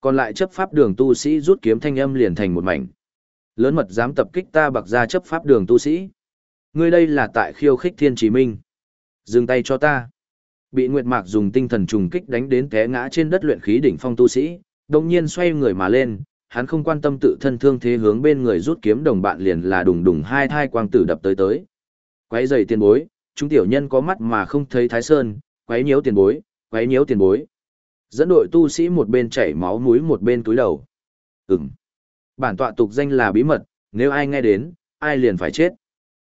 Còn lại chấp pháp đường tu sĩ rút kiếm thanh âm liền thành một mảnh. Lớn mật dám tập kích ta bạc ra chấp pháp đường tu sĩ. Ngươi đây là tại khiêu khích thiên chí minh. Dừng tay cho ta. Bị Nguyệt Mạc dùng tinh thần trùng kích đánh đến té ngã trên đất luyện khí đỉnh phong tu sĩ, đồng nhiên xoay người mà lên, hắn không quan tâm tự thân thương thế hướng bên người rút kiếm đồng bạn liền là đùng đùng hai thai quang tử đập tới tới. Quấy giày tiền bối, chúng tiểu nhân có mắt mà không thấy thái sơn, quấy nhiễu tiền bối, quấy nhiễu tiền bối. Dẫn đội tu sĩ một bên chảy máu mũi một bên túi đầu. Ừm. Bản tọa tục danh là bí mật, nếu ai nghe đến, ai liền phải chết.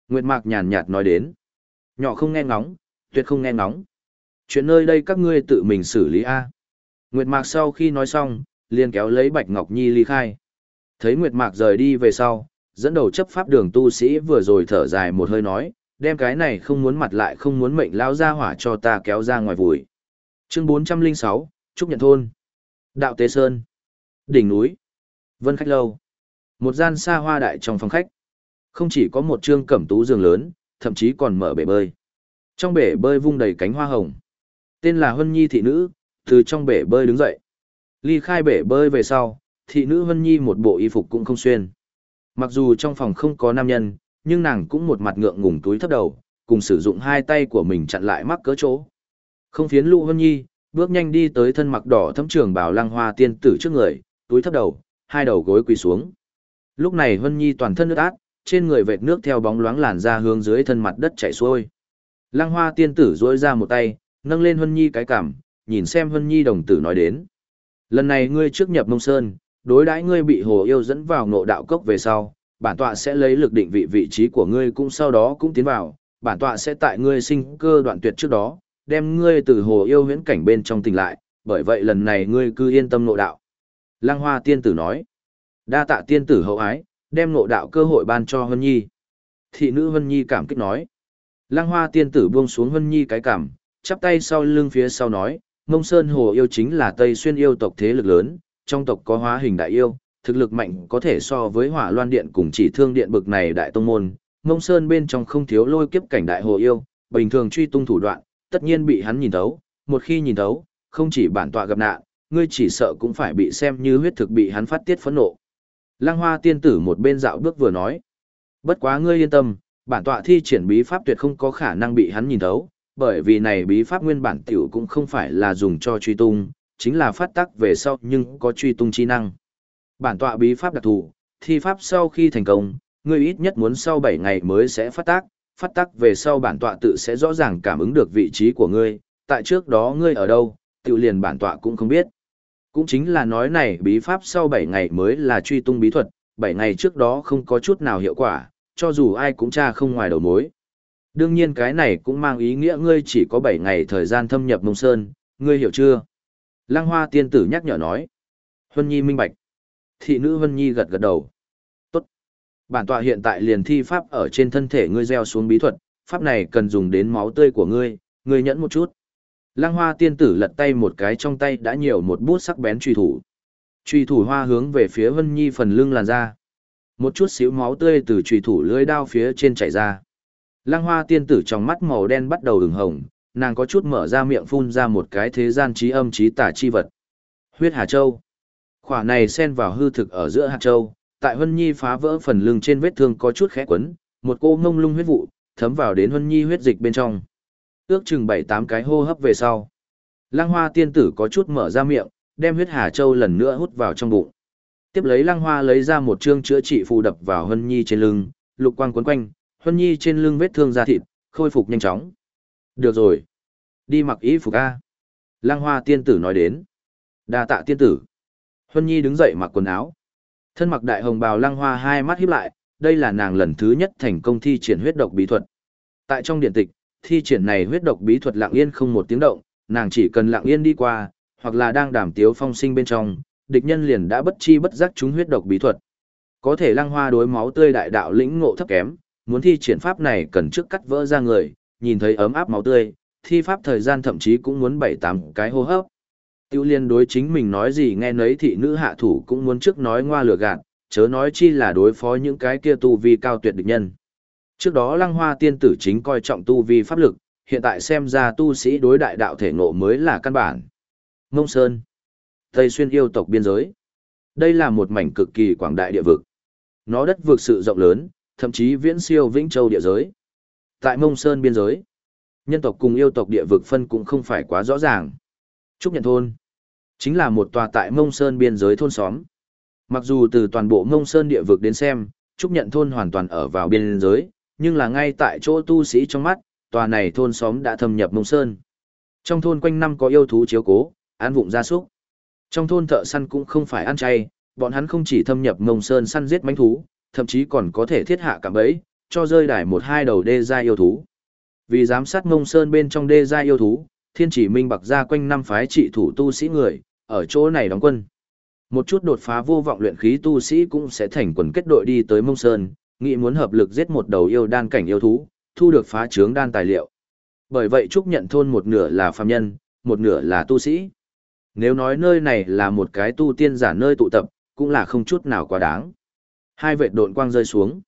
Nguyệt Mạc nhàn nhạt nói đến. Nhỏ không nghe ngóng, tuyệt không nghe ngóng. Chuyện nơi đây các ngươi tự mình xử lý A. Nguyệt Mạc sau khi nói xong, liền kéo lấy Bạch Ngọc Nhi ly khai. Thấy Nguyệt Mạc rời đi về sau, dẫn đầu chấp pháp đường tu sĩ vừa rồi thở dài một hơi nói, đem cái này không muốn mặt lại không muốn mệnh lao ra hỏa cho ta kéo ra ngoài vùi. Chương 406, Trúc Nhận Thôn. Đạo Tế Sơn. Đỉnh núi. Vân Khách Lâu. Một gian xa hoa đại trong phòng khách. Không chỉ có một trương cẩm tú giường lớn, thậm chí còn mở bể bơi. Trong bể bơi vung đầy cánh hoa hồng. Tên là Huân Nhi thị nữ, từ trong bể bơi đứng dậy. Ly khai bể bơi về sau, thị nữ Huân Nhi một bộ y phục cũng không xuyên. Mặc dù trong phòng không có nam nhân, nhưng nàng cũng một mặt ngượng ngùng túi thấp đầu, cùng sử dụng hai tay của mình chặn lại mắc cỡ chỗ. Không phiến lụ Huân Nhi, bước nhanh đi tới thân mặc đỏ thấm trường bảo lăng hoa tiên tử trước người, túi thấp đầu, hai đầu gối quỳ xuống. Lúc này Huân Nhi toàn thân nước át, trên người vệt nước theo bóng loáng làn ra hướng dưới thân mặt đất chảy xuôi. Lăng hoa tiên tử duỗi ra một tay, nâng lên Huân Nhi cái cảm, nhìn xem Huân Nhi đồng tử nói đến. Lần này ngươi trước nhập mông sơn, đối đãi ngươi bị hồ yêu dẫn vào ngộ đạo cốc về sau, bản tọa sẽ lấy lực định vị vị trí của ngươi cũng sau đó cũng tiến vào, bản tọa sẽ tại ngươi sinh cơ đoạn tuyệt trước đó, đem ngươi từ hồ yêu huyễn cảnh bên trong tỉnh lại, bởi vậy lần này ngươi cứ yên tâm nội đạo. Lăng hoa tiên tử nói, đa tạ tiên tử hậu ái, đem nội đạo cơ hội ban cho Hân Nhi. Thị nữ Hân Nhi cảm kích nói, Lăng hoa tiên tử buông xuống Hân Nhi cái cảm, chắp tay sau lưng phía sau nói, Mông Sơn Hồ yêu chính là Tây Xuyên yêu tộc thế lực lớn, trong tộc có hóa hình đại yêu, thực lực mạnh có thể so với hỏa loan điện cùng chỉ thương điện bực này đại tông môn. Mông Sơn bên trong không thiếu lôi kiếp cảnh đại hồ yêu, bình thường truy tung thủ đoạn, tất nhiên bị hắn nhìn thấu, một khi nhìn thấu, không chỉ bản tọa gặp nạn, ngươi chỉ sợ cũng phải bị xem như huyết thực bị hắn phát tiết phẫn nộ. Lăng Hoa tiên tử một bên dạo bước vừa nói, bất quá ngươi yên tâm, bản tọa thi triển bí pháp tuyệt không có khả năng bị hắn nhìn thấu, bởi vì này bí pháp nguyên bản tiểu cũng không phải là dùng cho truy tung, chính là phát tác về sau nhưng có truy tung chi năng. Bản tọa bí pháp đặc thù, thi pháp sau khi thành công, ngươi ít nhất muốn sau 7 ngày mới sẽ phát tác, phát tác về sau bản tọa tự sẽ rõ ràng cảm ứng được vị trí của ngươi, tại trước đó ngươi ở đâu, tự liền bản tọa cũng không biết. Cũng chính là nói này bí pháp sau 7 ngày mới là truy tung bí thuật, 7 ngày trước đó không có chút nào hiệu quả, cho dù ai cũng tra không ngoài đầu mối. Đương nhiên cái này cũng mang ý nghĩa ngươi chỉ có 7 ngày thời gian thâm nhập mông sơn, ngươi hiểu chưa? Lăng hoa tiên tử nhắc nhở nói. Huân Nhi minh bạch. Thị nữ Hân Nhi gật gật đầu. Bản tọa hiện tại liền thi pháp ở trên thân thể ngươi gieo xuống bí thuật, pháp này cần dùng đến máu tươi của ngươi, ngươi nhẫn một chút. Lăng hoa tiên tử lật tay một cái trong tay đã nhiều một bút sắc bén truy thủ. Truy thủ hoa hướng về phía Vân Nhi phần lưng làn ra. Một chút xíu máu tươi từ truy thủ lưỡi đao phía trên chảy ra. Lăng hoa tiên tử trong mắt màu đen bắt đầu ửng hồng, nàng có chút mở ra miệng phun ra một cái thế gian trí âm trí tả chi vật. Huyết Hà Châu. Khỏa này xen vào hư thực ở giữa hạt châu, tại Hân Nhi phá vỡ phần lưng trên vết thương có chút khẽ quấn, một cô ngông lung huyết vụ, thấm vào đến Hân Nhi huyết dịch bên trong. Ước chừng bảy tám cái hô hấp về sau. Lăng Hoa tiên tử có chút mở ra miệng, đem huyết Hà Châu lần nữa hút vào trong bụng. Tiếp lấy Lăng Hoa lấy ra một chương chữa trị phù đập vào Hân Nhi trên lưng, lục quang quấn quanh, Hân Nhi trên lưng vết thương da thịt, khôi phục nhanh chóng. Được rồi. Đi mặc y phục A. Lăng hoa tiên tử nói đến. đa tạ tiên tử. Hân Nhi đứng dậy mặc quần áo. Thân mặc đại hồng bào lăng hoa hai mắt híp lại, đây là nàng lần thứ nhất thành công thi triển huyết độc bí thuật. Tại trong điện tịch, thi triển này huyết độc bí thuật lặng yên không một tiếng động, nàng chỉ cần lặng yên đi qua, hoặc là đang đàm tiếu phong sinh bên trong, địch nhân liền đã bất chi bất giác chúng huyết độc bí thuật. Có thể lăng hoa đối máu tươi đại đạo lĩnh ngộ thấp kém, muốn thi triển pháp này cần trước cắt vỡ ra người, nhìn thấy ấm áp máu tươi, thi pháp thời gian thậm chí cũng muốn bảy tám cái hô hấp. Tiêu liên đối chính mình nói gì nghe nấy thị nữ hạ thủ cũng muốn trước nói ngoa lừa gạt, chớ nói chi là đối phó những cái kia tu vi cao tuyệt địch nhân. Trước đó lăng hoa tiên tử chính coi trọng tu vi pháp lực, hiện tại xem ra tu sĩ đối đại đạo thể ngộ mới là căn bản. Ngông Sơn Tây xuyên yêu tộc biên giới. Đây là một mảnh cực kỳ quảng đại địa vực. Nó đất vực sự rộng lớn, thậm chí viễn siêu Vĩnh Châu địa giới. Tại Mông Sơn biên giới, nhân tộc cùng yêu tộc địa vực phân cũng không phải quá rõ ràng. Trúc Nhận Thôn chính là một tòa tại Mông Sơn biên giới thôn xóm. Mặc dù từ toàn bộ Mông Sơn địa vực đến xem, Trúc Nhận Thôn hoàn toàn ở vào biên giới, nhưng là ngay tại chỗ tu sĩ trong mắt, tòa này thôn xóm đã thâm nhập Mông Sơn. Trong thôn quanh năm có yêu thú chiếu cố, ăn vụng gia súc. Trong thôn thợ săn cũng không phải ăn chay, bọn hắn không chỉ thâm nhập Mông Sơn săn giết manh thú, thậm chí còn có thể thiết hạ cả bẫy, cho rơi đài một hai đầu đê gia yêu thú. Vì giám sát Mông Sơn bên trong đê gia yêu thú, Thiên Chỉ Minh bạc ra quanh năm phái trị thủ tu sĩ người, ở chỗ này đóng quân. Một chút đột phá vô vọng luyện khí tu sĩ cũng sẽ thành quần kết đội đi tới Mông Sơn, nghĩ muốn hợp lực giết một đầu yêu đan cảnh yêu thú, thu được phá trướng đan tài liệu. Bởi vậy Trúc nhận thôn một nửa là phàm nhân, một nửa là tu sĩ. Nếu nói nơi này là một cái tu tiên giả nơi tụ tập, cũng là không chút nào quá đáng. Hai vệt độn quang rơi xuống.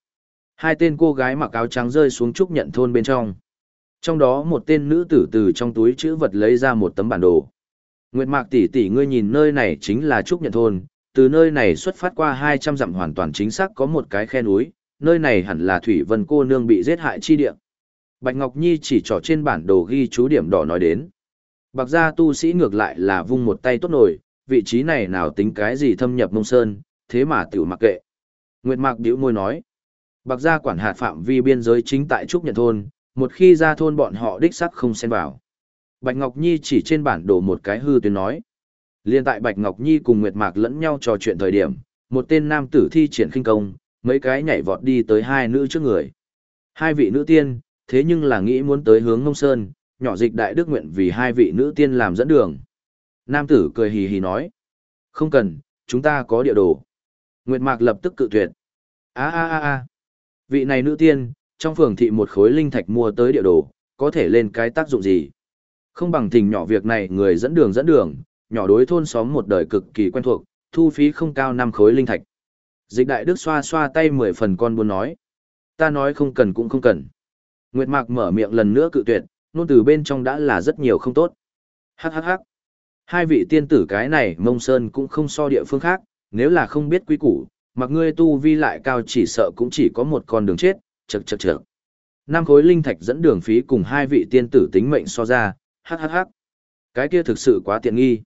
Hai tên cô gái mặc áo trắng rơi xuống Trúc nhận thôn bên trong. Trong đó một tên nữ tử từ trong túi chữ vật lấy ra một tấm bản đồ. Nguyệt Mạc tỷ tỷ ngươi nhìn nơi này chính là Trúc Nhận thôn, từ nơi này xuất phát qua 200 dặm hoàn toàn chính xác có một cái khe núi, nơi này hẳn là Thủy Vân cô nương bị giết hại chi địa. Bạch Ngọc Nhi chỉ trỏ trên bản đồ ghi chú điểm đỏ nói đến. Bạc gia tu sĩ ngược lại là vung một tay tốt nổi, vị trí này nào tính cái gì thâm nhập mông sơn, thế mà tiểu mặc kệ. Nguyệt Mạc điệu môi nói. Bạc gia quản hạt phạm vi biên giới chính tại Trúc Nhận thôn, một khi ra thôn bọn họ đích sắc không xen vào. Bạch Ngọc Nhi chỉ trên bản đồ một cái hư tuyến nói. Liên tại Bạch Ngọc Nhi cùng Nguyệt Mạc lẫn nhau trò chuyện thời điểm, một tên nam tử thi triển khinh công, mấy cái nhảy vọt đi tới hai nữ trước người. Hai vị nữ tiên, thế nhưng là nghĩ muốn tới hướng Ngông Sơn, nhỏ dịch đại đức nguyện vì hai vị nữ tiên làm dẫn đường. Nam tử cười hì hì nói. Không cần, chúng ta có địa đồ. Nguyệt Mạc lập tức cự tuyệt. a a a a Vị này nữ tiên, trong phường thị một khối linh thạch mua tới địa đồ, có thể lên cái tác dụng gì? Không bằng thỉnh nhỏ việc này người dẫn đường dẫn đường, nhỏ đối thôn xóm một đời cực kỳ quen thuộc, thu phí không cao năm khối linh thạch. Dịch đại đức xoa xoa tay mười phần con buồn nói. Ta nói không cần cũng không cần. Nguyệt Mạc mở miệng lần nữa cự tuyệt, nôn từ bên trong đã là rất nhiều không tốt. Hắc hắc hắc. Hai vị tiên tử cái này mông sơn cũng không so địa phương khác, nếu là không biết quý củ, mặc ngươi tu vi lại cao chỉ sợ cũng chỉ có một con đường chết, chật chật chật. Năm khối linh thạch dẫn đường phí cùng hai vị tiên tử tính mệnh so ra, hắc. Cái kia thực sự quá tiện nghi.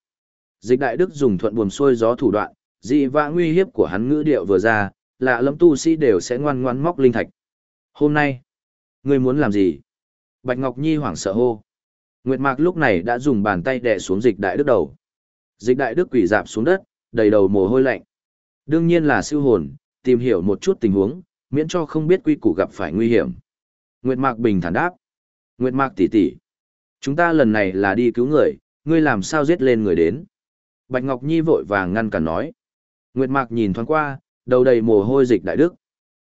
Dịch đại đức dùng thuận buồm xuôi gió thủ đoạn, dị vã nguy hiếp của hắn ngữ điệu vừa ra, lạ lẫm tu sĩ đều sẽ ngoan ngoan móc linh thạch. Hôm nay, ngươi muốn làm gì? Bạch Ngọc Nhi hoảng sợ hô. Nguyệt Mạc lúc này đã dùng bàn tay đè xuống dịch đại đức đầu. Dịch đại đức quỳ dạp xuống đất, đầy đầu mồ hôi lạnh. Đương nhiên là siêu hồn, tìm hiểu một chút tình huống, miễn cho không biết quy củ gặp phải nguy hiểm. Nguyệt Mạc bình thản đáp. Nguyệt Mạc tỷ tỷ, chúng ta lần này là đi cứu người, ngươi làm sao giết lên người đến? Bạch Ngọc Nhi vội vàng ngăn cản nói. Nguyệt Mạc nhìn thoáng qua, đầu đầy mồ hôi dịch đại đức.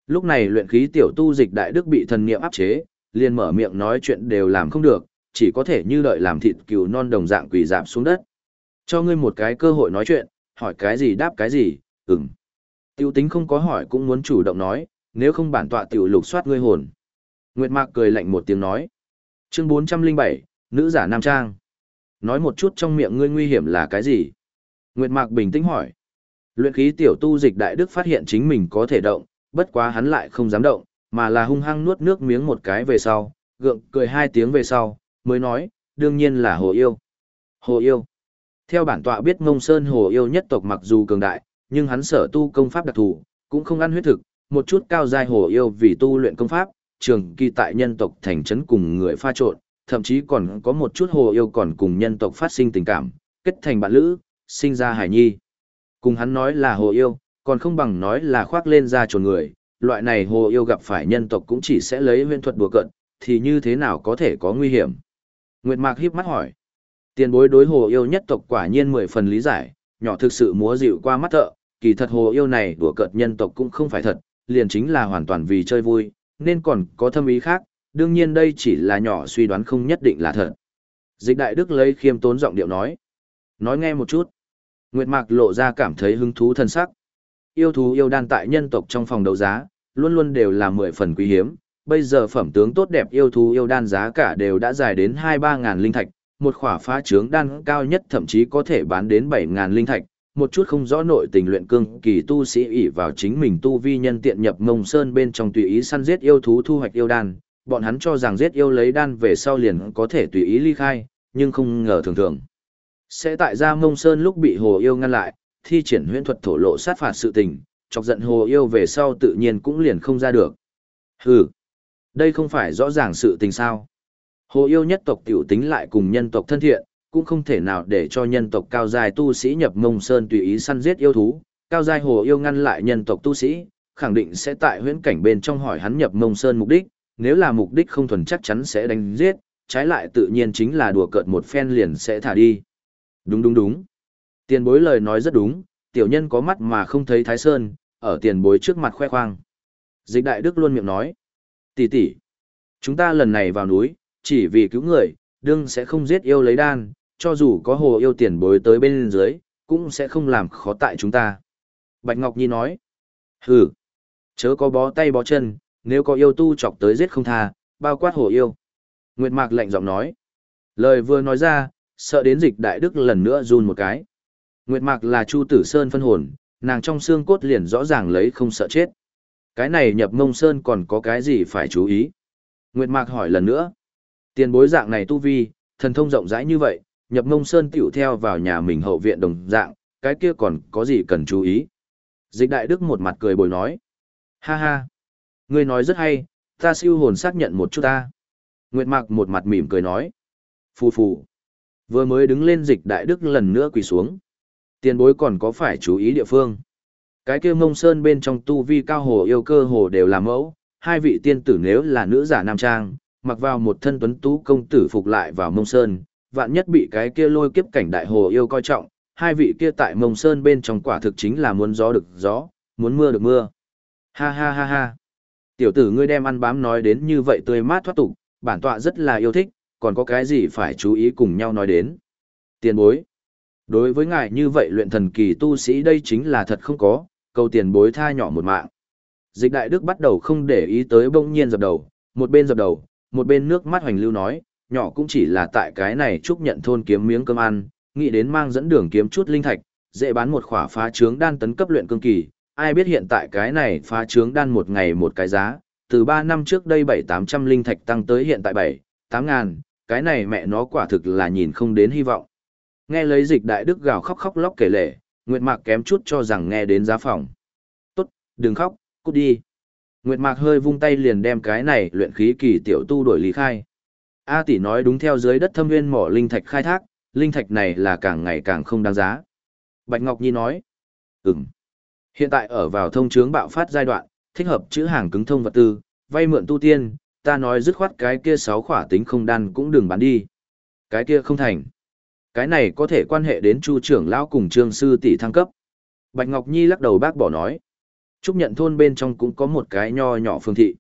Lúc này luyện khí tiểu tu dịch đại đức bị thần niệm áp chế, liền mở miệng nói chuyện đều làm không được, chỉ có thể như đợi làm thịt cừu non đồng dạng quỳ dạp xuống đất. Cho ngươi một cái cơ hội nói chuyện, hỏi cái gì đáp cái gì, ừm. Tiêu tính không có hỏi cũng muốn chủ động nói, nếu không bản tọa tiểu lục soát ngươi hồn. Nguyệt Mạc cười lạnh một tiếng nói. Chương 407, nữ giả nam trang. Nói một chút trong miệng ngươi nguy hiểm là cái gì? Nguyệt Mạc bình tĩnh hỏi. Luyện khí tiểu tu dịch đại đức phát hiện chính mình có thể động, bất quá hắn lại không dám động, mà là hung hăng nuốt nước miếng một cái về sau, gượng cười hai tiếng về sau, mới nói, đương nhiên là hồ yêu. Hồ yêu. Theo bản tọa biết Ngông Sơn hồ yêu nhất tộc mặc dù cường đại, nhưng hắn sở tu công pháp đặc thù, cũng không ăn huyết thực, một chút cao giai hồ yêu vì tu luyện công pháp, trường kỳ tại nhân tộc thành trấn cùng người pha trộn, thậm chí còn có một chút hồ yêu còn cùng nhân tộc phát sinh tình cảm, kết thành bạn lữ, sinh ra hải nhi. Cùng hắn nói là hồ yêu, còn không bằng nói là khoác lên ra trồn người, loại này hồ yêu gặp phải nhân tộc cũng chỉ sẽ lấy huyên thuật đùa cận, thì như thế nào có thể có nguy hiểm? Nguyệt Mạc híp mắt hỏi. Tiền bối đối hồ yêu nhất tộc quả nhiên mười phần lý giải, nhỏ thực sự múa dịu qua mắt thợ, kỳ thật hồ yêu này đùa cợt nhân tộc cũng không phải thật, liền chính là hoàn toàn vì chơi vui, nên còn có thâm ý khác, đương nhiên đây chỉ là nhỏ suy đoán không nhất định là thật. Dịch đại đức lấy khiêm tốn giọng điệu nói. Nói nghe một chút. Nguyệt Mạc lộ ra cảm thấy hứng thú thân sắc. Yêu thú yêu đan tại nhân tộc trong phòng đấu giá, luôn luôn đều là mười phần quý hiếm. Bây giờ phẩm tướng tốt đẹp yêu thú yêu đan giá cả đều đã dài đến hai ba ngàn linh thạch, một khỏa phá trướng đan cao nhất thậm chí có thể bán đến 7 ngàn linh thạch, một chút không rõ nội tình luyện cương kỳ tu sĩ ỷ vào chính mình tu vi nhân tiện nhập mông sơn bên trong tùy ý săn giết yêu thú thu hoạch yêu đan, bọn hắn cho rằng giết yêu lấy đan về sau liền có thể tùy ý ly khai, nhưng không ngờ thường thường. Sẽ tại ra mông sơn lúc bị hồ yêu ngăn lại, thi triển huyễn thuật thổ lộ sát phạt sự tình, chọc giận hồ yêu về sau tự nhiên cũng liền không ra được. Hừ, đây không phải rõ ràng sự tình sao. Hồ yêu nhất tộc tiểu tính lại cùng nhân tộc thân thiện, cũng không thể nào để cho nhân tộc cao dài tu sĩ nhập mông sơn tùy ý săn giết yêu thú. Cao dài hồ yêu ngăn lại nhân tộc tu sĩ, khẳng định sẽ tại huyễn cảnh bên trong hỏi hắn nhập mông sơn mục đích, nếu là mục đích không thuần chắc chắn sẽ đánh giết, trái lại tự nhiên chính là đùa cợt một phen liền sẽ thả đi. Đúng đúng đúng. Tiền bối lời nói rất đúng, tiểu nhân có mắt mà không thấy thái sơn, ở tiền bối trước mặt khoe khoang. Dịch đại đức luôn miệng nói. Tỷ tỷ, chúng ta lần này vào núi, chỉ vì cứu người, đương sẽ không giết yêu lấy đan, cho dù có hồ yêu tiền bối tới bên dưới, cũng sẽ không làm khó tại chúng ta. Bạch Ngọc Nhi nói. Hừ, chớ có bó tay bó chân, nếu có yêu tu chọc tới giết không tha, bao quát hồ yêu. Nguyệt Mạc lạnh giọng nói. Lời vừa nói ra, sợ đến dịch đại đức lần nữa run một cái. Nguyệt Mạc là Chu Tử Sơn phân hồn, nàng trong xương cốt liền rõ ràng lấy không sợ chết. Cái này nhập mông sơn còn có cái gì phải chú ý? Nguyệt Mạc hỏi lần nữa. Tiền bối dạng này tu vi, thần thông rộng rãi như vậy, nhập mông sơn tiểu theo vào nhà mình hậu viện đồng dạng, cái kia còn có gì cần chú ý? Dịch đại đức một mặt cười bồi nói. Ha ha, ngươi nói rất hay, ta siêu hồn xác nhận một chút ta. Nguyệt Mạc một mặt mỉm cười nói. Phù phù. Vừa mới đứng lên dịch đại đức lần nữa quỳ xuống. Tiền bối còn có phải chú ý địa phương. Cái kia mông sơn bên trong tu vi cao hồ yêu cơ hồ đều là mẫu, hai vị tiên tử nếu là nữ giả nam trang, mặc vào một thân tuấn tú công tử phục lại vào mông sơn, vạn nhất bị cái kia lôi kiếp cảnh đại hồ yêu coi trọng, hai vị kia tại mông sơn bên trong quả thực chính là muốn gió được gió, muốn mưa được mưa. Ha ha ha ha. Tiểu tử ngươi đem ăn bám nói đến như vậy tươi mát thoát tục, bản tọa rất là yêu thích, còn có cái gì phải chú ý cùng nhau nói đến. Tiền bối. Đối với ngài như vậy luyện thần kỳ tu sĩ đây chính là thật không có, cầu tiền bối tha nhỏ một mạng. Dịch đại đức bắt đầu không để ý tới bỗng nhiên dập đầu, một bên dập đầu, một bên nước mắt hoành lưu nói, nhỏ cũng chỉ là tại cái này chúc nhận thôn kiếm miếng cơm ăn, nghĩ đến mang dẫn đường kiếm chút linh thạch, dễ bán một khỏa phá trướng đan tấn cấp luyện cương kỳ, ai biết hiện tại cái này phá trướng đan một ngày một cái giá, từ 3 năm trước đây 7-800 linh thạch tăng tới hiện tại 7, 8 ngàn, cái này mẹ nó quả thực là nhìn không đến hy vọng. Nghe lấy dịch đại đức gào khóc khóc lóc kể lể, Nguyệt Mạc kém chút cho rằng nghe đến giá phòng. Tốt, đừng khóc, cút đi. Nguyệt Mạc hơi vung tay liền đem cái này luyện khí kỳ tiểu tu đổi lý khai. A tỷ nói đúng theo dưới đất thâm nguyên mỏ linh thạch khai thác, linh thạch này là càng ngày càng không đáng giá. Bạch Ngọc Nhi nói, ừm. Hiện tại ở vào thông chướng bạo phát giai đoạn, thích hợp chữ hàng cứng thông vật tư, vay mượn tu tiên, ta nói dứt khoát cái kia sáu khỏa tính không đan cũng đừng bán đi. Cái kia không thành. Cái này có thể quan hệ đến Chu trưởng lão cùng Trương sư tỷ thăng cấp. Bạch Ngọc Nhi lắc đầu bác bỏ nói. Trúc nhận thôn bên trong cũng có một cái nho nhỏ phường thị.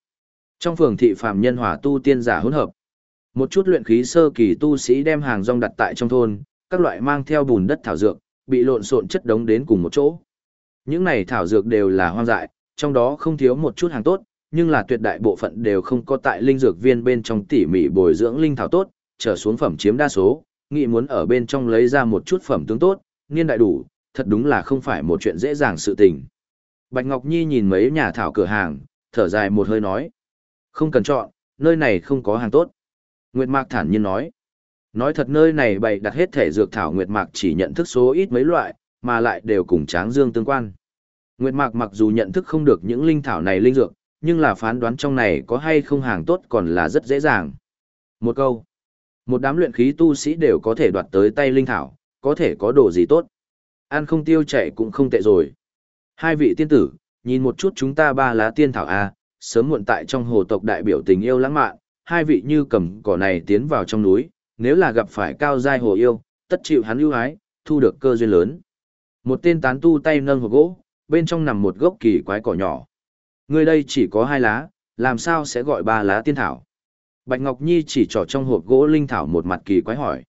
Trong phường thị phàm nhân hỏa tu tiên giả hỗn hợp. Một chút luyện khí sơ kỳ tu sĩ đem hàng rong đặt tại trong thôn, các loại mang theo bùn đất thảo dược, bị lộn xộn chất đống đến cùng một chỗ. Những này thảo dược đều là hoang dại, trong đó không thiếu một chút hàng tốt, nhưng là tuyệt đại bộ phận đều không có tại linh dược viên bên trong tỉ mỉ bồi dưỡng linh thảo tốt, trở xuống phẩm chiếm đa số, nghĩ muốn ở bên trong lấy ra một chút phẩm tướng tốt, niên đại đủ, thật đúng là không phải một chuyện dễ dàng sự tình. Bạch Ngọc Nhi nhìn mấy nhà thảo cửa hàng, thở dài một hơi nói. Không cần chọn, nơi này không có hàng tốt. Nguyệt Mạc thản nhiên nói. Nói thật nơi này bày đặt hết thể dược thảo Nguyệt Mạc chỉ nhận thức số ít mấy loại, mà lại đều cùng tráng dương tương quan. Nguyệt Mạc mặc dù nhận thức không được những linh thảo này linh dược, nhưng là phán đoán trong này có hay không hàng tốt còn là rất dễ dàng. Một câu. Một đám luyện khí tu sĩ đều có thể đoạt tới tay linh thảo, có thể có đồ gì tốt. Ăn không tiêu chảy cũng không tệ rồi. Hai vị tiên tử, nhìn một chút chúng ta ba lá tiên thảo A, sớm muộn tại trong hồ tộc đại biểu tình yêu lãng mạn, hai vị như cầm cỏ này tiến vào trong núi, nếu là gặp phải cao giai hồ yêu, tất chịu hắn ưu ái, thu được cơ duyên lớn. Một tên tán tu tay nâng hộp gỗ, bên trong nằm một gốc kỳ quái cỏ nhỏ. Người đây chỉ có hai lá, làm sao sẽ gọi ba lá tiên thảo? Bạch Ngọc Nhi chỉ trỏ trong hộp gỗ linh thảo một mặt kỳ quái hỏi.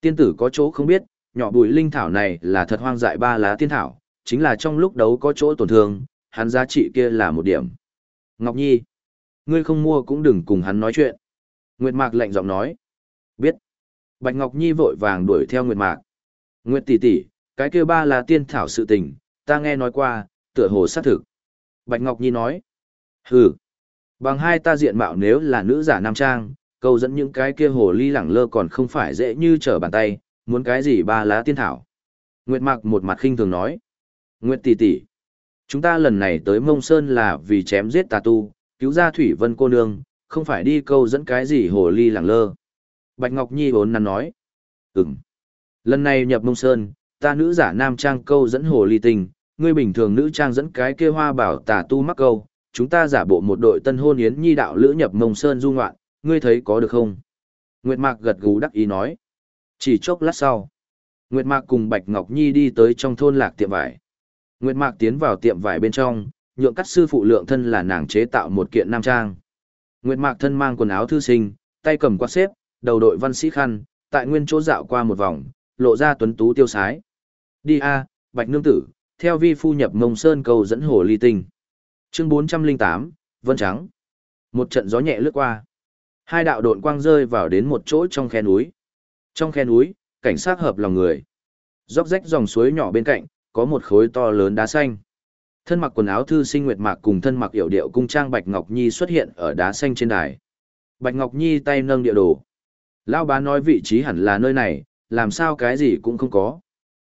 Tiên tử có chỗ không biết, nhỏ bùi linh thảo này là thật hoang dại ba lá tiên thảo, chính là trong lúc đấu có chỗ tổn thương, hắn giá trị kia là một điểm. Ngọc Nhi, ngươi không mua cũng đừng cùng hắn nói chuyện. Nguyệt Mạc lạnh giọng nói. Biết. Bạch Ngọc Nhi vội vàng đuổi theo Nguyệt Mạc. Nguyệt tỷ tỷ, cái kia ba là tiên thảo sự tình, ta nghe nói qua, tựa hồ xác thực. Bạch Ngọc Nhi nói. Hừ. Bằng hai ta diện mạo nếu là nữ giả nam trang, câu dẫn những cái kia hồ ly lẳng lơ còn không phải dễ như trở bàn tay, muốn cái gì ba lá tiên thảo. Nguyệt Mạc một mặt khinh thường nói. Nguyệt tỷ tỷ, chúng ta lần này tới Mông Sơn là vì chém giết tà tu, cứu ra Thủy Vân cô nương, không phải đi câu dẫn cái gì hồ ly lẳng lơ. Bạch Ngọc Nhi vốn nắn nói. Ừm. Lần này nhập Mông Sơn, ta nữ giả nam trang câu dẫn hồ ly tình, ngươi bình thường nữ trang dẫn cái kia hoa bảo tà tu mắc câu, chúng ta giả bộ một đội tân hôn yến nhi đạo lữ nhập Mông Sơn du ngoạn, ngươi thấy có được không? Nguyệt Mạc gật gù đắc ý nói. Chỉ chốc lát sau, Nguyệt Mạc cùng Bạch Ngọc Nhi đi tới trong thôn lạc tiệm vải. Nguyệt Mạc tiến vào tiệm vải bên trong, nhượng cắt sư phụ lượng thân là nàng chế tạo một kiện nam trang. Nguyệt Mạc thân mang quần áo thư sinh, tay cầm quạt xếp, đầu đội văn sĩ khăn, tại nguyên chỗ dạo qua một vòng, lộ ra tuấn tú tiêu sái. Đi a, Bạch nương tử, theo vi phu nhập Mông Sơn cầu dẫn hồ ly tinh. Chương 408, Vân Trắng. Một trận gió nhẹ lướt qua. Hai đạo độn quang rơi vào đến một chỗ trong khe núi. Trong khe núi, cảnh sát hợp lòng người. Róc rách dòng suối nhỏ bên cạnh, có một khối to lớn đá xanh. Thân mặc quần áo thư sinh nguyệt mạc cùng thân mặc yểu điệu cung trang Bạch Ngọc Nhi xuất hiện ở đá xanh trên đài. Bạch Ngọc Nhi tay nâng địa đồ. Lão bá nói vị trí hẳn là nơi này, làm sao cái gì cũng không có.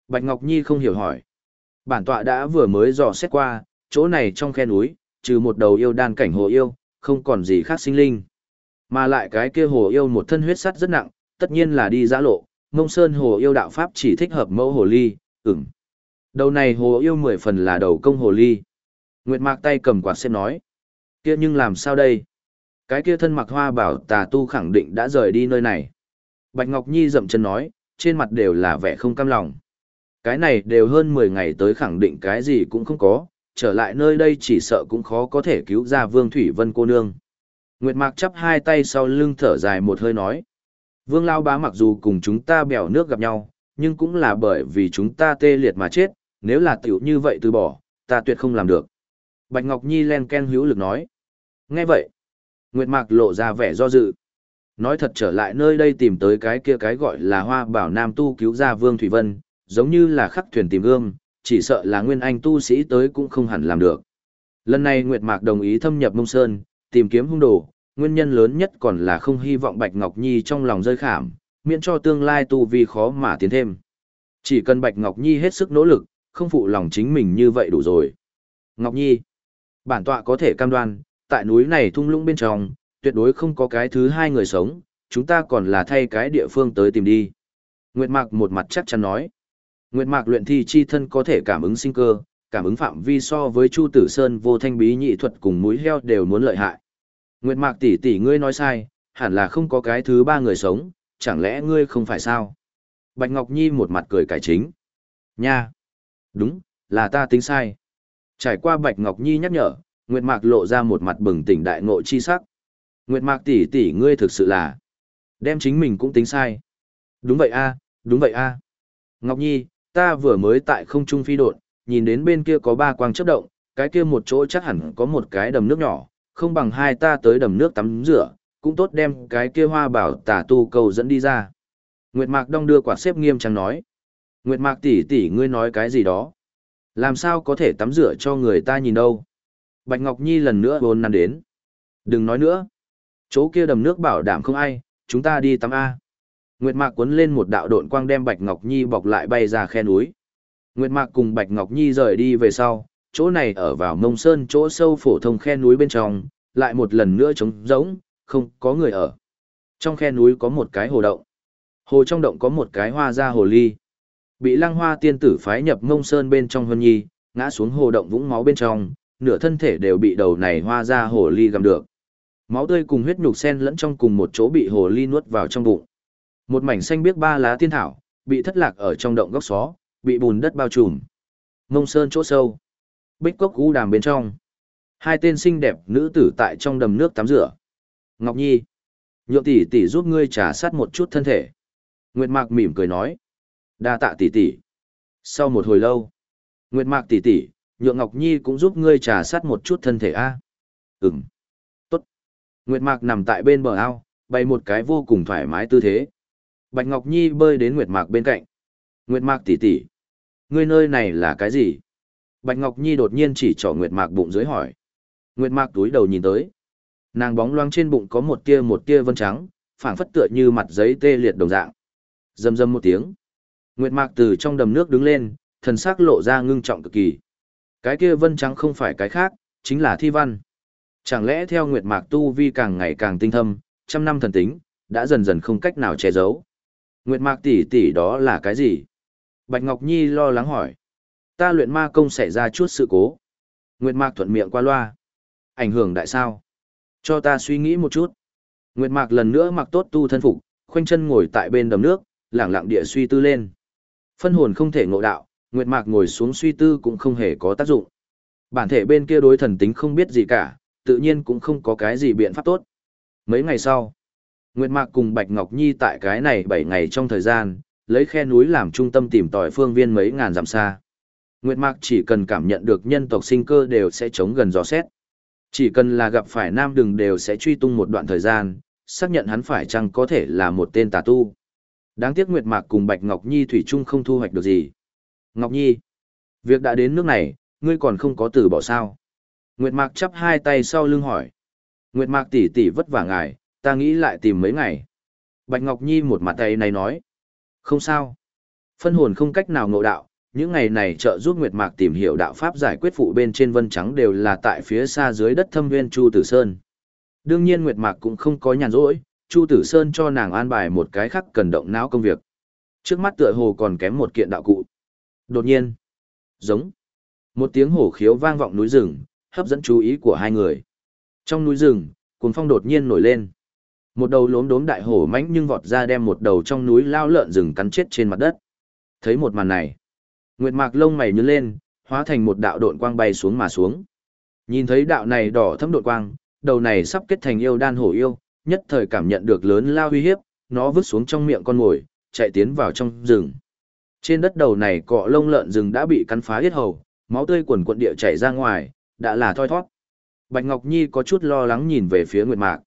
Bạch Ngọc Nhi không hiểu hỏi. Bản tọa đã vừa mới dò xét qua, chỗ này trong khe núi, trừ một đầu yêu đan cảnh hồ yêu, không còn gì khác sinh linh. Mà lại cái kia hồ yêu một thân huyết sắt rất nặng, tất nhiên là đi giã lộ, mông sơn hồ yêu đạo pháp chỉ thích hợp mẫu hồ ly, ửng. Đầu này hồ yêu mười phần là đầu công hồ ly. Nguyệt mạc tay cầm quạt xếp nói. Kia nhưng làm sao đây? Cái kia thân mặc hoa bảo tà tu khẳng định đã rời đi nơi này. Bạch Ngọc Nhi dậm chân nói, trên mặt đều là vẻ không cam lòng. Cái này đều hơn 10 ngày tới khẳng định cái gì cũng không có, trở lại nơi đây chỉ sợ cũng khó có thể cứu ra Vương Thủy Vân cô nương. Nguyệt Mạc chắp hai tay sau lưng thở dài một hơi nói. Vương Lao Bá mặc dù cùng chúng ta bèo nước gặp nhau, nhưng cũng là bởi vì chúng ta tê liệt mà chết, nếu là tiểu như vậy từ bỏ, ta tuyệt không làm được. Bạch Ngọc Nhi len ken hữu lực nói. Nghe vậy, Nguyệt Mạc lộ ra vẻ do dự. Nói thật trở lại nơi đây tìm tới cái kia cái gọi là hoa bảo nam tu cứu ra Vương Thủy Vân, giống như là khắc thuyền tìm gương, chỉ sợ là nguyên anh tu sĩ tới cũng không hẳn làm được. Lần này Nguyệt Mạc đồng ý thâm nhập Mông Sơn, tìm kiếm hung đồ, nguyên nhân lớn nhất còn là không hy vọng Bạch Ngọc Nhi trong lòng rơi khảm, miễn cho tương lai tu vi khó mà tiến thêm. Chỉ cần Bạch Ngọc Nhi hết sức nỗ lực, không phụ lòng chính mình như vậy đủ rồi. Ngọc Nhi, bản tọa có thể cam đoan, tại núi này thung lũng bên trong, tuyệt đối không có cái thứ hai người sống, chúng ta còn là thay cái địa phương tới tìm đi. Nguyệt Mạc một mặt chắc chắn nói. Nguyệt Mạc luyện thi chi thân có thể cảm ứng sinh cơ, cảm ứng phạm vi so với Chu Tử Sơn vô thanh bí nhị thuật cùng mũi heo đều muốn lợi hại. Nguyệt Mạc tỷ tỷ ngươi nói sai, hẳn là không có cái thứ ba người sống, chẳng lẽ ngươi không phải sao? Bạch Ngọc Nhi một mặt cười cải chính. Nha! Đúng, là ta tính sai. Trải qua Bạch Ngọc Nhi nhắc nhở, Nguyệt Mạc lộ ra một mặt bừng tỉnh đại ngộ chi sắc. Nguyệt Mạc tỷ tỷ ngươi thực sự là đem chính mình cũng tính sai. Đúng vậy a, đúng vậy a. Ngọc Nhi, ta vừa mới tại không trung phi đột, nhìn đến bên kia có ba quang chớp động, cái kia một chỗ chắc hẳn có một cái đầm nước nhỏ, không bằng hai ta tới đầm nước tắm rửa, cũng tốt đem cái kia hoa bảo tả tu cầu dẫn đi ra. Nguyệt Mạc Đông đưa quả xếp nghiêm trang nói. Nguyệt Mạc tỷ tỷ ngươi nói cái gì đó? Làm sao có thể tắm rửa cho người ta nhìn đâu? Bạch Ngọc Nhi lần nữa vốn năn đến. Đừng nói nữa. Chỗ kia đầm nước bảo đảm không ai, chúng ta đi tắm A. Nguyệt Mạc cuốn lên một đạo độn quang đem Bạch Ngọc Nhi bọc lại bay ra khe núi. Nguyệt Mạc cùng Bạch Ngọc Nhi rời đi về sau, chỗ này ở vào mông sơn chỗ sâu phổ thông khe núi bên trong, lại một lần nữa trống rỗng, không có người ở. Trong khe núi có một cái hồ động. Hồ trong động có một cái hoa ra hồ ly. Bị lăng hoa tiên tử phái nhập mông sơn bên trong hân nhi, ngã xuống hồ động vũng máu bên trong, nửa thân thể đều bị đầu này hoa ra hồ ly gặm được. Máu tươi cùng huyết nhục sen lẫn trong cùng một chỗ bị hồ ly nuốt vào trong bụng. Một mảnh xanh biếc ba lá tiên thảo, bị thất lạc ở trong động góc xó, bị bùn đất bao trùm. Mông sơn chỗ sâu. Bích cốc u đàm bên trong. Hai tên xinh đẹp nữ tử tại trong đầm nước tắm rửa. Ngọc Nhi. Nhượng tỷ tỷ giúp ngươi trả sát một chút thân thể. Nguyệt Mạc mỉm cười nói đa tạ tỷ tỷ. Sau một hồi lâu. Nguyệt Mạc tỷ tỷ, nhượng Ngọc Nhi cũng giúp ngươi trả sát một chút thân thể a. À? Ừm. Tốt. Nguyệt Mạc nằm tại bên bờ ao, bày một cái vô cùng thoải mái tư thế. Bạch Ngọc Nhi bơi đến Nguyệt Mạc bên cạnh. Nguyệt Mạc tỷ tỷ, ngươi nơi này là cái gì? Bạch Ngọc Nhi đột nhiên chỉ trỏ Nguyệt Mạc bụng dưới hỏi. Nguyệt Mạc túi đầu nhìn tới. Nàng bóng loáng trên bụng có một tia một tia vân trắng, phảng phất tựa như mặt giấy tê liệt đồng dạng. Rầm rầm một tiếng. Nguyệt Mạc từ trong đầm nước đứng lên, thần sắc lộ ra ngưng trọng cực kỳ. Cái kia vân trắng không phải cái khác, chính là thi văn. Chẳng lẽ theo Nguyệt Mạc tu vi càng ngày càng tinh thâm, trăm năm thần tính, đã dần dần không cách nào che giấu. Nguyệt Mạc tỷ tỷ đó là cái gì? Bạch Ngọc Nhi lo lắng hỏi. Ta luyện ma công xảy ra chút sự cố. Nguyệt Mạc thuận miệng qua loa. Ảnh hưởng đại sao? Cho ta suy nghĩ một chút. Nguyệt Mạc lần nữa mặc tốt tu thân phục, khoanh chân ngồi tại bên đầm nước, lẳng lặng địa suy tư lên. Phân hồn không thể ngộ đạo, Nguyệt Mạc ngồi xuống suy tư cũng không hề có tác dụng. Bản thể bên kia đối thần tính không biết gì cả, tự nhiên cũng không có cái gì biện pháp tốt. Mấy ngày sau, Nguyệt Mạc cùng Bạch Ngọc Nhi tại cái này 7 ngày trong thời gian, lấy khe núi làm trung tâm tìm tòi phương viên mấy ngàn dặm xa. Nguyệt Mạc chỉ cần cảm nhận được nhân tộc sinh cơ đều sẽ chống gần gió xét. Chỉ cần là gặp phải nam đừng đều sẽ truy tung một đoạn thời gian, xác nhận hắn phải chăng có thể là một tên tà tu. Đáng tiếc Nguyệt Mạc cùng Bạch Ngọc Nhi thủy Trung không thu hoạch được gì. Ngọc Nhi, việc đã đến nước này, ngươi còn không có từ bỏ sao. Nguyệt Mạc chắp hai tay sau lưng hỏi. Nguyệt Mạc tỷ tỷ vất vả ngài, ta nghĩ lại tìm mấy ngày. Bạch Ngọc Nhi một mặt tay này nói. Không sao. Phân hồn không cách nào ngộ đạo, những ngày này trợ giúp Nguyệt Mạc tìm hiểu đạo pháp giải quyết phụ bên trên vân trắng đều là tại phía xa dưới đất thâm viên Chu Tử Sơn. Đương nhiên Nguyệt Mạc cũng không có nhàn rỗi, Chu Tử Sơn cho nàng an bài một cái khác cần động não công việc. Trước mắt tựa hồ còn kém một kiện đạo cụ. Đột nhiên, giống một tiếng hổ khiếu vang vọng núi rừng, hấp dẫn chú ý của hai người. Trong núi rừng, cuồng phong đột nhiên nổi lên. Một đầu lốm đốm đại hổ mãnh nhưng vọt ra đem một đầu trong núi lao lợn rừng cắn chết trên mặt đất. Thấy một màn này, Nguyệt Mạc lông mày nhướng lên, hóa thành một đạo độn quang bay xuống mà xuống. Nhìn thấy đạo này đỏ thẫm độn quang, đầu này sắp kết thành yêu đan hổ yêu, nhất thời cảm nhận được lớn lao uy hiếp, nó vứt xuống trong miệng con mồi, chạy tiến vào trong rừng. Trên đất đầu này cọ lông lợn rừng đã bị cắn phá hết hầu, máu tươi quần quận địa chảy ra ngoài, đã là thoi thoát. Bạch Ngọc Nhi có chút lo lắng nhìn về phía Nguyệt Mạc.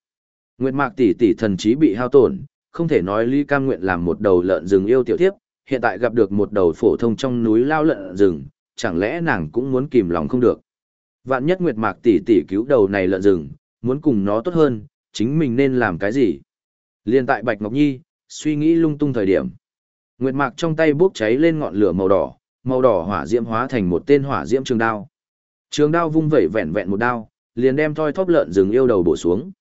Nguyệt Mạc tỷ tỷ thần trí bị hao tổn, không thể nói Lý Cam nguyện làm một đầu lợn rừng yêu tiểu thiếp, hiện tại gặp được một đầu phổ thông trong núi lao lợn rừng, chẳng lẽ nàng cũng muốn kìm lòng không được. Vạn nhất Nguyệt Mạc tỷ tỷ cứu đầu này lợn rừng, muốn cùng nó tốt hơn, chính mình nên làm cái gì? Liên tại Bạch Ngọc Nhi, suy nghĩ lung tung thời điểm. Nguyệt Mạc trong tay bốc cháy lên ngọn lửa màu đỏ, màu đỏ hỏa diễm hóa thành một tên hỏa diễm trường đao. Trường đao vung vẩy vẹn vẹn một đao, liền đem thoi thóp lợn rừng yêu đầu bổ xuống.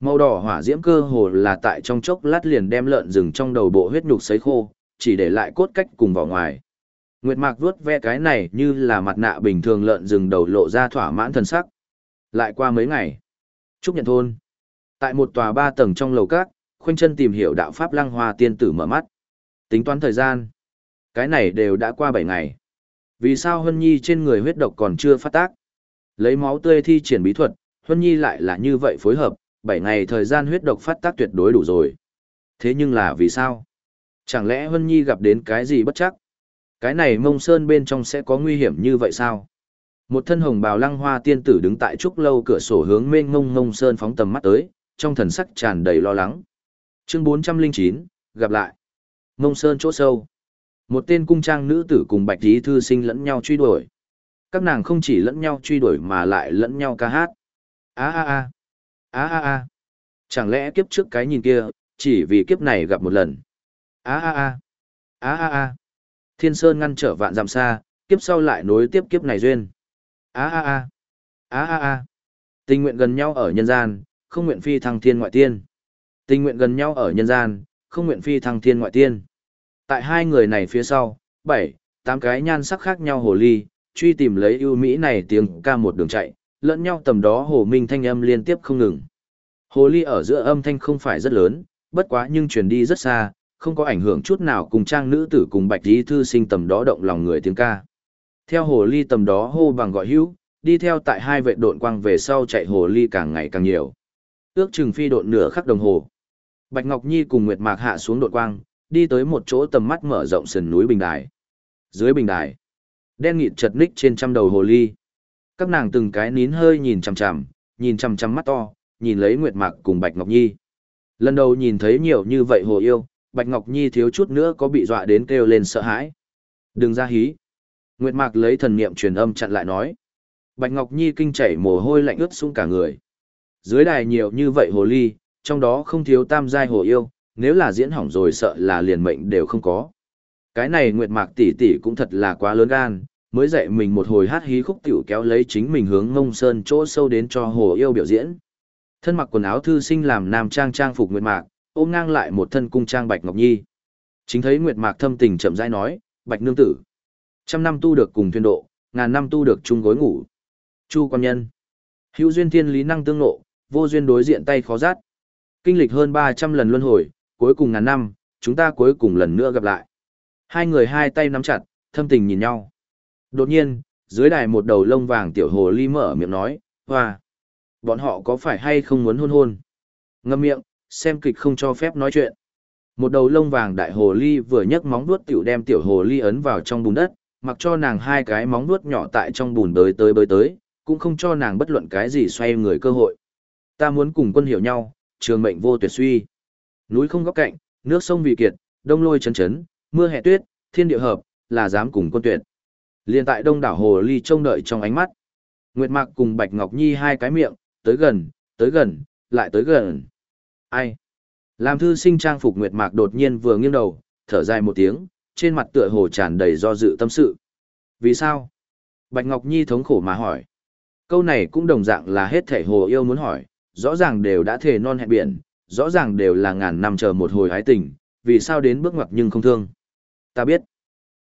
Màu đỏ hỏa diễm cơ hồ là tại trong chốc lát liền đem lợn rừng trong đầu bộ huyết nhục sấy khô, chỉ để lại cốt cách cùng vào ngoài. Nguyệt Mạc vuốt ve cái này như là mặt nạ bình thường lợn rừng đầu lộ ra thỏa mãn thần sắc. Lại qua mấy ngày, Trúc Nhận Thôn. Tại một tòa ba tầng trong lầu các, khoanh chân tìm hiểu đạo pháp lăng hoa tiên tử mở mắt. Tính toán thời gian. Cái này đều đã qua 7 ngày. Vì sao Hân Nhi trên người huyết độc còn chưa phát tác? Lấy máu tươi thi triển bí thuật, Hân Nhi lại là như vậy phối hợp, 7 ngày thời gian huyết độc phát tác tuyệt đối đủ rồi. Thế nhưng là vì sao? Chẳng lẽ Hân Nhi gặp đến cái gì bất chắc? Cái này mông sơn bên trong sẽ có nguy hiểm như vậy sao? Một thân hồng bào lăng hoa tiên tử đứng tại trúc lâu cửa sổ hướng mênh mông mông sơn phóng tầm mắt tới, trong thần sắc tràn đầy lo lắng. Chương 409, gặp lại. Mông sơn chỗ sâu. Một tên cung trang nữ tử cùng bạch tí thư sinh lẫn nhau truy đuổi. Các nàng không chỉ lẫn nhau truy đuổi mà lại lẫn nhau ca hát. á á á á á á Chẳng lẽ kiếp trước cái nhìn kia, chỉ vì kiếp này gặp một lần. á á á á á á Thiên Sơn ngăn trở vạn dặm xa, kiếp sau lại nối tiếp kiếp này duyên. á á á á á á Tình nguyện gần nhau ở nhân gian, không nguyện phi thăng thiên ngoại tiên. Tình nguyện gần nhau ở nhân gian, không nguyện phi thăng thiên ngoại tiên. Tại hai người này phía sau, bảy, tám cái nhan sắc khác nhau hồ ly, truy tìm lấy ưu mỹ này tiếng ca một đường chạy, lẫn nhau tầm đó hồ minh thanh âm liên tiếp không ngừng. Hồ ly ở giữa âm thanh không phải rất lớn, bất quá nhưng truyền đi rất xa, không có ảnh hưởng chút nào cùng trang nữ tử cùng bạch lý thư sinh tầm đó động lòng người tiếng ca. Theo hồ ly tầm đó hô bằng gọi hữu, đi theo tại hai vệ độn quang về sau chạy hồ ly càng ngày càng nhiều. Ước chừng phi độn nửa khắc đồng hồ. Bạch Ngọc Nhi cùng Nguyệt Mạc hạ xuống độn quang, đi tới một chỗ tầm mắt mở rộng sườn núi bình đài. Dưới bình đài, đen nghịt chật ních trên trăm đầu hồ ly. Các nàng từng cái nín hơi nhìn chằm chằm, nhìn chằm chằm mắt to, nhìn lấy Nguyệt Mạc cùng Bạch Ngọc Nhi. Lần đầu nhìn thấy nhiều như vậy hồ yêu, Bạch Ngọc Nhi thiếu chút nữa có bị dọa đến kêu lên sợ hãi. Đừng ra hí. Nguyệt Mạc lấy thần niệm truyền âm chặn lại nói. Bạch Ngọc Nhi kinh chảy mồ hôi lạnh ướt xuống cả người. Dưới đài nhiều như vậy hồ ly, trong đó không thiếu tam giai hồ yêu, nếu là diễn hỏng rồi sợ là liền mệnh đều không có. Cái này Nguyệt Mạc tỷ tỷ cũng thật là quá lớn gan, mới dạy mình một hồi hát hí khúc tiểu kéo lấy chính mình hướng ngông sơn chỗ sâu đến cho hồ yêu biểu diễn. Thân mặc quần áo thư sinh làm nam trang trang phục Nguyệt Mạc, ôm ngang lại một thân cung trang Bạch Ngọc Nhi. Chính thấy Nguyệt Mạc thâm tình chậm rãi nói, Bạch Nương Tử. Trăm năm tu được cùng thuyền độ, ngàn năm tu được chung gối ngủ. Chu quan nhân. Hữu duyên thiên lý năng tương nộ, vô duyên đối diện tay khó rát. Kinh lịch hơn 300 lần luân hồi, cuối cùng ngàn năm, chúng ta cuối cùng lần nữa gặp lại. Hai người hai tay nắm chặt, thâm tình nhìn nhau. Đột nhiên, dưới đài một đầu lông vàng tiểu hồ ly mở miệng nói, hoa. Bọn họ có phải hay không muốn hôn hôn? Ngâm miệng, xem kịch không cho phép nói chuyện. Một đầu lông vàng đại hồ ly vừa nhấc móng vuốt tiểu đem tiểu hồ ly ấn vào trong bùn đất, mặc cho nàng hai cái móng vuốt nhỏ tại trong bùn bới tới bới tới, cũng không cho nàng bất luận cái gì xoay người cơ hội. Ta muốn cùng quân hiểu nhau, trường mệnh vô tuyệt suy. Núi không góc cạnh, nước sông vì kiệt, đông lôi chấn chấn, mưa hè tuyết, thiên địa hợp, là dám cùng quân tuyệt. Liên tại đông đảo hồ ly trông đợi trong ánh mắt. Nguyệt Mạc cùng Bạch Ngọc Nhi hai cái miệng, tới gần, tới gần, lại tới gần. Ai? Làm thư sinh trang phục Nguyệt Mạc đột nhiên vừa nghiêng đầu, thở dài một tiếng, trên mặt tựa hồ tràn đầy do dự tâm sự. Vì sao? Bạch Ngọc Nhi thống khổ mà hỏi. Câu này cũng đồng dạng là hết thể hồ yêu muốn hỏi, rõ ràng đều đã thề non hẹn biển, rõ ràng đều là ngàn năm chờ một hồi hái tình, vì sao đến bước ngoặt nhưng không thương. Ta biết,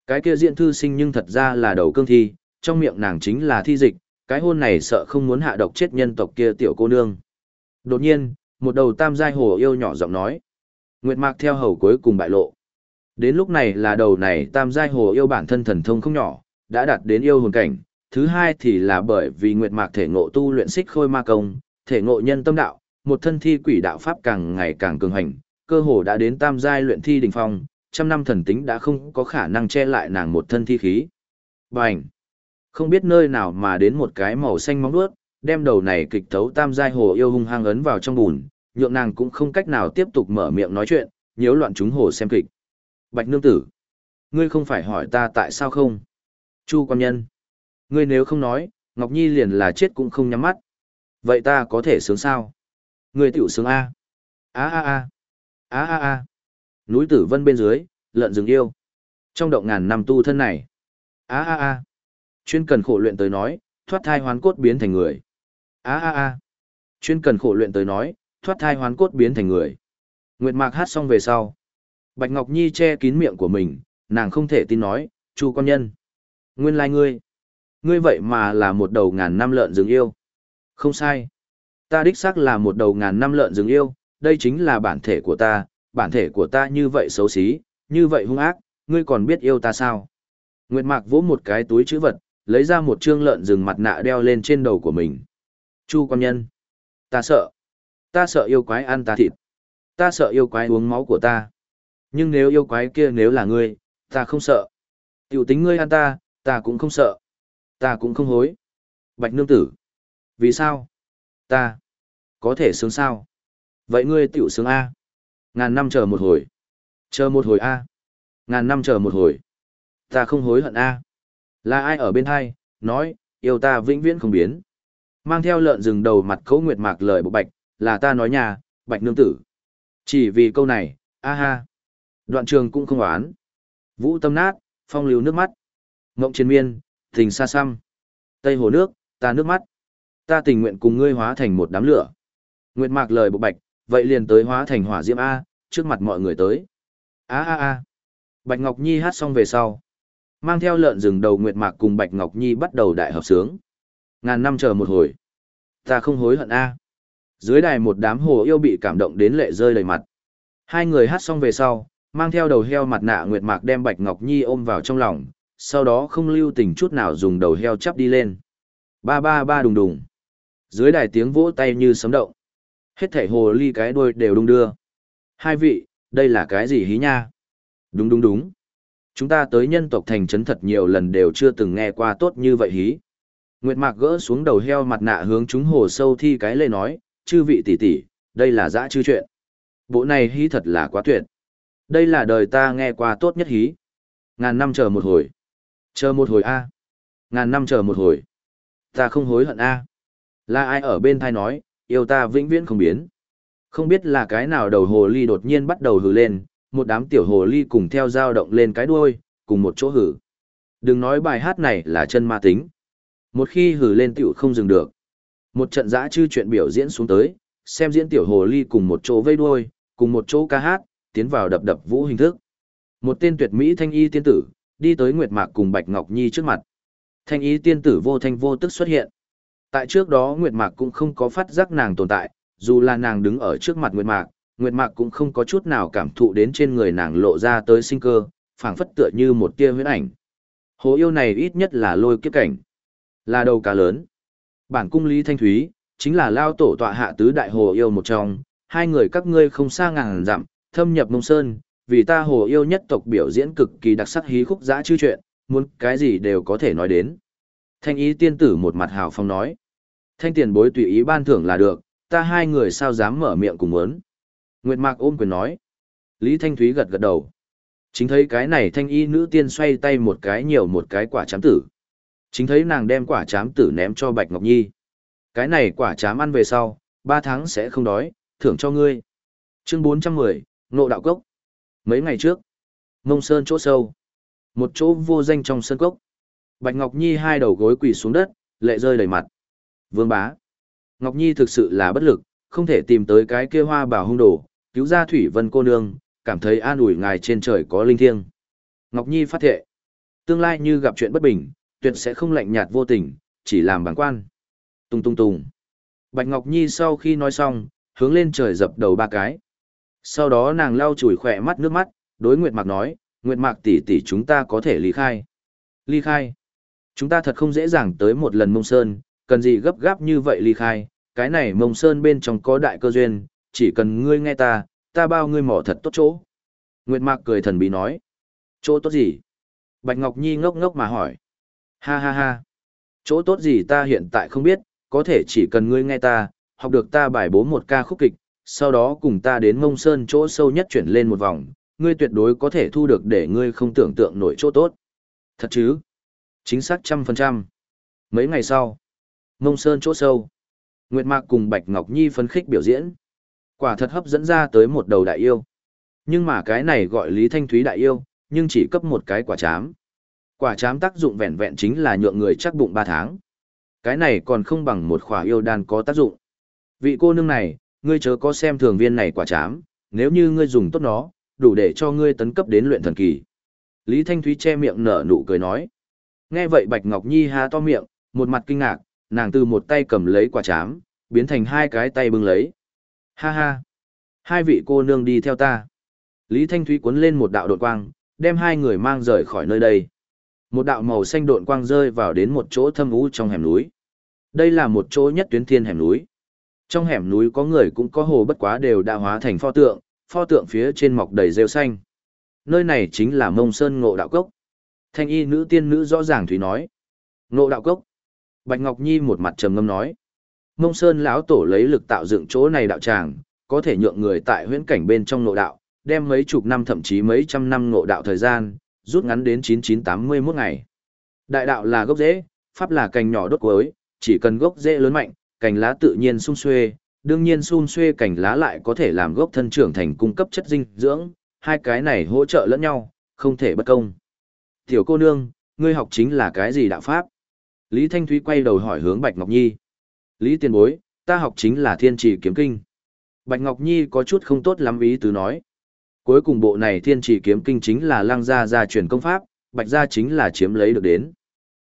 cái kia diện thư sinh nhưng thật ra là đầu cương thi, trong miệng nàng chính là thi dịch, cái hôn này sợ không muốn hạ độc chết nhân tộc kia tiểu cô nương. Đột nhiên, một đầu tam giai hồ yêu nhỏ giọng nói. Nguyệt Mạc theo hầu cuối cùng bại lộ. Đến lúc này là đầu này tam giai hồ yêu bản thân thần thông không nhỏ, đã đạt đến yêu hồn cảnh. Thứ hai thì là bởi vì Nguyệt Mạc thể ngộ tu luyện xích khôi ma công, thể ngộ nhân tâm đạo, một thân thi quỷ đạo pháp càng ngày càng cường hành, cơ hồ đã đến tam giai luyện thi đỉnh phong, trăm năm thần tính đã không có khả năng che lại nàng một thân thi khí. Bành! Không biết nơi nào mà đến một cái màu xanh móng đuốt, đem đầu này kịch thấu tam giai hồ yêu hung hăng ấn vào trong bùn, nhượng nàng cũng không cách nào tiếp tục mở miệng nói chuyện, nhiễu loạn chúng hồ xem kịch. Bạch nương tử, ngươi không phải hỏi ta tại sao không? Chu quan nhân, ngươi nếu không nói, Ngọc Nhi liền là chết cũng không nhắm mắt. Vậy ta có thể sướng sao? người tiểu sướng A. A A A. A A A. Núi tử vân bên dưới, lợn rừng yêu. Trong động ngàn năm tu thân này. A A A. Chuyên cần khổ luyện tới nói, thoát thai hoán cốt biến thành người. A A A. Chuyên cần khổ luyện tới nói, thoát thai hoán cốt biến thành người. Nguyệt Mạc hát xong về sau. Bạch Ngọc Nhi che kín miệng của mình, nàng không thể tin nói, chu con nhân. Nguyên lai ngươi. Ngươi vậy mà là một đầu ngàn năm lợn rừng yêu. Không sai. Ta đích xác là một đầu ngàn năm lợn rừng yêu, đây chính là bản thể của ta, bản thể của ta như vậy xấu xí, như vậy hung ác, ngươi còn biết yêu ta sao? Nguyệt Mạc vỗ một cái túi chữ vật, lấy ra một trương lợn rừng mặt nạ đeo lên trên đầu của mình. Chu quan nhân. Ta sợ. Ta sợ yêu quái ăn ta thịt. Ta sợ yêu quái uống máu của ta. Nhưng nếu yêu quái kia nếu là ngươi, ta không sợ. Tiểu tính ngươi ăn ta, ta cũng không sợ. Ta cũng không hối. Bạch nương tử. Vì sao? Ta. Có thể sướng sao? Vậy ngươi tiểu sướng A. Ngàn năm chờ một hồi. Chờ một hồi A. Ngàn năm chờ một hồi. Ta không hối hận A. Là ai ở bên hai, nói, yêu ta vĩnh viễn không biến. Mang theo lợn rừng đầu mặt khấu nguyệt mạc lời bộ bạch, là ta nói nhà, bạch nương tử. Chỉ vì câu này, a ha. Đoạn trường cũng không oán. Vũ tâm nát, phong lưu nước mắt. Ngộng chiến miên, tình xa xăm. Tây hồ nước, ta nước mắt. Ta tình nguyện cùng ngươi hóa thành một đám lửa. Nguyệt mạc lời bộ bạch, vậy liền tới hóa thành hỏa diễm A, trước mặt mọi người tới. A a a. Bạch Ngọc Nhi hát xong về sau. Mang theo lợn rừng đầu Nguyệt Mạc cùng Bạch Ngọc Nhi bắt đầu đại hợp sướng. Ngàn năm chờ một hồi. Ta không hối hận A. Dưới đài một đám hồ yêu bị cảm động đến lệ rơi đầy mặt. Hai người hát xong về sau, mang theo đầu heo mặt nạ Nguyệt Mạc đem Bạch Ngọc Nhi ôm vào trong lòng, sau đó không lưu tình chút nào dùng đầu heo chắp đi lên. Ba ba ba đùng đùng. Dưới đài tiếng vỗ tay như sấm động. Hết thảy hồ ly cái đuôi đều đung đưa. Hai vị, đây là cái gì hí nha? Đúng đúng đúng. Chúng ta tới nhân tộc thành trấn thật nhiều lần đều chưa từng nghe qua tốt như vậy hí. Nguyệt Mạc gỡ xuống đầu heo mặt nạ hướng chúng hồ sâu thi cái lê nói, chư vị tỷ tỷ, đây là dã chư chuyện. Bộ này hí thật là quá tuyệt. Đây là đời ta nghe qua tốt nhất hí. Ngàn năm chờ một hồi. Chờ một hồi A. Ngàn năm chờ một hồi. Ta không hối hận A. Là ai ở bên thai nói, yêu ta vĩnh viễn không biến. Không biết là cái nào đầu hồ ly đột nhiên bắt đầu hừ lên, một đám tiểu hồ ly cùng theo dao động lên cái đuôi, cùng một chỗ hử. Đừng nói bài hát này là chân ma tính. Một khi hử lên tiểu không dừng được. Một trận giã chư chuyện biểu diễn xuống tới, xem diễn tiểu hồ ly cùng một chỗ vây đuôi, cùng một chỗ ca hát, tiến vào đập đập vũ hình thức. Một tên tuyệt mỹ thanh y tiên tử, đi tới Nguyệt Mạc cùng Bạch Ngọc Nhi trước mặt. Thanh y tiên tử vô thanh vô tức xuất hiện. Tại trước đó Nguyệt Mạc cũng không có phát giác nàng tồn tại, dù là nàng đứng ở trước mặt Nguyệt Mạc, Nguyệt Mạc cũng không có chút nào cảm thụ đến trên người nàng lộ ra tới sinh cơ, phảng phất tựa như một tia huyễn ảnh. Hồ yêu này ít nhất là lôi kiếp cảnh, là đầu cá lớn. Bản cung Lý Thanh Thúy, chính là lao tổ tọa hạ tứ đại hồ yêu một trong, hai người các ngươi không xa ngàn dặm, thâm nhập mông sơn, vì ta hồ yêu nhất tộc biểu diễn cực kỳ đặc sắc hí khúc dã chư chuyện, muốn cái gì đều có thể nói đến. Thanh ý tiên tử một mặt hào phong nói. Thanh tiền bối tùy ý ban thưởng là được, ta hai người sao dám mở miệng cùng muốn. Nguyệt Mạc ôm quyền nói. Lý Thanh Thúy gật gật đầu. Chính thấy cái này thanh y nữ tiên xoay tay một cái nhiều một cái quả chám tử. Chính thấy nàng đem quả chám tử ném cho Bạch Ngọc Nhi. Cái này quả chám ăn về sau, ba tháng sẽ không đói, thưởng cho ngươi. Chương bốn trăm mười Nộ Đạo Cốc. Mấy ngày trước, Mông Sơn chỗ sâu. Một chỗ vô danh trong sân cốc. Bạch Ngọc Nhi hai đầu gối quỳ xuống đất, lệ rơi đầy mặt. Vương bá. Ngọc Nhi thực sự là bất lực, không thể tìm tới cái kia hoa bảo hung đồ, cứu ra Thủy Vân cô nương, cảm thấy an ủi ngài trên trời có linh thiêng. Ngọc Nhi phát thệ. Tương lai như gặp chuyện bất bình, tuyệt sẽ không lạnh nhạt vô tình, chỉ làm bằng quan. Tung tung tung. Bạch Ngọc Nhi sau khi nói xong, hướng lên trời dập đầu ba cái. Sau đó nàng lau chùi khỏe mắt nước mắt, đối Nguyệt Mạc nói, Nguyệt Mạc tỷ tỷ chúng ta có thể ly khai. Ly khai. Chúng ta thật không dễ dàng tới một lần mông sơn, cần gì gấp gáp như vậy ly khai, cái này mông sơn bên trong có đại cơ duyên, chỉ cần ngươi nghe ta, ta bao ngươi mỏ thật tốt chỗ. Nguyệt Mạc cười thần bí nói. Chỗ tốt gì? Bạch Ngọc Nhi ngốc ngốc mà hỏi. Ha ha ha. Chỗ tốt gì ta hiện tại không biết, có thể chỉ cần ngươi nghe ta, học được ta bài bố một ca khúc kịch, sau đó cùng ta đến mông sơn chỗ sâu nhất chuyển lên một vòng, ngươi tuyệt đối có thể thu được để ngươi không tưởng tượng nổi chỗ tốt. Thật chứ? Chính xác trăm phần trăm. Mấy ngày sau, mông sơn chỗ sâu, Nguyệt Mạc cùng Bạch Ngọc Nhi phấn khích biểu diễn. Quả thật hấp dẫn ra tới một đầu đại yêu. Nhưng mà cái này gọi Lý Thanh Thúy đại yêu, nhưng chỉ cấp một cái quả chám. Quả chám tác dụng vẹn vẹn chính là nhượng người chắc bụng 3 tháng. Cái này còn không bằng một khỏa yêu đan có tác dụng. Vị cô nương này, ngươi chớ có xem thường viên này quả chám, nếu như ngươi dùng tốt nó, đủ để cho ngươi tấn cấp đến luyện thần kỳ. Lý Thanh Thúy che miệng nở nụ cười nói. Nghe vậy Bạch Ngọc Nhi há to miệng, một mặt kinh ngạc, nàng từ một tay cầm lấy quả chám, biến thành hai cái tay bưng lấy. Ha ha! Hai vị cô nương đi theo ta. Lý Thanh Thúy cuốn lên một đạo đột quang, đem hai người mang rời khỏi nơi đây. Một đạo màu xanh độn quang rơi vào đến một chỗ thâm u trong hẻm núi. Đây là một chỗ nhất tuyến thiên hẻm núi. Trong hẻm núi có người cũng có hồ bất quá đều đã hóa thành pho tượng, pho tượng phía trên mọc đầy rêu xanh. Nơi này chính là Mông Sơn Ngộ Đạo Cốc. Thanh y nữ tiên nữ rõ ràng thúy nói. Ngộ Đạo Cốc. Bạch Ngọc Nhi một mặt trầm ngâm nói. Mông Sơn lão tổ lấy lực tạo dựng chỗ này đạo tràng, có thể nhượng người tại huyễn cảnh bên trong ngộ đạo, đem mấy chục năm thậm chí mấy trăm năm ngộ đạo thời gian, rút ngắn đến 9981 ngày. Đại đạo là gốc rễ, pháp là cành nhỏ đốt cuối, chỉ cần gốc rễ lớn mạnh, cành lá tự nhiên sum xuê, đương nhiên sum xuê cành lá lại có thể làm gốc thân trưởng thành cung cấp chất dinh dưỡng, hai cái này hỗ trợ lẫn nhau, không thể bất công. Tiểu cô nương, ngươi học chính là cái gì đạo pháp? Lý Thanh Thúy quay đầu hỏi hướng Bạch Ngọc Nhi. Lý tiền bối, ta học chính là thiên trì kiếm kinh. Bạch Ngọc Nhi có chút không tốt lắm ý tứ nói. Cuối cùng bộ này thiên trì kiếm kinh chính là lăng gia gia truyền công pháp, bạch gia chính là chiếm lấy được đến.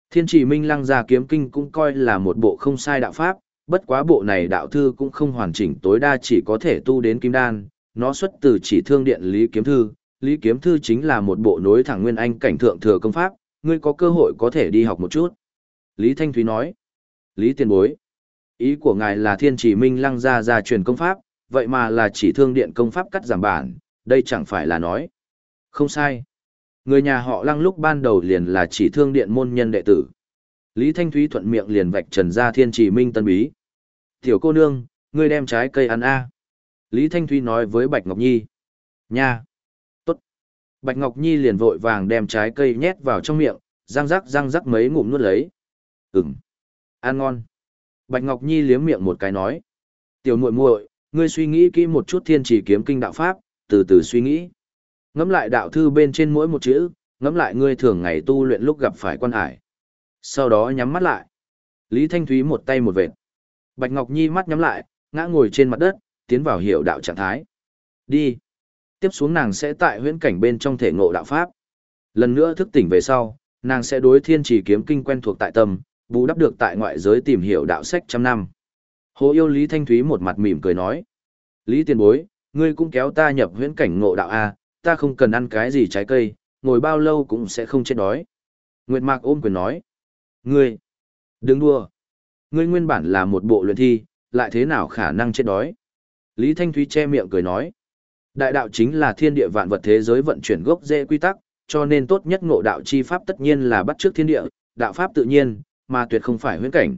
Thiên trì minh lăng gia kiếm kinh cũng coi là một bộ không sai đạo pháp, bất quá bộ này đạo thư cũng không hoàn chỉnh tối đa chỉ có thể tu đến kim đan, nó xuất từ chỉ thương điện lý kiếm thư, lý kiếm thư chính là một bộ nối thẳng nguyên anh cảnh thượng thừa công pháp, ngươi có cơ hội có thể đi học một chút. Lý Thanh Thúy nói, Lý tiền bối, ý của ngài là thiên Chỉ minh lăng gia ra truyền công pháp, vậy mà là chỉ thương điện công pháp cắt giảm bản, đây chẳng phải là nói. Không sai. Người nhà họ lăng lúc ban đầu liền là chỉ thương điện môn nhân đệ tử. Lý Thanh Thúy thuận miệng liền vạch trần ra thiên Chỉ minh tân bí. Tiểu cô nương, ngươi đem trái cây ăn a Lý Thanh Thúy nói với Bạch Ngọc Nhi. Nha! Tốt! Bạch Ngọc Nhi liền vội vàng đem trái cây nhét vào trong miệng, răng rắc răng rắc mấy ngụm nuốt lấy. Ừm, ăn ngon. Bạch Ngọc Nhi liếm miệng một cái nói. Tiểu muội muội, ngươi suy nghĩ kỹ một chút thiên chỉ kiếm kinh đạo pháp, từ từ suy nghĩ. Ngẫm lại đạo thư bên trên mỗi một chữ, ngẫm lại ngươi thường ngày tu luyện lúc gặp phải quan hải. Sau đó nhắm mắt lại. Lý Thanh Thúy một tay một vệt. Bạch Ngọc Nhi mắt nhắm lại, ngã ngồi trên mặt đất, tiến vào hiểu đạo trạng thái. Đi. Tiếp xuống nàng sẽ tại huyễn cảnh bên trong thể ngộ đạo pháp. Lần nữa thức tỉnh về sau, nàng sẽ đối thiên chỉ kiếm kinh quen thuộc tại tâm, bù đắp được tại ngoại giới tìm hiểu đạo sách trăm năm. Hồ yêu Lý Thanh Thúy một mặt mỉm cười nói. Lý tiền bối, ngươi cũng kéo ta nhập huyễn cảnh ngộ đạo A, ta không cần ăn cái gì trái cây, ngồi bao lâu cũng sẽ không chết đói. Nguyệt Mạc ôm quyền nói. Ngươi, đừng đua. Ngươi nguyên bản là một bộ luyện thi, lại thế nào khả năng chết đói. Lý Thanh Thúy che miệng cười nói. Đại đạo chính là thiên địa vạn vật thế giới vận chuyển gốc rễ quy tắc, cho nên tốt nhất ngộ đạo chi pháp tất nhiên là bắt trước thiên địa, đạo pháp tự nhiên, mà tuyệt không phải huyễn cảnh.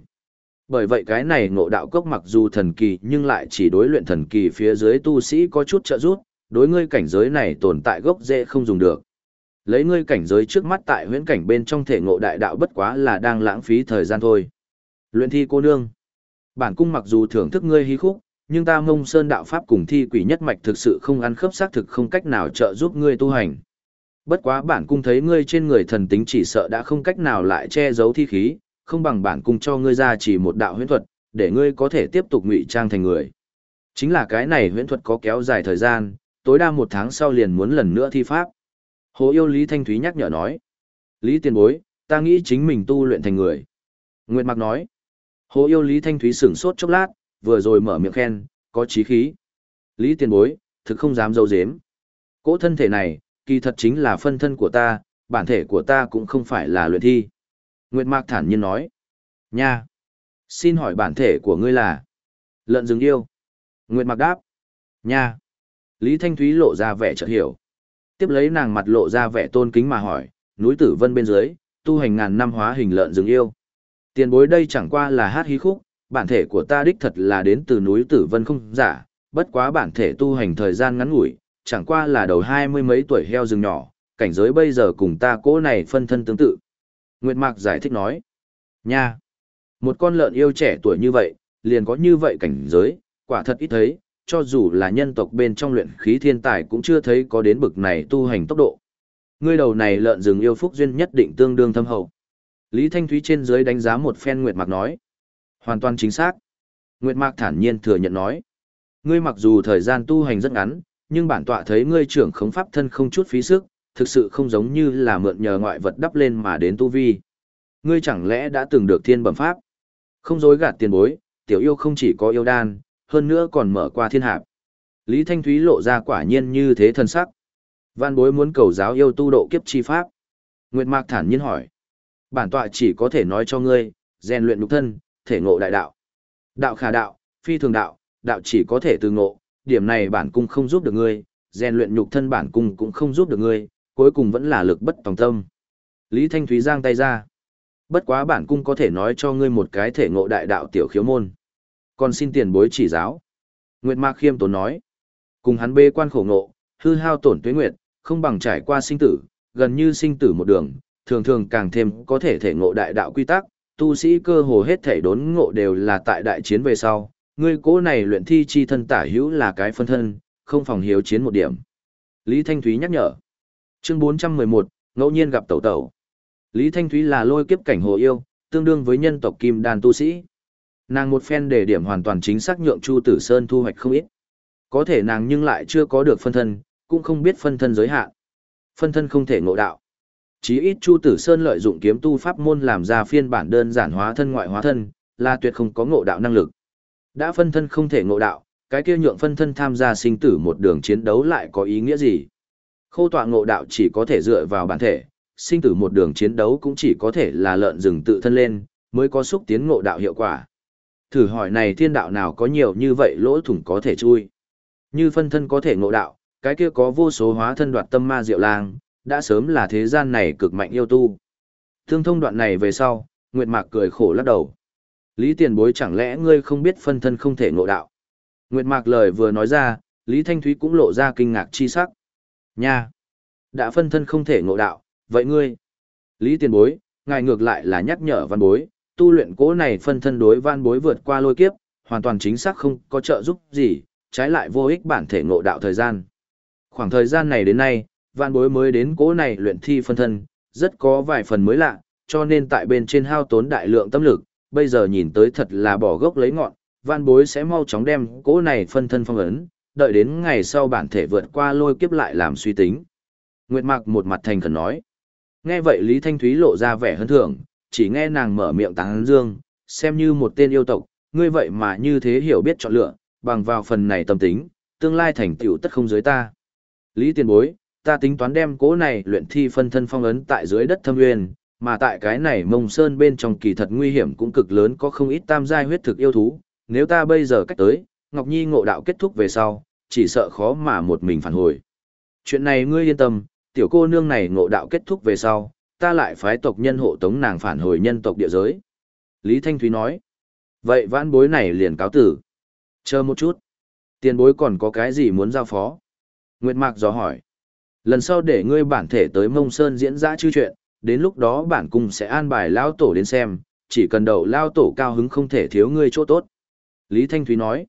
Bởi vậy cái này ngộ đạo cốc mặc dù thần kỳ nhưng lại chỉ đối luyện thần kỳ phía dưới tu sĩ có chút trợ giúp, đối ngươi cảnh giới này tồn tại gốc dễ không dùng được. Lấy ngươi cảnh giới trước mắt tại huyễn cảnh bên trong thể ngộ đại đạo bất quá là đang lãng phí thời gian thôi. Luyện thi cô nương. Bản cung mặc dù thưởng thức ngươi hí khúc, nhưng ta mông sơn đạo pháp cùng thi quỷ nhất mạch thực sự không ăn khớp xác thực không cách nào trợ giúp ngươi tu hành. Bất quá bản cung thấy ngươi trên người thần tính chỉ sợ đã không cách nào lại che giấu thi khí, không bằng bản cung cho ngươi ra chỉ một đạo huyễn thuật, để ngươi có thể tiếp tục ngụy trang thành người. Chính là cái này huyễn thuật có kéo dài thời gian, tối đa một tháng sau liền muốn lần nữa thi pháp. Hồ yêu Lý Thanh Thúy nhắc nhở nói. Lý tiền bối, ta nghĩ chính mình tu luyện thành người. Nguyệt Mạc nói. Hồ yêu Lý Thanh Thúy sửng sốt chốc lát, vừa rồi mở miệng khen, có chí khí. Lý tiền bối, thực không dám dâu dếm. Cỗ thân thể này, kỳ thật chính là phân thân của ta, bản thể của ta cũng không phải là luyện thi. Nguyệt Mạc thản nhiên nói. Nha! Xin hỏi bản thể của ngươi là? Lợn rừng yêu. Nguyệt Mạc đáp. Nha! Lý Thanh Thúy lộ ra vẻ chợt hiểu. Tiếp lấy nàng mặt lộ ra vẻ tôn kính mà hỏi, núi tử vân bên dưới, tu hành ngàn năm hóa hình lợn rừng yêu. Tiền bối đây chẳng qua là hát hí khúc, bản thể của ta đích thật là đến từ núi tử vân không giả, bất quá bản thể tu hành thời gian ngắn ngủi, chẳng qua là đầu hai mươi mấy tuổi heo rừng nhỏ, cảnh giới bây giờ cùng ta cố này phân thân tương tự. Nguyệt Mạc giải thích nói, nha, một con lợn yêu trẻ tuổi như vậy, liền có như vậy cảnh giới, quả thật ít thấy, cho dù là nhân tộc bên trong luyện khí thiên tài cũng chưa thấy có đến bực này tu hành tốc độ. Ngươi đầu này lợn rừng yêu phúc duyên nhất định tương đương thâm hậu. Lý Thanh Thúy trên dưới đánh giá một phen Nguyệt Mạc nói. Hoàn toàn chính xác. Nguyệt Mạc thản nhiên thừa nhận nói. Ngươi mặc dù thời gian tu hành rất ngắn, nhưng bản tọa thấy ngươi trưởng khống pháp thân không chút phí sức, thực sự không giống như là mượn nhờ ngoại vật đắp lên mà đến tu vi. Ngươi chẳng lẽ đã từng được thiên bẩm pháp? Không dối gạt tiền bối, tiểu yêu không chỉ có yêu đan, hơn nữa còn mở qua thiên hạp. Lý Thanh Thúy lộ ra quả nhiên như thế thân sắc. Văn bối muốn cầu giáo yêu tu độ kiếp chi pháp. Nguyệt Mạc thản nhiên hỏi. Bản tọa chỉ có thể nói cho ngươi, rèn luyện nhục thân, thể ngộ đại đạo. Đạo khả đạo, phi thường đạo, đạo chỉ có thể từ ngộ, điểm này bản cung không giúp được ngươi, rèn luyện nhục thân bản cung cũng không giúp được ngươi, cuối cùng vẫn là lực bất tòng tâm. Lý Thanh Thúy giang tay ra. Bất quá bản cung có thể nói cho ngươi một cái thể ngộ đại đạo tiểu khiếu môn. Còn xin tiền bối chỉ giáo. Nguyệt Mạc khiêm tốn nói. Cùng hắn bê quan khổ ngộ, hư hao tổn tuế nguyệt, không bằng trải qua sinh tử, gần như sinh tử một đường, thường thường càng thêm có thể thể ngộ đại đạo quy tắc, tu sĩ cơ hồ hết thể đốn ngộ đều là tại đại chiến về sau, ngươi cố này luyện thi chi thân tả hữu là cái phân thân, không phòng hiếu chiến một điểm. Lý Thanh Thúy nhắc nhở. Chương 411, ngẫu nhiên gặp tẩu tẩu. Lý Thanh Thúy là lôi kiếp cảnh hồ yêu, tương đương với nhân tộc kim đàn tu sĩ. Nàng một phen đề điểm hoàn toàn chính xác nhượng Chu Tử Sơn thu hoạch không ít. Có thể nàng nhưng lại chưa có được phân thân, cũng không biết phân thân giới hạn. Phân thân không thể ngộ đạo. Chí ít Chu Tử Sơn lợi dụng kiếm tu pháp môn làm ra phiên bản đơn giản hóa thân ngoại hóa thân, là tuyệt không có ngộ đạo năng lực. Đã phân thân không thể ngộ đạo, cái kia nhượng phân thân tham gia sinh tử một đường chiến đấu lại có ý nghĩa gì? Khâu tọa ngộ đạo chỉ có thể dựa vào bản thể, sinh tử một đường chiến đấu cũng chỉ có thể là lợn rừng tự thân lên, mới có xúc tiến ngộ đạo hiệu quả. Thử hỏi này thiên đạo nào có nhiều như vậy lỗ thủng có thể chui. Như phân thân có thể ngộ đạo, cái kia có vô số hóa thân đoạt tâm ma diệu lang, đã sớm là thế gian này cực mạnh yêu tu. Thương thông đoạn này về sau, Nguyệt Mạc cười khổ lắc đầu. Lý tiền bối chẳng lẽ ngươi không biết phân thân không thể ngộ đạo. Nguyệt Mạc lời vừa nói ra, Lý Thanh Thúy cũng lộ ra kinh ngạc chi sắc. Nha! đã phân thân không thể ngộ đạo, vậy ngươi? Lý tiền bối, ngài ngược lại là nhắc nhở văn bối, tu luyện cố này phân thân đối văn bối vượt qua lôi kiếp, hoàn toàn chính xác không có trợ giúp gì, trái lại vô ích bản thể ngộ đạo thời gian. Khoảng thời gian này đến nay, văn bối mới đến cố này luyện thi phân thân, rất có vài phần mới lạ, cho nên tại bên trên hao tốn đại lượng tâm lực, bây giờ nhìn tới thật là bỏ gốc lấy ngọn, văn bối sẽ mau chóng đem cố này phân thân phong ấn, đợi đến ngày sau bản thể vượt qua lôi kiếp lại làm suy tính. Nguyệt Mạc một mặt thành khẩn nói. Nghe vậy Lý Thanh Thúy lộ ra vẻ hân thưởng, chỉ nghe nàng mở miệng tán dương, xem như một tên yêu tộc, ngươi vậy mà như thế hiểu biết chọn lựa, bằng vào phần này tâm tính, tương lai thành tựu tất không dưới ta. Lý tiền bối, ta tính toán đem cố này luyện thi phân thân phong ấn tại dưới đất thâm nguyên, mà tại cái này mông sơn bên trong kỳ thật nguy hiểm cũng cực lớn có không ít tam giai huyết thực yêu thú, nếu ta bây giờ cách tới, Ngọc Nhi ngộ đạo kết thúc về sau, chỉ sợ khó mà một mình phản hồi. Chuyện này ngươi yên tâm, tiểu cô nương này ngộ đạo kết thúc về sau, ta lại phái tộc nhân hộ tống nàng phản hồi nhân tộc địa giới. Lý Thanh Thúy nói, vậy vãn bối này liền cáo tử. Chờ một chút, tiền bối còn có cái gì muốn giao phó? Nguyệt Mạc dò hỏi, lần sau để ngươi bản thể tới mông sơn diễn ra chư chuyện, đến lúc đó bản cung sẽ an bài lao tổ đến xem, chỉ cần đậu lao tổ cao hứng không thể thiếu ngươi chỗ tốt. Lý Thanh Thúy nói,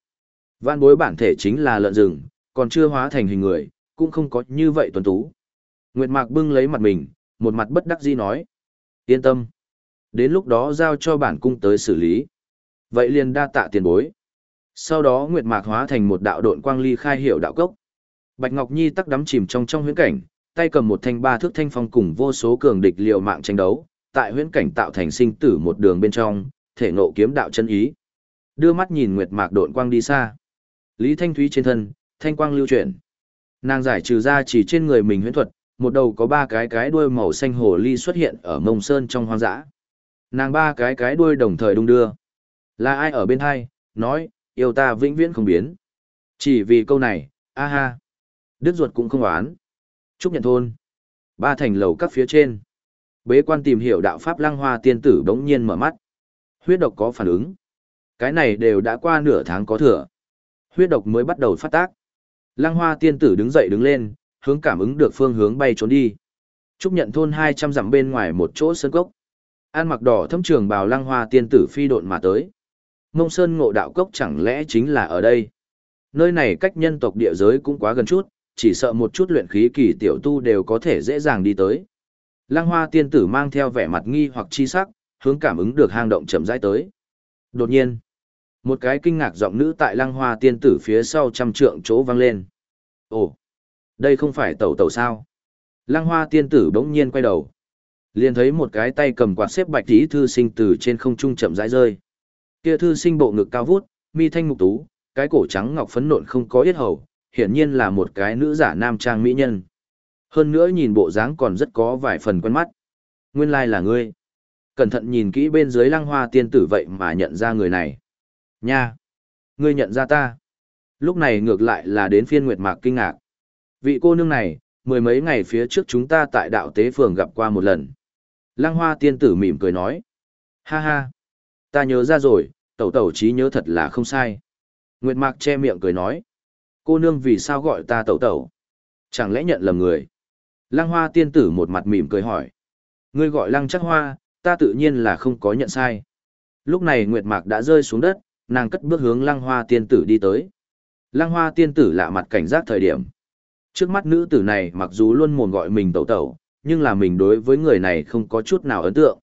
Vạn bối bản thể chính là lợn rừng, còn chưa hóa thành hình người, cũng không có như vậy tuần tú. Nguyệt Mạc bưng lấy mặt mình, một mặt bất đắc dĩ nói. Yên tâm. Đến lúc đó giao cho bản cung tới xử lý. Vậy liền đa tạ tiền bối. Sau đó Nguyệt Mạc hóa thành một đạo độn quang ly khai hiệu đạo cốc. Bạch Ngọc Nhi tắc đắm chìm trong trong huyễn cảnh, tay cầm một thanh ba thước thanh phong cùng vô số cường địch liều mạng tranh đấu, tại huyễn cảnh tạo thành sinh tử một đường bên trong, thể nộ kiếm đạo chân ý. Đưa mắt nhìn Nguyệt Mạc độn quang đi xa. Lý Thanh Thúy trên thân, thanh quang lưu chuyển. Nàng giải trừ ra chỉ trên người mình huyễn thuật, một đầu có ba cái cái đuôi màu xanh hồ ly xuất hiện ở mông sơn trong hoang dã. Nàng ba cái cái đuôi đồng thời đung đưa. Là ai ở bên hai, nói, yêu ta vĩnh viễn không biến. Chỉ vì câu này, a ha. Đức ruột cũng không oán. Chúc nhận thôn. Ba thành lầu các phía trên. Bế quan tìm hiểu đạo pháp lăng hoa tiên tử đống nhiên mở mắt. Huyết độc có phản ứng. Cái này đều đã qua nửa tháng có thừa. Huyết độc mới bắt đầu phát tác. Lăng hoa tiên tử đứng dậy đứng lên, hướng cảm ứng được phương hướng bay trốn đi. Trúc nhận thôn 200 dặm bên ngoài một chỗ sơn cốc. An mặc đỏ thâm trường bào lăng hoa tiên tử phi độn mà tới. Ngông sơn ngộ đạo cốc chẳng lẽ chính là ở đây. Nơi này cách nhân tộc địa giới cũng quá gần chút, chỉ sợ một chút luyện khí kỳ tiểu tu đều có thể dễ dàng đi tới. Lăng hoa tiên tử mang theo vẻ mặt nghi hoặc chi sắc, hướng cảm ứng được hang động chậm rãi tới. Đột nhiên, một cái kinh ngạc giọng nữ tại lăng hoa tiên tử phía sau trăm trượng chỗ vang lên. Ồ! Đây không phải tẩu tẩu sao? Lăng hoa tiên tử bỗng nhiên quay đầu. Liền thấy một cái tay cầm quạt xếp bạch tí thư sinh từ trên không trung chậm rãi rơi. Kia thư sinh bộ ngực cao vút, mi thanh mục tú, cái cổ trắng ngọc phấn nộn không có yết hầu, hiển nhiên là một cái nữ giả nam trang mỹ nhân. Hơn nữa nhìn bộ dáng còn rất có vài phần quen mắt. Nguyên lai là ngươi. Cẩn thận nhìn kỹ bên dưới lăng hoa tiên tử vậy mà nhận ra người này. Nha! Ngươi nhận ra ta. Lúc này ngược lại là đến phiên Nguyệt Mạc kinh ngạc. Vị cô nương này, mười mấy ngày phía trước chúng ta tại đạo tế phường gặp qua một lần. Lăng hoa tiên tử mỉm cười nói. Ha ha, ta nhớ ra rồi, tẩu tẩu trí nhớ thật là không sai. Nguyệt Mạc che miệng cười nói. Cô nương vì sao gọi ta tẩu tẩu? Chẳng lẽ nhận lầm người? Lăng hoa tiên tử một mặt mỉm cười hỏi. Ngươi gọi lăng chắc hoa, ta tự nhiên là không có nhận sai. Lúc này Nguyệt Mạc đã rơi xuống đất, nàng cất bước hướng lăng hoa tiên tử đi tới. Lăng hoa tiên tử lạ mặt cảnh giác thời điểm. Trước mắt nữ tử này mặc dù luôn mồm gọi mình tẩu tẩu, nhưng là mình đối với người này không có chút nào ấn tượng.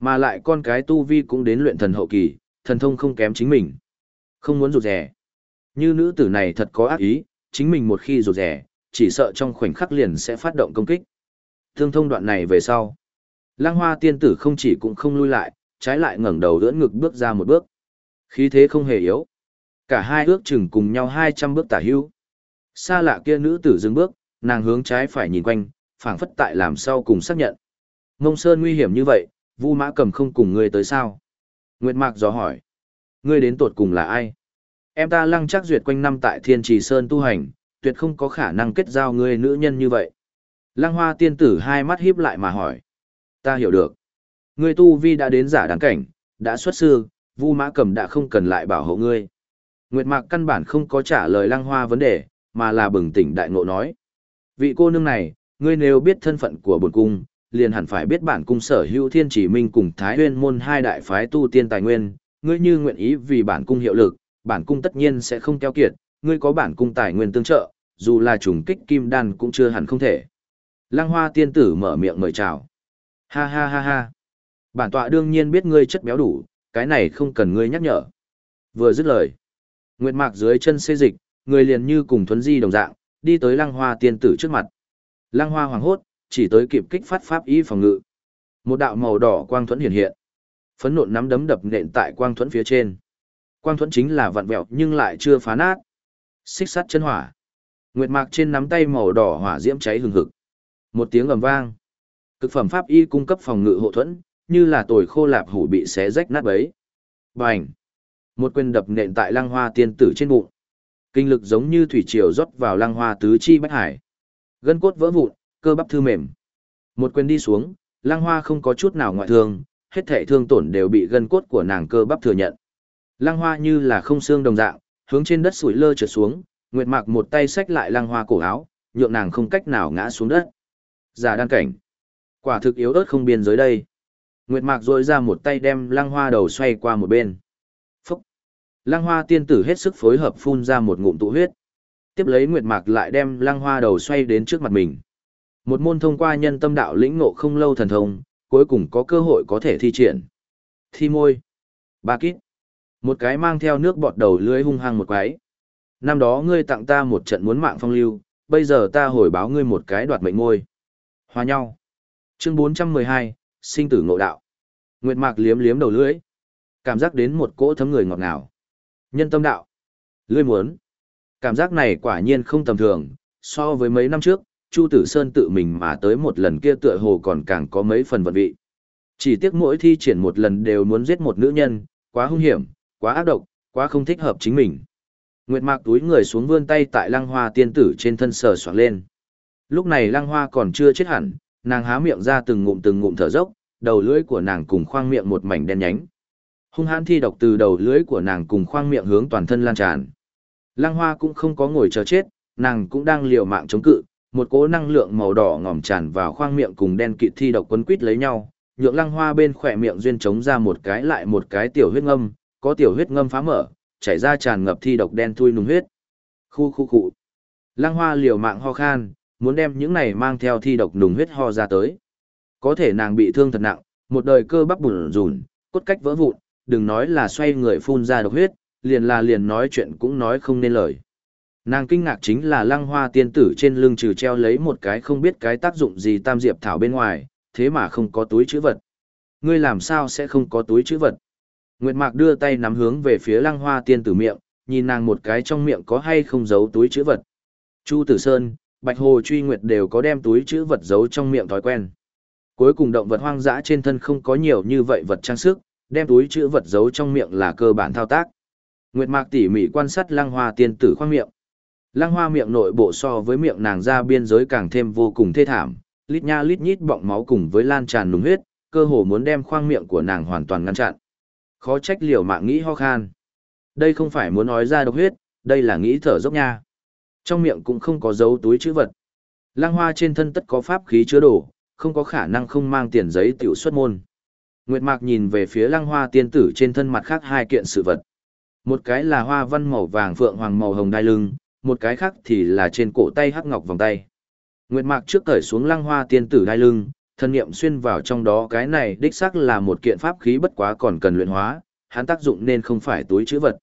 Mà lại con cái tu vi cũng đến luyện thần hậu kỳ, thần thông không kém chính mình. Không muốn rụt rẻ. Như nữ tử này thật có ác ý, chính mình một khi rụt rẻ, chỉ sợ trong khoảnh khắc liền sẽ phát động công kích. Thương thông đoạn này về sau. Lăng hoa tiên tử không chỉ cũng không lui lại, trái lại ngẩng đầu đỡ ngực bước ra một bước. Khí thế không hề yếu. Cả hai ước chừng cùng nhau 200 bước tả hưu. Xa lạ kia nữ tử dừng bước, nàng hướng trái phải nhìn quanh, phảng phất tại làm sao cùng xác nhận. Mông Sơn nguy hiểm như vậy, Vu Mã Cầm không cùng ngươi tới sao? Nguyệt Mạc dò hỏi. Ngươi đến tột cùng là ai? Em ta lăng chắc duyệt quanh năm tại Thiên Trì Sơn tu hành, tuyệt không có khả năng kết giao ngươi nữ nhân như vậy. Lăng Hoa tiên tử hai mắt híp lại mà hỏi. Ta hiểu được. Ngươi tu vi đã đến giả đáng cảnh, đã xuất sư, Vu Mã Cầm đã không cần lại bảo hộ ngươi. Nguyệt Mạc căn bản không có trả lời Lăng Hoa vấn đề, mà là bừng tỉnh đại ngộ nói. Vị cô nương này, ngươi nếu biết thân phận của bổn cung, liền hẳn phải biết bản cung sở hữu thiên chỉ minh cùng Thái Huyên môn hai đại phái tu tiên tài nguyên, ngươi như nguyện ý vì bản cung hiệu lực, bản cung tất nhiên sẽ không keo kiệt, ngươi có bản cung tài nguyên tương trợ, dù là trùng kích kim đan cũng chưa hẳn không thể. Lăng Hoa tiên tử mở miệng mời chào. Ha ha ha ha. Bản tọa đương nhiên biết ngươi chất béo đủ, cái này không cần ngươi nhắc nhở. Vừa dứt lời, Nguyệt Mạc dưới chân xê dịch, người liền như cùng thuấn di đồng dạng, đi tới Lăng Hoa tiên tử trước mặt. Lăng Hoa hoàng hốt, chỉ tới kịp kích phát pháp y phòng ngự. Một đạo màu đỏ quang thuẫn hiện hiện. Phấn nộn nắm đấm đập nện tại quang thuẫn phía trên. Quang thuẫn chính là vặn vẹo nhưng lại chưa phá nát. Xích sắt chân hỏa. Nguyệt Mạc trên nắm tay màu đỏ hỏa diễm cháy hừng hực. Một tiếng ầm vang. Cực phẩm pháp y cung cấp phòng ngự hộ thuẫn, như là tồi khô lạp hủ bị xé rách nát bấy. Bành! Một quyền đập nện tại lăng hoa tiên tử trên bụng. Kinh lực giống như thủy triều rót vào lăng hoa tứ chi bách hải. Gân cốt vỡ vụn, cơ bắp thư mềm. Một quyền đi xuống, lăng hoa không có chút nào ngoại thương, hết thể thương tổn đều bị gân cốt của nàng cơ bắp thừa nhận. Lăng hoa như là không xương đồng dạng, hướng trên đất sủi lơ trượt xuống, Nguyệt Mạc một tay xách lại lăng hoa cổ áo, nhượng nàng không cách nào ngã xuống đất. Giả đan cảnh. Quả thực yếu ớt không biên giới đây. Nguyệt Mạc rôi ra một tay đem lăng hoa đầu xoay qua một bên. Phúc! Lăng hoa tiên tử hết sức phối hợp phun ra một ngụm tụ huyết. Tiếp lấy Nguyệt Mạc lại đem lăng hoa đầu xoay đến trước mặt mình. Một môn thông qua nhân tâm đạo lĩnh ngộ không lâu thần thông, cuối cùng có cơ hội có thể thi triển. Thi môi. Ba kít. Một cái mang theo nước bọt đầu lưới hung hăng một quái. Năm đó ngươi tặng ta một trận muốn mạng phong lưu, bây giờ ta hồi báo ngươi một cái đoạt mệnh môi. Hòa nhau. Chương 412, sinh tử ngộ đạo. Nguyệt Mạc liếm liếm đầu lưỡi, cảm giác đến một cỗ thấm người ngọt ngào. Nhân tâm đạo. Lưỡi muốn. Cảm giác này quả nhiên không tầm thường, so với mấy năm trước, Chu Tử Sơn tự mình mà tới một lần kia tựa hồ còn càng có mấy phần vận vị. Chỉ tiếc mỗi thi triển một lần đều muốn giết một nữ nhân, quá hung hiểm, quá ác độc, quá không thích hợp chính mình. Nguyệt Mạc túi người xuống vươn tay tại Lăng Hoa tiên tử trên thân sờ soạng lên. Lúc này Lăng Hoa còn chưa chết hẳn, nàng há miệng ra từng ngụm từng ngụm thở dốc, đầu lưỡi của nàng cùng khoang miệng một mảnh đen nhánh. Hung hãn thi độc từ đầu lưỡi của nàng cùng khoang miệng hướng toàn thân lan tràn. Lăng Hoa cũng không có ngồi chờ chết, nàng cũng đang liều mạng chống cự, một cỗ năng lượng màu đỏ ngòm tràn vào khoang miệng cùng đen kịt thi độc quấn quít lấy nhau, nhượng Lăng Hoa bên khỏe miệng duyên chống ra một cái lại một cái tiểu huyết ngâm, có tiểu huyết ngâm phá mở, chảy ra tràn ngập thi độc đen thui nùng huyết. Khu khu cụ. Lăng Hoa liều mạng ho khan, muốn đem những này mang theo thi độc nùng huyết ho ra tới. Có thể nàng bị thương thật nặng, một đời cơ bắp bùn rùn, cốt cách vỡ vụn, đừng nói là xoay người phun ra độc huyết, liền là liền nói chuyện cũng nói không nên lời. Nàng kinh ngạc chính là lăng hoa tiên tử trên lưng trừ treo lấy một cái không biết cái tác dụng gì tam diệp thảo bên ngoài, thế mà không có túi chữ vật. Ngươi làm sao sẽ không có túi chữ vật? Nguyệt Mạc đưa tay nắm hướng về phía lăng hoa tiên tử miệng, nhìn nàng một cái trong miệng có hay không giấu túi chữ vật. Chu Tử Sơn, Bạch Hồ Truy Nguyệt đều có đem túi chữ vật giấu trong miệng thói quen. Cuối cùng động vật hoang dã trên thân không có nhiều như vậy vật trang sức, đem túi chữ vật giấu trong miệng là cơ bản thao tác. Nguyệt Mạc tỉ mỉ quan sát Lăng Hoa tiên tử khoang miệng. Lăng Hoa miệng nội bộ so với miệng nàng ra biên giới càng thêm vô cùng thê thảm, lít nha lít nhít bọng máu cùng với lan tràn nùng huyết, cơ hồ muốn đem khoang miệng của nàng hoàn toàn ngăn chặn. Khó trách liều mạng nghĩ ho khan. Đây không phải muốn nói ra độc huyết, đây là nghĩ thở dốc nha. Trong miệng cũng không có dấu túi chữ vật. Lăng Hoa trên thân tất có pháp khí chứa đồ, không có khả năng không mang tiền giấy tiểu xuất môn. Nguyệt Mạc nhìn về phía lăng hoa tiên tử trên thân mặt khác hai kiện sự vật. Một cái là hoa văn màu vàng phượng hoàng màu hồng đai lưng, một cái khác thì là trên cổ tay hắc ngọc vòng tay. Nguyệt Mạc trước cởi xuống lăng hoa tiên tử đai lưng, thân niệm xuyên vào trong đó cái này đích xác là một kiện pháp khí bất quá còn cần luyện hóa, hắn tác dụng nên không phải túi chữ vật.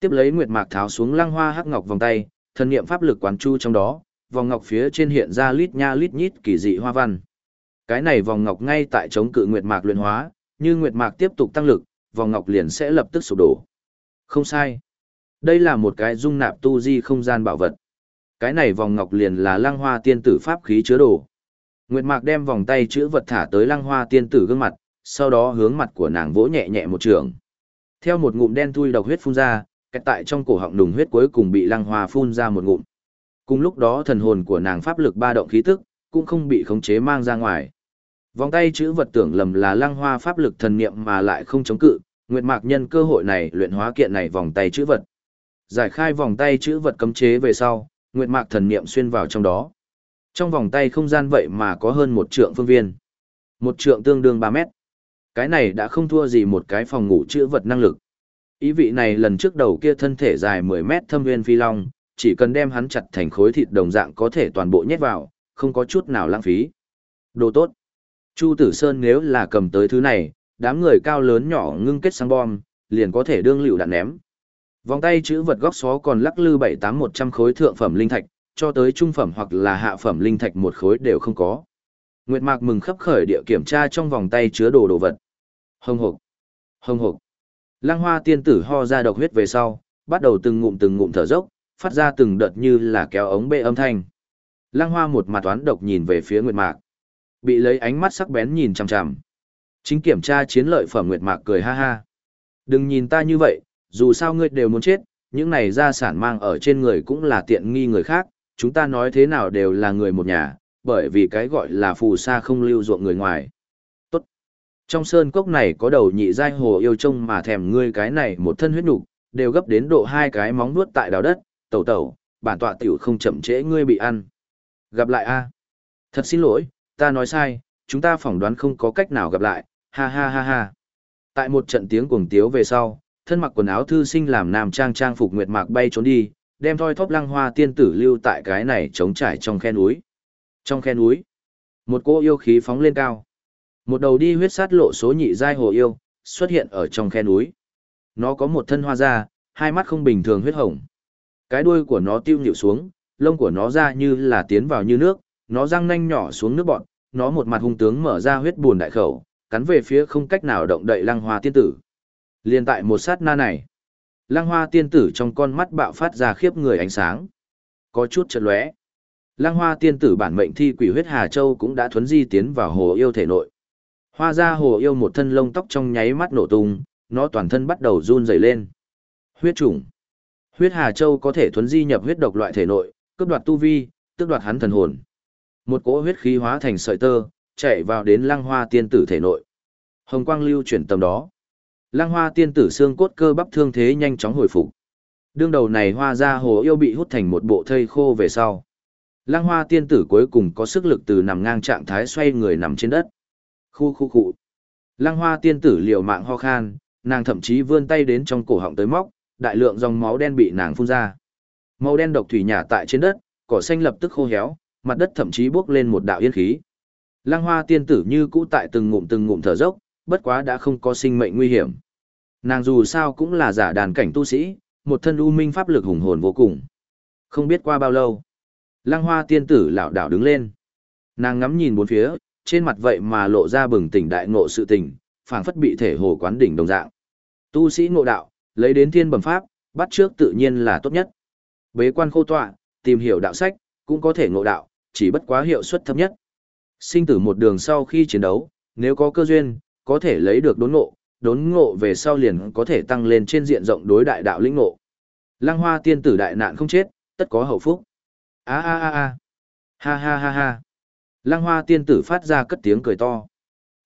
Tiếp lấy Nguyệt Mạc tháo xuống lăng hoa hắc ngọc vòng tay, thần niệm pháp lực quán chu trong đó, vòng ngọc phía trên hiện ra lít nha lít nhít kỳ dị hoa văn. Cái này vòng ngọc ngay tại chống cự nguyệt mạc luyện hóa, như nguyệt mạc tiếp tục tăng lực, vòng ngọc liền sẽ lập tức sụp đổ. Không sai. Đây là một cái dung nạp tu di không gian bảo vật. Cái này vòng ngọc liền là lăng hoa tiên tử pháp khí chứa đồ. Nguyệt mạc đem vòng tay chữ vật thả tới lăng hoa tiên tử gương mặt, sau đó hướng mặt của nàng vỗ nhẹ nhẹ một trường. Theo một ngụm đen thui độc huyết phun ra, kẹt tại trong cổ họng nùng huyết cuối cùng bị lăng hoa phun ra một ngụm. Cùng lúc đó thần hồn của nàng pháp lực ba động khí tức, cũng không bị khống chế mang ra ngoài. Vòng tay chữ vật tưởng lầm là lăng hoa pháp lực thần niệm mà lại không chống cự, Nguyệt Mạc nhân cơ hội này luyện hóa kiện này vòng tay chữ vật. Giải khai vòng tay chữ vật cấm chế về sau, Nguyệt Mạc thần niệm xuyên vào trong đó. Trong vòng tay không gian vậy mà có hơn một trượng phương viên. Một trượng tương đương 3 mét. Cái này đã không thua gì một cái phòng ngủ chữ vật năng lực. Ý vị này lần trước đầu kia thân thể dài 10 mét thâm nguyên phi long, chỉ cần đem hắn chặt thành khối thịt đồng dạng có thể toàn bộ nhét vào, không có chút nào lãng phí. Đồ tốt. Chu Tử Sơn nếu là cầm tới thứ này, đám người cao lớn nhỏ ngưng kết sang bom, liền có thể đương lựu đạn ném. Vòng tay chữ vật góc xó còn lắc lư bảy tám một trăm khối thượng phẩm linh thạch, cho tới trung phẩm hoặc là hạ phẩm linh thạch một khối đều không có. Nguyệt Mạc mừng khắp khởi địa kiểm tra trong vòng tay chứa đồ đồ vật. Hồng hộc, hồng hộc. Lăng Hoa tiên tử ho ra độc huyết về sau, bắt đầu từng ngụm từng ngụm thở dốc, phát ra từng đợt như là kéo ống bê âm thanh. Lăng Hoa một mặt toán độc nhìn về phía Nguyệt Mạc. Bị lấy ánh mắt sắc bén nhìn chằm chằm. Chính kiểm tra chiến lợi phẩm Nguyệt Mạc cười ha ha. Đừng nhìn ta như vậy, dù sao ngươi đều muốn chết, những này gia sản mang ở trên người cũng là tiện nghi người khác, chúng ta nói thế nào đều là người một nhà, bởi vì cái gọi là phù sa không lưu ruộng người ngoài. Trong sơn cốc này có đầu nhị giai hồ yêu trông mà thèm ngươi cái này một thân huyết nục, đều gấp đến độ hai cái móng nuốt tại đào đất, tẩu tẩu, bản tọa tiểu không chậm trễ ngươi bị ăn. Gặp lại a. Thật xin lỗi, ta nói sai, chúng ta phỏng đoán không có cách nào gặp lại, ha ha ha ha. Tại một trận tiếng cuồng tiếu về sau, thân mặc quần áo thư sinh làm nam trang trang phục nguyệt mạc bay trốn đi, đem thoi thóp lăng hoa tiên tử lưu tại cái này trống trải trong khe núi. Trong khe núi, một cô yêu khí phóng lên cao. Một đầu đi huyết sát lộ số nhị giai hồ yêu, xuất hiện ở trong khe núi. Nó có một thân hoa da, hai mắt không bình thường huyết hồng. Cái đuôi của nó tiêu nhịu xuống, lông của nó ra như là tiến vào như nước, nó răng nanh nhỏ xuống nước bọn, nó một mặt hung tướng mở ra huyết buồn đại khẩu, cắn về phía không cách nào động đậy lăng hoa tiên tử. Liên tại một sát na này, lăng hoa tiên tử trong con mắt bạo phát ra khiếp người ánh sáng. Có chút chật lóe. Lăng hoa tiên tử bản mệnh thi quỷ huyết Hà Châu cũng đã thuấn di tiến vào hồ yêu thể nội. Hoa ra hồ yêu một thân lông tóc trong nháy mắt nổ tung, nó toàn thân bắt đầu run rẩy lên. Huyết trùng. Huyết Hà Châu có thể thuấn di nhập huyết độc loại thể nội, cướp đoạt tu vi, tước đoạt hắn thần hồn. Một cỗ huyết khí hóa thành sợi tơ, chạy vào đến lăng hoa tiên tử thể nội. Hồng quang lưu chuyển tầm đó. Lăng hoa tiên tử xương cốt cơ bắp thương thế nhanh chóng hồi phục. Đương đầu này hoa ra hồ yêu bị hút thành một bộ thây khô về sau. Lăng hoa tiên tử cuối cùng có sức lực từ nằm ngang trạng thái xoay người nằm trên đất. Khu khu khu. Lăng hoa tiên tử liều mạng ho khan, nàng thậm chí vươn tay đến trong cổ họng tới móc, đại lượng dòng máu đen bị nàng phun ra. Màu đen độc thủy nhả tại trên đất, cỏ xanh lập tức khô héo, mặt đất thậm chí bốc lên một đạo yên khí. Lăng hoa tiên tử như cũ tại từng ngụm từng ngụm thở dốc, bất quá đã không có sinh mệnh nguy hiểm. Nàng dù sao cũng là giả đàn cảnh tu sĩ, một thân u minh pháp lực hùng hồn vô cùng. Không biết qua bao lâu, lăng hoa tiên tử lảo đảo đứng lên. Nàng ngắm nhìn bốn phía, trên mặt vậy mà lộ ra bừng tỉnh đại ngộ sự tình, phảng phất bị thể hồ quán đỉnh đồng dạng. Tu sĩ ngộ đạo, lấy đến thiên bẩm pháp, bắt trước tự nhiên là tốt nhất. Bế quan khô tọa, tìm hiểu đạo sách, cũng có thể ngộ đạo, chỉ bất quá hiệu suất thấp nhất. Sinh tử một đường sau khi chiến đấu, nếu có cơ duyên, có thể lấy được đốn ngộ, đốn ngộ về sau liền có thể tăng lên trên diện rộng đối đại đạo lĩnh ngộ. Lăng hoa tiên tử đại nạn không chết, tất có hậu phúc. a a a a ha ha ha ha Lăng hoa tiên tử phát ra cất tiếng cười to.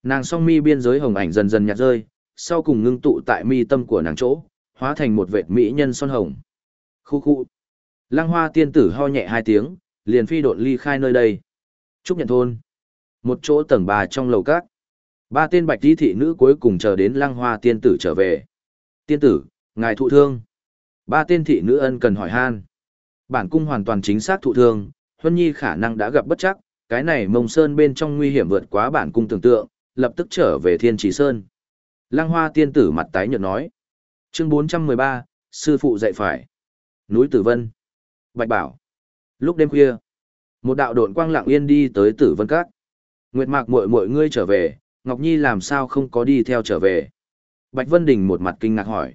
Nàng song mi biên giới hồng ảnh dần dần nhạt rơi, sau cùng ngưng tụ tại mi tâm của nàng chỗ, hóa thành một vệt mỹ nhân son hồng. Khu khu. Lăng hoa tiên tử ho nhẹ hai tiếng, liền phi độn ly khai nơi đây. Trúc nhận thôn. Một chỗ tầng bà trong lầu các. Ba tên bạch đi thị nữ cuối cùng chờ đến lăng hoa tiên tử trở về. Tiên tử, ngài thụ thương. Ba tên thị nữ ân cần hỏi han. Bản cung hoàn toàn chính xác thụ thương, Huân Nhi khả năng đã gặp bất chắc, cái này mông sơn bên trong nguy hiểm vượt quá bản cung tưởng tượng, lập tức trở về thiên trì sơn. Lăng hoa tiên tử mặt tái nhợt nói. Chương 413, Sư phụ dạy phải. Núi Tử Vân. Bạch Bảo. Lúc đêm khuya, một đạo độn quang lặng yên đi tới Tử Vân Các. Nguyệt Mạc muội muội ngươi trở về, Ngọc Nhi làm sao không có đi theo trở về? Bạch Vân Đình một mặt kinh ngạc hỏi.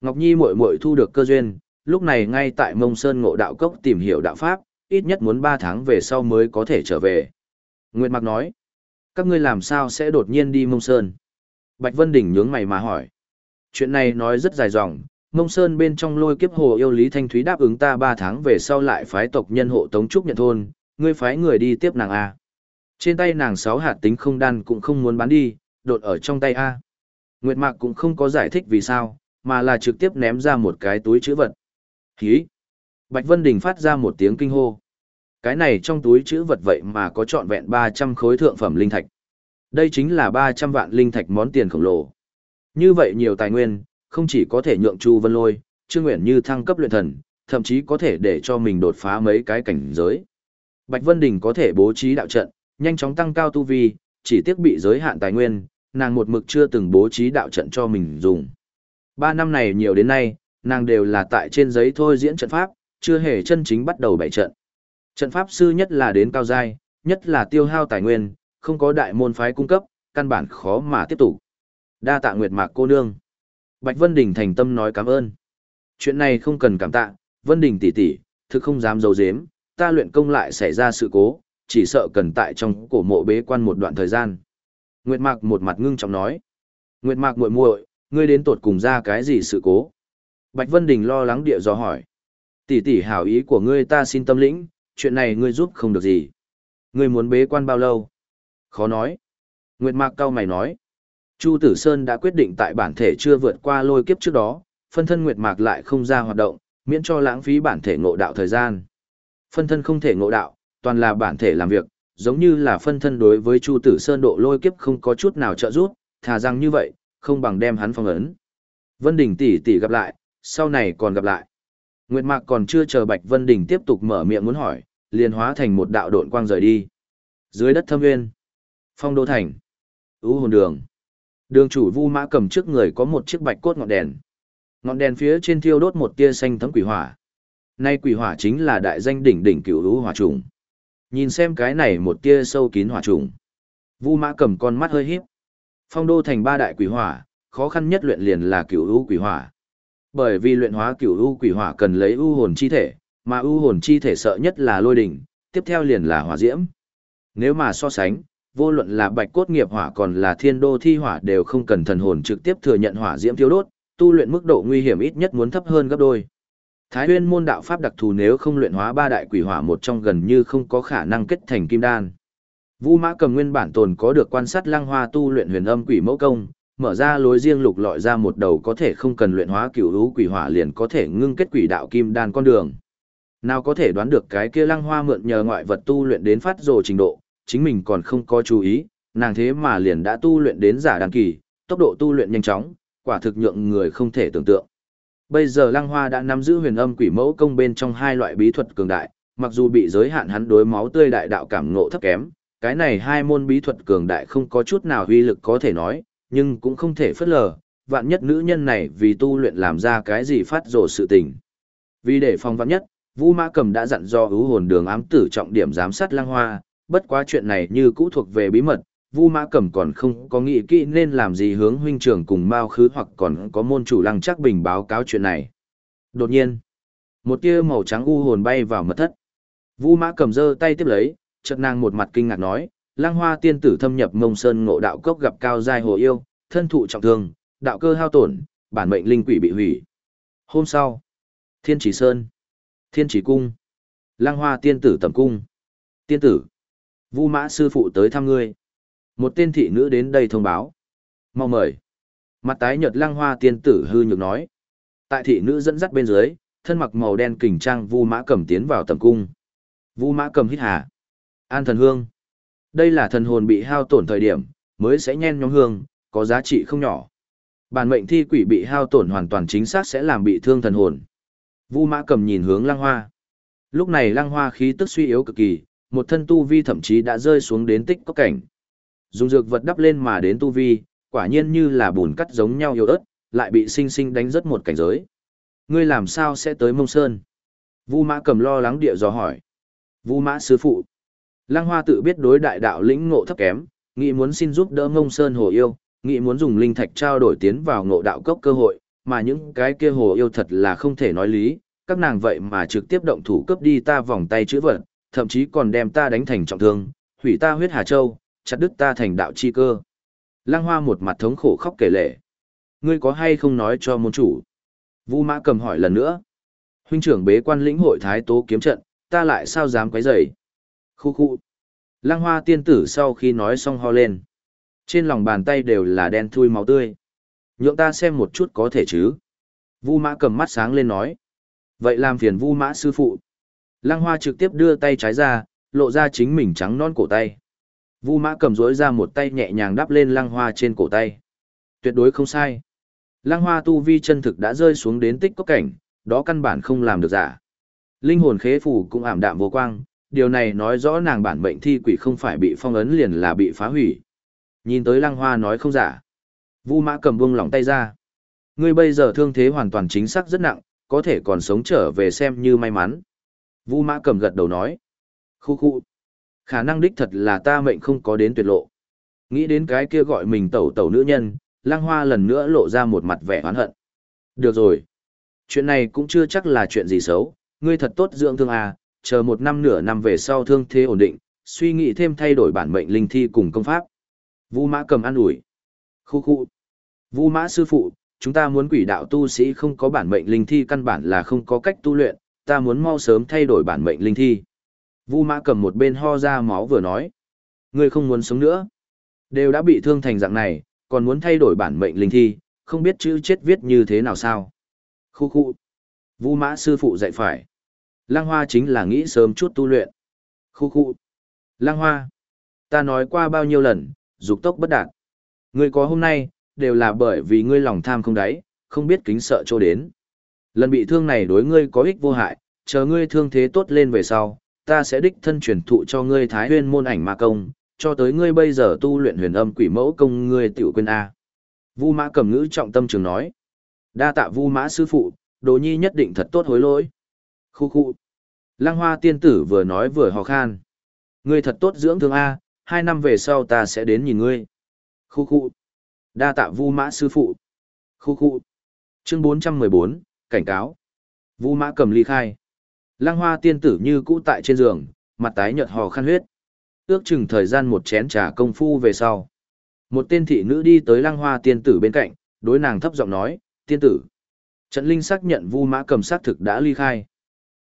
Ngọc Nhi muội muội thu được cơ duyên, lúc này ngay tại Mông Sơn Ngộ Đạo Cốc tìm hiểu đạo pháp, ít nhất muốn 3 tháng về sau mới có thể trở về. Nguyệt Mặc nói. Các ngươi làm sao sẽ đột nhiên đi Mông Sơn? Bạch Vân Đình nhướng mày mà hỏi. Chuyện này nói rất dài dòng, Mông Sơn bên trong lôi kiếp hồ yêu Lý Thanh Thúy đáp ứng ta 3 tháng về sau lại phái tộc nhân hộ Tống Trúc nhận thôn, ngươi phái người đi tiếp nàng A. Trên tay nàng sáu hạt tính không đan cũng không muốn bán đi, đột ở trong tay A. Nguyệt Mạc cũng không có giải thích vì sao, mà là trực tiếp ném ra một cái túi chữ vật. Hí! Bạch Vân Đình phát ra một tiếng kinh hô. Cái này trong túi chữ vật vậy mà có trọn vẹn 300 khối thượng phẩm linh thạch. Đây chính là 300 vạn linh thạch món tiền khổng lồ. Như vậy nhiều tài nguyên, không chỉ có thể nhượng Chu Vân Lôi, Trương Nguyện Như thăng cấp luyện thần, thậm chí có thể để cho mình đột phá mấy cái cảnh giới. Bạch Vân Đình có thể bố trí đạo trận, nhanh chóng tăng cao tu vi, chỉ tiếc bị giới hạn tài nguyên, nàng một mực chưa từng bố trí đạo trận cho mình dùng. Ba năm này nhiều đến nay, nàng đều là tại trên giấy thôi diễn trận pháp, chưa hề chân chính bắt đầu bảy trận. Trận pháp sư nhất là đến cao giai, nhất là tiêu hao tài nguyên, không có đại môn phái cung cấp, căn bản khó mà tiếp tục. Đa tạ Nguyệt Mạc cô nương. Bạch Vân Đình thành tâm nói cảm ơn. Chuyện này không cần cảm tạ, Vân Đình tỷ tỷ, thực không dám giấu giếm, ta luyện công lại xảy ra sự cố, chỉ sợ cần tại trong cổ mộ bế quan một đoạn thời gian. Nguyệt Mạc một mặt ngưng trọng nói. Nguyệt Mạc muội muội, ngươi đến tột cùng ra cái gì sự cố? Bạch Vân Đình lo lắng địa do hỏi. Tỷ tỷ hảo ý của ngươi ta xin tâm lĩnh, chuyện này ngươi giúp không được gì. Ngươi muốn bế quan bao lâu? Khó nói. Nguyệt Mạc cao mày nói. Chu Tử Sơn đã quyết định tại bản thể chưa vượt qua lôi kiếp trước đó, phân thân Nguyệt Mạc lại không ra hoạt động, miễn cho lãng phí bản thể ngộ đạo thời gian. Phân thân không thể ngộ đạo, toàn là bản thể làm việc, giống như là phân thân đối với Chu Tử Sơn độ lôi kiếp không có chút nào trợ giúp, thà rằng như vậy, không bằng đem hắn phong ấn. Vân Đình tỷ tỷ gặp lại, sau này còn gặp lại. Nguyệt Mạc còn chưa chờ Bạch Vân Đình tiếp tục mở miệng muốn hỏi, liền hóa thành một đạo độn quang rời đi. Dưới đất thâm nguyên, phong đô thành, ưu hồn đường. Đường chủ Vu Mã cầm trước người có một chiếc bạch cốt ngọn đèn. Ngọn đèn phía trên thiêu đốt một tia xanh thấm quỷ hỏa. Nay quỷ hỏa chính là đại danh đỉnh đỉnh cửu lũ hỏa trùng. Nhìn xem cái này một tia sâu kín hỏa trùng. Vu Mã cầm con mắt hơi híp. Phong đô thành ba đại quỷ hỏa, khó khăn nhất luyện liền là cửu lũ quỷ hỏa. Bởi vì luyện hóa cửu u quỷ hỏa cần lấy u hồn chi thể, mà u hồn chi thể sợ nhất là lôi đỉnh, tiếp theo liền là hỏa diễm. Nếu mà so sánh, vô luận là bạch cốt nghiệp hỏa còn là thiên đô thi hỏa đều không cần thần hồn trực tiếp thừa nhận hỏa diễm thiêu đốt, tu luyện mức độ nguy hiểm ít nhất muốn thấp hơn gấp đôi. Thái Nguyên môn đạo pháp đặc thù nếu không luyện hóa ba đại quỷ hỏa một trong gần như không có khả năng kết thành kim đan. Vu Mã Cầm nguyên bản tồn có được quan sát lăng hoa tu luyện huyền âm quỷ mẫu công, mở ra lối riêng lục lọi ra một đầu có thể không cần luyện hóa cửu lũ quỷ hỏa liền có thể ngưng kết quỷ đạo kim đan con đường. Nào có thể đoán được cái kia lăng hoa mượn nhờ ngoại vật tu luyện đến phát rồ trình độ, chính mình còn không có chú ý, nàng thế mà liền đã tu luyện đến giả đăng kỳ, tốc độ tu luyện nhanh chóng, quả thực nhượng người không thể tưởng tượng. Bây giờ Lăng Hoa đã nắm giữ huyền âm quỷ mẫu công bên trong hai loại bí thuật cường đại, mặc dù bị giới hạn hắn đối máu tươi đại đạo cảm ngộ thấp kém, cái này hai môn bí thuật cường đại không có chút nào uy lực có thể nói, nhưng cũng không thể phớt lờ, vạn nhất nữ nhân này vì tu luyện làm ra cái gì phát rồ sự tình. Vì để phòng vạn nhất, Vũ Mã Cầm đã dặn do hữu hồn đường ám tử trọng điểm giám sát Lang Hoa, bất quá chuyện này như cũ thuộc về bí mật, Vu Mã Cẩm còn không có nghĩ kỹ nên làm gì hướng huynh trưởng cùng Mao Khứ hoặc còn có môn chủ Lăng Trác Bình báo cáo chuyện này. Đột nhiên, một tia màu trắng u hồn bay vào mật thất. Vu Mã Cẩm giơ tay tiếp lấy, chợt nàng một mặt kinh ngạc nói, Lang Hoa tiên tử thâm nhập Mông Sơn ngộ đạo cốc gặp cao giai hồ yêu, thân thụ trọng thương, đạo cơ hao tổn, bản mệnh linh quỷ bị hủy. Hôm sau, Thiên Chỉ Sơn, Thiên Chỉ Cung, Lang Hoa tiên tử tầm cung. Tiên tử, Vu Mã sư phụ tới thăm ngươi. Một tên thị nữ đến đây thông báo. Mau mời. Mặt tái nhợt Lang hoa tiên tử hư nhược nói. Tại thị nữ dẫn dắt bên dưới, thân mặc màu đen kình trang Vu Mã Cầm tiến vào tầm cung. Vu Mã Cầm hít hà. An thần hương. Đây là thần hồn bị hao tổn thời điểm, mới sẽ nhen nhóm hương, có giá trị không nhỏ. Bản mệnh thi quỷ bị hao tổn hoàn toàn chính xác sẽ làm bị thương thần hồn. Vu Mã Cầm nhìn hướng Lăng Hoa. Lúc này Lăng Hoa khí tức suy yếu cực kỳ, một thân tu vi thậm chí đã rơi xuống đến tích có cảnh. Dùng dược vật đắp lên mà đến tu vi, quả nhiên như là bùn cắt giống nhau yếu ớt, lại bị sinh sinh đánh rất một cảnh giới. Ngươi làm sao sẽ tới Mông Sơn? Vu Mã cầm lo lắng địa dò hỏi. Vu Mã sư phụ. Lăng Hoa tự biết đối đại đạo lĩnh ngộ thấp kém, nghĩ muốn xin giúp đỡ Mông Sơn hồ yêu, nghĩ muốn dùng linh thạch trao đổi tiến vào ngộ đạo cốc cơ hội, mà những cái kia hồ yêu thật là không thể nói lý, các nàng vậy mà trực tiếp động thủ cướp đi ta vòng tay chữ vật, thậm chí còn đem ta đánh thành trọng thương, hủy ta huyết hà châu, chặt đứt ta thành đạo chi cơ. Lăng Hoa một mặt thống khổ khóc kể lệ. Ngươi có hay không nói cho môn chủ? Vu Mã cầm hỏi lần nữa. Huynh trưởng bế quan lĩnh hội thái tố kiếm trận, ta lại sao dám quấy rầy? Khu khu. Lăng Hoa tiên tử sau khi nói xong ho lên. Trên lòng bàn tay đều là đen thui máu tươi. Nhượng ta xem một chút có thể chứ? Vu Mã cầm mắt sáng lên nói. Vậy làm phiền Vu Mã sư phụ. Lăng Hoa trực tiếp đưa tay trái ra, lộ ra chính mình trắng non cổ tay. Vu Mã cầm rối ra một tay nhẹ nhàng đắp lên Lăng Hoa trên cổ tay. Tuyệt đối không sai. Lăng Hoa tu vi chân thực đã rơi xuống đến tích có cảnh, đó căn bản không làm được giả. Linh hồn khế phủ cũng ảm đạm vô quang, điều này nói rõ nàng bản mệnh thi quỷ không phải bị phong ấn liền là bị phá hủy. Nhìn tới Lăng Hoa nói không giả. Vu Mã cầm buông lỏng tay ra. Ngươi bây giờ thương thế hoàn toàn chính xác rất nặng, có thể còn sống trở về xem như may mắn. Vu Mã cầm gật đầu nói. Khu khu. Khả năng đích thật là ta mệnh không có đến tuyệt lộ. Nghĩ đến cái kia gọi mình tẩu tẩu nữ nhân, Lăng Hoa lần nữa lộ ra một mặt vẻ oán hận. Được rồi. Chuyện này cũng chưa chắc là chuyện gì xấu, ngươi thật tốt dưỡng thương à, chờ một năm nửa năm về sau thương thế ổn định, suy nghĩ thêm thay đổi bản mệnh linh thi cùng công pháp. Vu Mã cầm an ủi. Khu khu. Vu Mã sư phụ, chúng ta muốn quỷ đạo tu sĩ không có bản mệnh linh thi căn bản là không có cách tu luyện, ta muốn mau sớm thay đổi bản mệnh linh thi. Vu Mã cầm một bên ho ra máu vừa nói. Ngươi không muốn sống nữa. Đều đã bị thương thành dạng này, còn muốn thay đổi bản mệnh linh thi, không biết chữ chết viết như thế nào sao. Khu khu. Vu Mã sư phụ dạy phải. Lăng Hoa chính là nghĩ sớm chút tu luyện. Khu khu. Lăng Hoa. Ta nói qua bao nhiêu lần, dục tốc bất đạt. Ngươi có hôm nay, đều là bởi vì ngươi lòng tham không đáy, không biết kính sợ chỗ đến. Lần bị thương này đối ngươi có ích vô hại, chờ ngươi thương thế tốt lên về sau, ta sẽ đích thân truyền thụ cho ngươi thái huyên môn ảnh ma công, cho tới ngươi bây giờ tu luyện huyền âm quỷ mẫu công ngươi tiểu quên A. Vu mã cầm ngữ trọng tâm trường nói. Đa tạ vu mã sư phụ, đồ nhi nhất định thật tốt hối lỗi. Khu khu. Lăng hoa tiên tử vừa nói vừa hò khan. Ngươi thật tốt dưỡng thương A, hai năm về sau ta sẽ đến nhìn ngươi. Khu khu. Đa tạ vu mã sư phụ. Khu khu. Chương 414, cảnh cáo. Vu mã cầm ly khai. Lăng hoa tiên tử như cũ tại trên giường, mặt tái nhợt hò khăn huyết. Ước chừng thời gian một chén trà công phu về sau. Một tên thị nữ đi tới lăng hoa tiên tử bên cạnh, đối nàng thấp giọng nói, tiên tử. Trận linh xác nhận vu mã cầm xác thực đã ly khai.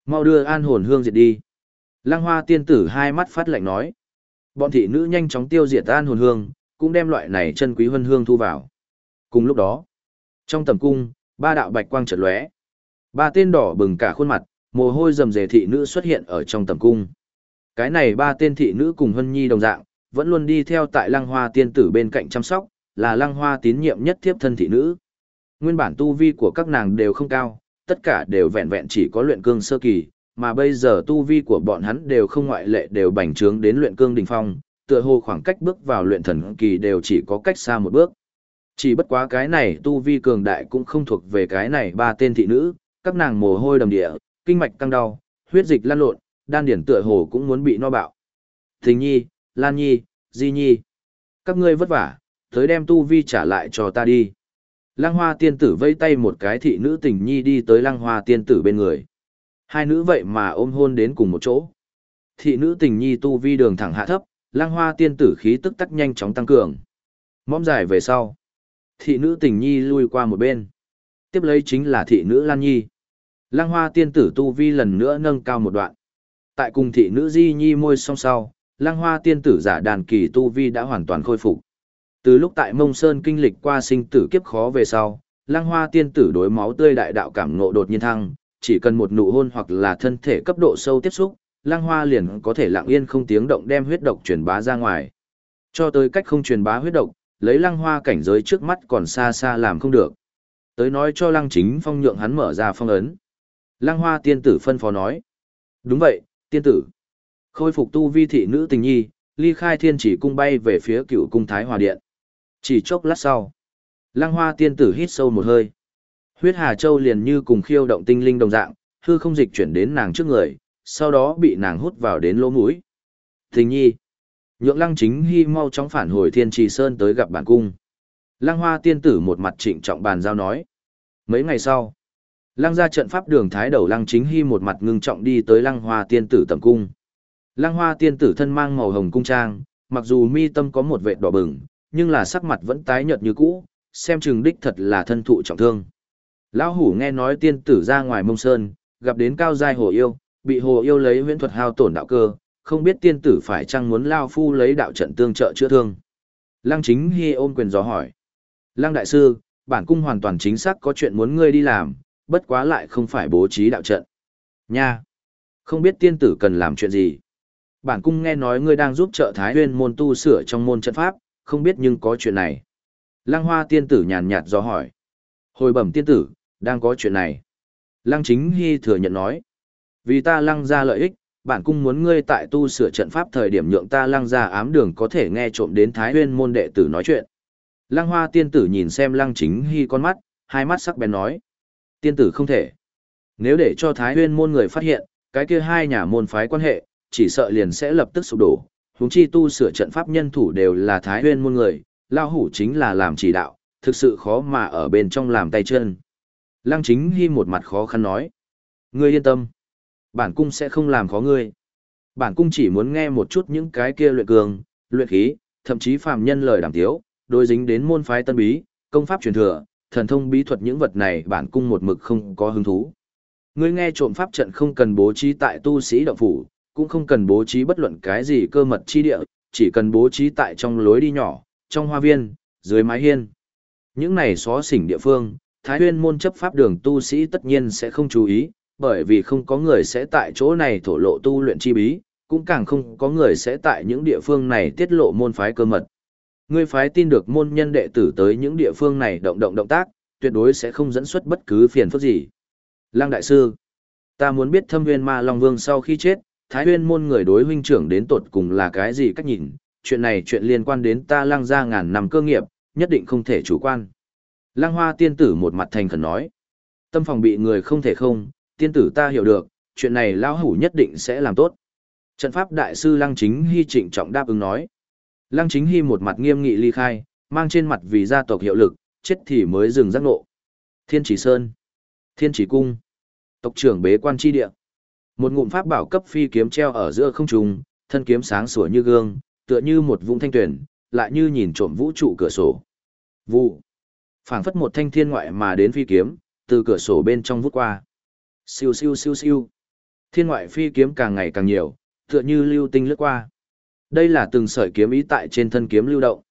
Mau đưa an hồn hương diệt đi. Lăng hoa tiên tử hai mắt phát lạnh nói. Bọn thị nữ nhanh chóng tiêu diệt an hồn hương, cũng đem loại này chân quý hân hương thu vào. Cùng lúc đó, trong tầm cung, ba đạo bạch quang chợt lóe. Ba tên đỏ bừng cả khuôn mặt, mồ hôi rầm rề thị nữ xuất hiện ở trong tầm cung. Cái này ba tên thị nữ cùng Hân Nhi đồng dạng, vẫn luôn đi theo tại Lăng Hoa tiên tử bên cạnh chăm sóc, là Lăng Hoa tín nhiệm nhất thiếp thân thị nữ. Nguyên bản tu vi của các nàng đều không cao, tất cả đều vẹn vẹn chỉ có luyện cương sơ kỳ, mà bây giờ tu vi của bọn hắn đều không ngoại lệ đều bành trướng đến luyện cương đỉnh phong, tựa hồ khoảng cách bước vào luyện thần kỳ đều chỉ có cách xa một bước. Chỉ bất quá cái này tu vi cường đại cũng không thuộc về cái này ba tên thị nữ, các nàng mồ hôi đầm địa, kinh mạch căng đau, huyết dịch lan lộn, đan điển tựa hồ cũng muốn bị no bạo. Thình nhi, Lan nhi, Di nhi, các ngươi vất vả, tới đem tu vi trả lại cho ta đi. Lăng hoa tiên tử vây tay một cái thị nữ tình nhi đi tới lăng hoa tiên tử bên người. Hai nữ vậy mà ôm hôn đến cùng một chỗ. Thị nữ tình nhi tu vi đường thẳng hạ thấp, lăng hoa tiên tử khí tức tắc nhanh chóng tăng cường. Mõm dài về sau. Thị nữ tình nhi lui qua một bên. Tiếp lấy chính là thị nữ Lan Nhi. Lăng hoa tiên tử tu vi lần nữa nâng cao một đoạn. Tại cùng thị nữ Di Nhi môi song sau, lăng hoa tiên tử giả đàn kỳ tu vi đã hoàn toàn khôi phục. Từ lúc tại Mông Sơn kinh lịch qua sinh tử kiếp khó về sau, lăng hoa tiên tử đối máu tươi đại đạo cảm ngộ đột nhiên thăng, chỉ cần một nụ hôn hoặc là thân thể cấp độ sâu tiếp xúc, lăng hoa liền có thể lặng yên không tiếng động đem huyết độc truyền bá ra ngoài. Cho tới cách không truyền bá huyết độc, lấy lăng hoa cảnh giới trước mắt còn xa xa làm không được. Tới nói cho lăng chính phong nhượng hắn mở ra phong ấn. Lăng hoa tiên tử phân phó nói. Đúng vậy, tiên tử. Khôi phục tu vi thị nữ tình nhi, ly khai thiên chỉ cung bay về phía cựu cung thái hòa điện. Chỉ chốc lát sau. Lăng hoa tiên tử hít sâu một hơi. Huyết Hà Châu liền như cùng khiêu động tinh linh đồng dạng, hư không dịch chuyển đến nàng trước người, sau đó bị nàng hút vào đến lỗ mũi. Thình nhi. Nhượng lăng chính hy mau chóng phản hồi thiên trì sơn tới gặp bản cung. Lăng hoa tiên tử một mặt trịnh trọng bàn giao nói. Mấy ngày sau, lăng ra trận pháp đường thái đầu lăng chính hy một mặt ngưng trọng đi tới lăng hoa tiên tử tầm cung. Lăng hoa tiên tử thân mang màu hồng cung trang, mặc dù mi tâm có một vệt đỏ bừng, nhưng là sắc mặt vẫn tái nhợt như cũ, xem chừng đích thật là thân thụ trọng thương. Lão hủ nghe nói tiên tử ra ngoài mông sơn, gặp đến cao giai hồ yêu, bị hồ yêu lấy huyễn thuật hao tổn đạo cơ, không biết tiên tử phải chăng muốn lao phu lấy đạo trận tương trợ chữa thương. Lăng chính hy ôm quyền gió hỏi. Lăng đại sư, bản cung hoàn toàn chính xác có chuyện muốn ngươi đi làm, bất quá lại không phải bố trí đạo trận. Nha! Không biết tiên tử cần làm chuyện gì. Bản cung nghe nói ngươi đang giúp trợ Thái Huyên môn tu sửa trong môn trận pháp, không biết nhưng có chuyện này. Lăng hoa tiên tử nhàn nhạt do hỏi. Hồi bẩm tiên tử, đang có chuyện này. Lăng chính hy thừa nhận nói. Vì ta lăng ra lợi ích, bản cung muốn ngươi tại tu sửa trận pháp thời điểm nhượng ta lăng ra ám đường có thể nghe trộm đến Thái Huyên môn đệ tử nói chuyện. Lăng hoa tiên tử nhìn xem lăng chính hy con mắt, hai mắt sắc bén nói. Tiên tử không thể. Nếu để cho Thái Huyên môn người phát hiện, cái kia hai nhà môn phái quan hệ, chỉ sợ liền sẽ lập tức sụp đổ. Huống chi tu sửa trận pháp nhân thủ đều là Thái Huyên môn người, lao hủ chính là làm chỉ đạo, thực sự khó mà ở bên trong làm tay chân. Lăng chính hy một mặt khó khăn nói. Ngươi yên tâm. Bản cung sẽ không làm khó ngươi. Bản cung chỉ muốn nghe một chút những cái kia luyện cường, luyện khí, thậm chí phàm nhân lời đàm tiếu, đối dính đến môn phái tân bí, công pháp truyền thừa, thần thông bí thuật những vật này bản cung một mực không có hứng thú. Ngươi nghe trộm pháp trận không cần bố trí tại tu sĩ động phủ, cũng không cần bố trí bất luận cái gì cơ mật chi địa, chỉ cần bố trí tại trong lối đi nhỏ, trong hoa viên, dưới mái hiên. Những này xó xỉnh địa phương, Thái Huyên môn chấp pháp đường tu sĩ tất nhiên sẽ không chú ý, bởi vì không có người sẽ tại chỗ này thổ lộ tu luyện chi bí, cũng càng không có người sẽ tại những địa phương này tiết lộ môn phái cơ mật. Ngươi phái tin được môn nhân đệ tử tới những địa phương này động động động tác, tuyệt đối sẽ không dẫn xuất bất cứ phiền phức gì. Lăng đại sư, ta muốn biết Thâm Viên Ma Long Vương sau khi chết, Thái Huyên môn người đối huynh trưởng đến tột cùng là cái gì cách nhìn, chuyện này chuyện liên quan đến ta Lăng gia ngàn năm cơ nghiệp, nhất định không thể chủ quan. Lăng Hoa tiên tử một mặt thành khẩn nói, tâm phòng bị người không thể không, tiên tử ta hiểu được, chuyện này lão hủ nhất định sẽ làm tốt. Trận pháp đại sư Lăng Chính Hy trịnh trọng đáp ứng nói. Lăng Chính Hy một mặt nghiêm nghị ly khai, mang trên mặt vì gia tộc hiệu lực, chết thì mới dừng giác ngộ. Thiên Chỉ Sơn, Thiên Chỉ Cung, tộc trưởng bế quan tri địa. Một ngụm pháp bảo cấp phi kiếm treo ở giữa không trung, thân kiếm sáng sủa như gương, tựa như một vũng thanh tuyển, lại như nhìn trộm vũ trụ cửa sổ. Vụ. Phảng phất một thanh thiên ngoại mà đến phi kiếm, từ cửa sổ bên trong vút qua. Siêu siêu siêu siêu. Thiên ngoại phi kiếm càng ngày càng nhiều, tựa như lưu tinh lướt qua. Đây là từng sợi kiếm ý tại trên thân kiếm lưu động.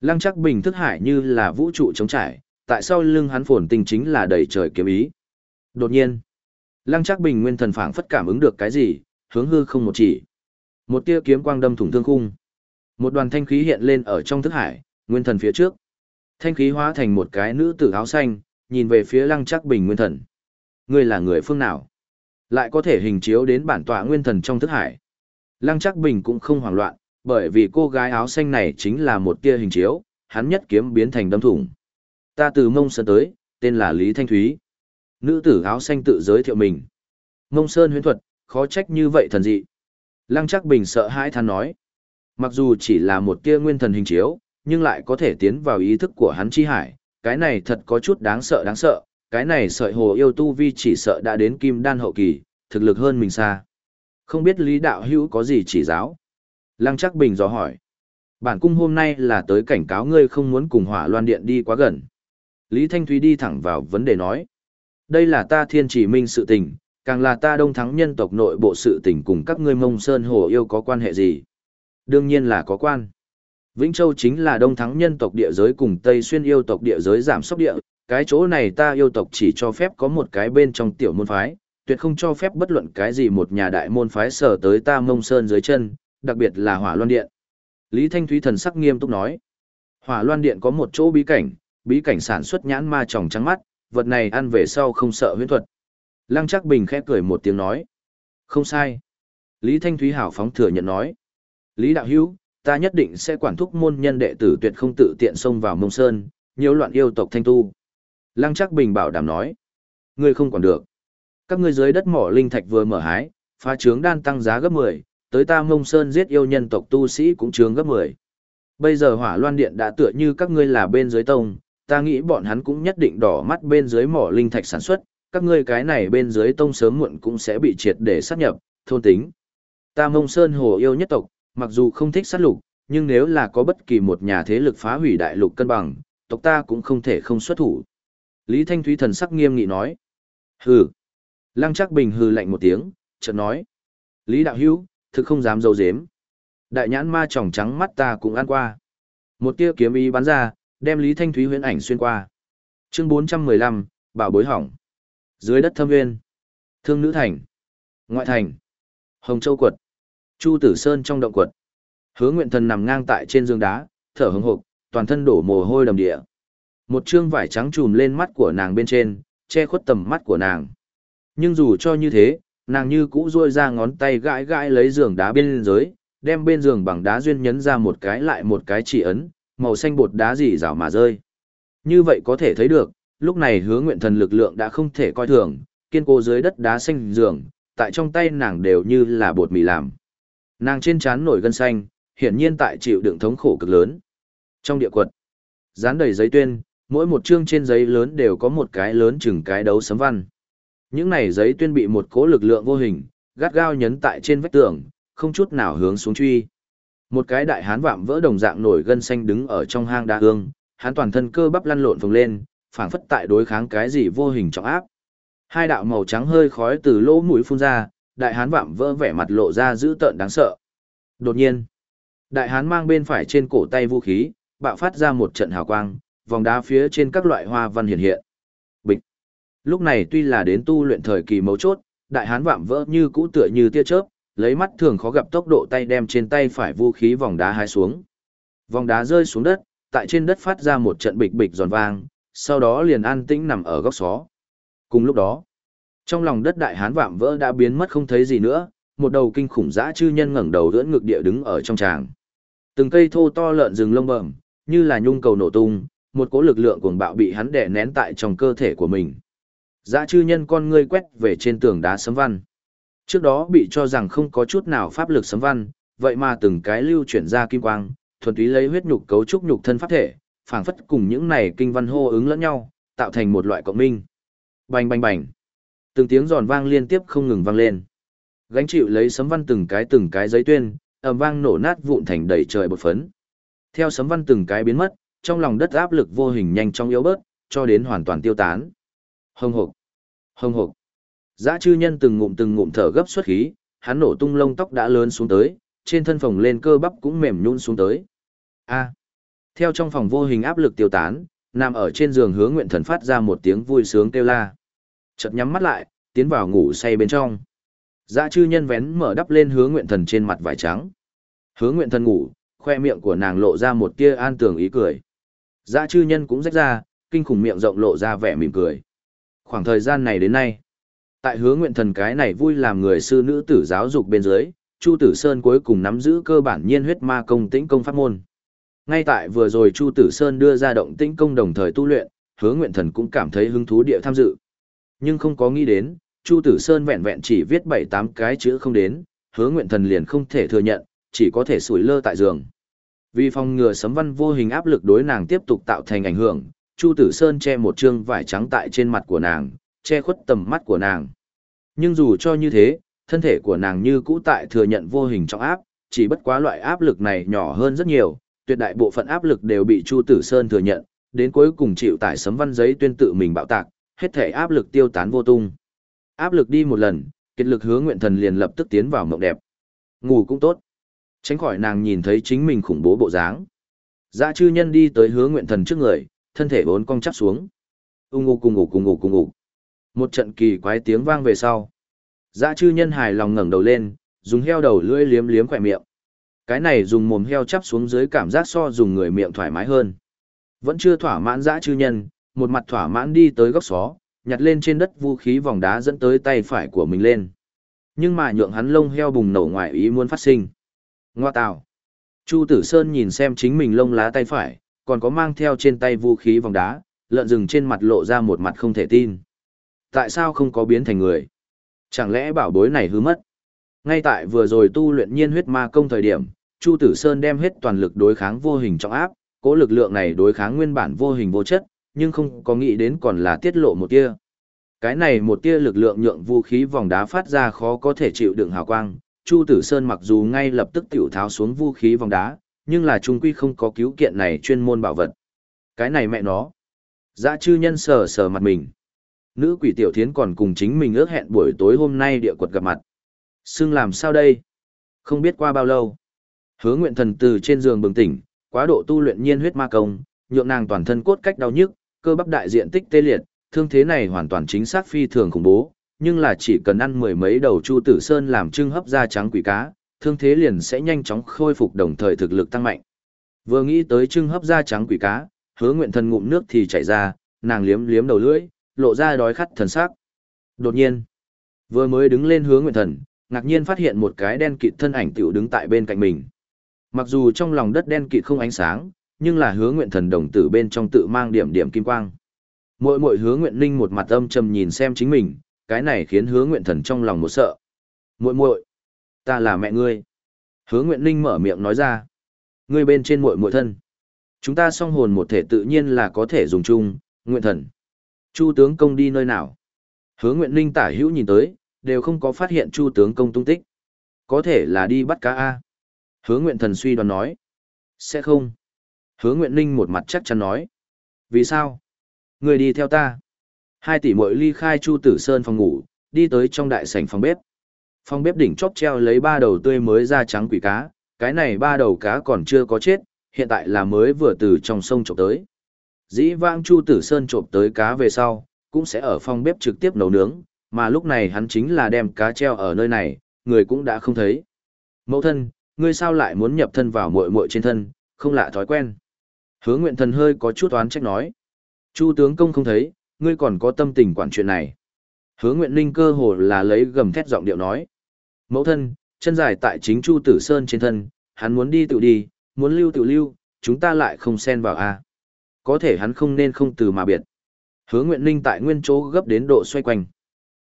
Lăng chắc bình thức hải như là vũ trụ trống trải, tại sao lưng hắn phồn tinh chính là đầy trời kiếm ý. Đột nhiên, Lăng Trác bình nguyên thần phảng phất cảm ứng được cái gì, hướng hư không một chỉ. Một tia kiếm quang đâm thủng thương khung. Một đoàn thanh khí hiện lên ở trong thức hải, nguyên thần phía trước. Thanh khí hóa thành một cái nữ tử áo xanh, nhìn về phía lăng Trác bình nguyên thần. Ngươi là người phương nào? Lại có thể hình chiếu đến bản tọa nguyên thần trong thức hải. Lăng Trác bình cũng không hoảng loạn, bởi vì cô gái áo xanh này chính là một tia hình chiếu, hắn nhất kiếm biến thành đâm thủng. Ta từ mông sơn tới, tên là Lý Thanh Thúy. Nữ tử áo xanh tự giới thiệu mình. Mông sơn huyễn thuật, khó trách như vậy thần dị. Lăng chắc bình sợ hãi than nói. Mặc dù chỉ là một tia nguyên thần hình chiếu, nhưng lại có thể tiến vào ý thức của hắn chi hải, cái này thật có chút đáng sợ đáng sợ, cái này sợi hồ yêu tu vi chỉ sợ đã đến kim đan hậu kỳ, thực lực hơn mình xa. Không biết Lý Đạo Hữu có gì chỉ giáo? Lăng chắc bình dò hỏi. Bản cung hôm nay là tới cảnh cáo ngươi không muốn cùng hỏa loan điện đi quá gần. Lý Thanh Thúy đi thẳng vào vấn đề nói. Đây là ta thiên chỉ minh sự tình, càng là ta đông thắng nhân tộc nội bộ sự tình cùng các ngươi mông sơn hồ yêu có quan hệ gì? Đương nhiên là có quan. Vĩnh Châu chính là đông thắng nhân tộc địa giới cùng Tây Xuyên yêu tộc địa giới giảm sóc địa, cái chỗ này ta yêu tộc chỉ cho phép có một cái bên trong tiểu môn phái, tuyệt không cho phép bất luận cái gì một nhà đại môn phái sở tới ta mông sơn dưới chân, đặc biệt là hỏa loan điện. Lý Thanh Thúy thần sắc nghiêm túc nói, hỏa loan điện có một chỗ bí cảnh, bí cảnh sản xuất nhãn ma tròng trắng mắt, vật này ăn về sau không sợ huyễn thuật. Lăng chắc bình khẽ cười một tiếng nói, không sai. Lý Thanh Thúy hảo phóng thừa nhận nói, Lý Đạo Hữu ta nhất định sẽ quản thúc môn nhân đệ tử tuyệt không tự tiện xông vào mông sơn, nhiễu loạn yêu tộc thanh tu. Lăng chắc bình bảo đảm nói, ngươi không quản được. Các ngươi dưới đất mỏ linh thạch vừa mở hái, phá trướng đan tăng giá gấp 10, tới ta mông sơn giết yêu nhân tộc tu sĩ cũng trướng gấp 10. Bây giờ hỏa loan điện đã tựa như các ngươi là bên dưới tông, ta nghĩ bọn hắn cũng nhất định đỏ mắt bên dưới mỏ linh thạch sản xuất, các ngươi cái này bên dưới tông sớm muộn cũng sẽ bị triệt để sát nhập, thôn tính. Ta mông sơn hồ yêu nhất tộc, mặc dù không thích sát lục, nhưng nếu là có bất kỳ một nhà thế lực phá hủy đại lục cân bằng, tộc ta cũng không thể không xuất thủ. Lý Thanh Thúy thần sắc nghiêm nghị nói. Hừ. Lăng chắc bình hừ lạnh một tiếng, chợt nói. Lý Đạo Hữu thực không dám dâu dếm. Đại nhãn ma tròng trắng mắt ta cũng ăn qua. Một tia kiếm ý bắn ra, đem Lý Thanh Thúy huyễn ảnh xuyên qua. Chương 415, bảo bối hỏng. Dưới đất thâm nguyên. Thương nữ thành. Ngoại thành. Hồng Châu quật. Chu Tử Sơn trong động quật. Hứa Nguyện Thần nằm ngang tại trên giường đá, thở hững hộc, toàn thân đổ mồ hôi đầm địa. Một trương vải trắng trùm lên mắt của nàng bên trên, che khuất tầm mắt của nàng. Nhưng dù cho như thế, nàng như cũ ruôi ra ngón tay gãi gãi lấy giường đá bên dưới, đem bên giường bằng đá duyên nhấn ra một cái lại một cái chỉ ấn, màu xanh bột đá dì rào mà rơi. Như vậy có thể thấy được, lúc này hứa nguyện thần lực lượng đã không thể coi thường, kiên cố dưới đất đá xanh giường, tại trong tay nàng đều như là bột mì làm. Nàng trên trán nổi gân xanh, hiển nhiên tại chịu đựng thống khổ cực lớn. Trong địa quật, dán đầy giấy tuyên, mỗi một chương trên giấy lớn đều có một cái lớn chừng cái đấu sấm văn. Những này giấy tuyên bị một cố lực lượng vô hình, gắt gao nhấn tại trên vách tường, không chút nào hướng xuống truy. Một cái đại hán vạm vỡ đồng dạng nổi gân xanh đứng ở trong hang đá hương, hắn toàn thân cơ bắp lăn lộn phồng lên, phảng phất tại đối kháng cái gì vô hình trọng áp. Hai đạo màu trắng hơi khói từ lỗ mũi phun ra, đại hán vạm vỡ vẻ mặt lộ ra dữ tợn đáng sợ. Đột nhiên, đại hán mang bên phải trên cổ tay vũ khí, bạo phát ra một trận hào quang, vòng đá phía trên các loại hoa văn hiện hiện. Bịch. Lúc này tuy là đến tu luyện thời kỳ mấu chốt, đại hán vạm vỡ như cũ tựa như tia chớp, lấy mắt thường khó gặp tốc độ tay đem trên tay phải vũ khí vòng đá hái xuống. Vòng đá rơi xuống đất, tại trên đất phát ra một trận bịch bịch giòn vang, sau đó liền an tĩnh nằm ở góc xó. Cùng lúc đó, trong lòng đất đại hán vạm vỡ đã biến mất không thấy gì nữa, một đầu kinh khủng dã chư nhân ngẩng đầu ưỡn ngực địa đứng ở trong tràng. Từng cây thô to lợn rừng lông bẩm, như là nhung cầu nổ tung, một cỗ lực lượng cuồng bạo bị hắn đè nén tại trong cơ thể của mình. Dã chư nhân con ngươi quét về trên tường đá sấm văn. Trước đó bị cho rằng không có chút nào pháp lực sấm văn, vậy mà từng cái lưu chuyển ra kim quang, thuần túy lấy huyết nhục cấu trúc nhục thân pháp thể, phảng phất cùng những này kinh văn hô ứng lẫn nhau, tạo thành một loại cộng minh. Bành bành bành. Từng tiếng giòn vang liên tiếp không ngừng vang lên. Gánh chịu lấy sấm văn từng cái từng cái giấy tuyên, ầm vang nổ nát vụn thành đầy trời bột phấn. Theo sấm văn từng cái biến mất, trong lòng đất áp lực vô hình nhanh chóng yếu bớt, cho đến hoàn toàn tiêu tán. Hồng hộc, hồng hộc. Giá chư nhân từng ngụm từng ngụm thở gấp xuất khí, hắn nổ tung lông tóc đã lớn xuống tới, trên thân phòng lên cơ bắp cũng mềm nhũn xuống tới. A. Theo trong phòng vô hình áp lực tiêu tán, nằm ở trên giường hướng nguyện thần phát ra một tiếng vui sướng kêu la. Chợt nhắm mắt lại, tiến vào ngủ say bên trong. Giá chư nhân vén mở đắp lên hướng nguyện thần trên mặt vải trắng. Hướng nguyện thần ngủ, khoe miệng của nàng lộ ra một tia an tường ý cười. Giá chư nhân cũng rách ra, kinh khủng miệng rộng lộ ra vẻ mỉm cười. Khoảng thời gian này đến nay, tại hướng nguyện thần cái này vui làm người sư nữ tử giáo dục bên dưới, Chu Tử Sơn cuối cùng nắm giữ cơ bản nhiên huyết ma công tĩnh công pháp môn. Ngay tại vừa rồi Chu Tử Sơn đưa ra động tĩnh công đồng thời tu luyện, hứa nguyện thần cũng cảm thấy hứng thú địa tham dự. Nhưng không có nghĩ đến, Chu Tử Sơn vẹn vẹn chỉ viết bảy tám cái chữ không đến, hứa nguyện thần liền không thể thừa nhận, chỉ có thể sủi lơ tại giường. Vì phòng ngừa sấm văn vô hình áp lực đối nàng tiếp tục tạo thành ảnh hưởng, Chu Tử Sơn che một trương vải trắng tại trên mặt của nàng, che khuất tầm mắt của nàng. Nhưng dù cho như thế, thân thể của nàng như cũ tại thừa nhận vô hình trọng áp, chỉ bất quá loại áp lực này nhỏ hơn rất nhiều, tuyệt đại bộ phận áp lực đều bị Chu Tử Sơn thừa nhận, đến cuối cùng chịu tải sấm văn giấy tuyên tự mình bạo tạc, hết thể áp lực tiêu tán vô tung. Áp lực đi một lần, kết lực hứa nguyện thần liền lập tức tiến vào mộng đẹp. Ngủ cũng tốt. Tránh khỏi nàng nhìn thấy chính mình khủng bố bộ dáng. dạ chư nhân đi tới hứa nguyện thần trước người, thân thể bốn cong chắp xuống. Ung ngủ cùng ngủ cùng ngủ cùng ngủ. Một trận kỳ quái tiếng vang về sau. Dã chư nhân hài lòng ngẩng đầu lên, dùng heo đầu lưỡi liếm liếm khỏe miệng. Cái này dùng mồm heo chắp xuống dưới cảm giác so dùng người miệng thoải mái hơn. Vẫn chưa thỏa mãn dã chư nhân, một mặt thỏa mãn đi tới góc xó, nhặt lên trên đất vũ khí vòng đá dẫn tới tay phải của mình lên. Nhưng mà nhượng hắn lông heo bùng nổ ngoài ý muốn phát sinh. Ngoa tạo. Chu Tử Sơn nhìn xem chính mình lông lá tay phải, còn có mang theo trên tay vũ khí vòng đá, lợn rừng trên mặt lộ ra một mặt không thể tin. Tại sao không có biến thành người? Chẳng lẽ bảo bối này hư mất? Ngay tại vừa rồi tu luyện nhiên huyết ma công thời điểm, Chu Tử Sơn đem hết toàn lực đối kháng vô hình trọng áp, cố lực lượng này đối kháng nguyên bản vô hình vô chất, nhưng không có nghĩ đến còn là tiết lộ một tia. Cái này một tia lực lượng nhượng vũ khí vòng đá phát ra khó có thể chịu đựng hào quang, Chu Tử Sơn mặc dù ngay lập tức tiểu tháo xuống vũ khí vòng đá, nhưng là trung quy không có cứu kiện này chuyên môn bảo vật. Cái này mẹ nó. Dã chư nhân sờ sờ mặt mình. Nữ quỷ tiểu thiến còn cùng chính mình ước hẹn buổi tối hôm nay địa quật gặp mặt. Xưng làm sao đây? Không biết qua bao lâu. Hứa nguyện thần từ trên giường bừng tỉnh, quá độ tu luyện nhiên huyết ma công, nhượng nàng toàn thân cốt cách đau nhức, cơ bắp đại diện tích tê liệt, thương thế này hoàn toàn chính xác phi thường khủng bố, nhưng là chỉ cần ăn mười mấy đầu chu tử sơn làm trưng hấp da trắng quỷ cá, thương thế liền sẽ nhanh chóng khôi phục đồng thời thực lực tăng mạnh. Vừa nghĩ tới trưng hấp da trắng quỷ cá, hứa nguyện thần ngụm nước thì chảy ra, nàng liếm liếm đầu lưỡi, lộ ra đói khát thần sắc. Đột nhiên, vừa mới đứng lên hướng nguyện thần, ngạc nhiên phát hiện một cái đen kịt thân ảnh tiểu đứng tại bên cạnh mình. Mặc dù trong lòng đất đen kịt không ánh sáng, nhưng là hứa nguyện thần đồng tử bên trong tự mang điểm điểm kim quang. Mỗi mỗi hứa nguyện linh một mặt âm trầm nhìn xem chính mình, cái này khiến hứa nguyện thần trong lòng một sợ. Muội muội, ta là mẹ ngươi. Hứa nguyện linh mở miệng nói ra. Ngươi bên trên muội muội thân. Chúng ta song hồn một thể tự nhiên là có thể dùng chung, nguyện thần. Chu tướng công đi nơi nào? Hứa nguyện ninh tả hữu nhìn tới, đều không có phát hiện chu tướng công tung tích. Có thể là đi bắt cá A. Hứa nguyện thần suy đoán nói. Sẽ không. Hứa nguyện ninh một mặt chắc chắn nói. Vì sao? Người đi theo ta. Hai tỷ muội ly khai chu tử sơn phòng ngủ, đi tới trong đại sảnh phòng bếp. Phòng bếp đỉnh chóp treo lấy ba đầu tươi mới ra trắng quỷ cá, cái này ba đầu cá còn chưa có chết, hiện tại là mới vừa từ trong sông trộm tới. Dĩ vãng Chu Tử Sơn trộm tới cá về sau, cũng sẽ ở phòng bếp trực tiếp nấu nướng, mà lúc này hắn chính là đem cá treo ở nơi này, người cũng đã không thấy. Mẫu thân, ngươi sao lại muốn nhập thân vào muội muội trên thân, không lạ thói quen. Hứa nguyện thần hơi có chút oán trách nói. Chu tướng công không thấy, ngươi còn có tâm tình quản chuyện này. Hứa nguyện ninh cơ hồ là lấy gầm thét giọng điệu nói. Mẫu thân, chân dài tại chính Chu Tử Sơn trên thân, hắn muốn đi tự đi, muốn lưu tự lưu, chúng ta lại không xen vào a. Có thể hắn không nên không từ mà biệt. Hứa Nguyện Ninh tại nguyên chỗ gấp đến độ xoay quanh.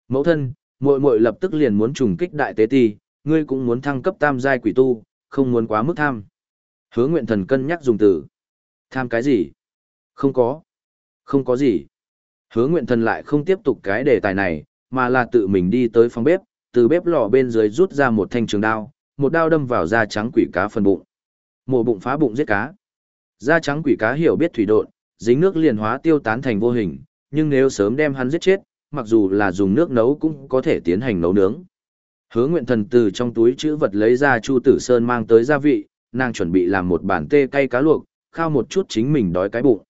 Mẫu thân, muội muội lập tức liền muốn trùng kích đại tế ti, ngươi cũng muốn thăng cấp tam giai quỷ tu, không muốn quá mức tham. Hứa Nguyện Thần cân nhắc dùng từ. Tham cái gì? Không có. Không có gì. Hứa Nguyện Thần lại không tiếp tục cái đề tài này, mà là tự mình đi tới phòng bếp, từ bếp lò bên dưới rút ra một thanh trường đao, một đao đâm vào da trắng quỷ cá phần bụng. Mổ bụng phá bụng giết cá. Da trắng quỷ cá hiểu biết thủy độn, dính nước liền hóa tiêu tán thành vô hình, nhưng nếu sớm đem hắn giết chết, mặc dù là dùng nước nấu cũng có thể tiến hành nấu nướng. Hứa nguyện thần từ trong túi chữ vật lấy ra Chu Tử Sơn mang tới gia vị, nàng chuẩn bị làm một bản tê cay cá luộc, khao một chút chính mình đói cái bụng.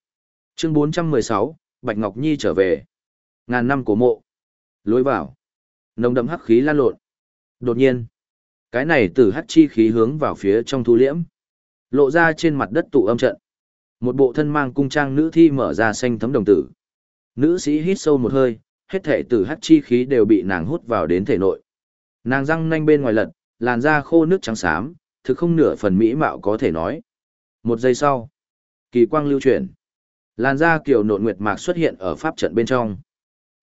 Chương 416, Bạch Ngọc Nhi trở về. Ngàn năm của mộ. Lối vào. Nồng đậm hắc khí lan lộn. Đột nhiên, cái này từ hắc chi khí hướng vào phía trong thu liễm. Lộ ra trên mặt đất tụ âm trận. Một bộ thân mang cung trang nữ thi mở ra xanh thấm đồng tử. Nữ sĩ hít sâu một hơi, hết thể từ hắc chi khí đều bị nàng hút vào đến thể nội. Nàng răng nanh bên ngoài lật, làn da khô nước trắng xám, thực không nửa phần mỹ mạo có thể nói. Một giây sau, kỳ quang lưu chuyển. Làn da kiểu nộn nguyệt mạc xuất hiện ở pháp trận bên trong.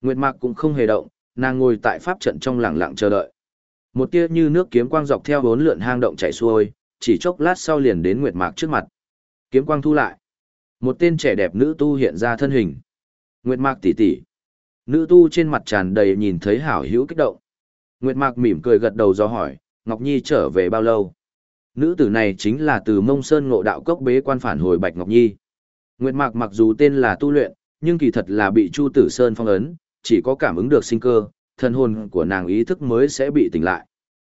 Nguyệt mạc cũng không hề động, nàng ngồi tại pháp trận trong lặng lặng chờ đợi. Một tia như nước kiếm quang dọc theo bốn lượn hang động chảy xuôi, chỉ chốc lát sau liền đến Nguyệt Mạc trước mặt. Kiếm quang thu lại. Một tên trẻ đẹp nữ tu hiện ra thân hình. Nguyệt Mạc tỷ tỷ. Nữ tu trên mặt tràn đầy nhìn thấy hảo hữu kích động. Nguyệt Mạc mỉm cười gật đầu do hỏi, Ngọc Nhi trở về bao lâu? Nữ tử này chính là từ Mông Sơn Ngộ Đạo Cốc bế quan phản hồi Bạch Ngọc Nhi. Nguyệt Mạc mặc dù tên là tu luyện, nhưng kỳ thật là bị Chu Tử Sơn phong ấn, chỉ có cảm ứng được sinh cơ, thân hồn của nàng ý thức mới sẽ bị tỉnh lại.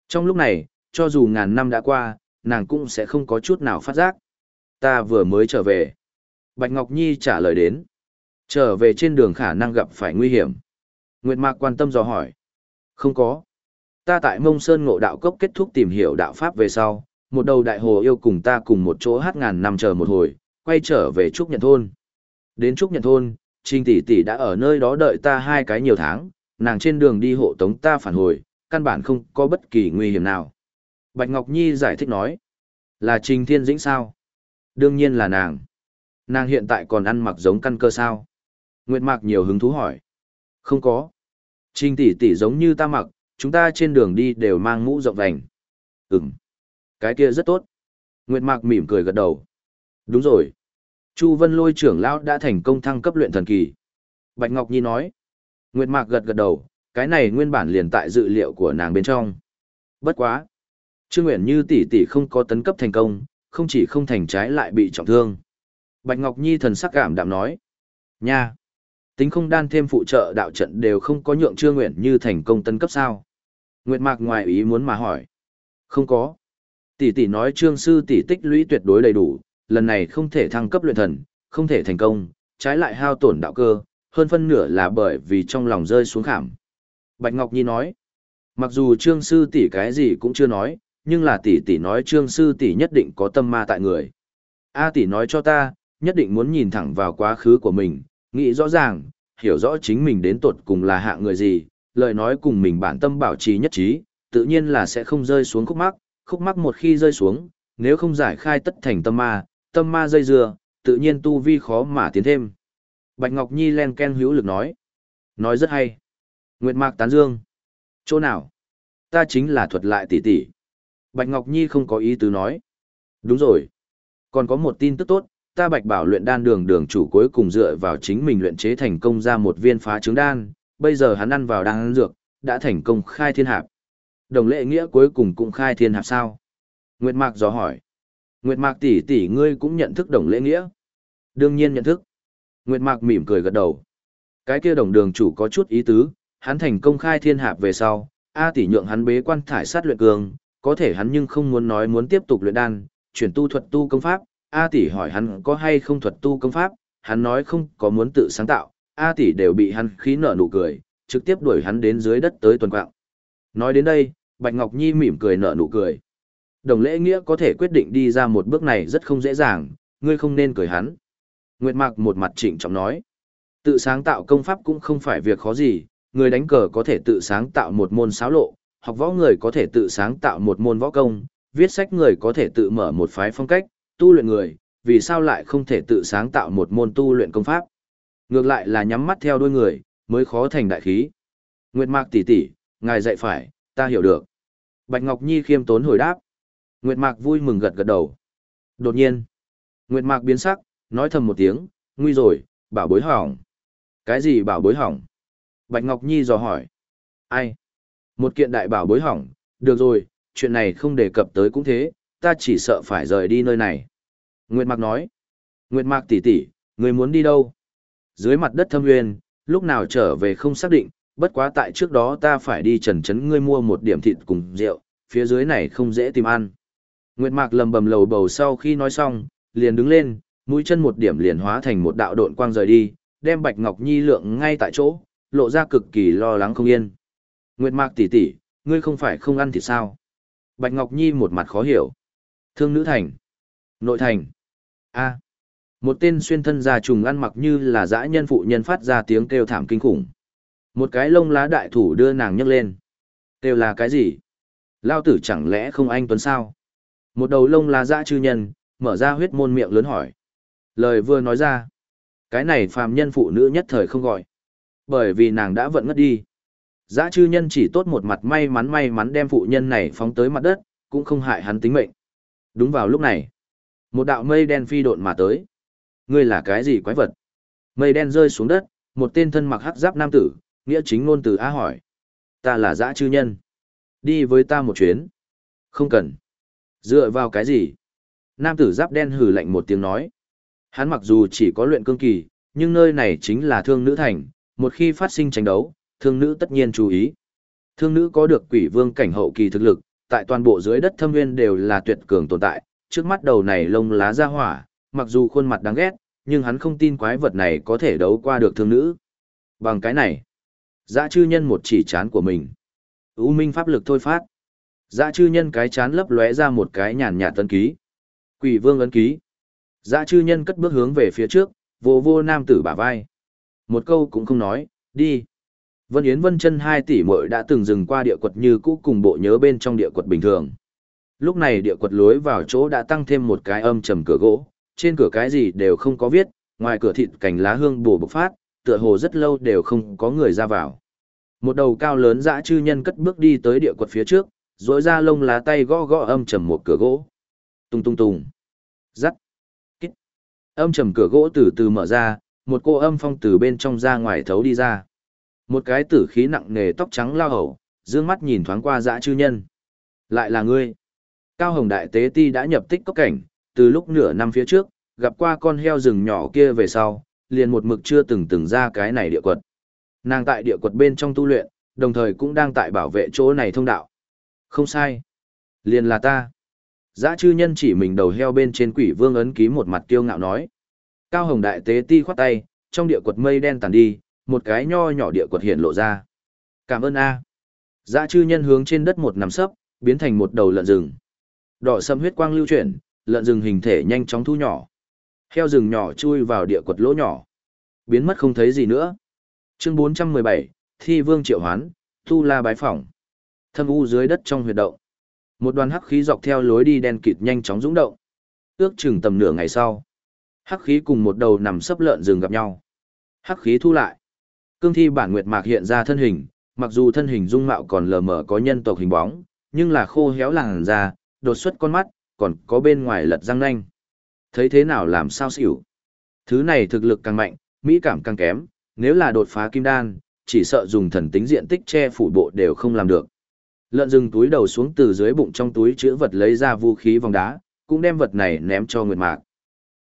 Trong lúc này, cho dù ngàn năm đã qua, nàng cũng sẽ không có chút nào phát giác. Ta vừa mới trở về. Bạch Ngọc Nhi trả lời đến. Trở về trên đường khả năng gặp phải nguy hiểm. Nguyệt Mạc quan tâm dò hỏi. Không có. Ta tại Mông Sơn Ngộ Đạo Cốc kết thúc tìm hiểu đạo Pháp về sau, một đầu đại hồ yêu cùng ta cùng một chỗ hát ngàn năm chờ một hồi, quay trở về Trúc Nhận Thôn. Đến Trúc Nhận Thôn, Trình tỷ tỷ đã ở nơi đó đợi ta hai cái nhiều tháng, nàng trên đường đi hộ tống ta phản hồi, căn bản không có bất kỳ nguy hiểm nào. Bạch Ngọc Nhi giải thích nói, là Trình Thiên Dĩnh sao? Đương nhiên là nàng. Nàng hiện tại còn ăn mặc giống căn cơ sao? Nguyệt Mạc nhiều hứng thú hỏi. Không có. Trình tỷ tỷ giống như ta mặc, chúng ta trên đường đi đều mang mũ rộng vành. Ừm. Cái kia rất tốt. Nguyệt Mạc mỉm cười gật đầu. Đúng rồi. Chu Vân Lôi trưởng lão đã thành công thăng cấp luyện thần kỳ. Bạch Ngọc Nhi nói. Nguyệt Mạc gật gật đầu, cái này nguyên bản liền tại dự liệu của nàng bên trong. Bất quá. Trương Nguyện Như tỷ tỷ không có tấn cấp thành công, không chỉ không thành trái lại bị trọng thương. Bạch Ngọc Nhi thần sắc cảm đạm nói. Nha! Tính không đan thêm phụ trợ đạo trận đều không có nhượng chưa Nguyện Như thành công tân cấp sao. Nguyệt Mạc ngoài ý muốn mà hỏi. Không có. Tỷ tỷ nói Trương Sư tỷ tích lũy tuyệt đối đầy đủ, lần này không thể thăng cấp luyện thần, không thể thành công, trái lại hao tổn đạo cơ, hơn phân nửa là bởi vì trong lòng rơi xuống khảm. Bạch Ngọc Nhi nói, mặc dù trương sư tỷ cái gì cũng chưa nói, nhưng là tỷ tỷ nói trương sư tỷ nhất định có tâm ma tại người. A tỷ nói cho ta, nhất định muốn nhìn thẳng vào quá khứ của mình, nghĩ rõ ràng, hiểu rõ chính mình đến tột cùng là hạ người gì, lời nói cùng mình bản tâm bảo trì nhất trí, tự nhiên là sẽ không rơi xuống khúc mắc, khúc mắc một khi rơi xuống, nếu không giải khai tất thành tâm ma, tâm ma dây dưa, tự nhiên tu vi khó mà tiến thêm. Bạch Ngọc Nhi len ken hữu lực nói. Nói rất hay. Nguyệt Mạc tán dương. Chỗ nào? Ta chính là thuật lại tỷ tỷ. Bạch Ngọc Nhi không có ý tứ nói. Đúng rồi. Còn có một tin tức tốt, ta Bạch Bảo luyện đan đường đường chủ cuối cùng dựa vào chính mình luyện chế thành công ra một viên phá trứng đan, bây giờ hắn ăn vào đan dược, đã thành công khai thiên hạp. Đồng lệ nghĩa cuối cùng cũng khai thiên hạp sao? Nguyệt Mạc dò hỏi. Nguyệt Mạc tỷ tỷ ngươi cũng nhận thức đồng lễ nghĩa. Đương nhiên nhận thức. Nguyệt Mạc mỉm cười gật đầu. Cái kia đồng đường chủ có chút ý tứ, hắn thành công khai thiên hạp về sau, A tỷ nhượng hắn bế quan thải sát luyện cường, có thể hắn nhưng không muốn nói muốn tiếp tục luyện đan, chuyển tu thuật tu công pháp, A tỷ hỏi hắn có hay không thuật tu công pháp, hắn nói không có muốn tự sáng tạo, A tỷ đều bị hắn khí nở nụ cười, trực tiếp đuổi hắn đến dưới đất tới tuần quạng. Nói đến đây, Bạch Ngọc Nhi mỉm cười nở nụ cười. Đồng lễ nghĩa có thể quyết định đi ra một bước này rất không dễ dàng, ngươi không nên cười hắn. Nguyệt Mạc một mặt chỉnh trọng nói. Tự sáng tạo công pháp cũng không phải việc khó gì, người đánh cờ có thể tự sáng tạo một môn xáo lộ, học võ người có thể tự sáng tạo một môn võ công, viết sách người có thể tự mở một phái phong cách, tu luyện người, vì sao lại không thể tự sáng tạo một môn tu luyện công pháp. Ngược lại là nhắm mắt theo đuôi người, mới khó thành đại khí. Nguyệt Mạc tỷ tỷ, ngài dạy phải, ta hiểu được. Bạch Ngọc Nhi khiêm tốn hồi đáp. Nguyệt Mạc vui mừng gật gật đầu. Đột nhiên, Nguyệt Mạc biến sắc, nói thầm một tiếng, nguy rồi, bảo bối hỏng. Cái gì bảo bối hỏng? Bạch Ngọc Nhi dò hỏi. Ai? Một kiện đại bảo bối hỏng, được rồi, chuyện này không đề cập tới cũng thế, ta chỉ sợ phải rời đi nơi này. Nguyệt Mạc nói. Nguyệt Mạc tỷ tỷ, người muốn đi đâu? Dưới mặt đất thâm nguyên, lúc nào trở về không xác định, bất quá tại trước đó ta phải đi trần trấn ngươi mua một điểm thịt cùng rượu, phía dưới này không dễ tìm ăn. Nguyệt Mạc lầm bầm lầu bầu sau khi nói xong, liền đứng lên, mũi chân một điểm liền hóa thành một đạo độn quang rời đi, đem Bạch Ngọc Nhi lượng ngay tại chỗ, lộ ra cực kỳ lo lắng không yên. Nguyệt Mạc tỷ tỷ, ngươi không phải không ăn thì sao? Bạch Ngọc Nhi một mặt khó hiểu. Thương nữ thành. Nội thành. A. Một tên xuyên thân già trùng ăn mặc như là dã nhân phụ nhân phát ra tiếng kêu thảm kinh khủng. Một cái lông lá đại thủ đưa nàng nhấc lên. Kêu là cái gì? Lao tử chẳng lẽ không anh tuấn sao? Một đầu lông lá dã chư nhân, mở ra huyết môn miệng lớn hỏi. Lời vừa nói ra. Cái này phàm nhân phụ nữ nhất thời không gọi. Bởi vì nàng đã vận ngất đi. Dã chư nhân chỉ tốt một mặt may mắn may mắn đem phụ nhân này phóng tới mặt đất, cũng không hại hắn tính mệnh. Đúng vào lúc này, một đạo mây đen phi độn mà tới. Ngươi là cái gì quái vật? Mây đen rơi xuống đất, một tên thân mặc hắc giáp nam tử, nghĩa chính ngôn từ á hỏi. Ta là dã chư nhân. Đi với ta một chuyến. Không cần. Dựa vào cái gì? Nam tử giáp đen hừ lạnh một tiếng nói. Hắn mặc dù chỉ có luyện cương kỳ, nhưng nơi này chính là thương nữ thành, một khi phát sinh tranh đấu, thương nữ tất nhiên chú ý. Thương nữ có được quỷ vương cảnh hậu kỳ thực lực, tại toàn bộ dưới đất thâm nguyên đều là tuyệt cường tồn tại, trước mắt đầu này lông lá ra hỏa, mặc dù khuôn mặt đáng ghét, nhưng hắn không tin quái vật này có thể đấu qua được thương nữ. Bằng cái này, dã chư nhân một chỉ chán của mình. U minh pháp lực thôi phát. Dã chư nhân cái chán lấp lóe ra một cái nhàn nhạt tân ký. Quỷ vương ấn ký. Dã chư nhân cất bước hướng về phía trước, vô vô nam tử bả vai. Một câu cũng không nói, đi. Vân Yến Vân chân hai tỷ muội đã từng dừng qua địa quật như cũ cùng bộ nhớ bên trong địa quật bình thường. Lúc này địa quật lối vào chỗ đã tăng thêm một cái âm trầm cửa gỗ, trên cửa cái gì đều không có viết, ngoài cửa thịt cành lá hương bổ bộc phát, tựa hồ rất lâu đều không có người ra vào. Một đầu cao lớn dã chư nhân cất bước đi tới địa quật phía trước, rỗi ra lông lá tay gõ gõ âm trầm một cửa gỗ. Tung tung tung. Rắc. Kít. Âm trầm cửa gỗ từ từ mở ra, một cô âm phong từ bên trong ra ngoài thấu đi ra. Một cái tử khí nặng nề tóc trắng lao hầu, dương mắt nhìn thoáng qua dã chư nhân. Lại là ngươi. Cao Hồng Đại Tế Ti đã nhập tích cốc cảnh, từ lúc nửa năm phía trước, gặp qua con heo rừng nhỏ kia về sau, liền một mực chưa từng từng ra cái này địa quật. Nàng tại địa quật bên trong tu luyện, đồng thời cũng đang tại bảo vệ chỗ này thông đạo. Không sai. Liền là ta. Dã chư nhân chỉ mình đầu heo bên trên quỷ vương ấn ký một mặt kiêu ngạo nói. Cao hồng đại tế ti khoát tay, trong địa quật mây đen tàn đi, một cái nho nhỏ địa quật hiện lộ ra. Cảm ơn A. Dã chư nhân hướng trên đất một nằm sấp, biến thành một đầu lợn rừng. Đỏ sâm huyết quang lưu chuyển, lợn rừng hình thể nhanh chóng thu nhỏ. Heo rừng nhỏ chui vào địa quật lỗ nhỏ. Biến mất không thấy gì nữa. Chương 417, Thi Vương Triệu Hoán, Tu La Bái Phỏng. Thâm u dưới đất trong huyệt động. Một đoàn hắc khí dọc theo lối đi đen kịt nhanh chóng dũng động. Ước chừng tầm nửa ngày sau. Hắc khí cùng một đầu nằm sấp lợn rừng gặp nhau. Hắc khí thu lại. Cương thi bản nguyệt mạc hiện ra thân hình, mặc dù thân hình dung mạo còn lờ mờ có nhân tộc hình bóng, nhưng là khô héo làn da, đột xuất con mắt, còn có bên ngoài lật răng nanh. Thấy thế nào làm sao xỉu. Thứ này thực lực càng mạnh, mỹ cảm càng kém, nếu là đột phá kim đan, chỉ sợ dùng thần tính diện tích che phủ bộ đều không làm được. Lợn rừng túi đầu xuống từ dưới bụng trong túi chứa vật lấy ra vũ khí vòng đá, cũng đem vật này ném cho Nguyệt Mạc.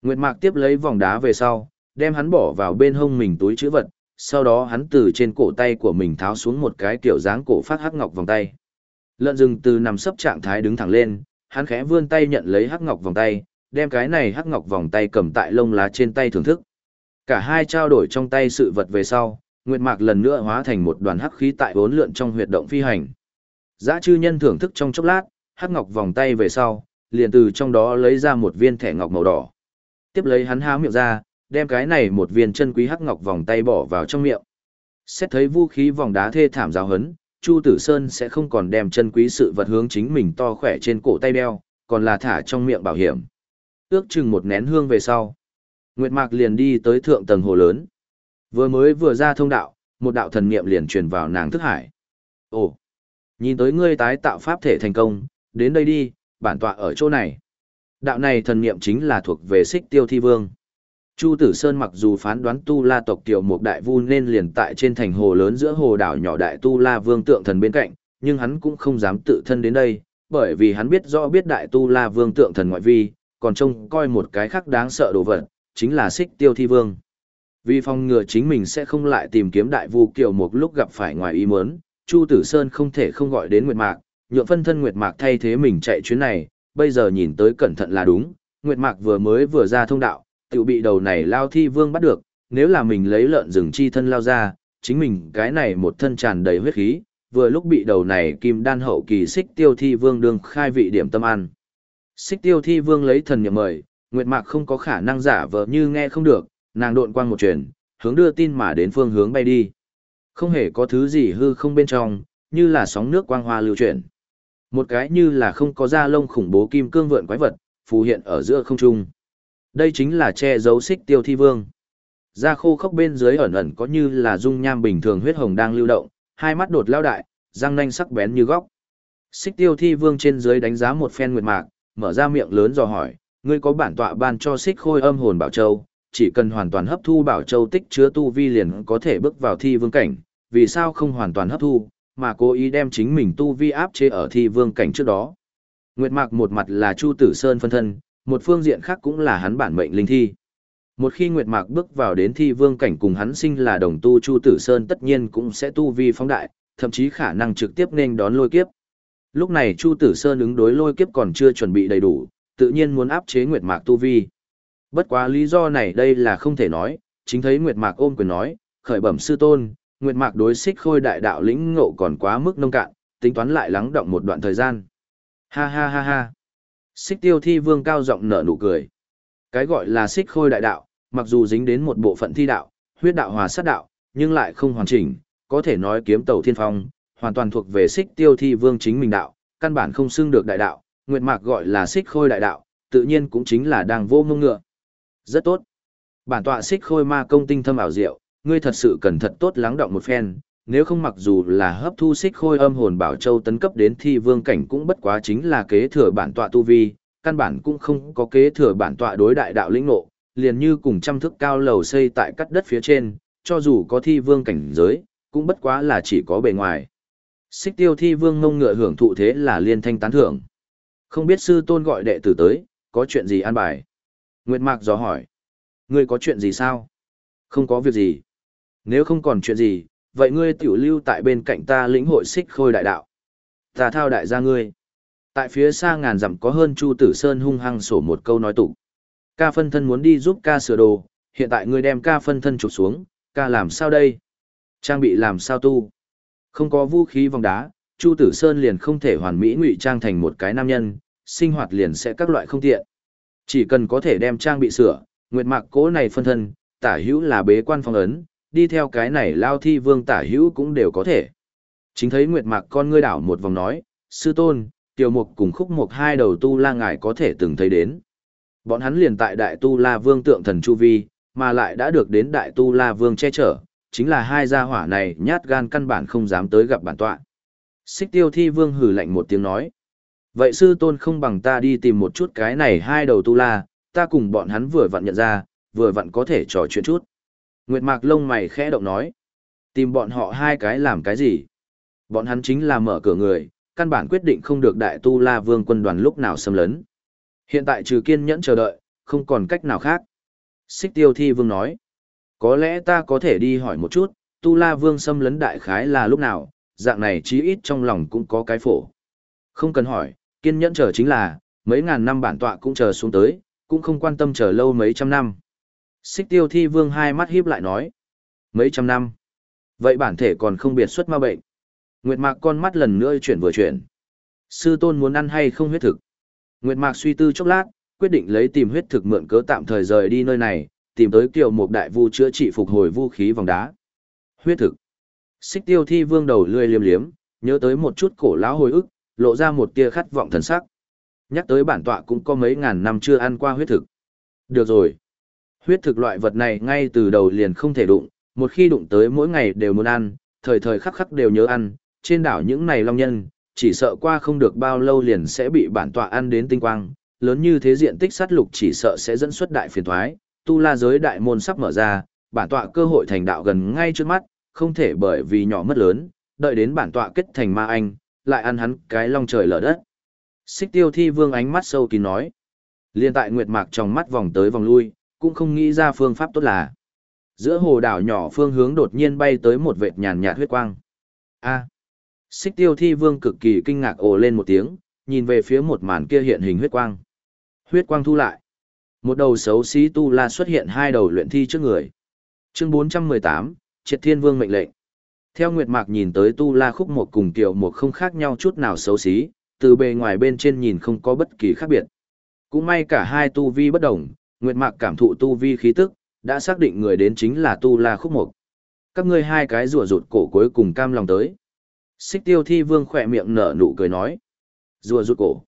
Nguyệt Mạc tiếp lấy vòng đá về sau, đem hắn bỏ vào bên hông mình túi chứa vật, sau đó hắn từ trên cổ tay của mình tháo xuống một cái kiểu dáng cổ phát hắc ngọc vòng tay. Lợn rừng từ nằm sấp trạng thái đứng thẳng lên, hắn khẽ vươn tay nhận lấy hắc ngọc vòng tay, đem cái này hắc ngọc vòng tay cầm tại lông lá trên tay thưởng thức. Cả hai trao đổi trong tay sự vật về sau, Nguyệt Mạc lần nữa hóa thành một đoàn hắc khí tại bốn lượn trong huyệt động phi hành. Giá chư nhân thưởng thức trong chốc lát, hắc ngọc vòng tay về sau, liền từ trong đó lấy ra một viên thẻ ngọc màu đỏ. Tiếp lấy hắn há miệng ra, đem cái này một viên chân quý hắc ngọc vòng tay bỏ vào trong miệng. Xét thấy vũ khí vòng đá thê thảm giáo hấn, Chu Tử Sơn sẽ không còn đem chân quý sự vật hướng chính mình to khỏe trên cổ tay đeo, còn là thả trong miệng bảo hiểm. Ước chừng một nén hương về sau. Nguyệt Mạc liền đi tới thượng tầng hồ lớn. Vừa mới vừa ra thông đạo, một đạo thần niệm liền truyền vào nàng thức hải. Ồ, nhìn tới ngươi tái tạo pháp thể thành công, đến đây đi, bản tọa ở chỗ này. Đạo này thần niệm chính là thuộc về xích tiêu thi vương. Chu Tử Sơn mặc dù phán đoán Tu La tộc tiểu một đại vu nên liền tại trên thành hồ lớn giữa hồ đảo nhỏ đại Tu La vương tượng thần bên cạnh, nhưng hắn cũng không dám tự thân đến đây, bởi vì hắn biết rõ biết đại Tu La vương tượng thần ngoại vi, còn trông coi một cái khác đáng sợ đồ vật, chính là xích tiêu thi vương. Vì phòng ngừa chính mình sẽ không lại tìm kiếm đại vu kiều một lúc gặp phải ngoài ý muốn, Chu Tử Sơn không thể không gọi đến Nguyệt Mạc, nhượng phân thân Nguyệt Mạc thay thế mình chạy chuyến này, bây giờ nhìn tới cẩn thận là đúng, Nguyệt Mạc vừa mới vừa ra thông đạo, tự bị đầu này lao thi vương bắt được, nếu là mình lấy lợn rừng chi thân lao ra, chính mình cái này một thân tràn đầy huyết khí, vừa lúc bị đầu này kim đan hậu kỳ xích tiêu thi vương đương khai vị điểm tâm ăn. Xích tiêu thi vương lấy thần nhậm mời, Nguyệt Mạc không có khả năng giả vờ như nghe không được, nàng độn quang một chuyển, hướng đưa tin mà đến phương hướng bay đi. Không hề có thứ gì hư không bên trong, như là sóng nước quang hoa lưu chuyển. Một cái như là không có da lông khủng bố kim cương vượn quái vật, phù hiện ở giữa không trung. Đây chính là che giấu xích tiêu thi vương. Da khô khốc bên dưới ẩn ẩn có như là dung nham bình thường huyết hồng đang lưu động, hai mắt đột lao đại, răng nanh sắc bén như góc. Xích tiêu thi vương trên dưới đánh giá một phen nguyệt mạc, mở ra miệng lớn dò hỏi, ngươi có bản tọa ban cho xích khôi âm hồn bảo châu, chỉ cần hoàn toàn hấp thu bảo châu tích chứa tu vi liền có thể bước vào thi vương cảnh, vì sao không hoàn toàn hấp thu, mà cố ý đem chính mình tu vi áp chế ở thi vương cảnh trước đó. Nguyệt Mạc một mặt là Chu Tử Sơn phân thân, một phương diện khác cũng là hắn bản mệnh linh thi. Một khi Nguyệt Mạc bước vào đến thi vương cảnh cùng hắn sinh là đồng tu Chu Tử Sơn tất nhiên cũng sẽ tu vi phóng đại, thậm chí khả năng trực tiếp nên đón lôi kiếp. Lúc này Chu Tử Sơn ứng đối lôi kiếp còn chưa chuẩn bị đầy đủ, tự nhiên muốn áp chế Nguyệt Mạc tu vi. Bất quá lý do này đây là không thể nói, chính thấy Nguyệt Mạc ôm quyền nói, khởi bẩm sư tôn, Nguyệt Mạc đối xích khôi đại đạo lĩnh ngộ còn quá mức nông cạn, tính toán lại lắng động một đoạn thời gian. Ha ha ha ha. Xích tiêu thi vương cao giọng nở nụ cười. Cái gọi là xích khôi đại đạo, mặc dù dính đến một bộ phận thi đạo, huyết đạo hòa sát đạo, nhưng lại không hoàn chỉnh, có thể nói kiếm tàu thiên phong, hoàn toàn thuộc về xích tiêu thi vương chính mình đạo, căn bản không xưng được đại đạo, Nguyệt Mạc gọi là xích khôi đại đạo, tự nhiên cũng chính là đang vô mông ngựa. Rất tốt. Bản tọa xích khôi ma công tinh thâm ảo diệu, ngươi thật sự cần thật tốt lắng động một phen, nếu không mặc dù là hấp thu xích khôi âm hồn bảo châu tấn cấp đến thi vương cảnh cũng bất quá chính là kế thừa bản tọa tu vi, căn bản cũng không có kế thừa bản tọa đối đại đạo lĩnh ngộ, liền như cùng trăm thước cao lầu xây tại cắt đất phía trên, cho dù có thi vương cảnh giới, cũng bất quá là chỉ có bề ngoài. Xích tiêu thi vương ngông ngựa hưởng thụ thế là liên thanh tán thưởng. Không biết sư tôn gọi đệ tử tới, có chuyện gì an bài? Nguyệt Mạc dò hỏi. Ngươi có chuyện gì sao? Không có việc gì. Nếu không còn chuyện gì, vậy ngươi tiểu lưu tại bên cạnh ta lĩnh hội xích khôi đại đạo. Ta thao đại gia ngươi. Tại phía xa ngàn dặm có hơn Chu Tử Sơn hung hăng sổ một câu nói tụ. Ca phân thân muốn đi giúp ca sửa đồ, hiện tại ngươi đem ca phân thân chụp xuống, ca làm sao đây? Trang bị làm sao tu? Không có vũ khí vòng đá, Chu Tử Sơn liền không thể hoàn mỹ ngụy trang thành một cái nam nhân, sinh hoạt liền sẽ các loại không tiện. Chỉ cần có thể đem trang bị sửa, nguyệt mạc cố này phân thân, tả hữu là bế quan phong ấn, đi theo cái này lao thi vương tả hữu cũng đều có thể. Chính thấy nguyệt mạc con ngươi đảo một vòng nói, sư tôn, tiểu mục cùng khúc mục hai đầu tu la ngài có thể từng thấy đến. Bọn hắn liền tại đại tu la vương tượng thần Chu Vi, mà lại đã được đến đại tu la vương che chở, chính là hai gia hỏa này nhát gan căn bản không dám tới gặp bản tọa. Xích tiêu thi vương hử lạnh một tiếng nói. Vậy sư tôn không bằng ta đi tìm một chút cái này hai đầu tu la, ta cùng bọn hắn vừa vặn nhận ra, vừa vặn có thể trò chuyện chút. Nguyệt mạc lông mày khẽ động nói. Tìm bọn họ hai cái làm cái gì? Bọn hắn chính là mở cửa người, căn bản quyết định không được đại tu la vương quân đoàn lúc nào xâm lấn. Hiện tại trừ kiên nhẫn chờ đợi, không còn cách nào khác. Xích tiêu thi vương nói. Có lẽ ta có thể đi hỏi một chút, tu la vương xâm lấn đại khái là lúc nào, dạng này chí ít trong lòng cũng có cái phổ. Không cần hỏi, kiên nhẫn chờ chính là, mấy ngàn năm bản tọa cũng chờ xuống tới, cũng không quan tâm chờ lâu mấy trăm năm. Xích tiêu thi vương hai mắt híp lại nói. Mấy trăm năm. Vậy bản thể còn không biệt xuất ma bệnh. Nguyệt mạc con mắt lần nữa chuyển vừa chuyển. Sư tôn muốn ăn hay không huyết thực. Nguyệt mạc suy tư chốc lát, quyết định lấy tìm huyết thực mượn cớ tạm thời rời đi nơi này, tìm tới kiều một đại vu chữa trị phục hồi vũ khí vòng đá. Huyết thực. Xích tiêu thi vương đầu lươi liếm liếm, nhớ tới một chút cổ lão hồi ức, lộ ra một tia khát vọng thần sắc. Nhắc tới bản tọa cũng có mấy ngàn năm chưa ăn qua huyết thực. Được rồi. Huyết thực loại vật này ngay từ đầu liền không thể đụng, một khi đụng tới mỗi ngày đều muốn ăn, thời thời khắc khắc đều nhớ ăn, trên đảo những này long nhân, chỉ sợ qua không được bao lâu liền sẽ bị bản tọa ăn đến tinh quang, lớn như thế diện tích sát lục chỉ sợ sẽ dẫn xuất đại phiền thoái, tu la giới đại môn sắp mở ra, bản tọa cơ hội thành đạo gần ngay trước mắt, không thể bởi vì nhỏ mất lớn, đợi đến bản tọa kết thành ma anh, lại ăn hắn cái long trời lở đất. Xích tiêu thi vương ánh mắt sâu kín nói. Liên tại Nguyệt Mạc trong mắt vòng tới vòng lui, cũng không nghĩ ra phương pháp tốt là. Giữa hồ đảo nhỏ phương hướng đột nhiên bay tới một vệt nhàn nhạt huyết quang. A. Xích tiêu thi vương cực kỳ kinh ngạc ồ lên một tiếng, nhìn về phía một màn kia hiện hình huyết quang. Huyết quang thu lại. Một đầu xấu xí tu la xuất hiện hai đầu luyện thi trước người. Chương 418, Triệt Thiên Vương mệnh lệnh. Theo Nguyệt Mạc nhìn tới tu la khúc một cùng tiểu một không khác nhau chút nào xấu xí, từ bề ngoài bên trên nhìn không có bất kỳ khác biệt. Cũng may cả hai tu vi bất đồng, Nguyệt Mạc cảm thụ tu vi khí tức, đã xác định người đến chính là tu la khúc mộc. Các ngươi hai cái rùa rụt cổ cuối cùng cam lòng tới. Xích tiêu thi vương khỏe miệng nở nụ cười nói. Rùa rụt cổ.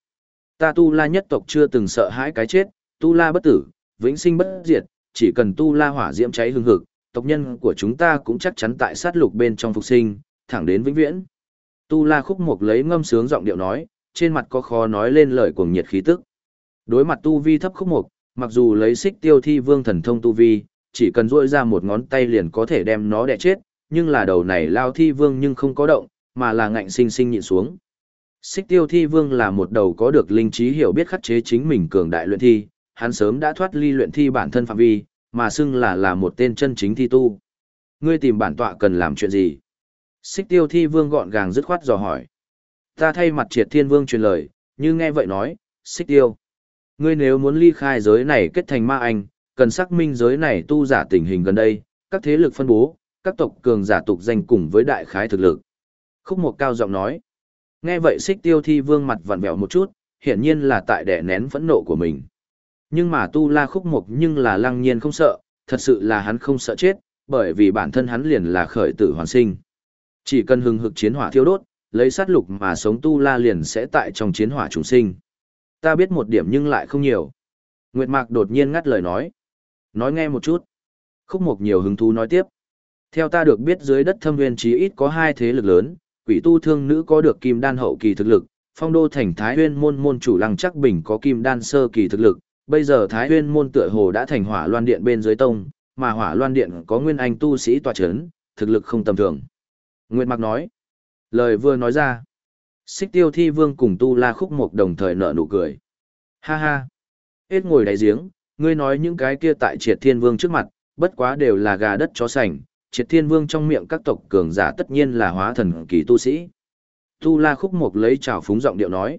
Ta tu la nhất tộc chưa từng sợ hãi cái chết, tu la bất tử, vĩnh sinh bất diệt, chỉ cần tu la hỏa diễm cháy hương hực, tộc nhân của chúng ta cũng chắc chắn tại sát lục bên trong phục sinh, thẳng đến vĩnh viễn. Tu la khúc mộc lấy ngâm sướng giọng điệu nói, trên mặt có khó nói lên lời cuồng nhiệt khí tức. Đối mặt tu vi thấp khúc mục, mặc dù lấy xích tiêu thi vương thần thông tu vi, chỉ cần duỗi ra một ngón tay liền có thể đem nó đè chết, nhưng là đầu này lao thi vương nhưng không có động, mà là ngạnh sinh sinh nhịn xuống. Xích tiêu thi vương là một đầu có được linh trí hiểu biết khắc chế chính mình cường đại luyện thi, hắn sớm đã thoát ly luyện thi bản thân phạm vi, mà xưng là là một tên chân chính thi tu. Ngươi tìm bản tọa cần làm chuyện gì? Xích tiêu thi vương gọn gàng dứt khoát dò hỏi. Ta thay mặt triệt thiên vương truyền lời, như nghe vậy nói, xích tiêu. Ngươi nếu muốn ly khai giới này kết thành ma anh, cần xác minh giới này tu giả tình hình gần đây, các thế lực phân bố, các tộc cường giả tục danh cùng với đại khái thực lực. Khúc một cao giọng nói. Nghe vậy xích tiêu thi vương mặt vặn vẹo một chút, hiển nhiên là tại đẻ nén phẫn nộ của mình. Nhưng mà tu la khúc mục nhưng là lăng nhiên không sợ, thật sự là hắn không sợ chết, bởi vì bản thân hắn liền là khởi tử hoàn sinh. Chỉ cần hừng hực chiến hỏa thiêu đốt, lấy sát lục mà sống tu la liền sẽ tại trong chiến hỏa trùng sinh. Ta biết một điểm nhưng lại không nhiều. Nguyệt Mạc đột nhiên ngắt lời nói. Nói nghe một chút. Khúc mục nhiều hứng thú nói tiếp. Theo ta được biết dưới đất thâm nguyên chí ít có hai thế lực lớn, quỷ tu thương nữ có được kim đan hậu kỳ thực lực, phong đô thành thái huyên môn môn chủ lăng chắc bình có kim đan sơ kỳ thực lực, bây giờ Thái Huyên môn tựa hồ đã thành hỏa loan điện bên dưới tông, mà hỏa loan điện có nguyên anh tu sĩ tọa chấn, thực lực không tầm thường. Nguyệt Mạc nói, lời vừa nói ra, xích tiêu thi vương cùng tu la khúc mộc đồng thời nở nụ cười. Ha ha, hết ngồi đáy giếng, ngươi nói những cái kia tại triệt thiên vương trước mặt, bất quá đều là gà đất chó sành, triệt thiên vương trong miệng các tộc cường giả tất nhiên là hóa thần kỳ tu sĩ. Tu la khúc mộc lấy trào phúng giọng điệu nói,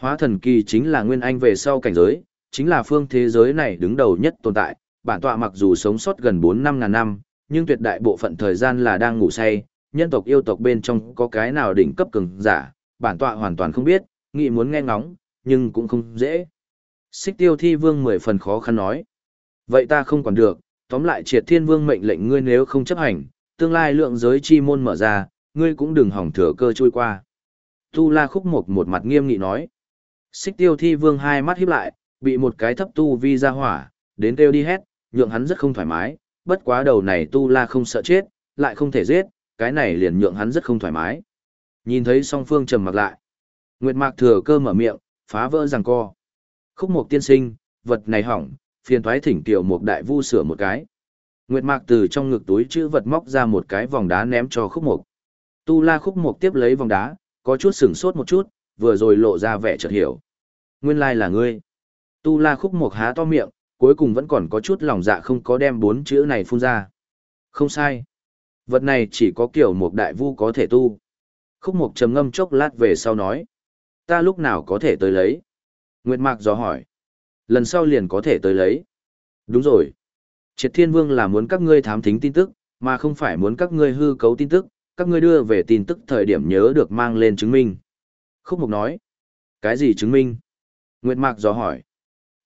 hóa thần kỳ chính là nguyên anh về sau cảnh giới, chính là phương thế giới này đứng đầu nhất tồn tại, bản tọa mặc dù sống sót gần 4 năm ngàn năm, nhưng tuyệt đại bộ phận thời gian là đang ngủ say, nhân tộc yêu tộc bên trong có cái nào đỉnh cấp cường giả, bản tọa hoàn toàn không biết, nghĩ muốn nghe ngóng, nhưng cũng không dễ. Xích tiêu thi vương mười phần khó khăn nói. Vậy ta không còn được, tóm lại triệt thiên vương mệnh lệnh ngươi nếu không chấp hành, tương lai lượng giới chi môn mở ra, ngươi cũng đừng hỏng thừa cơ trôi qua. Tu la khúc một một mặt nghiêm nghị nói. Xích tiêu thi vương hai mắt híp lại, bị một cái thấp tu vi ra hỏa, đến kêu đi hét, nhượng hắn rất không thoải mái, bất quá đầu này tu la không sợ chết, lại không thể giết, cái này liền nhượng hắn rất không thoải mái. Nhìn thấy song phương trầm mặc lại. Nguyệt Mạc thừa cơ mở miệng, phá vỡ rằng co. Khúc mục tiên sinh, vật này hỏng, phiền thoái thỉnh tiểu một đại vu sửa một cái. Nguyệt Mạc từ trong ngực túi chữ vật móc ra một cái vòng đá ném cho khúc mục. Tu la khúc mục tiếp lấy vòng đá, có chút sửng sốt một chút, vừa rồi lộ ra vẻ chợt hiểu. Nguyên lai là ngươi. Tu la khúc mục há to miệng, cuối cùng vẫn còn có chút lòng dạ không có đem bốn chữ này phun ra. Không sai. Vật này chỉ có kiểu một đại vu có thể tu. Khúc mục trầm ngâm chốc lát về sau nói. Ta lúc nào có thể tới lấy? Nguyệt Mạc dò hỏi. Lần sau liền có thể tới lấy. Đúng rồi. Triệt Thiên Vương là muốn các ngươi thám thính tin tức, mà không phải muốn các ngươi hư cấu tin tức, các ngươi đưa về tin tức thời điểm nhớ được mang lên chứng minh. Khúc Mục nói. Cái gì chứng minh? Nguyệt Mạc dò hỏi.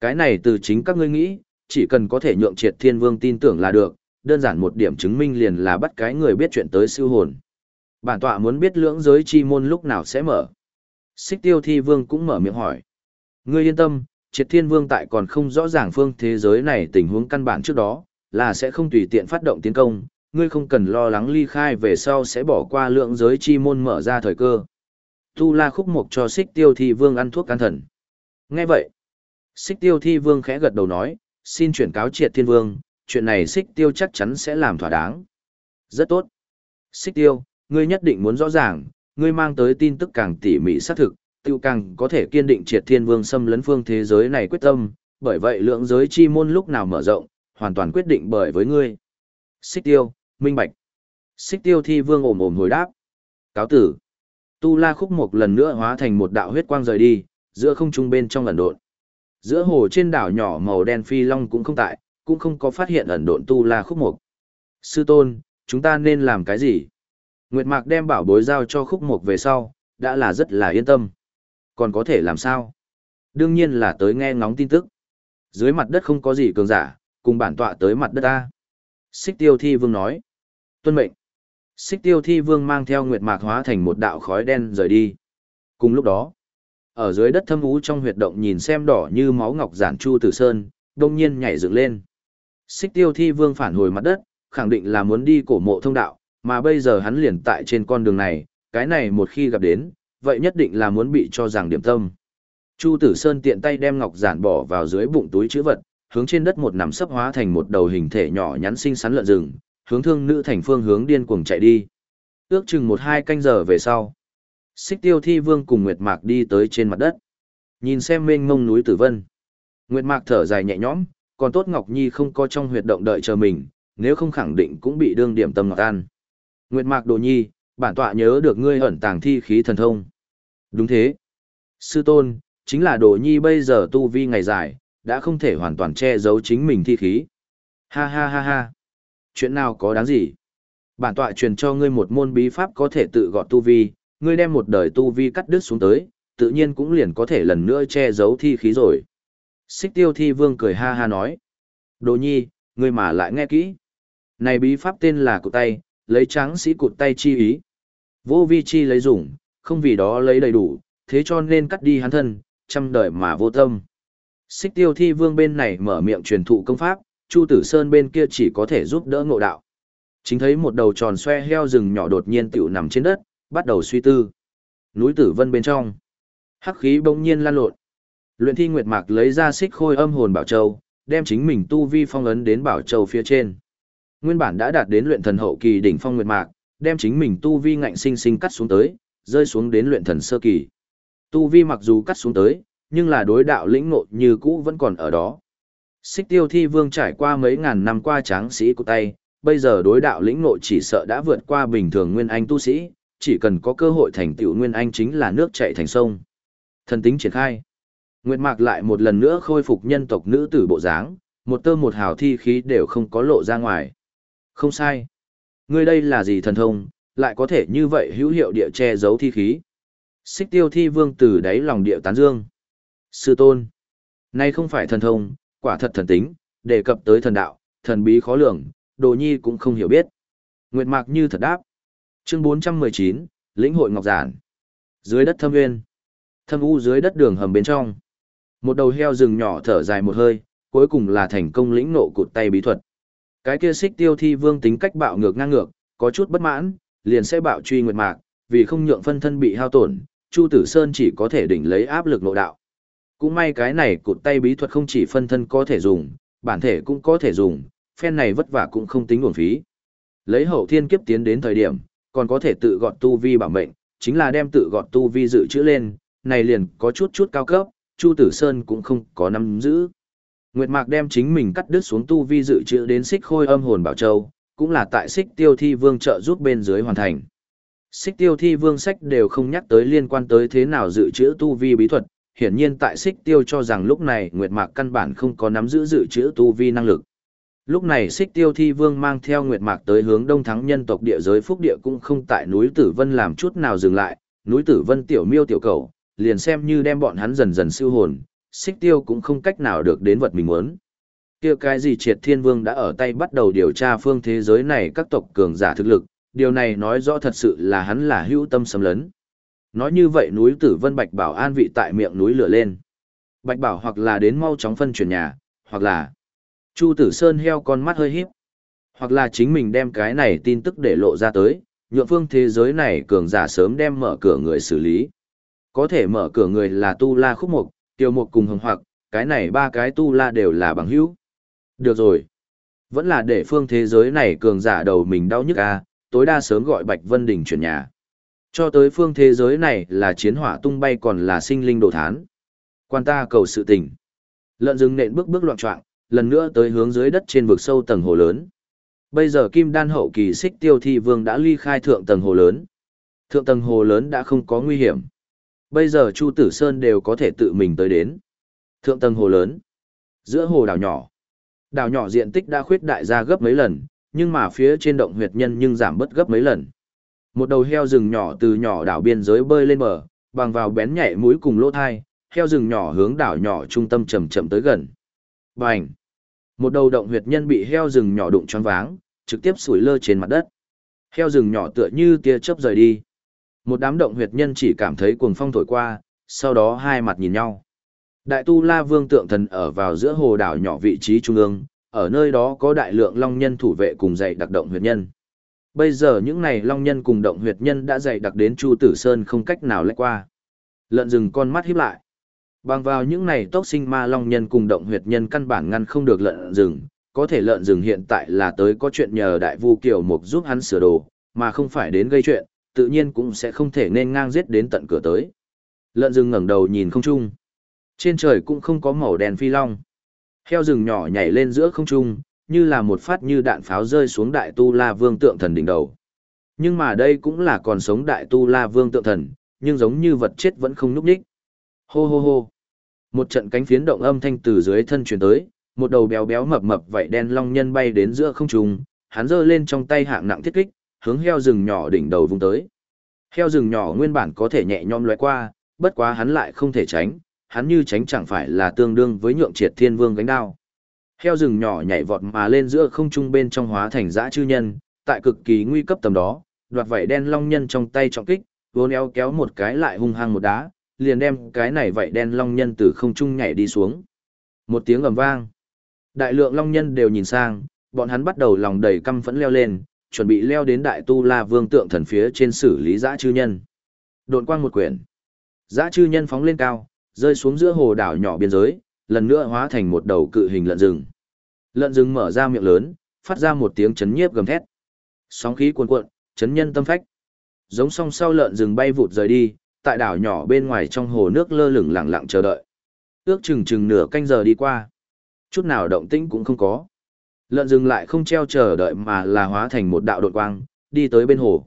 Cái này từ chính các ngươi nghĩ, chỉ cần có thể nhượng Triệt Thiên Vương tin tưởng là được, đơn giản một điểm chứng minh liền là bắt cái người biết chuyện tới siêu hồn. Bản tọa muốn biết lưỡng giới chi môn lúc nào sẽ mở. Xích tiêu thi vương cũng mở miệng hỏi. Ngươi yên tâm, triệt thiên vương tại còn không rõ ràng phương thế giới này tình huống căn bản trước đó, là sẽ không tùy tiện phát động tiến công, ngươi không cần lo lắng ly khai về sau sẽ bỏ qua lượng giới chi môn mở ra thời cơ. Tu la khúc mục cho xích tiêu thi vương ăn thuốc can thần. Nghe vậy, xích tiêu thi vương khẽ gật đầu nói, xin chuyển cáo triệt thiên vương, chuyện này xích tiêu chắc chắn sẽ làm thỏa đáng. Rất tốt. Xích tiêu, ngươi nhất định muốn rõ ràng, ngươi mang tới tin tức càng tỉ mỉ xác thực, tiêu càng có thể kiên định triệt thiên vương xâm lấn phương thế giới này quyết tâm, bởi vậy lượng giới chi môn lúc nào mở rộng, hoàn toàn quyết định bởi với ngươi. Xích tiêu, minh bạch. Xích tiêu thi vương ồm ồm hồi đáp. Cáo tử. Tu la khúc một lần nữa hóa thành một đạo huyết quang rời đi, giữa không trung bên trong ẩn độn. Giữa hồ trên đảo nhỏ màu đen phi long cũng không tại, cũng không có phát hiện ẩn độn tu la khúc mục. Sư tôn, chúng ta nên làm cái gì? Nguyệt Mạc đem bảo bối giao cho khúc mục về sau, đã là rất là yên tâm. Còn có thể làm sao? Đương nhiên là tới nghe ngóng tin tức. Dưới mặt đất không có gì cường giả, cùng bản tọa tới mặt đất ta. Xích tiêu thi vương nói. Tuân mệnh. Xích tiêu thi vương mang theo Nguyệt Mạc hóa thành một đạo khói đen rời đi. Cùng lúc đó, ở dưới đất thâm ú trong huyệt động nhìn xem đỏ như máu ngọc giản chu tử sơn, đông nhiên nhảy dựng lên. Xích tiêu thi vương phản hồi mặt đất, khẳng định là muốn đi cổ mộ thông đạo, mà bây giờ hắn liền tại trên con đường này, cái này một khi gặp đến, vậy nhất định là muốn bị cho rằng điểm tâm. Chu Tử Sơn tiện tay đem ngọc giản bỏ vào dưới bụng túi chữ vật, hướng trên đất một nằm sấp hóa thành một đầu hình thể nhỏ nhắn xinh xắn lợn rừng, hướng thương nữ thành phương hướng điên cuồng chạy đi. Ước chừng một hai canh giờ về sau, Xích Tiêu Thi Vương cùng Nguyệt Mạc đi tới trên mặt đất. Nhìn xem mênh mông núi Tử Vân. Nguyệt Mạc thở dài nhẹ nhõm, còn tốt Ngọc Nhi không có trong huyệt động đợi chờ mình, nếu không khẳng định cũng bị đương điểm tâm ngọt ăn. Nguyệt Mạc Đồ Nhi, bản tọa nhớ được ngươi ẩn tàng thi khí thần thông. Đúng thế. Sư tôn, chính là Đồ Nhi bây giờ tu vi ngày dài, đã không thể hoàn toàn che giấu chính mình thi khí. Ha ha ha ha. Chuyện nào có đáng gì? Bản tọa truyền cho ngươi một môn bí pháp có thể tự gọt tu vi, ngươi đem một đời tu vi cắt đứt xuống tới, tự nhiên cũng liền có thể lần nữa che giấu thi khí rồi. Xích tiêu thi vương cười ha ha nói. Đồ nhi, ngươi mà lại nghe kỹ. Này bí pháp tên là cụ tay, lấy tráng sĩ cụt tay chi ý. Vô vi chi lấy dùng, không vì đó lấy đầy đủ, thế cho nên cắt đi hắn thân, trăm đời mà vô tâm. Xích tiêu thi vương bên này mở miệng truyền thụ công pháp, Chu Tử Sơn bên kia chỉ có thể giúp đỡ ngộ đạo. Chính thấy một đầu tròn xoe heo rừng nhỏ đột nhiên tiểu nằm trên đất, bắt đầu suy tư. Núi Tử Vân bên trong, hắc khí bỗng nhiên lan lộn. Luyện thi nguyệt mạc lấy ra xích khôi âm hồn bảo châu, đem chính mình tu vi phong ấn đến bảo châu phía trên. Nguyên bản đã đạt đến luyện thần hậu kỳ đỉnh phong nguyệt mạc, đem chính mình tu vi ngạnh sinh sinh cắt xuống tới, rơi xuống đến luyện thần sơ kỳ. Tu vi mặc dù cắt xuống tới, nhưng là đối đạo lĩnh ngộ như cũ vẫn còn ở đó. Xích tiêu thi vương trải qua mấy ngàn năm qua tráng sĩ của tay, bây giờ đối đạo lĩnh ngộ chỉ sợ đã vượt qua bình thường nguyên anh tu sĩ, chỉ cần có cơ hội thành tựu nguyên anh chính là nước chảy thành sông. Thần tính triển khai. Nguyệt Mạc lại một lần nữa khôi phục nhân tộc nữ tử bộ dáng, một tơ một hào thi khí đều không có lộ ra ngoài. Không sai. Ngươi đây là gì thần thông, lại có thể như vậy hữu hiệu địa che giấu thi khí. Xích tiêu thi vương từ đáy lòng địa tán dương. Sư tôn. Nay không phải thần thông, quả thật thần tính, đề cập tới thần đạo, thần bí khó lường, đồ nhi cũng không hiểu biết. Nguyệt mạc như thật đáp. Chương 419, lĩnh hội ngọc giản. Dưới đất thâm nguyên. Thâm u dưới đất đường hầm bên trong. Một đầu heo rừng nhỏ thở dài một hơi, cuối cùng là thành công lĩnh nộ cụt tay bí thuật. Cái kia xích tiêu thi vương tính cách bạo ngược ngang ngược, có chút bất mãn, liền sẽ bạo truy nguyệt mạc, vì không nhượng phân thân bị hao tổn, Chu Tử Sơn chỉ có thể đỉnh lấy áp lực nội đạo. Cũng may cái này cụt tay bí thuật không chỉ phân thân có thể dùng, bản thể cũng có thể dùng, phen này vất vả cũng không tính uổng phí. Lấy hậu thiên kiếp tiến đến thời điểm, còn có thể tự gọt tu vi bảo mệnh, chính là đem tự gọt tu vi dự trữ lên, này liền có chút chút cao cấp, Chu Tử Sơn cũng không có nắm giữ. Nguyệt Mạc đem chính mình cắt đứt xuống tu vi dự trữ đến xích khôi âm hồn bảo châu, cũng là tại xích tiêu thi vương trợ giúp bên dưới hoàn thành. Xích tiêu thi vương sách đều không nhắc tới liên quan tới thế nào dự trữ tu vi bí thuật, hiển nhiên tại xích tiêu cho rằng lúc này Nguyệt Mạc căn bản không có nắm giữ dự trữ tu vi năng lực. Lúc này xích tiêu thi vương mang theo Nguyệt Mạc tới hướng đông thắng nhân tộc địa giới phúc địa cũng không tại núi Tử Vân làm chút nào dừng lại, núi Tử Vân tiểu miêu tiểu cầu, liền xem như đem bọn hắn dần dần siêu hồn, xích tiêu cũng không cách nào được đến vật mình muốn. kia cái gì triệt thiên vương đã ở tay bắt đầu điều tra phương thế giới này các tộc cường giả thực lực, điều này nói rõ thật sự là hắn là hữu tâm xâm lấn. Nói như vậy núi tử vân bạch bảo an vị tại miệng núi lửa lên. Bạch bảo hoặc là đến mau chóng phân chuyển nhà, hoặc là Chu tử sơn heo con mắt hơi híp, hoặc là chính mình đem cái này tin tức để lộ ra tới, nhượng phương thế giới này cường giả sớm đem mở cửa người xử lý. Có thể mở cửa người là tu la khúc mục, tiêu mục cùng hồng hoặc, cái này ba cái tu la đều là bằng hữu. Được rồi. Vẫn là để phương thế giới này cường giả đầu mình đau nhức a tối đa sớm gọi Bạch Vân Đình chuyển nhà. Cho tới phương thế giới này là chiến hỏa tung bay còn là sinh linh đồ thán. Quan ta cầu sự tình. Lợn rừng nện bước bước loạn trọng, lần nữa tới hướng dưới đất trên vực sâu tầng hồ lớn. Bây giờ kim đan hậu kỳ xích tiêu thi vương đã ly khai thượng tầng hồ lớn. Thượng tầng hồ lớn đã không có nguy hiểm. Bây giờ Chu Tử Sơn đều có thể tự mình tới đến. Thượng tầng hồ lớn. Giữa hồ đảo nhỏ. Đảo nhỏ diện tích đã khuyết đại ra gấp mấy lần, nhưng mà phía trên động huyệt nhân nhưng giảm bớt gấp mấy lần. Một đầu heo rừng nhỏ từ nhỏ đảo biên giới bơi lên bờ, bằng vào bén nhảy mũi cùng lỗ thai, heo rừng nhỏ hướng đảo nhỏ trung tâm chậm chậm tới gần. Bành! Một đầu động huyệt nhân bị heo rừng nhỏ đụng choáng váng, trực tiếp sủi lơ trên mặt đất. Heo rừng nhỏ tựa như tia chớp rời đi. Một đám động huyệt nhân chỉ cảm thấy cuồng phong thổi qua, sau đó hai mặt nhìn nhau. Đại tu la vương tượng thần ở vào giữa hồ đảo nhỏ vị trí trung ương, ở nơi đó có đại lượng long nhân thủ vệ cùng dạy đặc động huyệt nhân. Bây giờ những này long nhân cùng động huyệt nhân đã dạy đặc đến Chu Tử Sơn không cách nào lách qua. Lợn rừng con mắt híp lại. Bằng vào những này tốc sinh ma long nhân cùng động huyệt nhân căn bản ngăn không được lợn rừng, có thể lợn rừng hiện tại là tới có chuyện nhờ đại vu kiều mục giúp hắn sửa đồ, mà không phải đến gây chuyện, tự nhiên cũng sẽ không thể nên ngang giết đến tận cửa tới. Lợn rừng ngẩng đầu nhìn không trung. Trên trời cũng không có màu đèn phi long. Heo rừng nhỏ nhảy lên giữa không trung, như là một phát như đạn pháo rơi xuống đại tu la vương tượng thần đỉnh đầu. Nhưng mà đây cũng là còn sống đại tu la vương tượng thần, nhưng giống như vật chết vẫn không núp đích. Hô hô hô. Một trận cánh phiến động âm thanh từ dưới thân truyền tới, một đầu béo béo mập mập vậy đen long nhân bay đến giữa không trung, hắn giơ lên trong tay hạng nặng thiết kích, hướng heo rừng nhỏ đỉnh đầu vung tới. Heo rừng nhỏ nguyên bản có thể nhẹ nhõm lóe qua, bất quá hắn lại không thể tránh, hắn như tránh chẳng phải là tương đương với nhượng triệt thiên vương gánh đao. Heo rừng nhỏ nhảy vọt mà lên giữa không trung bên trong hóa thành dã chư nhân, tại cực kỳ nguy cấp tầm đó, đoạt vảy đen long nhân trong tay trọng kích, vốn éo kéo một cái lại hung hăng một đá, liền đem cái này vảy đen long nhân từ không trung nhảy đi xuống. Một tiếng ầm vang. Đại lượng long nhân đều nhìn sang, bọn hắn bắt đầu lòng đầy căm phẫn leo lên, chuẩn bị leo đến đại tu la vương tượng thần phía trên xử lý dã chư nhân. Độn quang một quyển. Dã chư nhân phóng lên cao, rơi xuống giữa hồ đảo nhỏ biên giới, lần nữa hóa thành một đầu cự hình lợn rừng. Lợn rừng mở ra miệng lớn, phát ra một tiếng chấn nhiếp gầm thét. Sóng khí cuồn cuộn, chấn nhân tâm phách. Giống song sau lợn rừng bay vụt rời đi, tại đảo nhỏ bên ngoài trong hồ nước lơ lửng lặng lặng chờ đợi. Ước chừng chừng nửa canh giờ đi qua. Chút nào động tĩnh cũng không có. Lợn rừng lại không treo chờ đợi mà là hóa thành một đạo đột quang, đi tới bên hồ.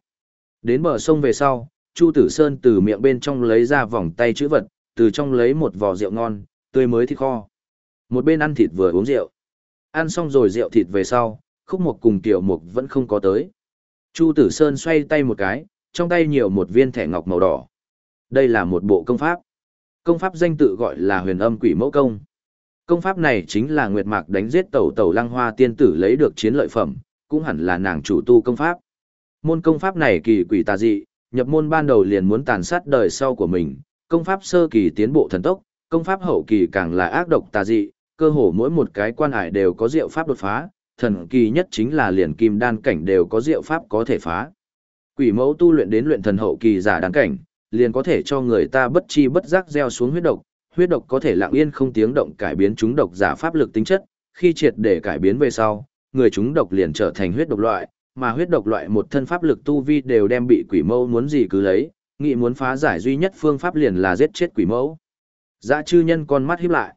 Đến bờ sông về sau, Chu Tử Sơn từ miệng bên trong lấy ra vòng tay chữ vật, từ trong lấy một vò rượu ngon, tươi mới thịt kho. Một bên ăn thịt vừa uống rượu. Ăn xong rồi rượu thịt về sau, khúc mục cùng tiểu mục vẫn không có tới. Chu Tử Sơn xoay tay một cái, trong tay nhiều một viên thẻ ngọc màu đỏ. Đây là một bộ công pháp. Công pháp danh tự gọi là huyền âm quỷ mẫu công. Công pháp này chính là Nguyệt Mạc đánh giết tẩu tẩu lăng hoa tiên tử lấy được chiến lợi phẩm, cũng hẳn là nàng chủ tu công pháp. Môn công pháp này kỳ quỷ tà dị, nhập môn ban đầu liền muốn tàn sát đời sau của mình, công pháp sơ kỳ tiến bộ thần tốc, công pháp hậu kỳ càng là ác độc tà dị, cơ hồ mỗi một cái quan hải đều có diệu pháp đột phá, thần kỳ nhất chính là liền kim đan cảnh đều có diệu pháp có thể phá. Quỷ mẫu tu luyện đến luyện thần hậu kỳ giả đáng cảnh, liền có thể cho người ta bất chi bất giác gieo xuống huyết độc, huyết độc có thể lặng yên không tiếng động cải biến chúng độc giả pháp lực tính chất, khi triệt để cải biến về sau, người chúng độc liền trở thành huyết độc loại, mà huyết độc loại một thân pháp lực tu vi đều đem bị quỷ mâu muốn gì cứ lấy, nghị muốn phá giải duy nhất phương pháp liền là giết chết quỷ mẫu. Dã chư nhân con mắt híp lại.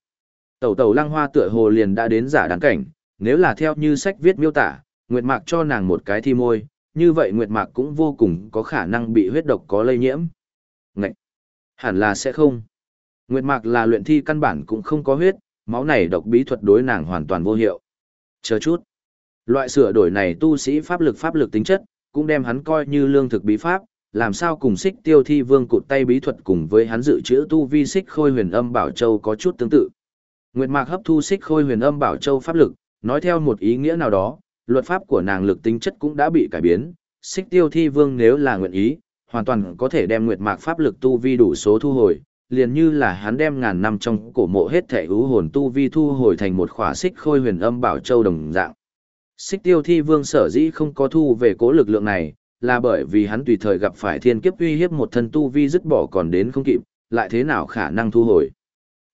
Tẩu tẩu lăng hoa tựa hồ liền đã đến giả đáng cảnh, nếu là theo như sách viết miêu tả, Nguyệt Mạc cho nàng một cái thi môi, như vậy Nguyệt Mạc cũng vô cùng có khả năng bị huyết độc có lây nhiễm. Ngậy! Hẳn là sẽ không. Nguyệt Mạc là luyện thi căn bản cũng không có huyết, máu này độc bí thuật đối nàng hoàn toàn vô hiệu. Chờ chút. Loại sửa đổi này tu sĩ pháp lực pháp lực tính chất, cũng đem hắn coi như lương thực bí pháp, làm sao cùng xích tiêu thi vương cụt tay bí thuật cùng với hắn dự trữ tu vi xích khôi huyền âm bảo châu có chút tương tự. Nguyệt Mạc hấp thu xích khôi huyền âm bảo châu pháp lực, nói theo một ý nghĩa nào đó, luật pháp của nàng lực tính chất cũng đã bị cải biến, xích tiêu thi vương nếu là nguyện ý, hoàn toàn có thể đem Nguyệt Mạc pháp lực tu vi đủ số thu hồi, liền như là hắn đem ngàn năm trong cổ mộ hết thể ưu hồn tu vi thu hồi thành một khỏa xích khôi huyền âm bảo châu đồng dạng. Xích tiêu thi vương sở dĩ không có thu về cố lực lượng này, là bởi vì hắn tùy thời gặp phải thiên kiếp uy hiếp một thân tu vi dứt bỏ còn đến không kịp, lại thế nào khả năng thu hồi.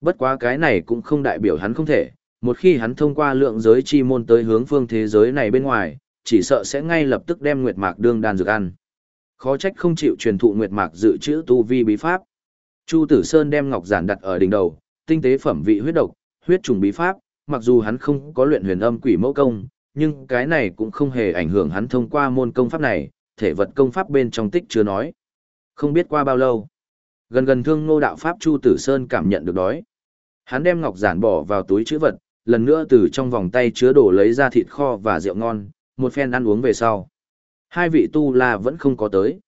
Bất quá cái này cũng không đại biểu hắn không thể, một khi hắn thông qua lượng giới chi môn tới hướng phương thế giới này bên ngoài, chỉ sợ sẽ ngay lập tức đem nguyệt mạc đương đan dược ăn. Khó trách không chịu truyền thụ nguyệt mạc dự trữ tu vi bí pháp. Chu Tử Sơn đem ngọc giản đặt ở đỉnh đầu, tinh tế phẩm vị huyết độc, huyết trùng bí pháp, mặc dù hắn không có luyện huyền âm quỷ mẫu công, nhưng cái này cũng không hề ảnh hưởng hắn thông qua môn công pháp này, thể vật công pháp bên trong tích chưa nói. Không biết qua bao lâu, gần gần thương ngô đạo pháp Chu Tử Sơn cảm nhận được đói. Hắn đem ngọc giản bỏ vào túi chữ vật, lần nữa từ trong vòng tay chứa đồ lấy ra thịt kho và rượu ngon, một phen ăn uống về sau. Hai vị tu la vẫn không có tới.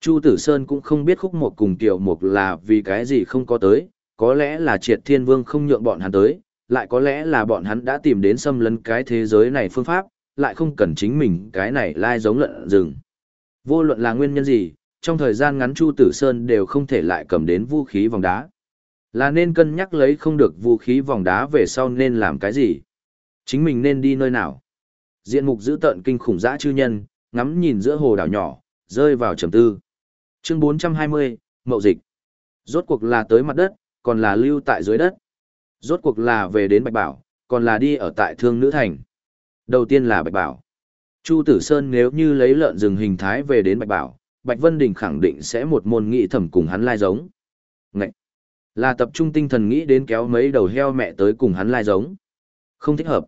Chu Tử Sơn cũng không biết khúc một cùng tiểu mục là vì cái gì không có tới, có lẽ là triệt thiên vương không nhượng bọn hắn tới, lại có lẽ là bọn hắn đã tìm đến xâm lấn cái thế giới này phương pháp, lại không cần chính mình cái này lai giống lợn rừng. Vô luận là nguyên nhân gì, trong thời gian ngắn Chu Tử Sơn đều không thể lại cầm đến vũ khí vòng đá. Là nên cân nhắc lấy không được vũ khí vòng đá về sau nên làm cái gì. Chính mình nên đi nơi nào. Diện mục giữ tận kinh khủng dã chư nhân, ngắm nhìn giữa hồ đảo nhỏ, rơi vào trầm tư. Chương 420, Mậu Dịch. Rốt cuộc là tới mặt đất, còn là lưu tại dưới đất. Rốt cuộc là về đến Bạch Bảo, còn là đi ở tại Thương Nữ Thành. Đầu tiên là Bạch Bảo. Chu Tử Sơn nếu như lấy lợn rừng hình thái về đến Bạch Bảo, Bạch Vân Đình khẳng định sẽ một môn nghị thẩm cùng hắn lai giống. Ngậy! Là tập trung tinh thần nghĩ đến kéo mấy đầu heo mẹ tới cùng hắn lai giống. Không thích hợp.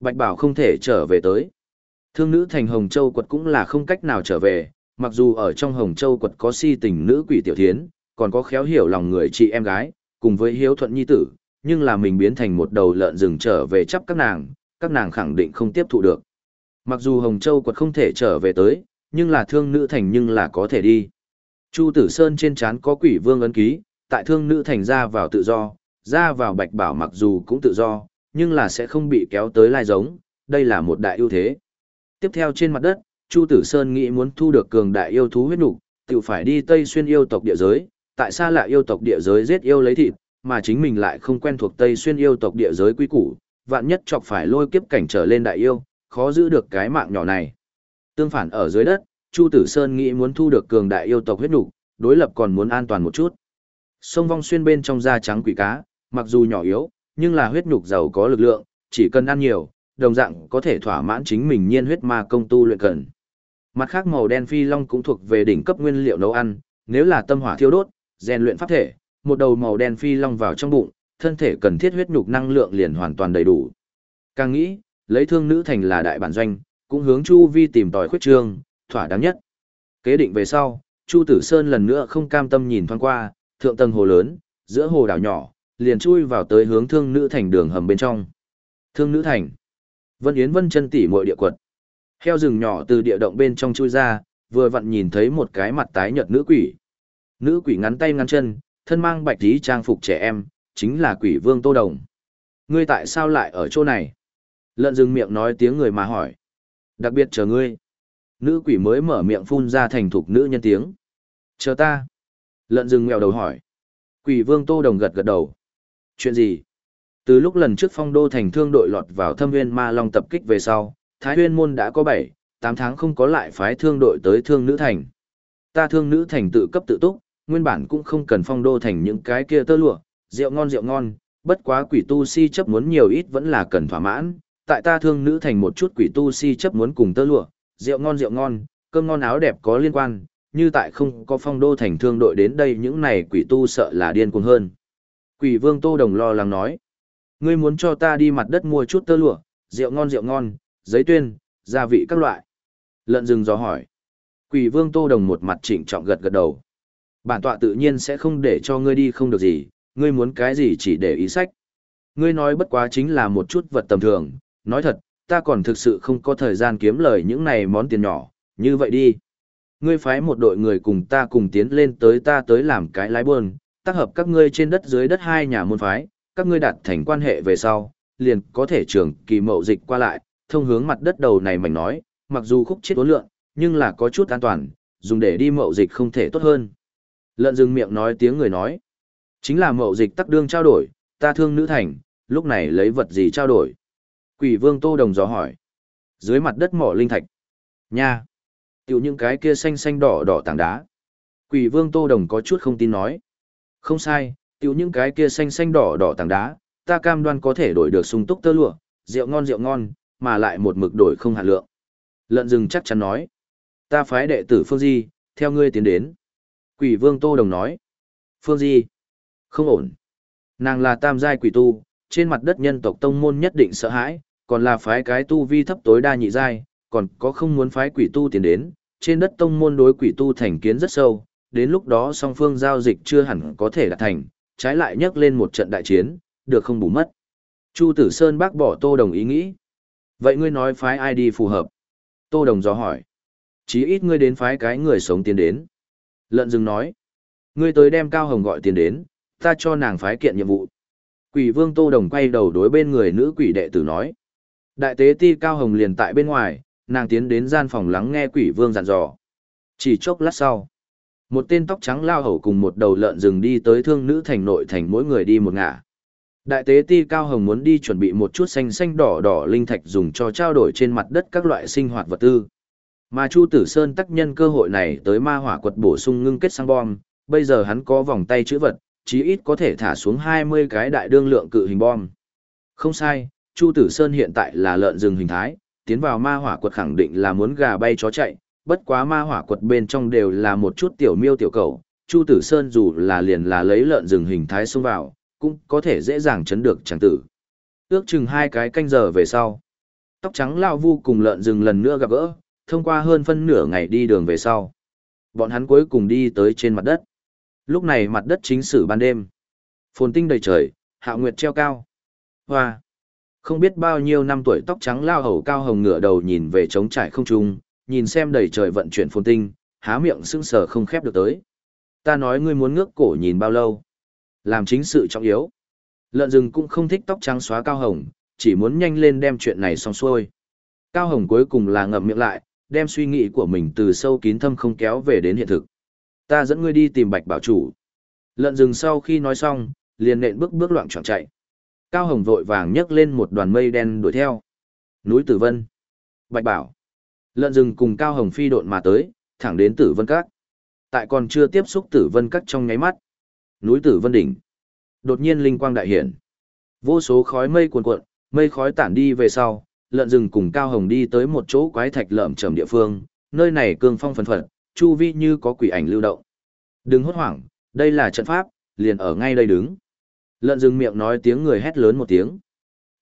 Bạch Bảo không thể trở về tới. Thương nữ thành Hồng Châu quật cũng là không cách nào trở về, mặc dù ở trong Hồng Châu quật có si tình nữ quỷ tiểu thiến, còn có khéo hiểu lòng người chị em gái, cùng với hiếu thuận nhi tử, nhưng là mình biến thành một đầu lợn rừng trở về chấp các nàng, các nàng khẳng định không tiếp thụ được. Mặc dù Hồng Châu quật không thể trở về tới, nhưng là thương nữ thành nhưng là có thể đi. Chu Tử Sơn trên trán có quỷ vương ấn ký, tại thương nữ thành ra vào tự do, ra vào bạch bảo mặc dù cũng tự do, nhưng là sẽ không bị kéo tới lai giống, đây là một đại ưu thế. Tiếp theo trên mặt đất, Chu Tử Sơn nghĩ muốn thu được cường đại yêu thú huyết nục, tự phải đi Tây xuyên yêu tộc địa giới, tại sao lại yêu tộc địa giới giết yêu lấy thịt, mà chính mình lại không quen thuộc Tây xuyên yêu tộc địa giới quy củ, vạn nhất chọc phải lôi kiếp cảnh trở lên đại yêu, khó giữ được cái mạng nhỏ này. Tương phản ở dưới đất, Chu Tử Sơn nghĩ muốn thu được cường đại yêu tộc huyết nục, đối lập còn muốn an toàn một chút. Sông vong xuyên bên trong da trắng quỷ cá, mặc dù nhỏ yếu, nhưng là huyết nhục giàu có lực lượng, chỉ cần ăn nhiều, đồng dạng có thể thỏa mãn chính mình nhiên huyết ma công tu luyện cần. Mặt khác màu đen phi long cũng thuộc về đỉnh cấp nguyên liệu nấu ăn, nếu là tâm hỏa thiêu đốt, rèn luyện pháp thể, một đầu màu đen phi long vào trong bụng, thân thể cần thiết huyết nhục năng lượng liền hoàn toàn đầy đủ. Càng nghĩ, lấy thương nữ thành là đại bản doanh, cũng hướng Chu Vi tìm tòi khuyết trương, thỏa đáng nhất. Kế định về sau, Chu Tử Sơn lần nữa không cam tâm nhìn thoáng qua, thượng tầng hồ lớn, giữa hồ đảo nhỏ, liền chui vào tới hướng thương nữ thành đường hầm bên trong. Thương nữ thành. Vân Yến Vân chân tỷ muội địa quật. Heo rừng nhỏ từ địa động bên trong chui ra, vừa vặn nhìn thấy một cái mặt tái nhợt nữ quỷ. Nữ quỷ ngắn tay ngắn chân, thân mang bạch tí trang phục trẻ em, chính là quỷ vương Tô Đồng. Ngươi tại sao lại ở chỗ này? Lợn rừng miệng nói tiếng người mà hỏi. Đặc biệt chờ ngươi. Nữ quỷ mới mở miệng phun ra thành thục nữ nhân tiếng. Chờ ta. Lợn rừng mèo đầu hỏi. Quỷ vương Tô Đồng gật gật đầu. Chuyện gì? Từ lúc lần trước phong đô thành thương đội lọt vào thâm viên ma long tập kích về sau, Thái huyên môn đã có 7, 8 tháng không có lại phái thương đội tới thương nữ thành. Ta thương nữ thành tự cấp tự túc, nguyên bản cũng không cần phong đô thành những cái kia tơ lụa, rượu ngon rượu ngon, bất quá quỷ tu si chấp muốn nhiều ít vẫn là cần thỏa mãn, tại ta thương nữ thành một chút quỷ tu si chấp muốn cùng tơ lụa, rượu ngon rượu ngon, cơm ngon áo đẹp có liên quan, như tại không có phong đô thành thương đội đến đây những này quỷ tu sợ là điên cuồng hơn. Quỷ vương Tô Đồng lo lắng nói, ngươi muốn cho ta đi mặt đất mua chút tơ lụa, rượu ngon rượu ngon, giấy tuyên, gia vị các loại. Lợn rừng Do hỏi. Quỷ vương Tô Đồng một mặt trịnh trọng gật gật đầu. Bản tọa tự nhiên sẽ không để cho ngươi đi không được gì, ngươi muốn cái gì chỉ để ý sách. Ngươi nói bất quá chính là một chút vật tầm thường, nói thật, ta còn thực sự không có thời gian kiếm lời những này món tiền nhỏ, như vậy đi. Ngươi phái một đội người cùng ta cùng tiến lên tới ta tới làm cái lái buôn, tác hợp các ngươi trên đất dưới đất hai nhà môn phái, các ngươi đạt thành quan hệ về sau, liền có thể trưởng kỳ mậu dịch qua lại, thông hướng mặt đất đầu này mảnh nói, mặc dù khúc chết tố lượng, nhưng là có chút an toàn, dùng để đi mậu dịch không thể tốt hơn. Lợn rừng miệng nói tiếng người nói. Chính là mậu dịch tắc đương trao đổi, ta thương nữ thành, lúc này lấy vật gì trao đổi. Quỷ vương tô đồng gió hỏi. Dưới mặt đất mỏ linh thạch. Nha. Tiểu những cái kia xanh xanh đỏ đỏ tảng đá. Quỷ vương tô đồng có chút không tin nói. Không sai, tiểu những cái kia xanh xanh đỏ đỏ tảng đá, ta cam đoan có thể đổi được sung túc tơ lụa, rượu ngon rượu ngon, mà lại một mực đổi không hạt lượng. Lợn rừng chắc chắn nói. Ta phái đệ tử Phương Di, theo ngươi tiến đến. Quỷ vương Tô Đồng nói. Phương Di. Không ổn. Nàng là tam giai quỷ tu, trên mặt đất nhân tộc tông môn nhất định sợ hãi, còn là phái cái tu vi thấp tối đa nhị giai, còn có không muốn phái quỷ tu tiến đến, trên đất tông môn đối quỷ tu thành kiến rất sâu, đến lúc đó song phương giao dịch chưa hẳn có thể đạt thành, trái lại nhắc lên một trận đại chiến, được không bù mất. Chu Tử Sơn bác bỏ Tô Đồng ý nghĩ. Vậy ngươi nói phái ai đi phù hợp? Tô Đồng dò hỏi. Chí ít ngươi đến phái cái người sống tiến đến. Lợn rừng nói. Ngươi tới đem Cao Hồng gọi tiền đến, ta cho nàng phái kiện nhiệm vụ. Quỷ vương Tô Đồng quay đầu đối bên người nữ quỷ đệ tử nói. Đại tế ti Cao Hồng liền tại bên ngoài, nàng tiến đến gian phòng lắng nghe quỷ vương dặn dò. Chỉ chốc lát sau, một tên tóc trắng lao hầu cùng một đầu lợn rừng đi tới thương nữ thành nội thành mỗi người đi một ngả. Đại tế ti Cao Hồng muốn đi chuẩn bị một chút xanh xanh đỏ đỏ linh thạch dùng cho trao đổi trên mặt đất các loại sinh hoạt vật tư. Mà Chu Tử Sơn tác nhân cơ hội này tới ma hỏa quật bổ sung ngưng kết sang bom, bây giờ hắn có vòng tay chữ vật, chí ít có thể thả xuống 20 cái đại đương lượng cự hình bom. Không sai, Chu Tử Sơn hiện tại là lợn rừng hình thái, tiến vào ma hỏa quật khẳng định là muốn gà bay chó chạy, bất quá ma hỏa quật bên trong đều là một chút tiểu miêu tiểu cầu, Chu Tử Sơn dù là liền là lấy lợn rừng hình thái xông vào, cũng có thể dễ dàng chấn được chẳng tử. Ước chừng hai cái canh giờ về sau. Tóc trắng lao vu cùng lợn rừng lần nữa gặp gỡ, thông qua hơn phân nửa ngày đi đường về sau. Bọn hắn cuối cùng đi tới trên mặt đất. Lúc này mặt đất chính sử ban đêm. Phồn tinh đầy trời, hạ nguyệt treo cao. Hoa! Không biết bao nhiêu năm tuổi tóc trắng lao hầu cao hồng ngựa đầu nhìn về trống trải không trung, nhìn xem đầy trời vận chuyển phồn tinh, há miệng sưng sờ không khép được tới. Ta nói ngươi muốn ngước cổ nhìn bao lâu? Làm chính sự trọng yếu. Lợn rừng cũng không thích tóc trắng xóa cao hồng, chỉ muốn nhanh lên đem chuyện này xong xuôi. Cao hồng cuối cùng là ngậm miệng lại, đem suy nghĩ của mình từ sâu kín thâm không kéo về đến hiện thực. Ta dẫn ngươi đi tìm bạch bảo chủ. Lợn rừng sau khi nói xong, liền nện bước bước loạn trọng chạy. Cao hồng vội vàng nhấc lên một đoàn mây đen đuổi theo. Núi Tử Vân. Bạch bảo. Lợn rừng cùng Cao hồng phi độn mà tới, thẳng đến Tử Vân Các. Tại còn chưa tiếp xúc Tử Vân Các trong nháy mắt núi tử vân đỉnh. Đột nhiên linh quang đại hiển. Vô số khói mây cuồn cuộn, mây khói tản đi về sau, lợn rừng cùng cao hồng đi tới một chỗ quái thạch lởm chởm địa phương, nơi này cương phong phần phật, chu vi như có quỷ ảnh lưu động. Đừng hốt hoảng, đây là trận pháp, liền ở ngay đây đứng. Lợn rừng miệng nói tiếng người hét lớn một tiếng.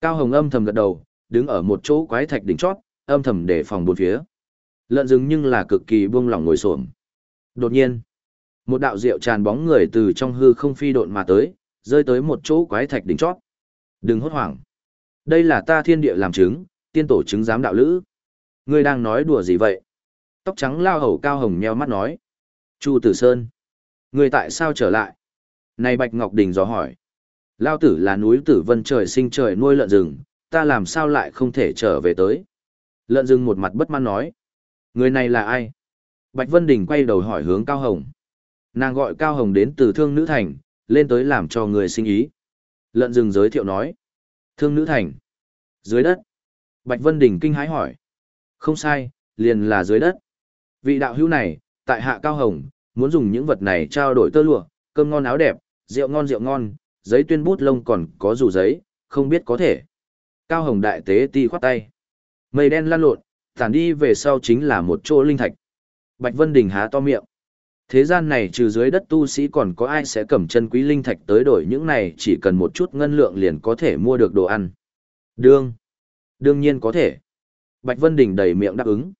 Cao hồng âm thầm gật đầu, đứng ở một chỗ quái thạch đỉnh chót, âm thầm để phòng bốn phía. Lợn rừng nhưng là cực kỳ buông lỏng ngồi xổm. Đột nhiên, một đạo rượu tràn bóng người từ trong hư không phi độn mà tới, rơi tới một chỗ quái thạch đỉnh chót. Đừng hốt hoảng. Đây là ta thiên địa làm chứng, tiên tổ chứng giám đạo lữ. Ngươi đang nói đùa gì vậy? Tóc trắng lao hầu cao hồng nheo mắt nói. Chu Tử Sơn. Ngươi tại sao trở lại? Này Bạch Ngọc Đình dò hỏi. Lao tử là núi tử vân trời sinh trời nuôi lợn rừng, ta làm sao lại không thể trở về tới? Lợn rừng một mặt bất mãn nói. Người này là ai? Bạch Vân Đình quay đầu hỏi hướng Cao Hồng. Nàng gọi Cao Hồng đến từ Thương Nữ Thành, lên tới làm cho người sinh ý. Lợn rừng giới thiệu nói. Thương Nữ Thành. Dưới đất. Bạch Vân Đình kinh hãi hỏi. Không sai, liền là dưới đất. Vị đạo hữu này, tại hạ Cao Hồng, muốn dùng những vật này trao đổi tơ lụa, cơm ngon áo đẹp, rượu ngon rượu ngon, giấy tuyên bút lông còn có dù giấy, không biết có thể. Cao Hồng đại tế ti khoát tay. Mây đen lan lộn, tản đi về sau chính là một chỗ linh thạch. Bạch Vân Đình há to miệng. Thế gian này trừ dưới đất tu sĩ còn có ai sẽ cầm chân quý linh thạch tới đổi những này chỉ cần một chút ngân lượng liền có thể mua được đồ ăn. Đương. Đương nhiên có thể. Bạch Vân Đình đầy miệng đáp ứng.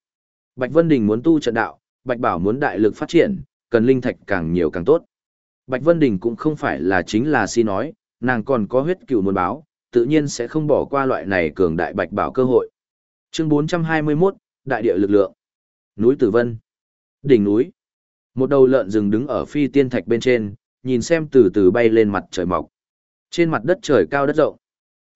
Bạch Vân Đình muốn tu trận đạo, Bạch Bảo muốn đại lực phát triển, cần linh thạch càng nhiều càng tốt. Bạch Vân Đình cũng không phải là chính là si nói, nàng còn có huyết cựu muốn báo, tự nhiên sẽ không bỏ qua loại này cường đại Bạch Bảo cơ hội. Chương 421, Đại địa lực lượng. Núi Tử Vân. Đỉnh núi. Một đầu lợn rừng đứng ở phi tiên thạch bên trên, nhìn xem từ từ bay lên mặt trời mọc. Trên mặt đất trời cao đất rộng.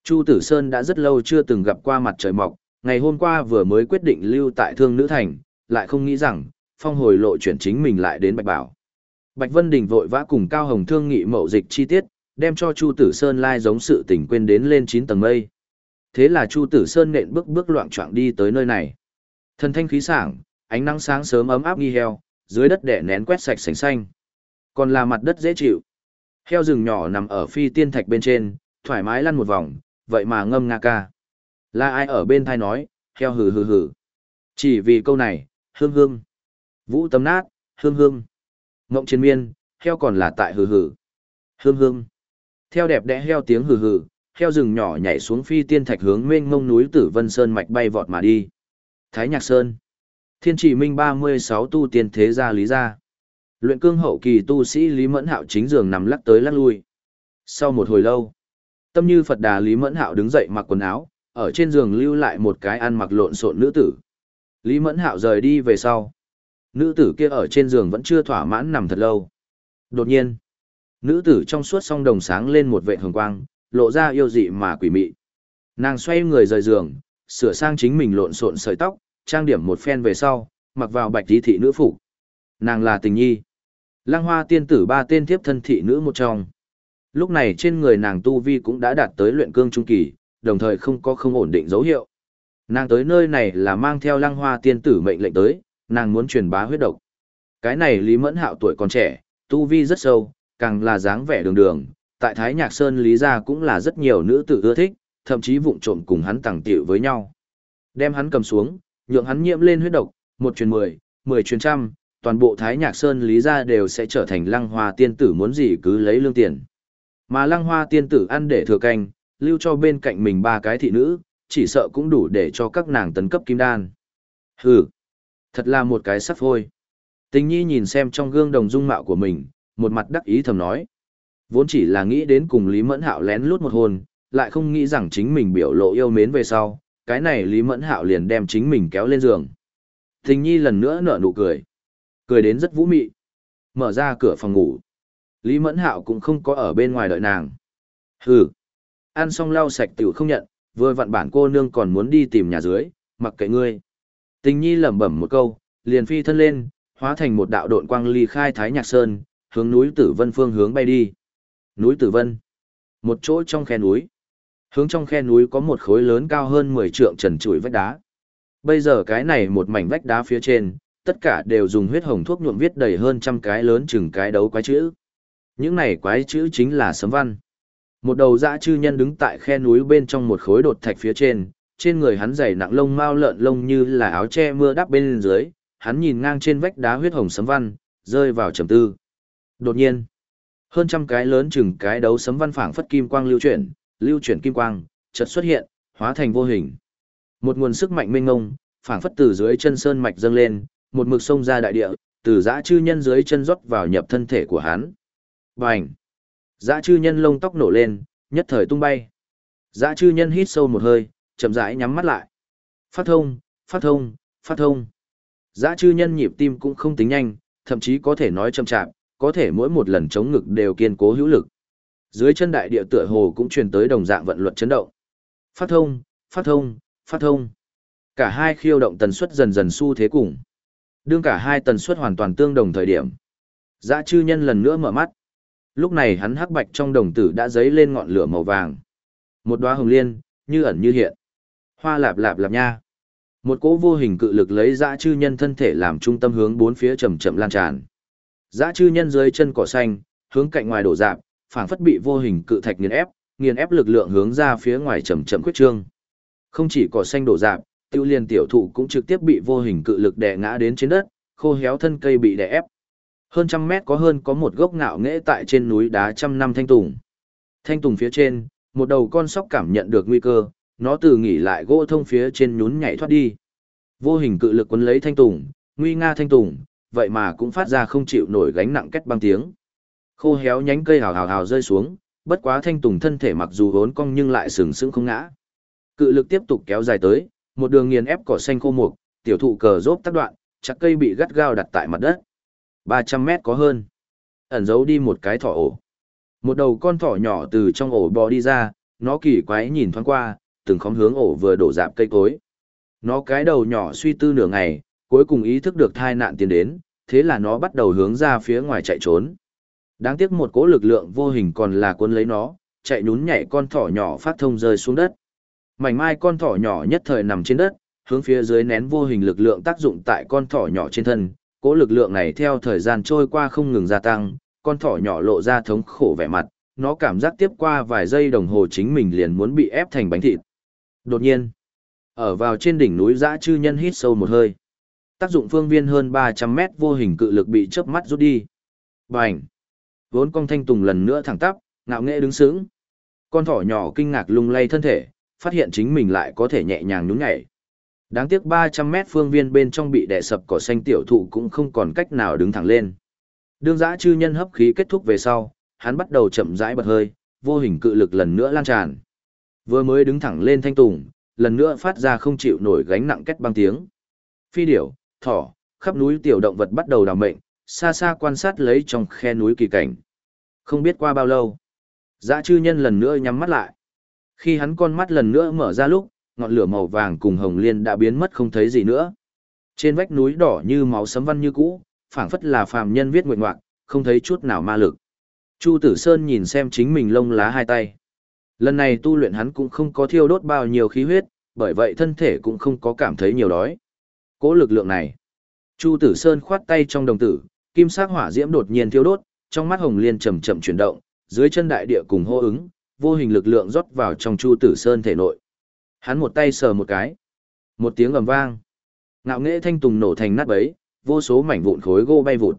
Chu Tử Sơn đã rất lâu chưa từng gặp qua mặt trời mọc, ngày hôm qua vừa mới quyết định lưu tại Thương Nữ Thành, lại không nghĩ rằng, phong hồi lộ chuyển chính mình lại đến Bạch Bảo. Bạch Vân Đình vội vã cùng Cao Hồng thương nghị mậu dịch chi tiết, đem cho Chu Tử Sơn lai giống sự tình quên đến lên 9 tầng mây. Thế là Chu Tử Sơn nện bước bước loạn trọng đi tới nơi này. Thần thanh khí sảng, ánh nắng sáng sớm ấm áp nghi heo, dưới đất đẻ nén quét sạch sành xanh. Còn là mặt đất dễ chịu. Heo rừng nhỏ nằm ở phi tiên thạch bên trên, thoải mái lăn một vòng, vậy mà ngâm nga ca. Là ai ở bên thai nói, heo hừ hừ hừ. Chỉ vì câu này, hương hương. Vũ tấm nát, hương hương. Ngộng chiến miên, heo còn là tại hừ hừ. Hương hương. Theo đẹp đẽ heo tiếng hừ hừ, heo rừng nhỏ nhảy xuống phi tiên thạch hướng mênh mông núi Tử Vân Sơn mạch bay vọt mà đi. Thái Nhạc Sơn. Thiên chỉ minh 36 tu tiên thế gia lý gia. Luyện cương hậu kỳ tu sĩ Lý Mẫn Hạo chính giường nằm lắc tới lắc lui. Sau một hồi lâu, tâm như Phật đà Lý Mẫn Hạo đứng dậy mặc quần áo, ở trên giường lưu lại một cái ăn mặc lộn xộn nữ tử. Lý Mẫn Hạo rời đi về sau. Nữ tử kia ở trên giường vẫn chưa thỏa mãn nằm thật lâu. Đột nhiên, nữ tử trong suốt song đồng sáng lên một vệ hồng quang, lộ ra yêu dị mà quỷ mị. Nàng xoay người rời giường, sửa sang chính mình lộn xộn sợi tóc, trang điểm một phen về sau, mặc vào bạch tí thị nữ phục. Nàng là tình nhi. Lăng hoa tiên tử ba tên thiếp thân thị nữ một trong. Lúc này trên người nàng tu vi cũng đã đạt tới luyện cương trung kỳ, đồng thời không có không ổn định dấu hiệu. Nàng tới nơi này là mang theo lăng hoa tiên tử mệnh lệnh tới, nàng muốn truyền bá huyết độc. Cái này Lý Mẫn Hạo tuổi còn trẻ, tu vi rất sâu, càng là dáng vẻ đường đường, tại Thái Nhạc Sơn Lý gia cũng là rất nhiều nữ tử ưa thích, thậm chí vụng trộm cùng hắn tàng tiệu với nhau. Đem hắn cầm xuống, nhượng hắn nhiễm lên huyết độc, một truyền mười, mười truyền trăm, toàn bộ Thái Nhạc Sơn Lý gia đều sẽ trở thành lăng hoa tiên tử muốn gì cứ lấy lương tiền. Mà lăng hoa tiên tử ăn để thừa canh, lưu cho bên cạnh mình ba cái thị nữ, chỉ sợ cũng đủ để cho các nàng tấn cấp kim đan. Hừ, thật là một cái sắp thôi. Tình nhi nhìn xem trong gương đồng dung mạo của mình, một mặt đắc ý thầm nói. Vốn chỉ là nghĩ đến cùng Lý Mẫn Hạo lén lút một hồn, lại không nghĩ rằng chính mình biểu lộ yêu mến về sau, cái này Lý Mẫn Hạo liền đem chính mình kéo lên giường. Thình nhi lần nữa nở nụ cười. Cười đến rất vũ mị. Mở ra cửa phòng ngủ. Lý Mẫn Hạo cũng không có ở bên ngoài đợi nàng. Hừ. Ăn xong lau sạch tiểu không nhận, vừa vặn bản cô nương còn muốn đi tìm nhà dưới, mặc kệ ngươi. Tình nhi lẩm bẩm một câu, liền phi thân lên, hóa thành một đạo độn quang ly khai Thái Nhạc Sơn, hướng núi Tử Vân phương hướng bay đi. Núi Tử Vân. Một chỗ trong khe núi. Hướng trong khe núi có một khối lớn cao hơn 10 trượng trần trụi vách đá. Bây giờ cái này một mảnh vách đá phía trên, tất cả đều dùng huyết hồng thuốc nhuộm viết đầy hơn trăm cái lớn chừng cái đấu quái chữ. Những này quái chữ chính là sấm văn. Một đầu dã chư nhân đứng tại khe núi bên trong một khối đột thạch phía trên, trên người hắn dày nặng lông mao lợn lông như là áo che mưa đắp bên dưới, hắn nhìn ngang trên vách đá huyết hồng sấm văn, rơi vào trầm tư. Đột nhiên, hơn trăm cái lớn chừng cái đấu sấm văn phảng phất kim quang lưu chuyển, lưu chuyển kim quang, chợt xuất hiện, hóa thành vô hình. Một nguồn sức mạnh mênh mông, phảng phất từ dưới chân sơn mạch dâng lên, một mực sông ra đại địa, từ dã chư nhân dưới chân rót vào nhập thân thể của hắn. Bành! Dã chư nhân lông tóc nổ lên, nhất thời tung bay. Dã chư nhân hít sâu một hơi, chậm rãi nhắm mắt lại. Phát thông, phát thông, phát thông. Dã chư nhân nhịp tim cũng không tính nhanh, thậm chí có thể nói chậm chạp, có thể mỗi một lần chống ngực đều kiên cố hữu lực. Dưới chân đại địa tựa hồ cũng truyền tới đồng dạng vận luật chấn động. Phát thông, phát thông, phát thông. Cả hai khiêu động tần suất dần dần xu thế cùng. Đương cả hai tần suất hoàn toàn tương đồng thời điểm. Dã chư nhân lần nữa mở mắt. Lúc này hắn hắc bạch trong đồng tử đã dấy lên ngọn lửa màu vàng. Một đóa hồng liên, như ẩn như hiện. Hoa lạp lạp lạp nha. Một cỗ vô hình cự lực lấy dã chư nhân thân thể làm trung tâm hướng bốn phía chậm chậm lan tràn. Dã chư nhân dưới chân cỏ xanh, hướng cạnh ngoài đổ dạp, phảng phất bị vô hình cự thạch nghiền ép, nghiền ép lực lượng hướng ra phía ngoài chậm chậm quyết trương. Không chỉ cỏ xanh đổ rạp, tiêu liên tiểu thụ cũng trực tiếp bị vô hình cự lực đè ngã đến trên đất, khô héo thân cây bị đè ép. Hơn trăm mét có hơn có một gốc ngạo nghễ tại trên núi đá trăm năm thanh tùng. Thanh tùng phía trên, một đầu con sóc cảm nhận được nguy cơ, nó từ nghỉ lại gỗ thông phía trên nhún nhảy thoát đi. Vô hình cự lực quấn lấy thanh tùng, nguy nga thanh tùng, vậy mà cũng phát ra không chịu nổi gánh nặng kết băng tiếng. Khô héo nhánh cây hào hào hào rơi xuống, bất quá thanh tùng thân thể mặc dù vốn cong nhưng lại sừng sững không ngã. Cự lực tiếp tục kéo dài tới, một đường nghiền ép cỏ xanh khô mục, tiểu thụ cờ rốp tắt đoạn, chặt cây bị gắt gao đặt tại mặt đất. 300 mét có hơn. Ẩn giấu đi một cái thỏ ổ. Một đầu con thỏ nhỏ từ trong ổ bò đi ra, nó kỳ quái nhìn thoáng qua, từng khóm hướng ổ vừa đổ dạp cây cối. Nó cái đầu nhỏ suy tư nửa ngày, cuối cùng ý thức được thai nạn tiến đến, thế là nó bắt đầu hướng ra phía ngoài chạy trốn. Đáng tiếc một cỗ lực lượng vô hình còn là cuốn lấy nó, chạy nhún nhảy con thỏ nhỏ phát thông rơi xuống đất. Mảnh mai con thỏ nhỏ nhất thời nằm trên đất, hướng phía dưới nén vô hình lực lượng tác dụng tại con thỏ nhỏ trên thân, cỗ lực lượng này theo thời gian trôi qua không ngừng gia tăng, con thỏ nhỏ lộ ra thống khổ vẻ mặt, nó cảm giác tiếp qua vài giây đồng hồ chính mình liền muốn bị ép thành bánh thịt. Đột nhiên, ở vào trên đỉnh núi dã chư nhân hít sâu một hơi. Tác dụng phương viên hơn 300 mét vô hình cự lực bị chớp mắt rút đi. Bành! Vốn con thanh tùng lần nữa thẳng tắp, ngạo nghệ đứng sững. Con thỏ nhỏ kinh ngạc lung lay thân thể, phát hiện chính mình lại có thể nhẹ nhàng nhún nhảy. Đáng tiếc 300 mét phương viên bên trong bị đè sập cỏ xanh tiểu thụ cũng không còn cách nào đứng thẳng lên. Đương giã chư nhân hấp khí kết thúc về sau, hắn bắt đầu chậm rãi bật hơi, vô hình cự lực lần nữa lan tràn. Vừa mới đứng thẳng lên thanh tùng, lần nữa phát ra không chịu nổi gánh nặng kết băng tiếng. Phi điểu, thỏ, khắp núi tiểu động vật bắt đầu đào mệnh, xa xa quan sát lấy trong khe núi kỳ cảnh. Không biết qua bao lâu, dã chư nhân lần nữa nhắm mắt lại. Khi hắn con mắt lần nữa mở ra lúc, ngọn lửa màu vàng cùng hồng liên đã biến mất không thấy gì nữa. Trên vách núi đỏ như máu sấm văn như cũ, phảng phất là phàm nhân viết nguyện ngoạc, không thấy chút nào ma lực. Chu Tử Sơn nhìn xem chính mình lông lá hai tay. Lần này tu luyện hắn cũng không có thiêu đốt bao nhiêu khí huyết, bởi vậy thân thể cũng không có cảm thấy nhiều đói. Cố lực lượng này. Chu Tử Sơn khoát tay trong đồng tử, kim sắc hỏa diễm đột nhiên thiêu đốt, trong mắt hồng liên chậm chậm chuyển động, dưới chân đại địa cùng hô ứng, vô hình lực lượng rót vào trong Chu Tử Sơn thể nội. Hắn một tay sờ một cái. Một tiếng ầm vang. Ngạo nghệ thanh tùng nổ thành nát bấy, vô số mảnh vụn khối gỗ bay vụt.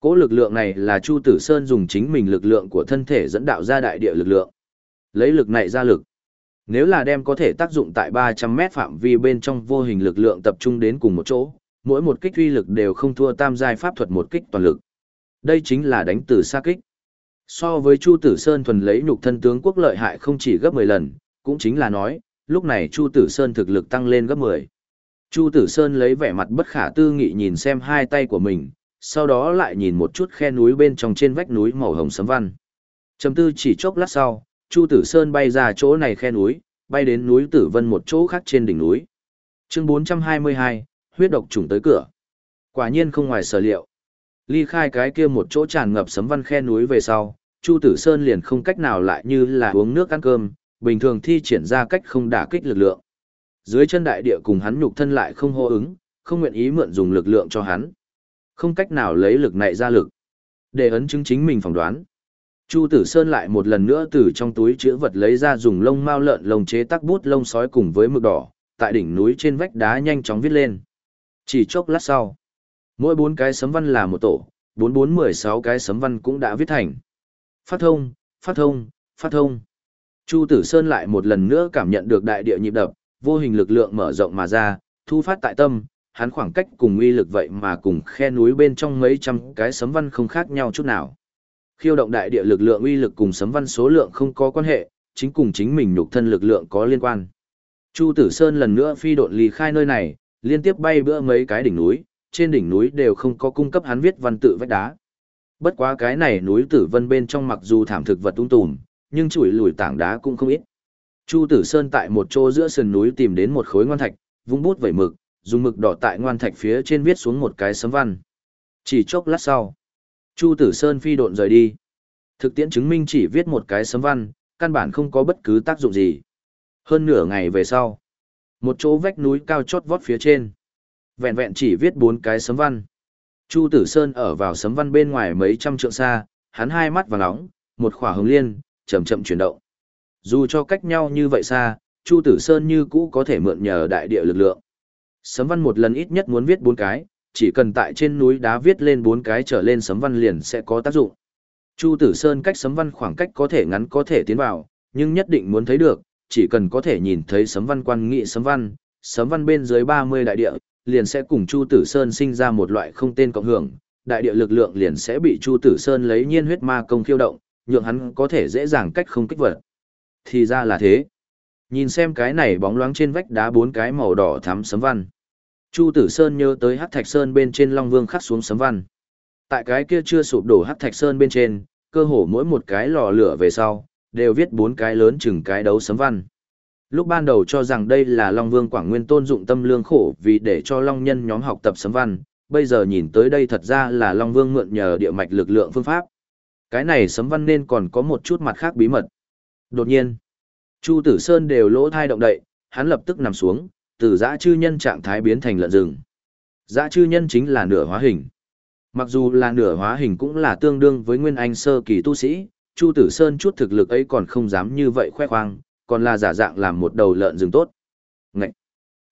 Cố lực lượng này là Chu Tử Sơn dùng chính mình lực lượng của thân thể dẫn đạo ra đại địa lực lượng. Lấy lực này ra lực. Nếu là đem có thể tác dụng tại 300 mét phạm vi bên trong vô hình lực lượng tập trung đến cùng một chỗ, mỗi một kích uy lực đều không thua tam giai pháp thuật một kích toàn lực. Đây chính là đánh từ xa kích. So với Chu Tử Sơn thuần lấy nhục thân tướng quốc lợi hại không chỉ gấp 10 lần, cũng chính là nói, lúc này Chu Tử Sơn thực lực tăng lên gấp 10. Chu Tử Sơn lấy vẻ mặt bất khả tư nghị nhìn xem hai tay của mình, sau đó lại nhìn một chút khe núi bên trong trên vách núi màu hồng sấm văn. Chầm tư chỉ chốc lát sau, Chu Tử Sơn bay ra chỗ này khe núi, bay đến núi Tử Vân một chỗ khác trên đỉnh núi. Chương 422, huyết độc trùng tới cửa. Quả nhiên không ngoài sở liệu. Ly khai cái kia một chỗ tràn ngập sấm văn khe núi về sau, Chu Tử Sơn liền không cách nào lại như là uống nước ăn cơm, bình thường thi triển ra cách không đả kích lực lượng. Dưới chân đại địa cùng hắn nhục thân lại không hô ứng, không nguyện ý mượn dùng lực lượng cho hắn. Không cách nào lấy lực này ra lực. Để ấn chứng chính mình phỏng đoán. Chu Tử Sơn lại một lần nữa từ trong túi chứa vật lấy ra dùng lông mao lợn lông chế tác bút lông sói cùng với mực đỏ, tại đỉnh núi trên vách đá nhanh chóng viết lên. Chỉ chốc lát sau, mỗi bốn cái sấm văn là một tổ, bốn bốn mười sáu cái sấm văn cũng đã viết thành. Phát thông, phát thông, phát thông. Chu Tử Sơn lại một lần nữa cảm nhận được đại địa nhịp đập, vô hình lực lượng mở rộng mà ra, thu phát tại tâm, hắn khoảng cách cùng uy lực vậy mà cùng khe núi bên trong mấy trăm cái sấm văn không khác nhau chút nào. Khiêu động đại địa lực lượng uy lực cùng sấm văn số lượng không có quan hệ, chính cùng chính mình nhục thân lực lượng có liên quan. Chu Tử Sơn lần nữa phi độn ly khai nơi này, liên tiếp bay bữa mấy cái đỉnh núi, trên đỉnh núi đều không có cung cấp hắn viết văn tự vách đá. Bất quá cái này núi tử vân bên trong mặc dù thảm thực vật tung tùm, nhưng chuỗi lùi tảng đá cũng không ít. Chu Tử Sơn tại một chỗ giữa sườn núi tìm đến một khối ngoan thạch, vung bút vẩy mực, dùng mực đỏ tại ngoan thạch phía trên viết xuống một cái sấm văn. Chỉ chốc lát sau, Chu Tử Sơn phi độn rời đi. Thực tiễn chứng minh chỉ viết một cái sấm văn, căn bản không có bất cứ tác dụng gì. Hơn nửa ngày về sau, một chỗ vách núi cao chót vót phía trên. Vẹn vẹn chỉ viết bốn cái sấm văn. Chu Tử Sơn ở vào sấm văn bên ngoài mấy trăm trượng xa, hắn hai mắt vàng nóng, một khỏa hồng liên, chậm chậm chuyển động. Dù cho cách nhau như vậy xa, Chu Tử Sơn như cũ có thể mượn nhờ đại địa lực lượng. Sấm văn một lần ít nhất muốn viết bốn cái, chỉ cần tại trên núi đá viết lên bốn cái trở lên sấm văn liền sẽ có tác dụng. Chu Tử Sơn cách sấm văn khoảng cách có thể ngắn có thể tiến vào, nhưng nhất định muốn thấy được, chỉ cần có thể nhìn thấy sấm văn quan nghị sấm văn, sấm văn bên dưới 30 đại địa, liền sẽ cùng Chu Tử Sơn sinh ra một loại không tên cộng hưởng, đại địa lực lượng liền sẽ bị Chu Tử Sơn lấy nhiên huyết ma công khiêu động, nhượng hắn có thể dễ dàng cách không kích vật. Thì ra là thế. Nhìn xem cái này bóng loáng trên vách đá bốn cái màu đỏ thắm sấm văn. Chu Tử Sơn nhớ tới Hắc Thạch Sơn bên trên Long Vương khắc xuống sấm văn. Tại cái kia chưa sụp đổ Hắc Thạch Sơn bên trên, cơ hồ mỗi một cái lò lửa về sau, đều viết bốn cái lớn chừng cái đấu sấm văn. Lúc ban đầu cho rằng đây là Long Vương Quảng Nguyên tôn dụng tâm lương khổ vì để cho Long nhân nhóm học tập sấm văn, bây giờ nhìn tới đây thật ra là Long Vương mượn nhờ địa mạch lực lượng phương pháp. Cái này sấm văn nên còn có một chút mặt khác bí mật. Đột nhiên, Chu Tử Sơn đều lỗ thai động đậy, hắn lập tức nằm xuống, từ dã chư nhân trạng thái biến thành lợn rừng. Dã chư nhân chính là nửa hóa hình. Mặc dù là nửa hóa hình cũng là tương đương với nguyên anh sơ kỳ tu sĩ, Chu Tử Sơn chút thực lực ấy còn không dám như vậy khoe khoang, còn là giả dạng làm một đầu lợn rừng tốt. Ngậy!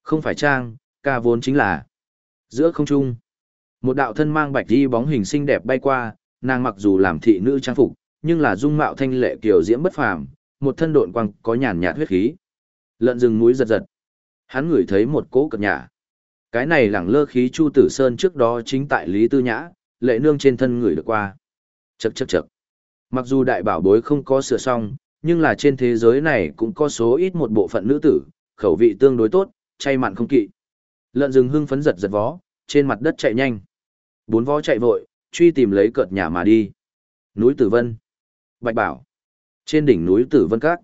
Không phải trang, ca vốn chính là. Giữa không trung, một đạo thân mang bạch đi bóng hình xinh đẹp bay qua, nàng mặc dù làm thị nữ trang phục, nhưng là dung mạo thanh lệ kiều diễm bất phàm, một thân độn quang có nhàn nhạt huyết khí. Lợn rừng núi giật giật. Hắn ngửi thấy một cỗ cật nhả. Cái này lẳng lơ khí Chu Tử Sơn trước đó chính tại Lý Tư Nhã, lệ nương trên thân người được qua. Chậc chậc chậc. Mặc dù đại bảo bối không có sửa xong, nhưng là trên thế giới này cũng có số ít một bộ phận nữ tử, khẩu vị tương đối tốt, chay mặn không kỵ. Lợn rừng hưng phấn giật giật vó, trên mặt đất chạy nhanh. Bốn vó chạy vội, truy tìm lấy cợt nhà mà đi. Núi Tử Vân. Bạch Bảo. Trên đỉnh núi Tử Vân Các.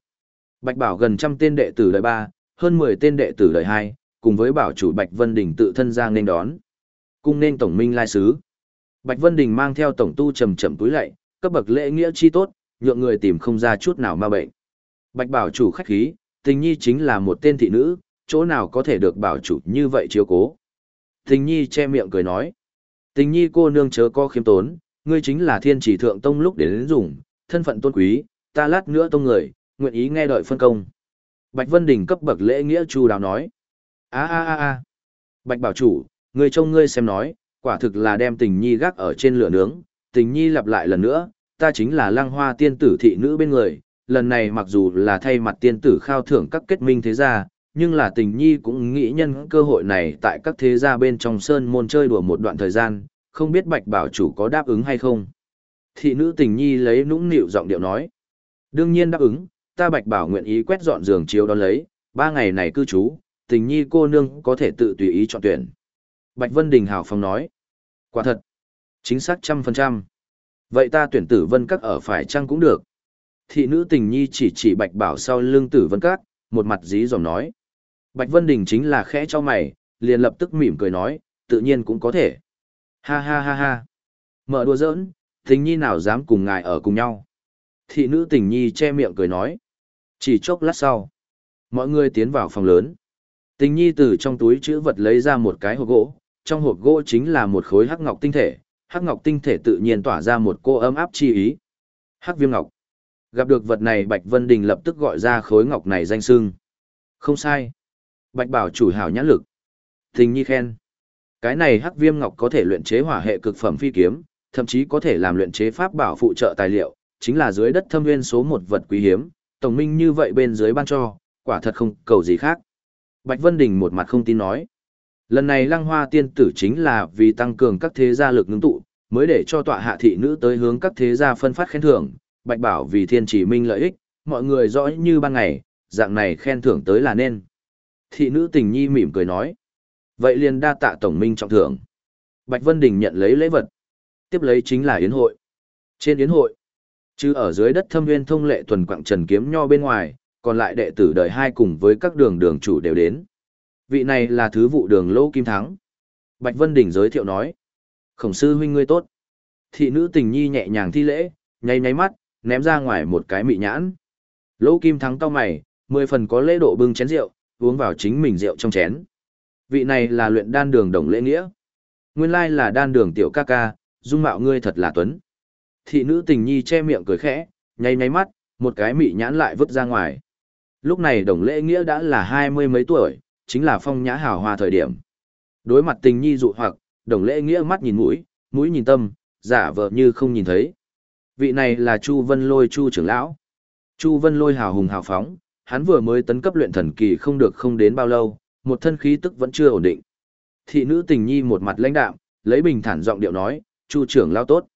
Bạch Bảo gần trăm tên đệ tử đời ba, hơn 10 tên đệ tử đời hai, cùng với bảo chủ Bạch Vân Đình tự thân ra nên đón. Cung nên tổng minh lai sứ. Bạch Vân Đình mang theo tổng tu trầm trầm túi lạy, cấp bậc lễ nghĩa chi tốt, nhượng người tìm không ra chút nào ma bệnh. Bạch bảo chủ khách khí, tình nhi chính là một tên thị nữ, chỗ nào có thể được bảo chủ như vậy chiếu cố. Tình nhi che miệng cười nói. Tình nhi cô nương chớ có khiêm tốn, ngươi chính là thiên chỉ thượng tông lúc đến, đến dùng, thân phận tôn quý, ta lát nữa tông người, nguyện ý nghe đợi phân công. Bạch Vân Đình cấp bậc lễ nghĩa chu đáo nói. a a a a Bạch bảo chủ, ngươi trông ngươi xem nói, quả thực là đem tình nhi gác ở trên lửa nướng, tình nhi lặp lại lần nữa, ta chính là lang hoa tiên tử thị nữ bên người, lần này mặc dù là thay mặt tiên tử khao thưởng các kết minh thế gia, nhưng là tình nhi cũng nghĩ nhân cơ hội này tại các thế gia bên trong sơn môn chơi đùa một đoạn thời gian, không biết bạch bảo chủ có đáp ứng hay không. Thị nữ tình nhi lấy nũng nịu giọng điệu nói. Đương nhiên đáp ứng, ta bạch bảo nguyện ý quét dọn giường chiếu đón lấy, ba ngày này cư trú, tình nhi cô nương có thể tự tùy ý chọn tuyển. Bạch Vân Đình hào phong nói. Quả thật. Chính xác trăm phần trăm. Vậy ta tuyển tử vân các ở phải chăng cũng được. Thị nữ tình nhi chỉ chỉ bạch bảo sau lưng tử vân các, một mặt dí dòm nói. Bạch Vân Đình chính là khẽ cho mày, liền lập tức mỉm cười nói, tự nhiên cũng có thể. Ha ha ha ha. Mở đùa giỡn, tình nhi nào dám cùng ngài ở cùng nhau. Thị nữ tình nhi che miệng cười nói. Chỉ chốc lát sau, mọi người tiến vào phòng lớn. Tình nhi từ trong túi chữ vật lấy ra một cái hộp gỗ, trong hộp gỗ chính là một khối hắc ngọc tinh thể, hắc ngọc tinh thể tự nhiên tỏa ra một cô ấm áp chi ý. Hắc viêm ngọc. Gặp được vật này Bạch Vân Đình lập tức gọi ra khối ngọc này danh sưng. Không sai. Bạch bảo chủ hảo nhãn lực. Tình nhi khen. Cái này hắc viêm ngọc có thể luyện chế hỏa hệ cực phẩm phi kiếm, thậm chí có thể làm luyện chế pháp bảo phụ trợ tài liệu, chính là dưới đất thâm nguyên số một vật quý hiếm, tổng minh như vậy bên dưới ban cho, quả thật không cầu gì khác. Bạch Vân Đình một mặt không tin nói. Lần này lăng hoa tiên tử chính là vì tăng cường các thế gia lực ngưng tụ, mới để cho tọa hạ thị nữ tới hướng các thế gia phân phát khen thưởng, bạch bảo vì thiên chỉ minh lợi ích, mọi người rõ như ban ngày, dạng này khen thưởng tới là nên. Thị nữ tình nhi mỉm cười nói. Vậy liền đa tạ tổng minh trọng thưởng. Bạch Vân Đình nhận lấy lễ vật. Tiếp lấy chính là yến hội. Trên yến hội, chứ ở dưới đất thâm nguyên thông lệ tuần quặng trần kiếm nho bên ngoài, còn lại đệ tử đời hai cùng với các đường đường chủ đều đến. Vị này là thứ vụ đường Lô Kim Thắng. Bạch Vân Đình giới thiệu nói. Khổng sư huynh ngươi tốt. Thị nữ tình nhi nhẹ nhàng thi lễ, nháy nháy mắt, ném ra ngoài một cái mị nhãn. Lỗ Kim Thắng cau mày, mười phần có lễ độ bưng chén rượu, uống vào chính mình rượu trong chén. Vị này là luyện đan đường đồng lễ nghĩa. Nguyên lai là đan đường tiểu ca ca, dung mạo ngươi thật là tuấn. Thị nữ tình nhi che miệng cười khẽ, nháy nháy mắt, một cái mị nhãn lại vứt ra ngoài. Lúc này đồng lễ nghĩa đã là hai mươi mấy tuổi, chính là phong nhã hào hoa thời điểm. Đối mặt tình nhi dụ hoặc, đồng lễ nghĩa mắt nhìn mũi, mũi nhìn tâm, giả vờ như không nhìn thấy. Vị này là Chu Vân Lôi Chu trưởng lão. Chu Vân Lôi hào hùng hào phóng, hắn vừa mới tấn cấp luyện thần kỳ không được không đến bao lâu, một thân khí tức vẫn chưa ổn định. Thị nữ tình nhi một mặt lãnh đạm, lấy bình thản giọng điệu nói, Chu trưởng lão tốt.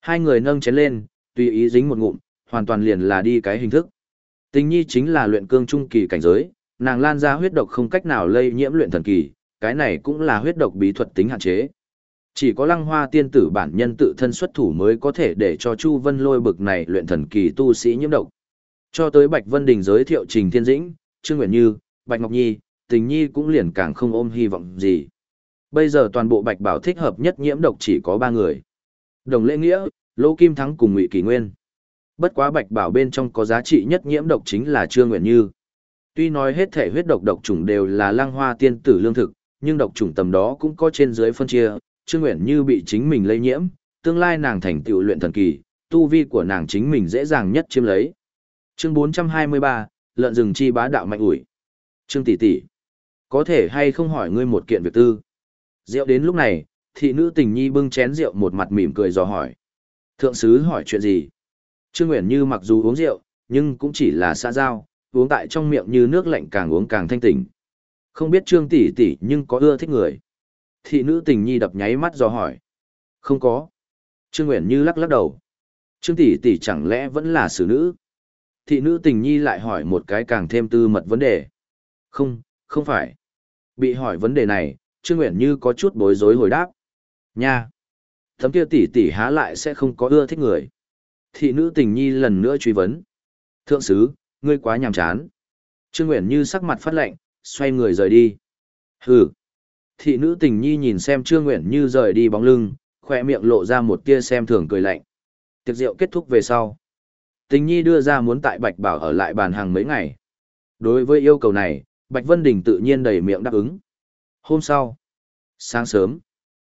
Hai người nâng chén lên, tùy ý dính một ngụm, hoàn toàn liền là đi cái hình thức. Tình nhi chính là luyện cương trung kỳ cảnh giới, nàng lan ra huyết độc không cách nào lây nhiễm luyện thần kỳ, cái này cũng là huyết độc bí thuật tính hạn chế. Chỉ có lăng hoa tiên tử bản nhân tự thân xuất thủ mới có thể để cho Chu Vân lôi bực này luyện thần kỳ tu sĩ nhiễm độc. Cho tới Bạch Vân Đình giới thiệu Trình Thiên Dĩnh, Trương Nguyễn Như, Bạch Ngọc Nhi, tình nhi cũng liền càng không ôm hy vọng gì. Bây giờ toàn bộ Bạch Bảo thích hợp nhất nhiễm độc chỉ có ba người. Đồng Lễ Nghĩa, Lô Kim Thắng cùng Ngụy Kỳ Nguyên. Bất quá Bạch Bảo bên trong có giá trị nhất nhiễm độc chính là Trương Nguyễn Như. Tuy nói hết thể huyết độc độc chủng đều là lang hoa tiên tử lương thực, nhưng độc chủng tầm đó cũng có trên dưới phân chia, Trương Uyển Như bị chính mình lây nhiễm, tương lai nàng thành tựu luyện thần kỳ, tu vi của nàng chính mình dễ dàng nhất chiếm lấy. Chương 423, lợn rừng chi bá đạo mạnh ủi. Trương tỷ tỷ, có thể hay không hỏi ngươi một kiện việc tư? Rượu đến lúc này, thị nữ tình nhi bưng chén rượu một mặt mỉm cười dò hỏi. Thượng sứ hỏi chuyện gì? Trương Uyển Như mặc dù uống rượu, nhưng cũng chỉ là xã giao, uống tại trong miệng như nước lạnh càng uống càng thanh tỉnh. Không biết Trương tỷ tỷ nhưng có ưa thích người. Thị nữ tình nhi đập nháy mắt do hỏi. Không có. Trương Nguyễn Như lắc lắc đầu. Trương tỷ tỷ chẳng lẽ vẫn là xử nữ? Thị nữ tình nhi lại hỏi một cái càng thêm tư mật vấn đề. Không, không phải. Bị hỏi vấn đề này, Trương Nguyễn Như có chút bối rối hồi đáp. Nha! Thấm kia tỷ tỷ há lại sẽ không có ưa thích người. Thị nữ tình nhi lần nữa truy vấn. Thượng sứ, ngươi quá nhàm chán. Trương Nguyễn Như sắc mặt phát lạnh, xoay người rời đi. Hừ. Thị nữ tình nhi nhìn xem Trương Nguyễn Như rời đi bóng lưng, khỏe miệng lộ ra một tia xem thường cười lạnh. Tiệc rượu kết thúc về sau. Tình nhi đưa ra muốn tại Bạch Bảo ở lại bàn hàng mấy ngày. Đối với yêu cầu này, Bạch Vân Đình tự nhiên đầy miệng đáp ứng. Hôm sau, sáng sớm,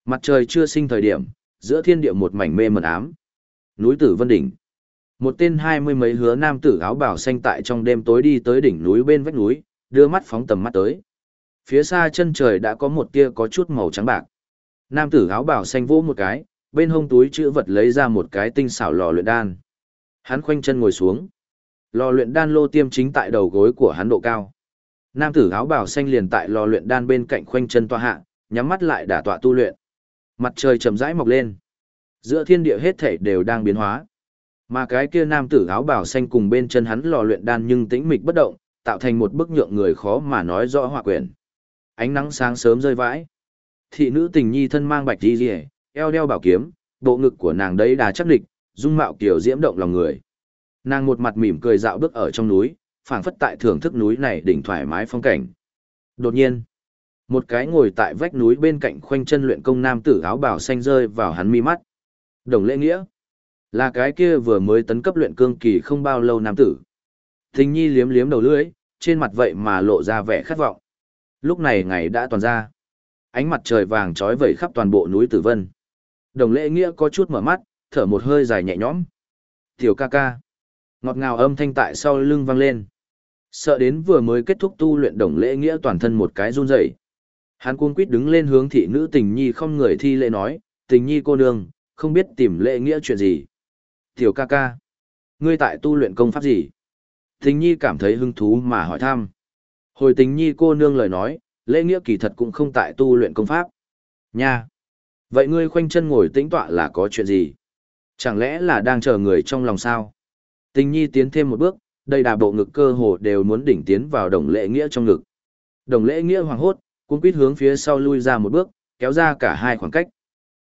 mặt trời chưa sinh thời điểm, giữa thiên địa một mảnh mê mờ ám. Núi Tử Vân Đỉnh. Một tên hai mươi mấy hứa nam tử áo bảo xanh tại trong đêm tối đi tới đỉnh núi bên vách núi, đưa mắt phóng tầm mắt tới. Phía xa chân trời đã có một tia có chút màu trắng bạc. Nam tử áo bảo xanh vỗ một cái, bên hông túi chữ vật lấy ra một cái tinh xảo lò luyện đan. Hắn khoanh chân ngồi xuống. Lò luyện đan lô tiêm chính tại đầu gối của hắn độ cao. Nam tử áo bảo xanh liền tại lò luyện đan bên cạnh khoanh chân tọa hạ, nhắm mắt lại đả tọa tu luyện. Mặt trời chậm rãi mọc lên. Giữa thiên địa hết thảy đều đang biến hóa. Mà cái kia nam tử áo bào xanh cùng bên chân hắn lò luyện đan nhưng tĩnh mịch bất động, tạo thành một bức nhượng người khó mà nói rõ hòa quyển. Ánh nắng sáng sớm rơi vãi. Thị nữ tình nhi thân mang bạch đi rìa, eo đeo bảo kiếm, bộ ngực của nàng đấy đà chắc địch, dung mạo kiểu diễm động lòng người. Nàng một mặt mỉm cười dạo bước ở trong núi, phảng phất tại thưởng thức núi này đỉnh thoải mái phong cảnh. Đột nhiên, một cái ngồi tại vách núi bên cạnh khoanh chân luyện công nam tử áo bào xanh rơi vào hắn mi mắt. Đồng lễ nghĩa, là cái kia vừa mới tấn cấp luyện cương kỳ không bao lâu nam tử. thình nhi liếm liếm đầu lưỡi, trên mặt vậy mà lộ ra vẻ khát vọng. Lúc này ngày đã toàn ra. Ánh mặt trời vàng trói vẩy khắp toàn bộ núi Tử Vân. Đồng lễ nghĩa có chút mở mắt, thở một hơi dài nhẹ nhõm. Tiểu ca ca. Ngọt ngào âm thanh tại sau lưng vang lên. Sợ đến vừa mới kết thúc tu luyện đồng lễ nghĩa toàn thân một cái run rẩy. Hắn cuống quýt đứng lên hướng thị nữ tình nhi không người thi lễ nói, tình nhi cô nương, không biết tìm lễ nghĩa chuyện gì. Tiểu ca ca, ngươi tại tu luyện công pháp gì? Tình nhi cảm thấy hứng thú mà hỏi thăm. Hồi tình nhi cô nương lời nói, lễ nghĩa kỳ thật cũng không tại tu luyện công pháp. Nha! Vậy ngươi khoanh chân ngồi tĩnh tọa là có chuyện gì? Chẳng lẽ là đang chờ người trong lòng sao? Tình nhi tiến thêm một bước, đây đà bộ ngực cơ hồ đều muốn đỉnh tiến vào đồng lễ nghĩa trong ngực. Đồng lễ nghĩa hoàng hốt, Cuốn quýt hướng phía sau lui ra một bước, kéo ra cả hai khoảng cách.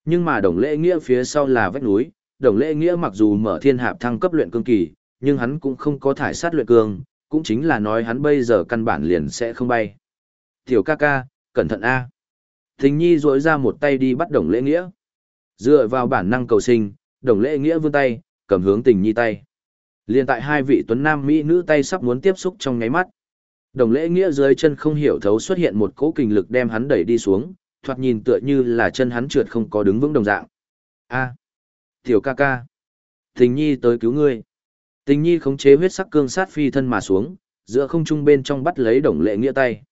Nhưng mà đồng lễ nghĩa phía sau là vách núi, đồng lễ nghĩa mặc dù mở thiên hạp thăng cấp luyện cương kỳ, nhưng hắn cũng không có thải sát luyện cương, cũng chính là nói hắn bây giờ căn bản liền sẽ không bay. Tiểu ca ca, cẩn thận a. Thình nhi rỗi ra một tay đi bắt đồng lễ nghĩa. Dựa vào bản năng cầu sinh, đồng lễ nghĩa vươn tay, cầm hướng tình nhi tay. Liên tại hai vị tuấn nam mỹ nữ tay sắp muốn tiếp xúc trong nháy mắt. Đồng lễ nghĩa dưới chân không hiểu thấu xuất hiện một cỗ kình lực đem hắn đẩy đi xuống, thoạt nhìn tựa như là chân hắn trượt không có đứng vững đồng dạng. A, tiểu ca ca, tình nhi tới cứu ngươi. Tình nhi khống chế huyết sắc cương sát phi thân mà xuống, giữa không trung bên trong bắt lấy đồng lệ nghĩa tay.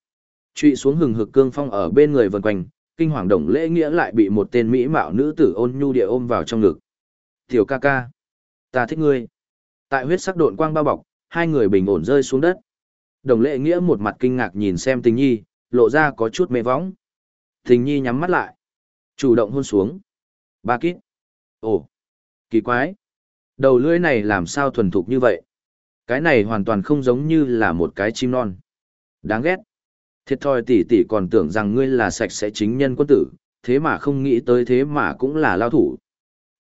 Trụy xuống hừng hực cương phong ở bên người vần quanh, kinh hoàng đồng lễ nghĩa lại bị một tên mỹ mạo nữ tử ôn nhu địa ôm vào trong ngực. Tiểu ca ca, ta thích ngươi. Tại huyết sắc độn quang bao bọc, hai người bình ổn rơi xuống đất. Đồng lệ nghĩa một mặt kinh ngạc nhìn xem tình nhi, lộ ra có chút mê võng. Tình nhi nhắm mắt lại. Chủ động hôn xuống. Ba kít. Ồ, kỳ quái. Đầu lưỡi này làm sao thuần thục như vậy? Cái này hoàn toàn không giống như là một cái chim non. Đáng ghét. Thiệt thòi tỷ tỷ còn tưởng rằng ngươi là sạch sẽ chính nhân quân tử, thế mà không nghĩ tới thế mà cũng là lao thủ.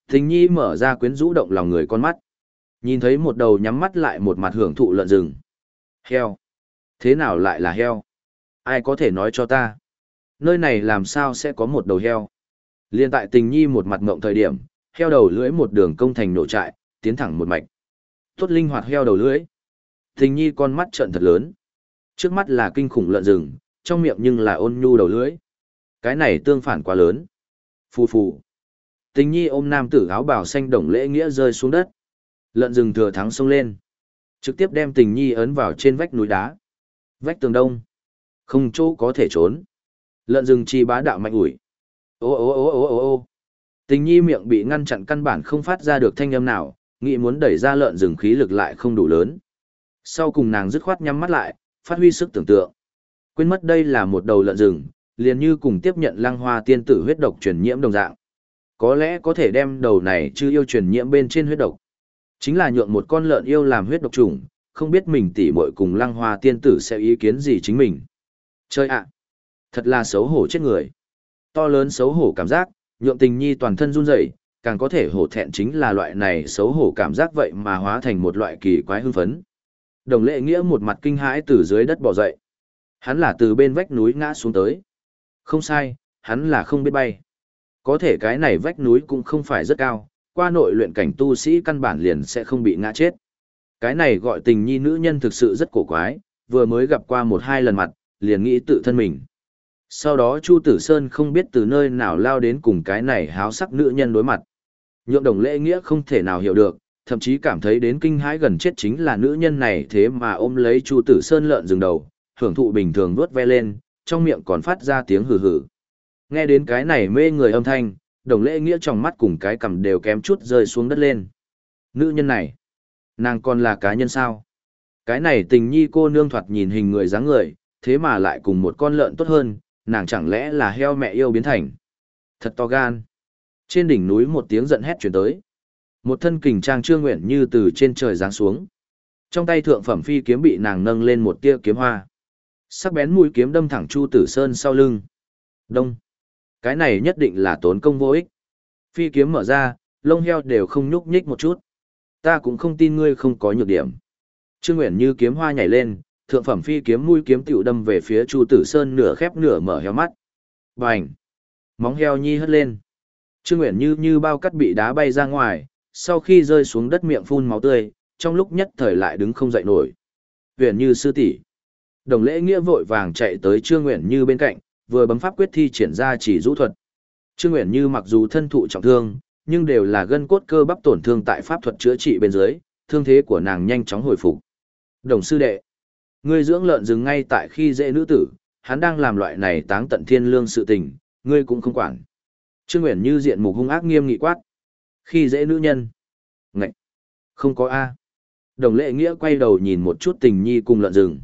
Tình nhi mở ra quyến rũ động lòng người con mắt. Nhìn thấy một đầu nhắm mắt lại một mặt hưởng thụ lợn rừng. Heo. Thế nào lại là heo? Ai có thể nói cho ta? Nơi này làm sao sẽ có một đầu heo? Liên tại tình nhi một mặt ngộng thời điểm, heo đầu lưỡi một đường công thành nổ trại, tiến thẳng một mạch. Tốt linh hoạt heo đầu lưỡi. Tình nhi con mắt trợn thật lớn. Trước mắt là kinh khủng lợn rừng, trong miệng nhưng là ôn nhu đầu lưỡi. Cái này tương phản quá lớn. Phù phù. Tình nhi ôm nam tử áo bào xanh đồng lễ nghĩa rơi xuống đất. Lợn rừng thừa thắng xông lên. Trực tiếp đem tình nhi ấn vào trên vách núi đá. Vách tường đông. Không chỗ có thể trốn. Lợn rừng chi bá đạo mạnh ủi. Ô ô ô ô ô ô Tình nhi miệng bị ngăn chặn căn bản không phát ra được thanh âm nào, nghĩ muốn đẩy ra lợn rừng khí lực lại không đủ lớn. Sau cùng nàng dứt khoát nhắm mắt lại, phát huy sức tưởng tượng. Quên mất đây là một đầu lợn rừng, liền như cùng tiếp nhận lăng hoa tiên tử huyết độc truyền nhiễm đồng dạng. Có lẽ có thể đem đầu này chứ yêu truyền nhiễm bên trên huyết độc. Chính là nhượng một con lợn yêu làm huyết độc trùng, không biết mình tỉ muội cùng lăng hoa tiên tử sẽ ý kiến gì chính mình. Chơi ạ! thật là xấu hổ chết người. To lớn xấu hổ cảm giác, nhượng tình nhi toàn thân run rẩy, càng có thể hổ thẹn chính là loại này xấu hổ cảm giác vậy mà hóa thành một loại kỳ quái hưng phấn. Đồng lệ nghĩa một mặt kinh hãi từ dưới đất bò dậy. Hắn là từ bên vách núi ngã xuống tới. Không sai, hắn là không biết bay. Có thể cái này vách núi cũng không phải rất cao, qua nội luyện cảnh tu sĩ căn bản liền sẽ không bị ngã chết. Cái này gọi tình nhi nữ nhân thực sự rất cổ quái, vừa mới gặp qua một hai lần mặt, liền nghĩ tự thân mình. Sau đó Chu Tử Sơn không biết từ nơi nào lao đến cùng cái này háo sắc nữ nhân đối mặt. Nhượng đồng lễ nghĩa không thể nào hiểu được, thậm chí cảm thấy đến kinh hãi gần chết chính là nữ nhân này thế mà ôm lấy Chu Tử Sơn lợn dừng đầu, hưởng thụ bình thường vuốt ve lên, trong miệng còn phát ra tiếng hừ hừ. Nghe đến cái này mê người âm thanh, đồng lễ nghĩa trong mắt cùng cái cầm đều kém chút rơi xuống đất lên. Nữ nhân này, nàng còn là cá nhân sao? Cái này tình nhi cô nương thoạt nhìn hình người dáng người, thế mà lại cùng một con lợn tốt hơn, nàng chẳng lẽ là heo mẹ yêu biến thành. Thật to gan. Trên đỉnh núi một tiếng giận hét chuyển tới. Một thân kình trang trương nguyện như từ trên trời giáng xuống. Trong tay thượng phẩm phi kiếm bị nàng nâng lên một tia kiếm hoa. Sắc bén mũi kiếm đâm thẳng Chu Tử Sơn sau lưng. Đông. Cái này nhất định là tốn công vô ích. Phi kiếm mở ra, lông heo đều không nhúc nhích một chút. Ta cũng không tin ngươi không có nhược điểm. Trương Nguyện như kiếm hoa nhảy lên, thượng phẩm phi kiếm mũi kiếm tiểu đâm về phía Chu Tử Sơn nửa khép nửa mở heo mắt. Bành! Móng heo nhi hất lên. Trương uyển như như bao cắt bị đá bay ra ngoài, sau khi rơi xuống đất miệng phun máu tươi, trong lúc nhất thời lại đứng không dậy nổi. uyển như sư tỷ Đồng lễ nghĩa vội vàng chạy tới Trương uyển như bên cạnh, vừa bấm pháp quyết thi triển ra chỉ rũ thuật. Trương uyển như mặc dù thân thụ trọng thương, nhưng đều là gân cốt cơ bắp tổn thương tại pháp thuật chữa trị bên dưới, thương thế của nàng nhanh chóng hồi phục. Đồng sư đệ, ngươi dưỡng lợn rừng ngay tại khi dễ nữ tử, hắn đang làm loại này táng tận thiên lương sự tình, ngươi cũng không quản. Trương Uyển Như diện mục hung ác nghiêm nghị quát. Khi dễ nữ nhân. Ngậy. Không có A. Đồng lệ nghĩa quay đầu nhìn một chút tình nhi cùng lợn rừng.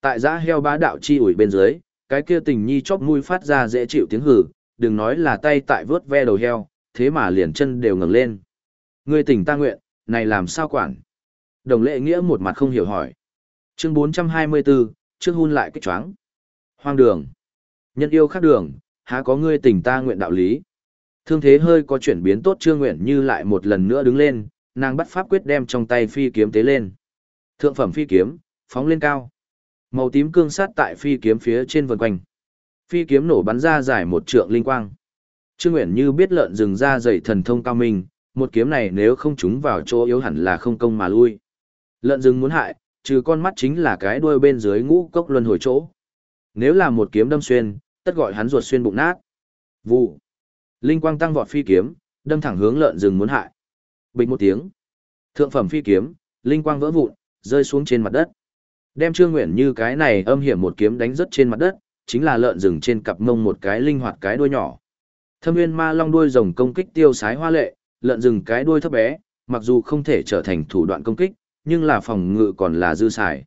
Tại giã heo bá đạo chi ủi bên dưới, cái kia tình nhi chóp mũi phát ra dễ chịu tiếng hử, đừng nói là tay tại vớt ve đầu heo, thế mà liền chân đều ngẩng lên. Ngươi tỉnh ta nguyện, này làm sao quản? Đồng lệ nghĩa một mặt không hiểu hỏi. Chương 424, trước hun lại cái choáng. Hoang đường. Nhân yêu khác đường, há có ngươi tình ta nguyện đạo lý. Thương thế hơi có chuyển biến tốt Trương Nguyện Như lại một lần nữa đứng lên, nàng bắt pháp quyết đem trong tay phi kiếm tế lên. Thượng phẩm phi kiếm, phóng lên cao. Màu tím cương sát tại phi kiếm phía trên vần quanh. Phi kiếm nổ bắn ra dài một trượng linh quang. Trương Nguyện Như biết lợn rừng ra dày thần thông cao minh, một kiếm này nếu không trúng vào chỗ yếu hẳn là không công mà lui. Lợn rừng muốn hại, trừ con mắt chính là cái đuôi bên dưới ngũ cốc luân hồi chỗ. Nếu là một kiếm đâm xuyên, tất gọi hắn ruột xuyên bụng nát. Vụ. Linh quang tăng vọt phi kiếm, đâm thẳng hướng lợn rừng muốn hại. Bình một tiếng. Thượng phẩm phi kiếm, linh quang vỡ vụn, rơi xuống trên mặt đất. Đem Trương Nguyện như cái này âm hiểm một kiếm đánh rất trên mặt đất, chính là lợn rừng trên cặp mông một cái linh hoạt cái đuôi nhỏ. Thâm Nguyên Ma Long đuôi rồng công kích tiêu sái hoa lệ, lợn rừng cái đuôi thấp bé, mặc dù không thể trở thành thủ đoạn công kích, nhưng là phòng ngự còn là dư xài.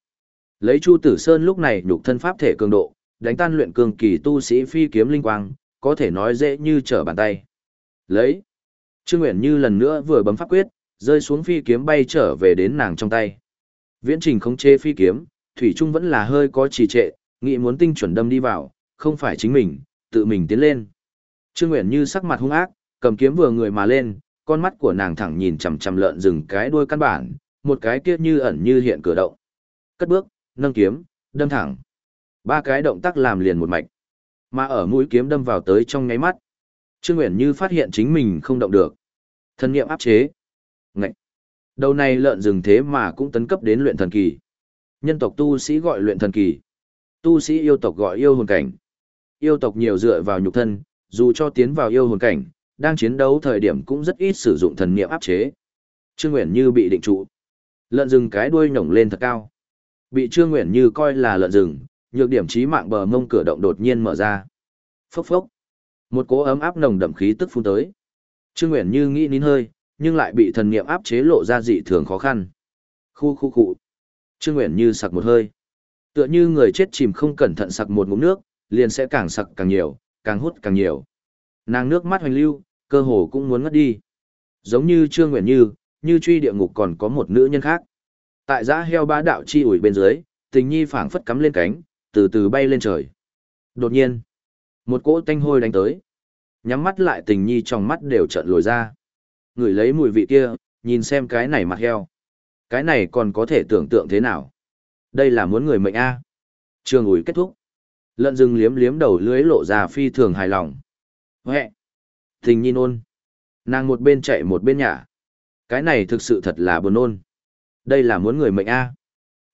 Lấy Chu Tử Sơn lúc này nhục thân pháp thể cường độ, đánh tan luyện cường kỳ tu sĩ phi kiếm linh quang, có thể nói dễ như trở bàn tay. Lấy. Trương Uyển Như lần nữa vừa bấm pháp quyết, rơi xuống phi kiếm bay trở về đến nàng trong tay. Viễn trình khống chế phi kiếm, thủy trung vẫn là hơi có trì trệ, nghĩ muốn tinh chuẩn đâm đi vào, không phải chính mình, tự mình tiến lên. Trương Uyển Như sắc mặt hung ác, cầm kiếm vừa người mà lên, con mắt của nàng thẳng nhìn chằm chằm lợn rừng cái đuôi căn bản, một cái kia như ẩn như hiện cử động. Cất bước, nâng kiếm, đâm thẳng. Ba cái động tác làm liền một mạch. Mà ở mũi kiếm đâm vào tới trong nháy mắt. Trương Uyển Như phát hiện chính mình không động được. Thần niệm áp chế. Ngậy. Đầu này lợn rừng thế mà cũng tấn cấp đến luyện thần kỳ. Nhân tộc tu sĩ gọi luyện thần kỳ. Tu sĩ yêu tộc gọi yêu hồn cảnh. Yêu tộc nhiều dựa vào nhục thân, dù cho tiến vào yêu hồn cảnh, đang chiến đấu thời điểm cũng rất ít sử dụng thần niệm áp chế. Trương Uyển Như bị định trụ. Lợn rừng cái đuôi nhổng lên thật cao. Bị Trương Uyển Như coi là lợn rừng, nhược điểm trí mạng bờ mông cửa động đột nhiên mở ra. Phốc phốc. Một cỗ ấm áp nồng đậm khí tức phun tới. Trương Uyển Như nghĩ nín hơi, nhưng lại bị thần niệm áp chế lộ ra dị thường khó khăn. Khu khu cụ. Trương Uyển Như sặc một hơi. Tựa như người chết chìm không cẩn thận sặc một ngụm nước, liền sẽ càng sặc càng nhiều, càng hút càng nhiều. Nàng nước mắt hoành lưu, cơ hồ cũng muốn ngất đi. Giống như Trương Uyển Như, như truy địa ngục còn có một nữ nhân khác. Tại giã heo bá đạo chi ủi bên dưới, tình nhi phảng phất cắm lên cánh, từ từ bay lên trời. Đột nhiên, một cỗ tanh hôi đánh tới. Nhắm mắt lại tình nhi trong mắt đều trợn lồi ra. Người lấy mùi vị kia, nhìn xem cái này mặt heo. Cái này còn có thể tưởng tượng thế nào? Đây là muốn người mệnh A. Trường ủi kết thúc. Lợn rừng liếm liếm đầu lưới lộ ra phi thường hài lòng. Huệ! Tình nhi nôn. Nàng một bên chạy một bên nhả. Cái này thực sự thật là buồn nôn. Đây là muốn người mệnh A.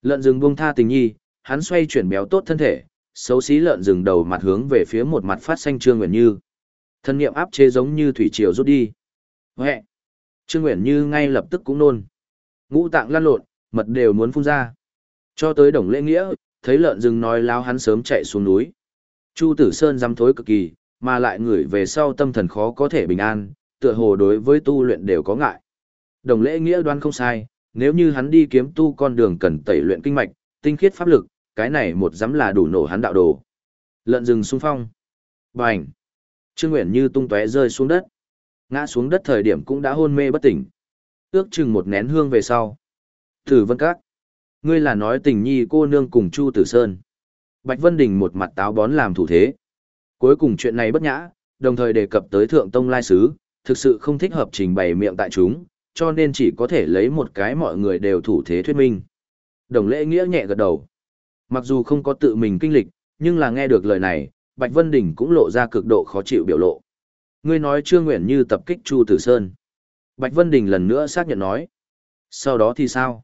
Lợn rừng buông tha tình nhi, hắn xoay chuyển béo tốt thân thể, xấu xí lợn rừng đầu mặt hướng về phía một mặt phát xanh Trương Nguyễn Như. Thân niệm áp chế giống như thủy triều rút đi. Huệ! Trương Nguyễn Như ngay lập tức cũng nôn. Ngũ tạng lăn lộn, mật đều muốn phun ra. Cho tới đồng lễ nghĩa, thấy lợn rừng nói láo hắn sớm chạy xuống núi. Chu Tử Sơn dám thối cực kỳ, mà lại ngửi về sau tâm thần khó có thể bình an, tựa hồ đối với tu luyện đều có ngại. Đồng lễ nghĩa đoán không sai, nếu như hắn đi kiếm tu con đường cần tẩy luyện kinh mạch, tinh khiết pháp lực, cái này một dám là đủ nổ hắn đạo đồ. Lợn rừng xung phong. Bành. Trương Nguyễn Như tung tóe rơi xuống đất. Ngã xuống đất thời điểm cũng đã hôn mê bất tỉnh. Ước chừng một nén hương về sau. Tử Vân Các. Ngươi là nói tình nhi cô nương cùng Chu Tử Sơn. Bạch Vân Đình một mặt táo bón làm thủ thế. Cuối cùng chuyện này bất nhã, đồng thời đề cập tới Thượng Tông Lai Sứ, thực sự không thích hợp trình bày miệng tại chúng, cho nên chỉ có thể lấy một cái mọi người đều thủ thế thuyết minh. Đồng lễ nghĩa nhẹ gật đầu. Mặc dù không có tự mình kinh lịch, nhưng là nghe được lời này, Bạch Vân Đình cũng lộ ra cực độ khó chịu biểu lộ. Ngươi nói Trương Nguyện như tập kích Chu Tử Sơn. Bạch Vân Đình lần nữa xác nhận nói. Sau đó thì sao?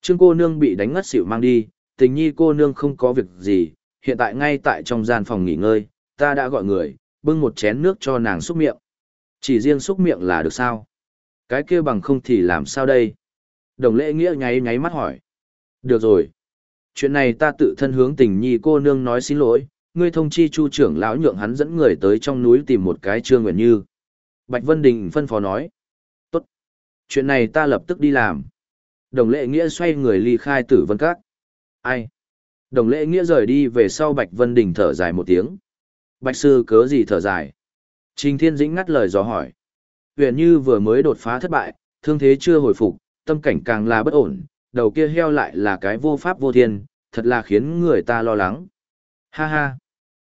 Trương cô nương bị đánh ngất xỉu mang đi, tình nhi cô nương không có việc gì, hiện tại ngay tại trong gian phòng nghỉ ngơi, ta đã gọi người, bưng một chén nước cho nàng xúc miệng. Chỉ riêng xúc miệng là được sao? Cái kia bằng không thì làm sao đây? Đồng lễ nghĩa nháy nháy mắt hỏi. Được rồi. Chuyện này ta tự thân hướng tình nhi cô nương nói xin lỗi, ngươi thông chi chu trưởng lão nhượng hắn dẫn người tới trong núi tìm một cái trương nguyện như. Bạch Vân Đình phân phó nói. Tốt. Chuyện này ta lập tức đi làm. Đồng lệ nghĩa xoay người ly khai tử vân các. Ai? Đồng lệ nghĩa rời đi về sau Bạch Vân Đình thở dài một tiếng. Bạch sư cớ gì thở dài? Trình Thiên Dĩnh ngắt lời dò hỏi. Huyền Như vừa mới đột phá thất bại, thương thế chưa hồi phục, tâm cảnh càng là bất ổn, đầu kia heo lại là cái vô pháp vô thiên, thật là khiến người ta lo lắng. Ha ha!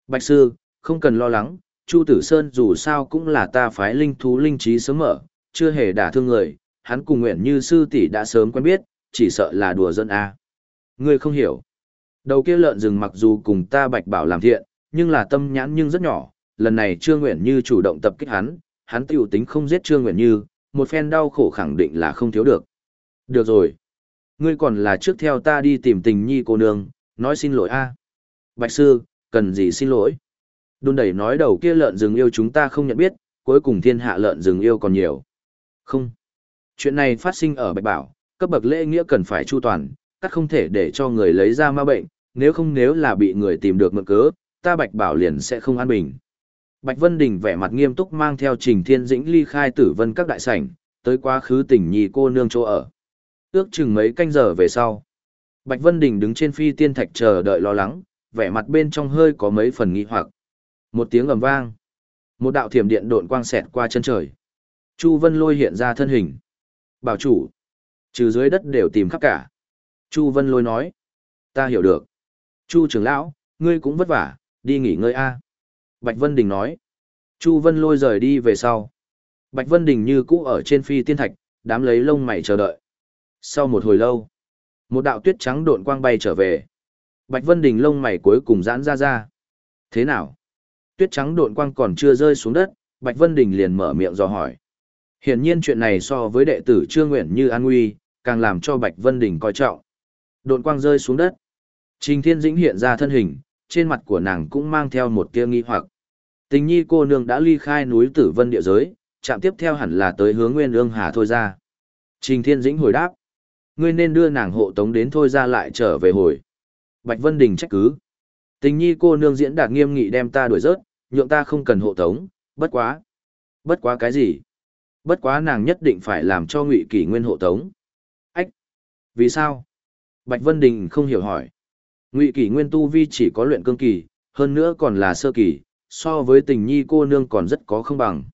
Bạch sư, Không cần lo lắng, Chu Tử Sơn dù sao cũng là ta phái linh thú linh trí sớm mở, chưa hề đả thương người, hắn cùng nguyện như sư tỷ đã sớm quen biết, chỉ sợ là đùa dân a. Ngươi không hiểu. Đầu kia lợn rừng mặc dù cùng ta bạch bảo làm thiện, nhưng là tâm nhãn nhưng rất nhỏ, lần này Trương Nguyện Như chủ động tập kích hắn, hắn tiểu tính không giết Trương Nguyện Như, một phen đau khổ khẳng định là không thiếu được. Được rồi. Ngươi còn là trước theo ta đi tìm tình nhi cô nương, nói xin lỗi a. Bạch sư, cần gì xin lỗi? Đôn đẩy nói đầu kia lợn rừng yêu chúng ta không nhận biết, cuối cùng thiên hạ lợn rừng yêu còn nhiều. Không. Chuyện này phát sinh ở Bạch Bảo, cấp bậc lễ nghĩa cần phải chu toàn, các không thể để cho người lấy ra ma bệnh, nếu không nếu là bị người tìm được mượn cớ, ta Bạch Bảo liền sẽ không an bình. Bạch Vân Đình vẻ mặt nghiêm túc mang theo Trình Thiên Dĩnh ly khai tử vân các đại sảnh, tới quá khứ tỉnh nhì cô nương chỗ ở. Ước chừng mấy canh giờ về sau. Bạch Vân Đình đứng trên phi tiên thạch chờ đợi lo lắng, vẻ mặt bên trong hơi có mấy phần nghi hoặc. Một tiếng ầm vang. Một đạo thiểm điện độn quang xẹt qua chân trời. Chu Vân Lôi hiện ra thân hình. Bảo chủ. Trừ dưới đất đều tìm khắp cả. Chu Vân Lôi nói. Ta hiểu được. Chu trưởng lão, ngươi cũng vất vả, đi nghỉ ngơi a. Bạch Vân Đình nói. Chu Vân Lôi rời đi về sau. Bạch Vân Đình như cũ ở trên phi tiên thạch, đám lấy lông mày chờ đợi. Sau một hồi lâu, một đạo tuyết trắng độn quang bay trở về. Bạch Vân Đình lông mày cuối cùng giãn ra ra. Thế nào? Tuyết trắng độn quang còn chưa rơi xuống đất, Bạch Vân Đình liền mở miệng dò hỏi. Hiển nhiên chuyện này so với đệ tử Trương Nguyện như an nguy, càng làm cho Bạch Vân Đình coi trọng. Độn quang rơi xuống đất. Trình Thiên Dĩnh hiện ra thân hình, trên mặt của nàng cũng mang theo một tia nghi hoặc. Tình nhi cô nương đã ly khai núi Tử Vân địa giới, chạm tiếp theo hẳn là tới hướng Nguyên Ương Hà thôi ra. Trình Thiên Dĩnh hồi đáp. Ngươi nên đưa nàng hộ tống đến thôi ra lại trở về hồi. Bạch Vân Đình trách cứ. Tình nhi cô nương diễn đạt nghiêm nghị đem ta đuổi rớt, nhượng ta không cần hộ tống, bất quá. Bất quá cái gì? Bất quá nàng nhất định phải làm cho Ngụy Kỷ Nguyên hộ tống. Ách! Vì sao? Bạch Vân Đình không hiểu hỏi. Ngụy Kỷ Nguyên tu vi chỉ có luyện cương kỳ, hơn nữa còn là sơ kỳ, so với tình nhi cô nương còn rất có không bằng.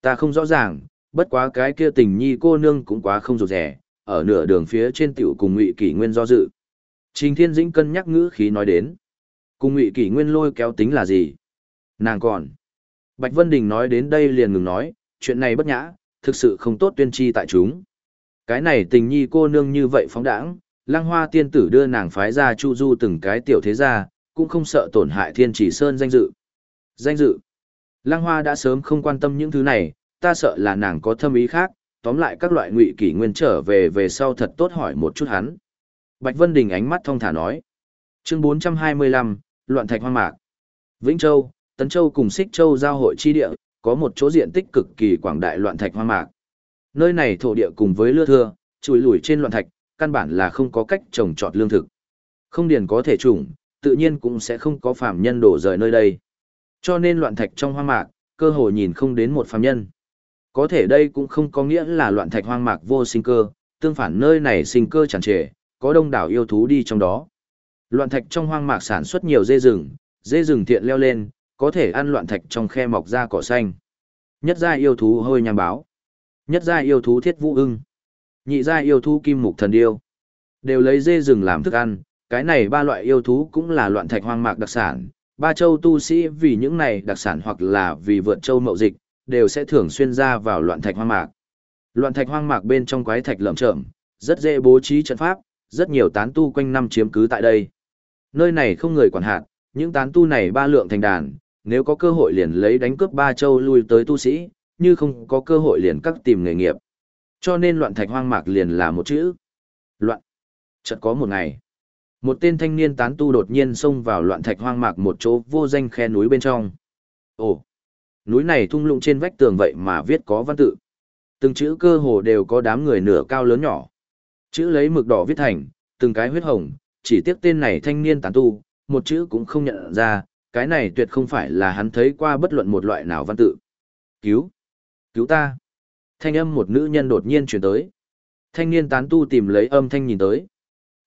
Ta không rõ ràng, bất quá cái kia tình nhi cô nương cũng quá không rụt rẻ, ở nửa đường phía trên tiểu cùng Ngụy Kỷ Nguyên do dự. Trình Thiên Dĩnh cân nhắc ngữ khí nói đến. Cùng Ngụy Kỷ Nguyên lôi kéo tính là gì? Nàng còn. Bạch Vân Đình nói đến đây liền ngừng nói, chuyện này bất nhã, thực sự không tốt tuyên tri tại chúng. Cái này tình nhi cô nương như vậy phóng đãng, lăng hoa tiên tử đưa nàng phái ra chu du từng cái tiểu thế gia, cũng không sợ tổn hại thiên chỉ sơn danh dự. Danh dự. Lăng hoa đã sớm không quan tâm những thứ này, ta sợ là nàng có thâm ý khác, tóm lại các loại ngụy kỷ nguyên trở về về sau thật tốt hỏi một chút hắn. Bạch Vân Đình ánh mắt thong thả nói. Chương 425, Loạn Thạch Hoang Mạc. Vĩnh Châu, Tấn Châu cùng Xích Châu giao hội chi địa, có một chỗ diện tích cực kỳ quảng đại loạn thạch hoang mạc. Nơi này thổ địa cùng với lưa thưa, chùi lùi trên loạn thạch, căn bản là không có cách trồng trọt lương thực. Không điền có thể trùng, tự nhiên cũng sẽ không có phàm nhân đổ rời nơi đây. Cho nên loạn thạch trong hoang mạc, cơ hội nhìn không đến một phàm nhân. Có thể đây cũng không có nghĩa là loạn thạch hoang mạc vô sinh cơ, tương phản nơi này sinh cơ tràn trề, có đông đảo yêu thú đi trong đó. Loạn thạch trong hoang mạc sản xuất nhiều dê rừng, dê rừng tiện leo lên, có thể ăn loạn thạch trong khe mọc ra cỏ xanh. Nhất gia yêu thú hơi nhằm báo. Nhất gia yêu thú thiết vũ ưng. Nhị gia yêu thú kim mục thần điêu. Đều lấy dê rừng làm thức ăn, cái này ba loại yêu thú cũng là loạn thạch hoang mạc đặc sản. Ba châu tu sĩ vì những này đặc sản hoặc là vì vượt châu mậu dịch, đều sẽ thường xuyên ra vào loạn thạch hoang mạc. Loạn thạch hoang mạc bên trong quái thạch lởm chởm, rất dễ bố trí trận pháp, rất nhiều tán tu quanh năm chiếm cứ tại đây. Nơi này không người quản hạt, những tán tu này ba lượng thành đàn, nếu có cơ hội liền lấy đánh cướp ba châu lui tới tu sĩ, như không có cơ hội liền cắt tìm nghề nghiệp. Cho nên loạn thạch hoang mạc liền là một chữ. Loạn. Chợt có một ngày, một tên thanh niên tán tu đột nhiên xông vào loạn thạch hoang mạc một chỗ vô danh khe núi bên trong. Ồ, núi này thung lũng trên vách tường vậy mà viết có văn tự. Từng chữ cơ hồ đều có đám người nửa cao lớn nhỏ. Chữ lấy mực đỏ viết thành, từng cái huyết hồng, chỉ tiếc tên này thanh niên tán tu, một chữ cũng không nhận ra, cái này tuyệt không phải là hắn thấy qua bất luận một loại nào văn tự. Cứu! Cứu ta! Thanh âm một nữ nhân đột nhiên chuyển tới. Thanh niên tán tu tìm lấy âm thanh nhìn tới.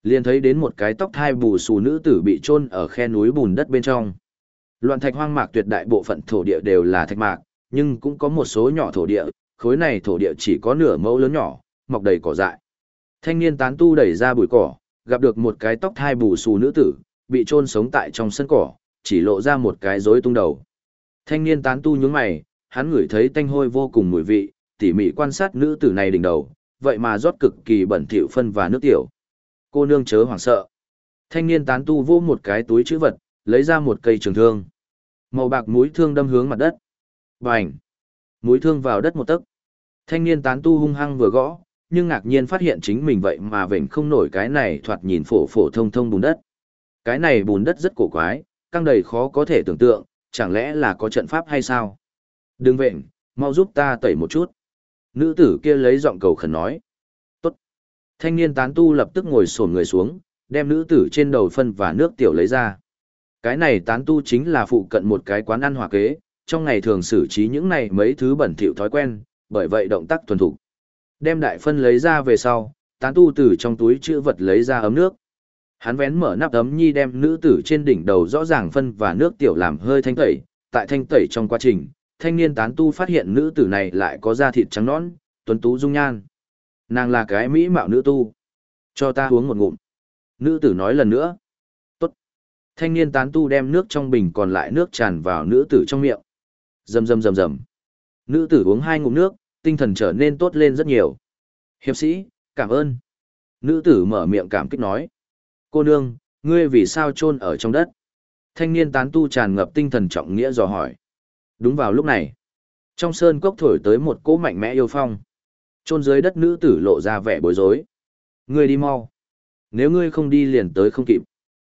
liền thấy đến một cái tóc thai bù xù nữ tử bị chôn ở khe núi bùn đất bên trong. Loạn thạch hoang mạc tuyệt đại bộ phận thổ địa đều là thạch mạc, nhưng cũng có một số nhỏ thổ địa, khối này thổ địa chỉ có nửa mẫu lớn nhỏ, mọc đầy cỏ dại. Thanh niên tán tu đẩy ra bụi cỏ, gặp được một cái tóc thai bù xù nữ tử, bị chôn sống tại trong sân cỏ, chỉ lộ ra một cái rối tung đầu. Thanh niên tán tu nhướng mày, hắn ngửi thấy tanh hôi vô cùng mùi vị, tỉ mỉ quan sát nữ tử này đỉnh đầu, vậy mà rót cực kỳ bẩn thỉu phân và nước tiểu. Cô nương chớ hoảng sợ. Thanh niên tán tu vô một cái túi chữ vật, lấy ra một cây trường thương. Màu bạc mũi thương đâm hướng mặt đất. Bành! Mũi thương vào đất một tấc. Thanh niên tán tu hung hăng vừa gõ, nhưng ngạc nhiên phát hiện chính mình vậy mà vệnh không nổi cái này thoạt nhìn phổ phổ thông thông bùn đất. Cái này bùn đất rất cổ quái, căng đầy khó có thể tưởng tượng, chẳng lẽ là có trận pháp hay sao? Đừng vệnh, mau giúp ta tẩy một chút. Nữ tử kia lấy giọng cầu khẩn nói. Tốt. Thanh niên tán tu lập tức ngồi sổn người xuống, đem nữ tử trên đầu phân và nước tiểu lấy ra. Cái này tán tu chính là phụ cận một cái quán ăn hòa kế, trong ngày thường xử trí những này mấy thứ bẩn thỉu thói quen, bởi vậy động tác thuần thục. Đem đại phân lấy ra về sau, tán tu từ trong túi chữ vật lấy ra ấm nước. Hắn vén mở nắp ấm nhi đem nữ tử trên đỉnh đầu rõ ràng phân và nước tiểu làm hơi thanh tẩy, tại thanh tẩy trong quá trình, thanh niên tán tu phát hiện nữ tử này lại có da thịt trắng nõn, tuấn tú dung nhan. Nàng là cái mỹ mạo nữ tu. Cho ta uống một ngụm. Nữ tử nói lần nữa. Tốt. Thanh niên tán tu đem nước trong bình còn lại nước tràn vào nữ tử trong miệng. Rầm rầm rầm rầm. Nữ tử uống hai ngụm nước, tinh thần trở nên tốt lên rất nhiều. Hiệp sĩ, cảm ơn. Nữ tử mở miệng cảm kích nói. Cô nương, ngươi vì sao chôn ở trong đất? Thanh niên tán tu tràn ngập tinh thần trọng nghĩa dò hỏi. Đúng vào lúc này, trong sơn cốc thổi tới một cỗ mạnh mẽ yêu phong. Chôn dưới đất nữ tử lộ ra vẻ bối rối. Ngươi đi mau. Nếu ngươi không đi liền tới không kịp.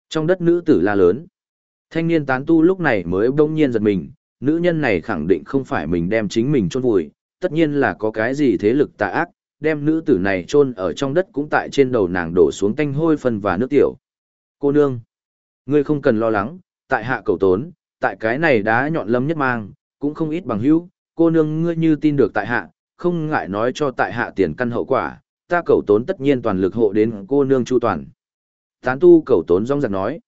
Trong đất nữ tử la lớn. Thanh niên tán tu lúc này mới bỗng nhiên giật mình, nữ nhân này khẳng định không phải mình đem chính mình chôn vùi, tất nhiên là có cái gì thế lực tà ác, đem nữ tử này chôn ở trong đất cũng tại trên đầu nàng đổ xuống tanh hôi phân và nước tiểu. Cô nương, ngươi không cần lo lắng, tại hạ cầu tốn, tại cái này đá nhọn lâm nhất mang, cũng không ít bằng hữu, cô nương ngươi như tin được tại hạ, không ngại nói cho tại hạ tiền căn hậu quả, ta cầu tốn tất nhiên toàn lực hộ đến cô nương chu toàn. Tán tu cầu tốn rong giặc nói.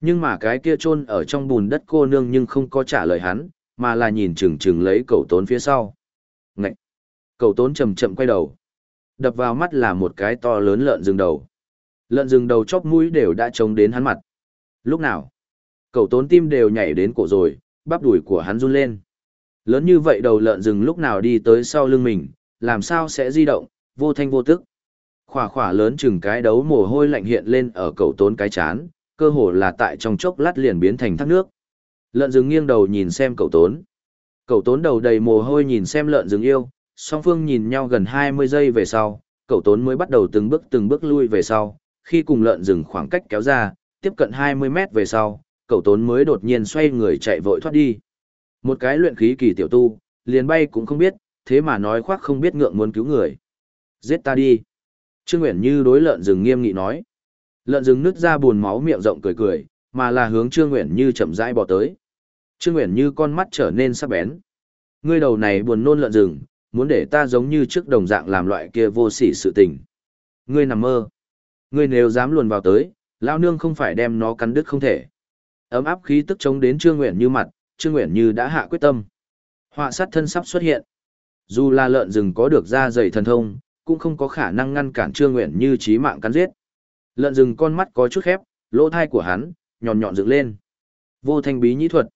Nhưng mà cái kia chôn ở trong bùn đất cô nương nhưng không có trả lời hắn, mà là nhìn chừng chừng lấy cầu tốn phía sau. Ngậy! Cầu tốn chậm chậm quay đầu. Đập vào mắt là một cái to lớn lợn rừng đầu. Lợn rừng đầu chóp mũi đều đã trống đến hắn mặt. Lúc nào? Cậu tốn tim đều nhảy đến cổ rồi, bắp đùi của hắn run lên. Lớn như vậy đầu lợn rừng lúc nào đi tới sau lưng mình, làm sao sẽ di động, vô thanh vô tức. Khỏa khỏa lớn chừng cái đấu mồ hôi lạnh hiện lên ở cậu tốn cái chán, cơ hồ là tại trong chốc lát liền biến thành thác nước. Lợn rừng nghiêng đầu nhìn xem cậu tốn. Cậu tốn đầu đầy mồ hôi nhìn xem lợn rừng yêu, song phương nhìn nhau gần 20 giây về sau, cậu tốn mới bắt đầu từng bước từng bước lui về sau, khi cùng lợn rừng khoảng cách kéo ra, tiếp cận 20 mét về sau, cậu tốn mới đột nhiên xoay người chạy vội thoát đi. Một cái luyện khí kỳ tiểu tu, liền bay cũng không biết, thế mà nói khoác không biết ngượng muốn cứu người. Giết ta đi. Trương Nguyễn Như đối lợn rừng nghiêm nghị nói. Lợn rừng nứt ra buồn máu miệng rộng cười cười, mà là hướng Trương Nguyễn Như chậm rãi bỏ tới. Trương Nguyễn Như con mắt trở nên sắc bén. Ngươi đầu này buồn nôn lợn rừng, muốn để ta giống như trước đồng dạng làm loại kia vô sỉ sự tình. Ngươi nằm mơ. Ngươi nếu dám luồn vào tới, lão nương không phải đem nó cắn đứt không thể. Ấm áp khí tức chống đến Trương Nguyện Như mặt, Trương Nguyện Như đã hạ quyết tâm. Họa sát thân sắp xuất hiện. Dù là lợn rừng có được da dày thần thông, cũng không có khả năng ngăn cản Trương Nguyện Như chí mạng cắn giết. Lợn rừng con mắt có chút khép, lỗ thai của hắn nhọn nhọn dựng lên. Vô thanh bí nhĩ thuật.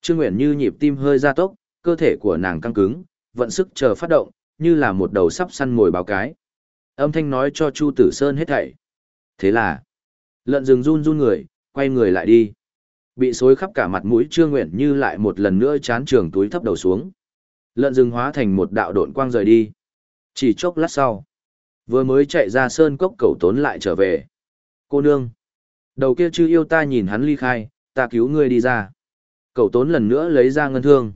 Trương Nguyện Như nhịp tim hơi gia tốc, cơ thể của nàng căng cứng, vận sức chờ phát động, như là một đầu sắp săn mồi báo cái. Âm thanh nói cho Chu Tử Sơn hết thảy. Thế là, lợn rừng run run người, quay người lại đi. Bị xối khắp cả mặt mũi Trương Nguyện Như lại một lần nữa chán trường túi thấp đầu xuống. Lợn rừng hóa thành một đạo độn quang rời đi. Chỉ chốc lát sau, vừa mới chạy ra sơn cốc cầu tốn lại trở về. Cô nương, đầu kia chưa yêu ta nhìn hắn ly khai, ta cứu ngươi đi ra. Cầu tốn lần nữa lấy ra ngân thương.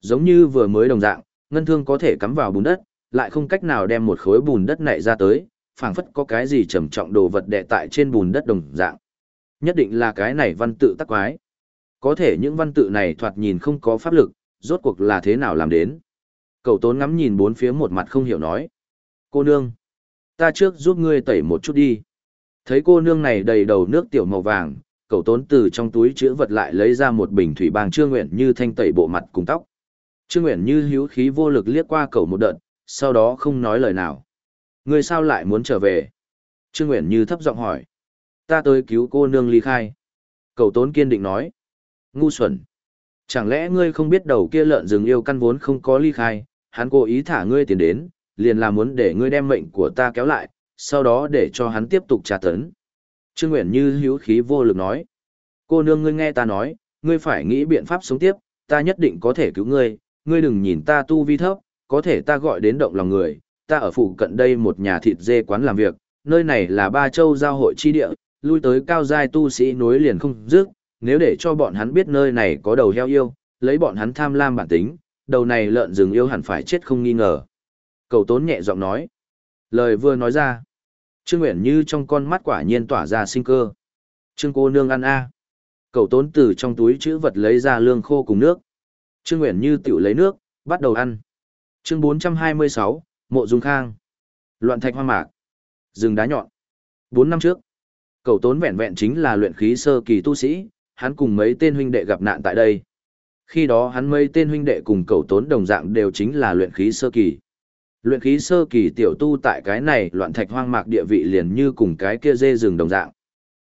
Giống như vừa mới đồng dạng, ngân thương có thể cắm vào bùn đất, lại không cách nào đem một khối bùn đất này ra tới, phảng phất có cái gì trầm trọng đồ vật đệ tại trên bùn đất đồng dạng. Nhất định là cái này văn tự tắc quái. Có thể những văn tự này thoạt nhìn không có pháp lực, rốt cuộc là thế nào làm đến. Cậu tốn ngắm nhìn bốn phía một mặt không hiểu nói. Cô nương, ta trước giúp ngươi tẩy một chút đi. Thấy cô nương này đầy đầu nước tiểu màu vàng, cậu tốn từ trong túi chữ vật lại lấy ra một bình thủy bàng trương nguyện như thanh tẩy bộ mặt cùng tóc. Trương Nguyện như hữu khí vô lực liếc qua cậu một đợt, sau đó không nói lời nào. Ngươi sao lại muốn trở về? Trương Nguyện như thấp giọng hỏi. Ta tới cứu cô nương ly khai. Cậu tốn kiên định nói. Ngu xuẩn. Chẳng lẽ ngươi không biết đầu kia lợn rừng yêu căn vốn không có ly khai, hắn cố ý thả ngươi tiền đến, liền là muốn để ngươi đem mệnh của ta kéo lại, sau đó để cho hắn tiếp tục trả tấn. Trương Nguyễn Như hữu khí vô lực nói. Cô nương ngươi nghe ta nói, ngươi phải nghĩ biện pháp sống tiếp, ta nhất định có thể cứu ngươi, ngươi đừng nhìn ta tu vi thấp, có thể ta gọi đến động lòng người, ta ở phụ cận đây một nhà thịt dê quán làm việc, nơi này là ba châu giao hội chi địa, lui tới cao giai tu sĩ nối liền không dứt, nếu để cho bọn hắn biết nơi này có đầu heo yêu, lấy bọn hắn tham lam bản tính, đầu này lợn rừng yêu hẳn phải chết không nghi ngờ. Cầu tốn nhẹ giọng nói. Lời vừa nói ra. Trương Nguyễn Như trong con mắt quả nhiên tỏa ra sinh cơ. Trương cô nương ăn a. Cầu tốn từ trong túi chữ vật lấy ra lương khô cùng nước. Trương Nguyễn Như tiểu lấy nước, bắt đầu ăn. Chương 426, Mộ Dung Khang. Loạn thạch hoa mạc. Rừng đá nhọn. 4 năm trước, cầu tốn vẹn vẹn chính là luyện khí sơ kỳ tu sĩ, hắn cùng mấy tên huynh đệ gặp nạn tại đây. Khi đó hắn mấy tên huynh đệ cùng cầu tốn đồng dạng đều chính là luyện khí sơ kỳ. Luyện khí sơ kỳ tiểu tu tại cái này loạn thạch hoang mạc địa vị liền như cùng cái kia dê rừng đồng dạng.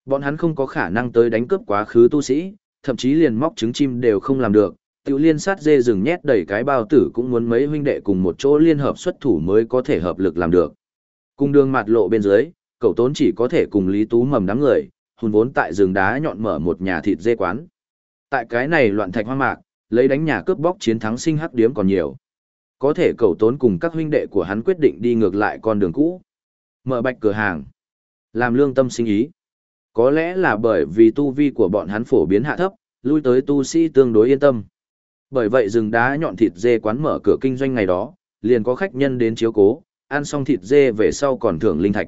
Bọn hắn không có khả năng tới đánh cướp quá khứ tu sĩ, thậm chí liền móc trứng chim đều không làm được. Tiểu liên sát dê rừng nhét đầy cái bao tử cũng muốn mấy huynh đệ cùng một chỗ liên hợp xuất thủ mới có thể hợp lực làm được. Cung đường mặt lộ bên dưới, cậu tốn chỉ có thể cùng Lý Tú mầm đám người, hùn vốn tại rừng đá nhọn mở một nhà thịt dê quán. Tại cái này loạn thạch hoang mạc, lấy đánh nhà cướp bóc chiến thắng sinh hắc điếm còn nhiều. Có thể cầu tốn cùng các huynh đệ của hắn quyết định đi ngược lại con đường cũ. Mở bạch cửa hàng. Làm lương tâm sinh ý. Có lẽ là bởi vì tu vi của bọn hắn phổ biến hạ thấp, lui tới tu sĩ tương đối yên tâm. Bởi vậy rừng đá nhọn thịt dê quán mở cửa kinh doanh ngày đó, liền có khách nhân đến chiếu cố, ăn xong thịt dê về sau còn thưởng linh thạch.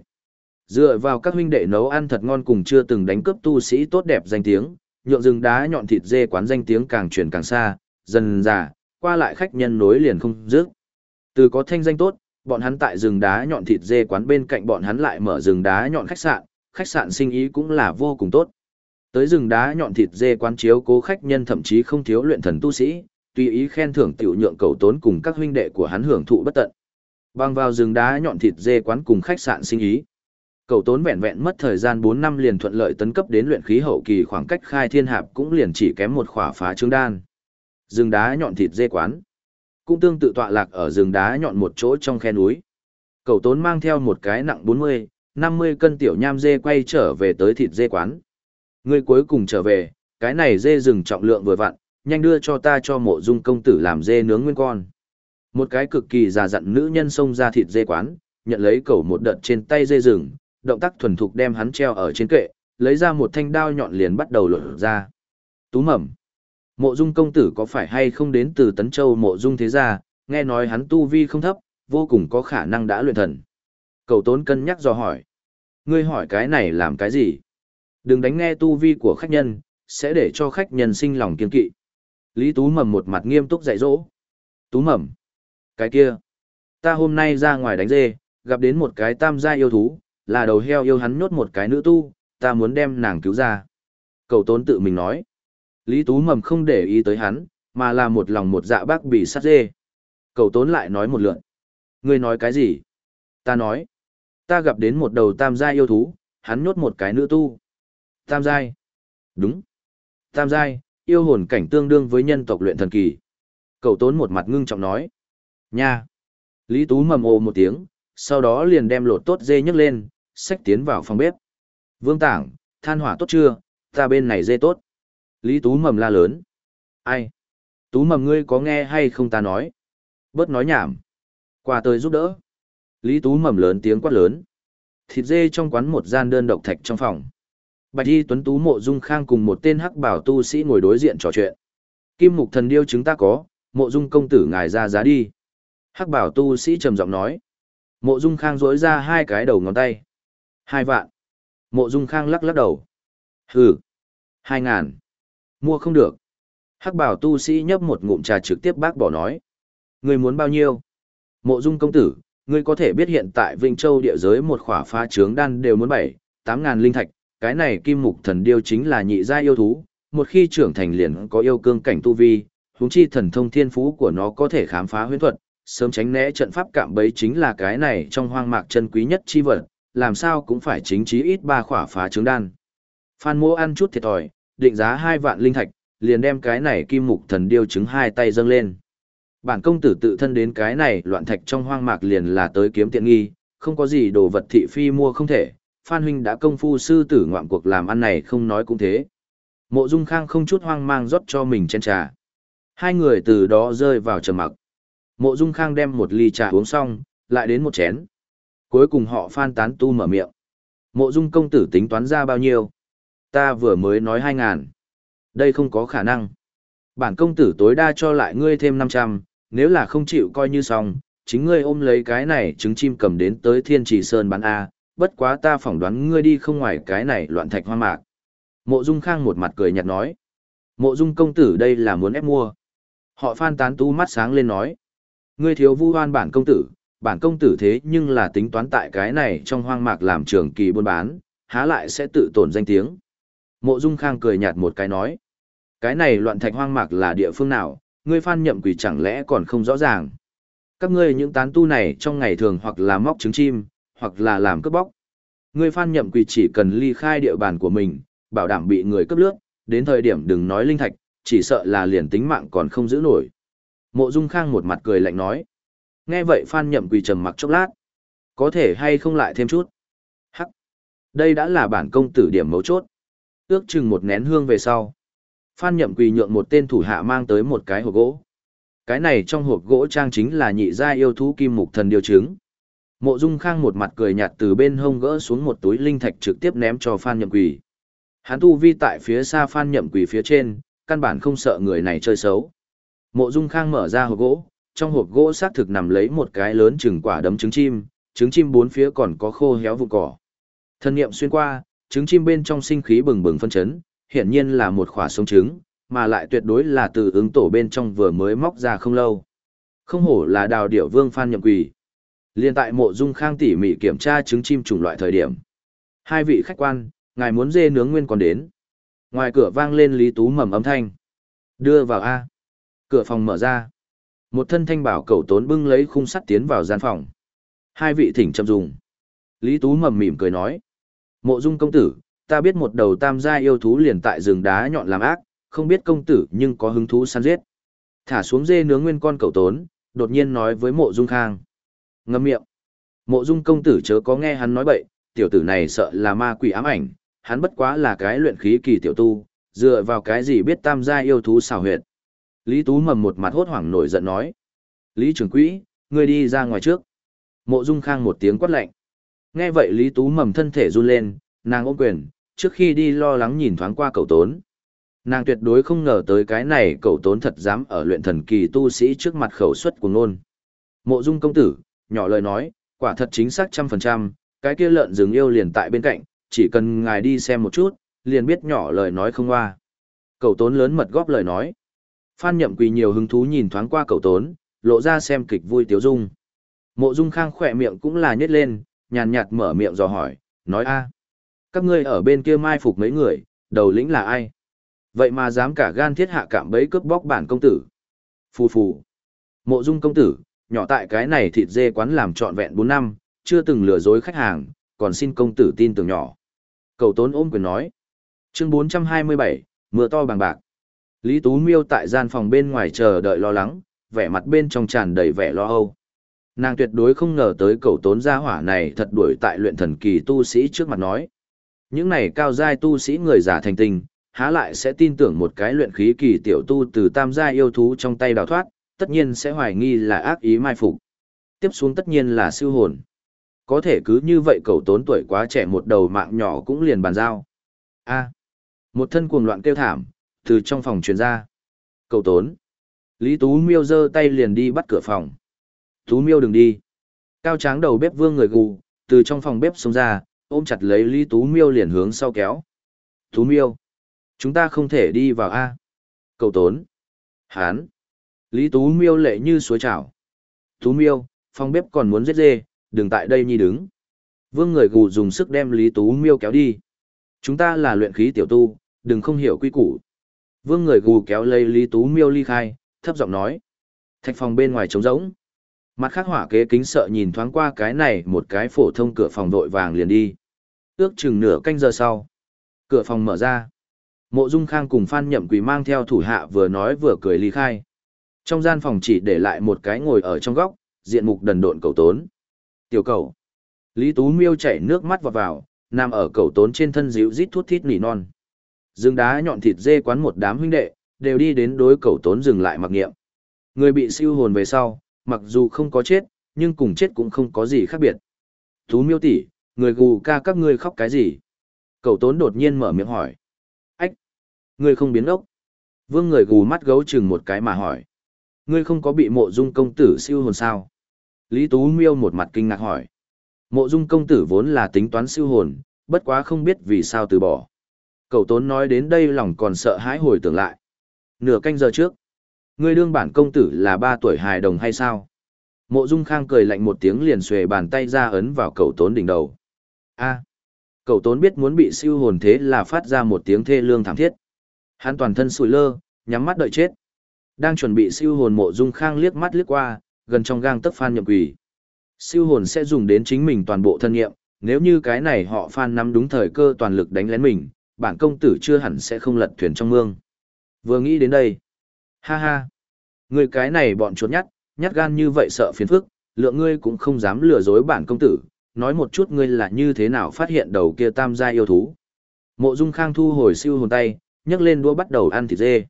Dựa vào các huynh đệ nấu ăn thật ngon cùng chưa từng đánh cướp tu sĩ tốt đẹp danh tiếng, nhượng rừng đá nhọn thịt dê quán danh tiếng càng truyền càng xa, dần dà, qua lại khách nhân nối liền không dứt. Từ có thanh danh tốt, bọn hắn tại rừng đá nhọn thịt dê quán bên cạnh bọn hắn lại mở rừng đá nhọn khách sạn, khách sạn sinh ý cũng là vô cùng tốt. Tới rừng đá nhọn thịt dê quán chiếu cố khách nhân thậm chí không thiếu luyện thần tu sĩ, tùy ý khen thưởng tiểu nhượng cầu tốn cùng các huynh đệ của hắn hưởng thụ bất tận. Bang vào rừng đá nhọn thịt dê quán cùng khách sạn sinh ý. Cầu tốn vẹn vẹn mất thời gian 4 năm liền thuận lợi tấn cấp đến luyện khí hậu kỳ khoảng cách khai thiên hạp cũng liền chỉ kém một khỏa phá trương đan. Rừng đá nhọn thịt dê quán. Cũng tương tự tọa lạc ở rừng đá nhọn một chỗ trong khe núi. Cầu tốn mang theo một cái nặng 40, 50 cân tiểu nham dê quay trở về tới thịt dê quán. Người cuối cùng trở về, cái này dê rừng trọng lượng vừa vặn, nhanh đưa cho ta cho mộ dung công tử làm dê nướng nguyên con. Một cái cực kỳ già dặn nữ nhân xông ra thịt dê quán, nhận lấy cầu một đợt trên tay dê rừng, động tác thuần thục đem hắn treo ở trên kệ, lấy ra một thanh đao nhọn liền bắt đầu lột ra. Tú mầm. Mộ dung công tử có phải hay không đến từ Tấn Châu mộ dung thế gia, nghe nói hắn tu vi không thấp, vô cùng có khả năng đã luyện thần. Cầu tốn cân nhắc do hỏi. Ngươi hỏi cái này làm cái gì? Đừng đánh nghe tu vi của khách nhân, sẽ để cho khách nhân sinh lòng kiên kỵ. Lý Tú Mầm một mặt nghiêm túc dạy dỗ. Tú Mầm. Cái kia. Ta hôm nay ra ngoài đánh dê, gặp đến một cái tam gia yêu thú, là đầu heo yêu hắn nhốt một cái nữ tu, ta muốn đem nàng cứu ra. Cầu tốn tự mình nói. Lý Tú Mầm không để ý tới hắn, mà là một lòng một dạ bác bị sát dê. Cầu tốn lại nói một lượn. Ngươi nói cái gì? Ta nói. Ta gặp đến một đầu tam giai yêu thú, hắn nhốt một cái nữ tu. Tam giai. Đúng. Tam giai, yêu hồn cảnh tương đương với nhân tộc luyện thần kỳ. Cầu tốn một mặt ngưng trọng nói. Nha. Lý Tú mầm ồ một tiếng, sau đó liền đem lột tốt dê nhấc lên, xách tiến vào phòng bếp. Vương Tảng, than hỏa tốt chưa, ta bên này dê tốt. Lý Tú mầm la lớn. Ai? Tú mầm ngươi có nghe hay không ta nói? Bớt nói nhảm. Qua tới giúp đỡ. Lý Tú mầm lớn tiếng quát lớn. Thịt dê trong quán một gian đơn độc thạch trong phòng. Bạch Y Tuấn Tú Mộ Dung Khang cùng một tên hắc bảo tu sĩ ngồi đối diện trò chuyện. Kim mục thần điêu chúng ta có, Mộ Dung công tử ngài ra giá đi. Hắc bảo tu sĩ trầm giọng nói. Mộ Dung Khang rỗi ra hai cái đầu ngón tay. Hai vạn. Mộ Dung Khang lắc lắc đầu. Hừ. Hai ngàn. Mua không được. Hắc bảo tu sĩ nhấp một ngụm trà trực tiếp bác bỏ nói. Người muốn bao nhiêu? Mộ Dung công tử, ngươi có thể biết hiện tại Vinh Châu địa giới một khỏa phá trướng đan đều muốn bảy, tám ngàn linh thạch, cái này kim mục thần điêu chính là nhị gia yêu thú, một khi trưởng thành liền có yêu cương cảnh tu vi, huống chi thần thông thiên phú của nó có thể khám phá huyễn thuật, sớm tránh né trận pháp cạm bấy chính là cái này trong hoang mạc chân quý nhất chi vật, làm sao cũng phải chính trí ít ba khỏa phá trứng đan. Phan Mô ăn chút thiệt thòi, định giá hai vạn linh thạch, liền đem cái này kim mục thần điêu trứng hai tay dâng lên. Bản công tử tự thân đến cái này loạn thạch trong hoang mạc liền là tới kiếm tiện nghi, không có gì đồ vật thị phi mua không thể, Phan huynh đã công phu sư tử ngoạm cuộc làm ăn này không nói cũng thế. Mộ Dung Khang không chút hoang mang rót cho mình chén trà. Hai người từ đó rơi vào trầm mặc. Mộ Dung Khang đem một ly trà uống xong, lại đến một chén. Cuối cùng họ Phan tán tu mở miệng. Mộ Dung công tử tính toán ra bao nhiêu? Ta vừa mới nói hai ngàn. Đây không có khả năng. Bản công tử tối đa cho lại ngươi thêm năm trăm, nếu là không chịu coi như xong, chính ngươi ôm lấy cái này trứng chim cầm đến tới Thiên Trì Sơn bán A, bất quá ta phỏng đoán ngươi đi không ngoài cái này loạn thạch hoa mạc. Mộ Dung Khang một mặt cười nhạt nói. Mộ Dung công tử đây là muốn ép mua. Họ phan tán tu mắt sáng lên nói. Ngươi thiếu vu hoan bản công tử, bản công tử thế nhưng là tính toán tại cái này trong hoang mạc làm trường kỳ buôn bán, há lại sẽ tự tổn danh tiếng. Mộ Dung Khang cười nhạt một cái nói. Cái này loạn thạch hoang mạc là địa phương nào, ngươi phan nhậm quỷ chẳng lẽ còn không rõ ràng. Các ngươi những tán tu này trong ngày thường hoặc là móc trứng chim, hoặc là làm cướp bóc. Ngươi phan nhậm quỷ chỉ cần ly khai địa bàn của mình, bảo đảm bị người cướp lướt, đến thời điểm đừng nói linh thạch, chỉ sợ là liền tính mạng còn không giữ nổi. Mộ Dung Khang một mặt cười lạnh nói. Nghe vậy Phan Nhậm Quỳ trầm mặc chốc lát. Có thể hay không lại thêm chút? Hắc. Đây đã là bản công tử điểm mấu chốt. Ước chừng một nén hương về sau. Phan Nhậm Quỳ nhượng một tên thủ hạ mang tới một cái hộp gỗ. Cái này trong hộp gỗ trang chính là nhị gia yêu thú kim mục thần điều chứng. Mộ Dung Khang một mặt cười nhạt từ bên hông gỡ xuống một túi linh thạch trực tiếp ném cho Phan Nhậm Quỳ. Hắn tu vi tại phía xa Phan Nhậm Quỳ phía trên, căn bản không sợ người này chơi xấu. Mộ Dung Khang mở ra hộp gỗ, trong hộp gỗ xác thực nằm lấy một cái lớn chừng quả đấm trứng chim, trứng chim bốn phía còn có khô héo vụ cỏ. Thân niệm xuyên qua, trứng chim bên trong sinh khí bừng bừng phân chấn, hiển nhiên là một khỏa sống trứng, mà lại tuyệt đối là từ ứng tổ bên trong vừa mới móc ra không lâu. Không hổ là đào điểu vương Phan Nhậm Quỳ. Liên tại mộ dung khang tỉ mỉ kiểm tra trứng chim chủng loại thời điểm. Hai vị khách quan, ngài muốn dê nướng nguyên còn đến. Ngoài cửa vang lên Lý Tú mầm âm thanh. Đưa vào A. Cửa phòng mở ra. Một thân thanh bảo cầu tốn bưng lấy khung sắt tiến vào gian phòng. Hai vị thỉnh chậm dùng. Lý Tú mầm mỉm cười nói. Mộ dung công tử, ta biết một đầu tam gia yêu thú liền tại rừng đá nhọn làm ác, không biết công tử nhưng có hứng thú săn giết. Thả xuống dê nướng nguyên con cầu tốn, đột nhiên nói với mộ dung khang. Ngâm miệng. Mộ dung công tử chớ có nghe hắn nói bậy, tiểu tử này sợ là ma quỷ ám ảnh, hắn bất quá là cái luyện khí kỳ tiểu tu, dựa vào cái gì biết tam gia yêu thú xảo huyệt. Lý Tú mầm một mặt hốt hoảng nổi giận nói. Lý trưởng quỹ, ngươi đi ra ngoài trước. Mộ Dung Khang một tiếng quát lạnh. Nghe vậy Lý Tú mầm thân thể run lên, nàng ôm quyền, trước khi đi lo lắng nhìn thoáng qua cậu tốn. Nàng tuyệt đối không ngờ tới cái này cậu tốn thật dám ở luyện thần kỳ tu sĩ trước mặt khẩu suất của ngôn. Mộ Dung công tử, nhỏ lời nói, quả thật chính xác trăm phần trăm, cái kia lợn rừng yêu liền tại bên cạnh, chỉ cần ngài đi xem một chút, liền biết nhỏ lời nói không hoa. Cậu tốn lớn mật góp lời nói. Phan nhậm quỳ nhiều hứng thú nhìn thoáng qua cậu tốn, lộ ra xem kịch vui tiếu dung. Mộ dung khang khỏe miệng cũng là nhếch lên, nhàn nhạt mở miệng dò hỏi, nói a Các ngươi ở bên kia mai phục mấy người, đầu lĩnh là ai? Vậy mà dám cả gan thiết hạ cạm bấy cướp bóc bản công tử. Phù phù. Mộ dung công tử, nhỏ tại cái này thịt dê quán làm trọn vẹn 4 năm, chưa từng lừa dối khách hàng, còn xin công tử tin tưởng nhỏ. Cầu tốn ôm quyền nói. Chương 427, mưa to bằng bạc. Lý Tú Miêu tại gian phòng bên ngoài chờ đợi lo lắng, vẻ mặt bên trong tràn đầy vẻ lo âu. Nàng tuyệt đối không ngờ tới cậu tốn gia hỏa này thật đuổi tại luyện thần kỳ tu sĩ trước mặt nói. Những này cao giai tu sĩ người giả thành tình, há lại sẽ tin tưởng một cái luyện khí kỳ tiểu tu từ tam gia yêu thú trong tay đào thoát, tất nhiên sẽ hoài nghi là ác ý mai phục. Tiếp xuống tất nhiên là siêu hồn. Có thể cứ như vậy cậu tốn tuổi quá trẻ một đầu mạng nhỏ cũng liền bàn giao. A. một thân cuồng loạn kêu thảm, từ trong phòng truyền ra. Cầu tốn. Lý Tú Miêu giơ tay liền đi bắt cửa phòng. Tú Miêu đừng đi. Cao tráng đầu bếp vương người gù, từ trong phòng bếp xông ra, ôm chặt lấy Lý Tú Miêu liền hướng sau kéo. Tú Miêu. Chúng ta không thể đi vào A. Cầu tốn. Hán. Lý Tú Miêu lệ như suối trào. Tú Miêu, phòng bếp còn muốn giết dê, đừng tại đây nhi đứng. Vương người gù dùng sức đem Lý Tú Miêu kéo đi. Chúng ta là luyện khí tiểu tu, đừng không hiểu quy củ. Vương người gù kéo lấy Lý Tú Miêu ly khai, thấp giọng nói. Thạch phòng bên ngoài trống rỗng. Mặt khác hỏa kế kính sợ nhìn thoáng qua cái này một cái phổ thông cửa phòng vội vàng liền đi. Ước chừng nửa canh giờ sau. Cửa phòng mở ra. Mộ Dung Khang cùng Phan Nhậm Quỳ mang theo thủ hạ vừa nói vừa cười ly khai. Trong gian phòng chỉ để lại một cái ngồi ở trong góc, diện mục đần độn cầu tốn. Tiểu cầu. Lý Tú Miêu chảy nước mắt vào vào, nằm ở cầu tốn trên thân dịu rít thuốc thít nỉ non. Dương đá nhọn thịt dê quán một đám huynh đệ, đều đi đến đối cầu tốn dừng lại mặc nghiệm. Người bị siêu hồn về sau, mặc dù không có chết, nhưng cùng chết cũng không có gì khác biệt. Tú miêu tỷ, người gù ca các ngươi khóc cái gì? Cầu tốn đột nhiên mở miệng hỏi. Ách! Ngươi không biến ốc. Vương người gù mắt gấu chừng một cái mà hỏi. Ngươi không có bị mộ dung công tử siêu hồn sao? Lý Tú miêu một mặt kinh ngạc hỏi. Mộ dung công tử vốn là tính toán siêu hồn, bất quá không biết vì sao từ bỏ. Cầu tốn nói đến đây lòng còn sợ hãi hồi tưởng lại. Nửa canh giờ trước, ngươi đương bản công tử là ba tuổi hài đồng hay sao? Mộ Dung Khang cười lạnh một tiếng liền xuề bàn tay ra ấn vào cầu tốn đỉnh đầu. A. Cầu tốn biết muốn bị siêu hồn thế là phát ra một tiếng thê lương thảm thiết. Hắn toàn thân sùi lơ, nhắm mắt đợi chết. Đang chuẩn bị siêu hồn Mộ Dung Khang liếc mắt liếc qua, gần trong gang tấc phan nhậm quỷ. Siêu hồn sẽ dùng đến chính mình toàn bộ thân nghiệm, nếu như cái này họ phan nắm đúng thời cơ toàn lực đánh lén mình, bản công tử chưa hẳn sẽ không lật thuyền trong mương. Vừa nghĩ đến đây. Ha ha. Người cái này bọn chuột nhắt, nhát gan như vậy sợ phiền phức, lượng ngươi cũng không dám lừa dối bản công tử, nói một chút ngươi là như thế nào phát hiện đầu kia tam gia yêu thú. Mộ Dung Khang thu hồi siêu hồn tay, nhấc lên đũa bắt đầu ăn thịt dê.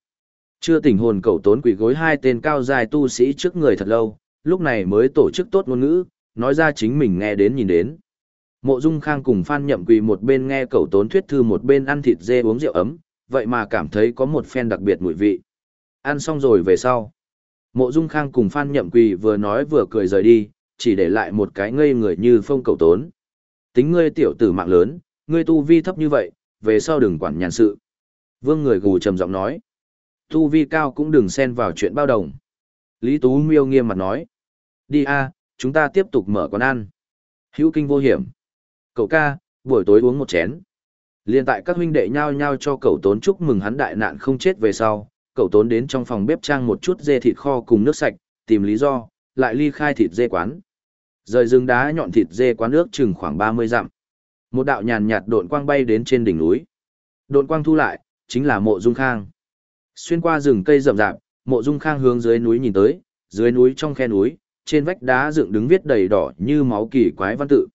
Chưa tỉnh hồn cậu tốn quỷ gối hai tên cao dài tu sĩ trước người thật lâu, lúc này mới tổ chức tốt ngôn ngữ, nói ra chính mình nghe đến nhìn đến. Mộ Dung Khang cùng Phan Nhậm Quỳ một bên nghe cậu tốn thuyết thư một bên ăn thịt dê uống rượu ấm, vậy mà cảm thấy có một phen đặc biệt mùi vị. Ăn xong rồi về sau. Mộ Dung Khang cùng Phan Nhậm Quỳ vừa nói vừa cười rời đi, chỉ để lại một cái ngây người như phong cầu tốn. Tính ngươi tiểu tử mạng lớn, ngươi tu vi thấp như vậy, về sau đừng quản nhàn sự. Vương người gù trầm giọng nói. Tu vi cao cũng đừng xen vào chuyện bao đồng. Lý Tú Miêu nghiêm mặt nói. Đi a, chúng ta tiếp tục mở quán ăn. Hữu kinh vô hiểm. Cậu ca, buổi tối uống một chén. Liên tại các huynh đệ nhao nhao cho cậu tốn chúc mừng hắn đại nạn không chết về sau, cậu tốn đến trong phòng bếp trang một chút dê thịt kho cùng nước sạch, tìm lý do, lại ly khai thịt dê quán. Rời rừng đá nhọn thịt dê quán nước chừng khoảng 30 dặm. Một đạo nhàn nhạt độn quang bay đến trên đỉnh núi. Độn quang thu lại, chính là mộ dung khang. Xuyên qua rừng cây rậm rạp, mộ dung khang hướng dưới núi nhìn tới, dưới núi trong khe núi, trên vách đá dựng đứng viết đầy đỏ như máu kỳ quái văn tự.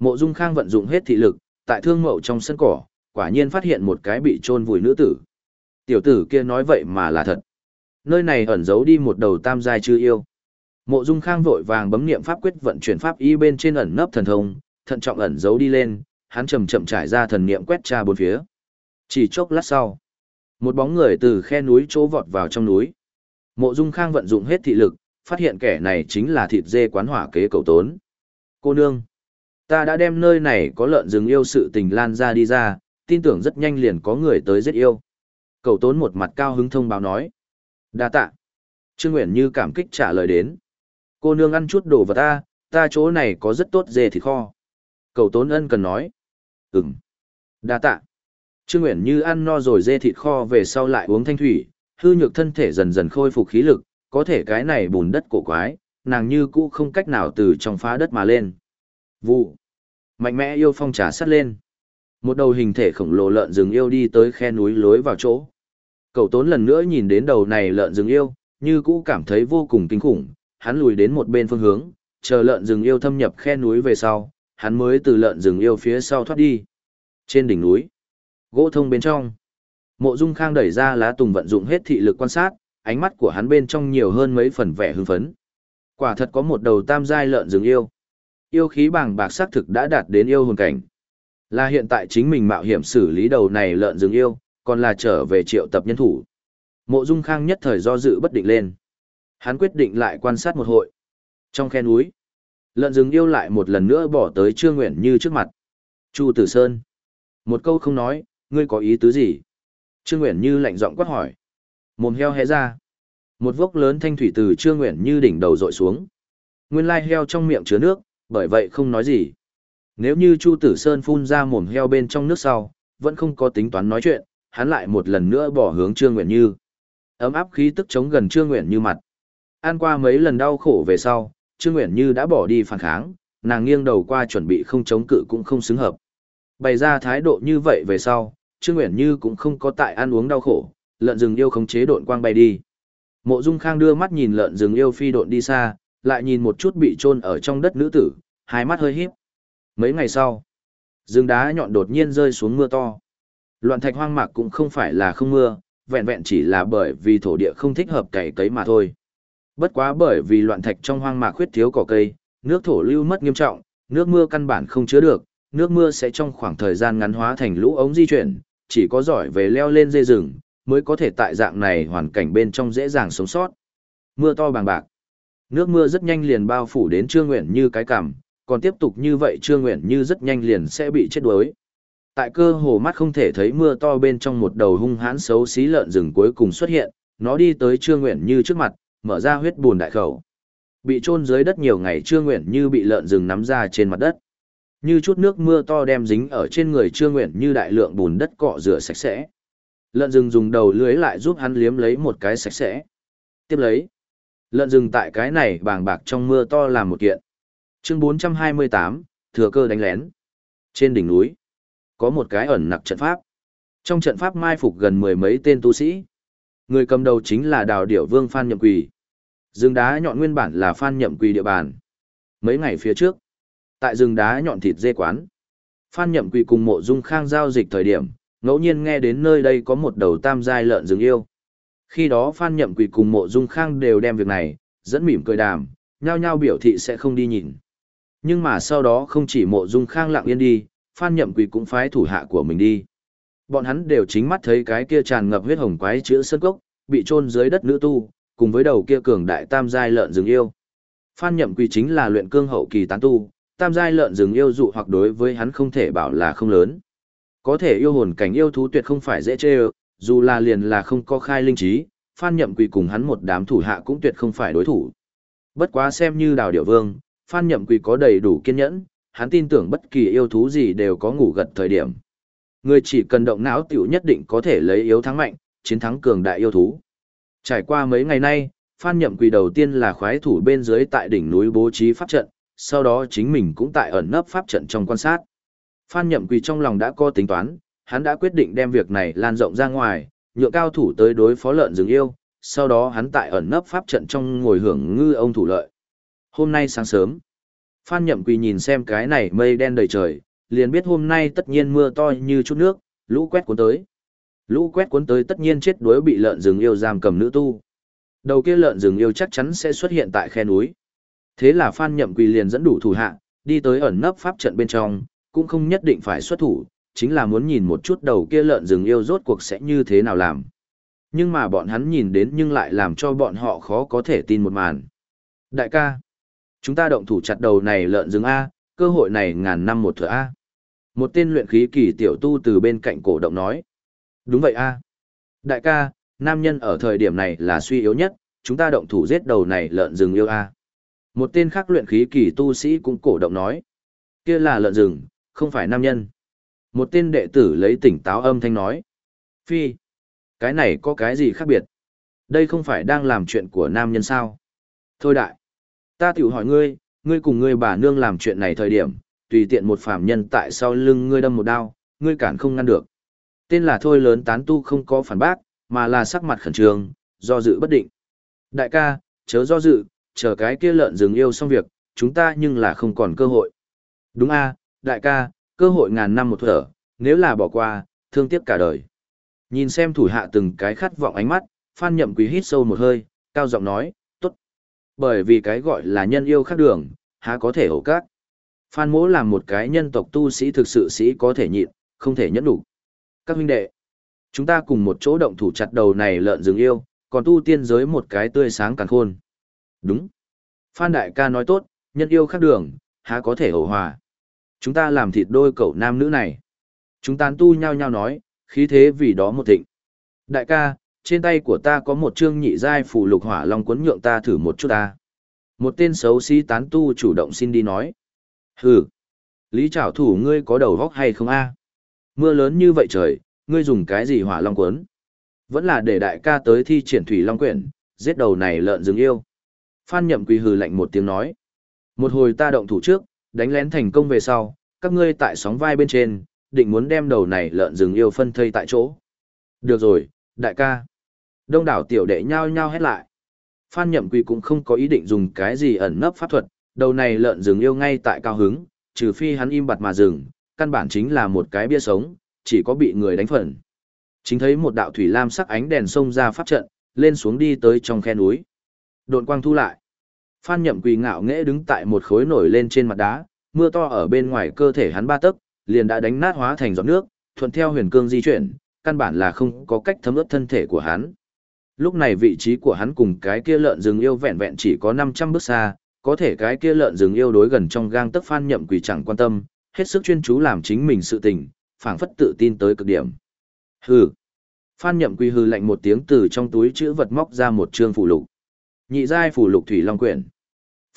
Mộ dung khang vận dụng hết thị lực, tại thương mậu trong sân cỏ, quả nhiên phát hiện một cái bị chôn vùi nữ tử. Tiểu tử kia nói vậy mà là thật. Nơi này ẩn giấu đi một đầu tam giai chưa yêu. Mộ Dung Khang vội vàng bấm niệm pháp quyết vận chuyển pháp y bên trên ẩn nấp thần thông, thận trọng ẩn giấu đi lên, hắn chậm chậm trải ra thần niệm quét tra bốn phía. Chỉ chốc lát sau, một bóng người từ khe núi chỗ vọt vào trong núi. Mộ Dung Khang vận dụng hết thị lực, phát hiện kẻ này chính là thịt dê quán hỏa kế cầu tốn. Cô nương, ta đã đem nơi này có lợn rừng yêu sự tình lan ra đi ra, tin tưởng rất nhanh liền có người tới giết yêu. Cầu tốn một mặt cao hứng thông báo nói. đa tạ. Trương Nguyện Như cảm kích trả lời đến. Cô nương ăn chút đồ vào ta, ta chỗ này có rất tốt dê thịt kho. Cầu tốn ân cần nói. Ừm. đa tạ. Trương Nguyện Như ăn no rồi dê thịt kho về sau lại uống thanh thủy, hư nhược thân thể dần dần khôi phục khí lực, có thể cái này bùn đất cổ quái, nàng như cũ không cách nào từ trong phá đất mà lên. Vụ. Mạnh mẽ yêu phong trà sắt lên. Một đầu hình thể khổng lồ lợn rừng yêu đi tới khe núi lối vào chỗ. Cậu tốn lần nữa nhìn đến đầu này lợn rừng yêu, như cũ cảm thấy vô cùng kinh khủng, hắn lùi đến một bên phương hướng, chờ lợn rừng yêu thâm nhập khe núi về sau, hắn mới từ lợn rừng yêu phía sau thoát đi. Trên đỉnh núi, gỗ thông bên trong, mộ dung khang đẩy ra lá tùng vận dụng hết thị lực quan sát, ánh mắt của hắn bên trong nhiều hơn mấy phần vẻ hưng phấn. Quả thật có một đầu tam giai lợn rừng yêu. Yêu khí bàng bạc xác thực đã đạt đến yêu hồn cảnh. Là hiện tại chính mình mạo hiểm xử lý đầu này lợn rừng yêu, còn là trở về triệu tập nhân thủ. Mộ Dung Khang nhất thời do dự bất định lên. Hắn quyết định lại quan sát một hội. Trong khe núi, lợn rừng yêu lại một lần nữa bỏ tới Trương Nguyện Như trước mặt. Chu Tử Sơn. Một câu không nói, ngươi có ý tứ gì? Trương Nguyện Như lạnh giọng quát hỏi. Mồm heo hé ra. Một vốc lớn thanh thủy từ Trương Nguyện Như đỉnh đầu dội xuống. Nguyên lai heo trong miệng chứa nước, bởi vậy không nói gì. Nếu như Chu Tử Sơn phun ra mồm heo bên trong nước sau, vẫn không có tính toán nói chuyện, hắn lại một lần nữa bỏ hướng Trương Nguyện Như. Ấm áp khí tức chống gần Trương Nguyện Như mặt. An qua mấy lần đau khổ về sau, Trương Nguyện Như đã bỏ đi phản kháng, nàng nghiêng đầu qua chuẩn bị không chống cự cũng không xứng hợp. Bày ra thái độ như vậy về sau, Trương Nguyện Như cũng không có tại ăn uống đau khổ, lợn rừng yêu khống chế độn quang bay đi. Mộ Dung Khang đưa mắt nhìn lợn rừng yêu phi độn đi xa, lại nhìn một chút bị chôn ở trong đất nữ tử, hai mắt hơi híp. Mấy ngày sau, rừng đá nhọn đột nhiên rơi xuống mưa to. Loạn thạch hoang mạc cũng không phải là không mưa, vẹn vẹn chỉ là bởi vì thổ địa không thích hợp cày cấy mà thôi. Bất quá bởi vì loạn thạch trong hoang mạc khuyết thiếu cỏ cây, nước thổ lưu mất nghiêm trọng, nước mưa căn bản không chứa được, nước mưa sẽ trong khoảng thời gian ngắn hóa thành lũ ống di chuyển, chỉ có giỏi về leo lên dây rừng, mới có thể tại dạng này hoàn cảnh bên trong dễ dàng sống sót. Mưa to bằng bạc. Nước mưa rất nhanh liền bao phủ đến Trương Nguyện như cái cằm, còn tiếp tục như vậy Trương Nguyện như rất nhanh liền sẽ bị chết đuối. Tại cơ hồ mắt không thể thấy mưa to bên trong một đầu hung hãn xấu xí lợn rừng cuối cùng xuất hiện, nó đi tới Trương Nguyện như trước mặt, mở ra huyết buồn đại khẩu. Bị chôn dưới đất nhiều ngày Trương Nguyện như bị lợn rừng nắm ra trên mặt đất. Như chút nước mưa to đem dính ở trên người Trương Nguyện như đại lượng bùn đất cọ rửa sạch sẽ. Lợn rừng dùng đầu lưới lại giúp hắn liếm lấy một cái sạch sẽ. Tiếp lấy. Lợn rừng tại cái này bàng bạc trong mưa to làm một kiện. Chương 428, thừa cơ đánh lén. Trên đỉnh núi, có một cái ẩn nặc trận pháp. Trong trận pháp mai phục gần mười mấy tên tu sĩ. Người cầm đầu chính là đào điểu vương Phan Nhậm Quỳ. Rừng đá nhọn nguyên bản là Phan Nhậm Quỳ địa bàn. Mấy ngày phía trước, tại rừng đá nhọn thịt dê quán, Phan Nhậm Quỳ cùng mộ dung khang giao dịch thời điểm, ngẫu nhiên nghe đến nơi đây có một đầu tam giai lợn rừng yêu. Khi đó Phan Nhậm Quỳ cùng mộ dung khang đều đem việc này, dẫn mỉm cười đàm, nhao nhao biểu thị sẽ không đi nhìn. Nhưng mà sau đó không chỉ mộ dung khang lặng yên đi, Phan Nhậm Quỳ cũng phái thủ hạ của mình đi. Bọn hắn đều chính mắt thấy cái kia tràn ngập huyết hồng quái chữ sơn cốc, bị chôn dưới đất nữ tu, cùng với đầu kia cường đại tam giai lợn rừng yêu. Phan Nhậm Quỳ chính là luyện cương hậu kỳ tán tu, tam giai lợn rừng yêu dụ hoặc đối với hắn không thể bảo là không lớn. Có thể yêu hồn cảnh yêu thú tuyệt không phải dễ chơi, dù là liền là không có khai linh trí, Phan Nhậm Quỳ cùng hắn một đám thủ hạ cũng tuyệt không phải đối thủ. Bất quá xem như đào điệu vương, Phan Nhậm Quỳ có đầy đủ kiên nhẫn, hắn tin tưởng bất kỳ yêu thú gì đều có ngủ gật thời điểm. Người chỉ cần động não tiểu nhất định có thể lấy yếu thắng mạnh, chiến thắng cường đại yêu thú. Trải qua mấy ngày nay, Phan Nhậm Quỳ đầu tiên là khoái thủ bên dưới tại đỉnh núi bố trí pháp trận, sau đó chính mình cũng tại ẩn nấp pháp trận trong quan sát. Phan Nhậm Quỳ trong lòng đã có tính toán, hắn đã quyết định đem việc này lan rộng ra ngoài, nhượng cao thủ tới đối phó lợn rừng yêu, sau đó hắn tại ẩn nấp pháp trận trong ngồi hưởng ngư ông thủ lợi. Hôm nay sáng sớm, Phan Nhậm Quỳ nhìn xem cái này mây đen đầy trời, liền biết hôm nay tất nhiên mưa to như chút nước, lũ quét cuốn tới. Lũ quét cuốn tới tất nhiên chết đuối bị lợn rừng yêu giam cầm nữ tu. Đầu kia lợn rừng yêu chắc chắn sẽ xuất hiện tại khe núi. Thế là Phan Nhậm Quỳ liền dẫn đủ thủ hạ, đi tới ẩn nấp pháp trận bên trong, cũng không nhất định phải xuất thủ, chính là muốn nhìn một chút đầu kia lợn rừng yêu rốt cuộc sẽ như thế nào làm. Nhưng mà bọn hắn nhìn đến nhưng lại làm cho bọn họ khó có thể tin một màn. Đại ca, chúng ta động thủ chặt đầu này lợn rừng A, cơ hội này ngàn năm một thửa A. Một tên luyện khí kỳ tiểu tu từ bên cạnh cổ động nói. Đúng vậy A. Đại ca, nam nhân ở thời điểm này là suy yếu nhất, chúng ta động thủ giết đầu này lợn rừng yêu A. Một tên khác luyện khí kỳ tu sĩ cũng cổ động nói. kia là lợn rừng, không phải nam nhân. Một tên đệ tử lấy tỉnh táo âm thanh nói. Phi, cái này có cái gì khác biệt? Đây không phải đang làm chuyện của nam nhân sao? Thôi đại, ta tiểu hỏi ngươi, ngươi cùng ngươi bà nương làm chuyện này thời điểm, tùy tiện một phàm nhân tại sau lưng ngươi đâm một đao, ngươi cản không ngăn được. Tên là thôi lớn tán tu không có phản bác, mà là sắc mặt khẩn trương, do dự bất định. Đại ca, chớ do dự, chờ cái kia lợn rừng yêu xong việc, chúng ta nhưng là không còn cơ hội. Đúng a, đại ca, cơ hội ngàn năm một thở, nếu là bỏ qua, thương tiếc cả đời. Nhìn xem thủ hạ từng cái khát vọng ánh mắt, Phan Nhậm Quý hít sâu một hơi, cao giọng nói, tốt. Bởi vì cái gọi là nhân yêu khác đường, há có thể hổ các. Phan Mỗ làm một cái nhân tộc tu sĩ thực sự sĩ có thể nhịn, không thể nhẫn đủ. Các huynh đệ, chúng ta cùng một chỗ động thủ chặt đầu này lợn rừng yêu, còn tu tiên giới một cái tươi sáng càng khôn. Đúng. Phan Đại ca nói tốt, nhân yêu khác đường, há có thể hổ hòa. Chúng ta làm thịt đôi cậu nam nữ này. Chúng tán tu nhau nhau nói, khí thế vì đó một thịnh. Đại ca, trên tay của ta có một chương nhị giai phù lục hỏa long quấn nhượng ta thử một chút ta. Một tên xấu xí tán tu chủ động xin đi nói. Hừ, lý trảo thủ ngươi có đầu góc hay không a? Mưa lớn như vậy trời, ngươi dùng cái gì hỏa long quấn? Vẫn là để đại ca tới thi triển thủy long quyển, giết đầu này lợn rừng yêu. Phan nhậm quỳ hừ lạnh một tiếng nói. Một hồi ta động thủ trước, đánh lén thành công về sau, các ngươi tại sóng vai bên trên, định muốn đem đầu này lợn rừng yêu phân thây tại chỗ. Được rồi, đại ca. Đông đảo tiểu đệ nhao nhao hét lại. Phan Nhậm Quỳ cũng không có ý định dùng cái gì ẩn nấp pháp thuật, đầu này lợn rừng yêu ngay tại cao hứng, trừ phi hắn im bặt mà dừng, căn bản chính là một cái bia sống, chỉ có bị người đánh phần. Chính thấy một đạo thủy lam sắc ánh đèn sông ra pháp trận, lên xuống đi tới trong khe núi. Độn quang thu lại. Phan Nhậm Quỳ ngạo nghễ đứng tại một khối nổi lên trên mặt đá, mưa to ở bên ngoài cơ thể hắn ba tấc, liền đã đánh nát hóa thành giọt nước, thuận theo huyền cương di chuyển, căn bản là không có cách thấm ướt thân thể của hắn. Lúc này vị trí của hắn cùng cái kia lợn rừng yêu vẹn vẹn chỉ có 500 bước xa, có thể cái kia lợn rừng yêu đối gần trong gang tấc Phan Nhậm Quỳ chẳng quan tâm, hết sức chuyên chú làm chính mình sự tình, phảng phất tự tin tới cực điểm. Hừ. Phan Nhậm Quỳ hừ lạnh một tiếng từ trong túi chữ vật móc ra một trương phụ lục. Nhị giai phù lục thủy long quyển.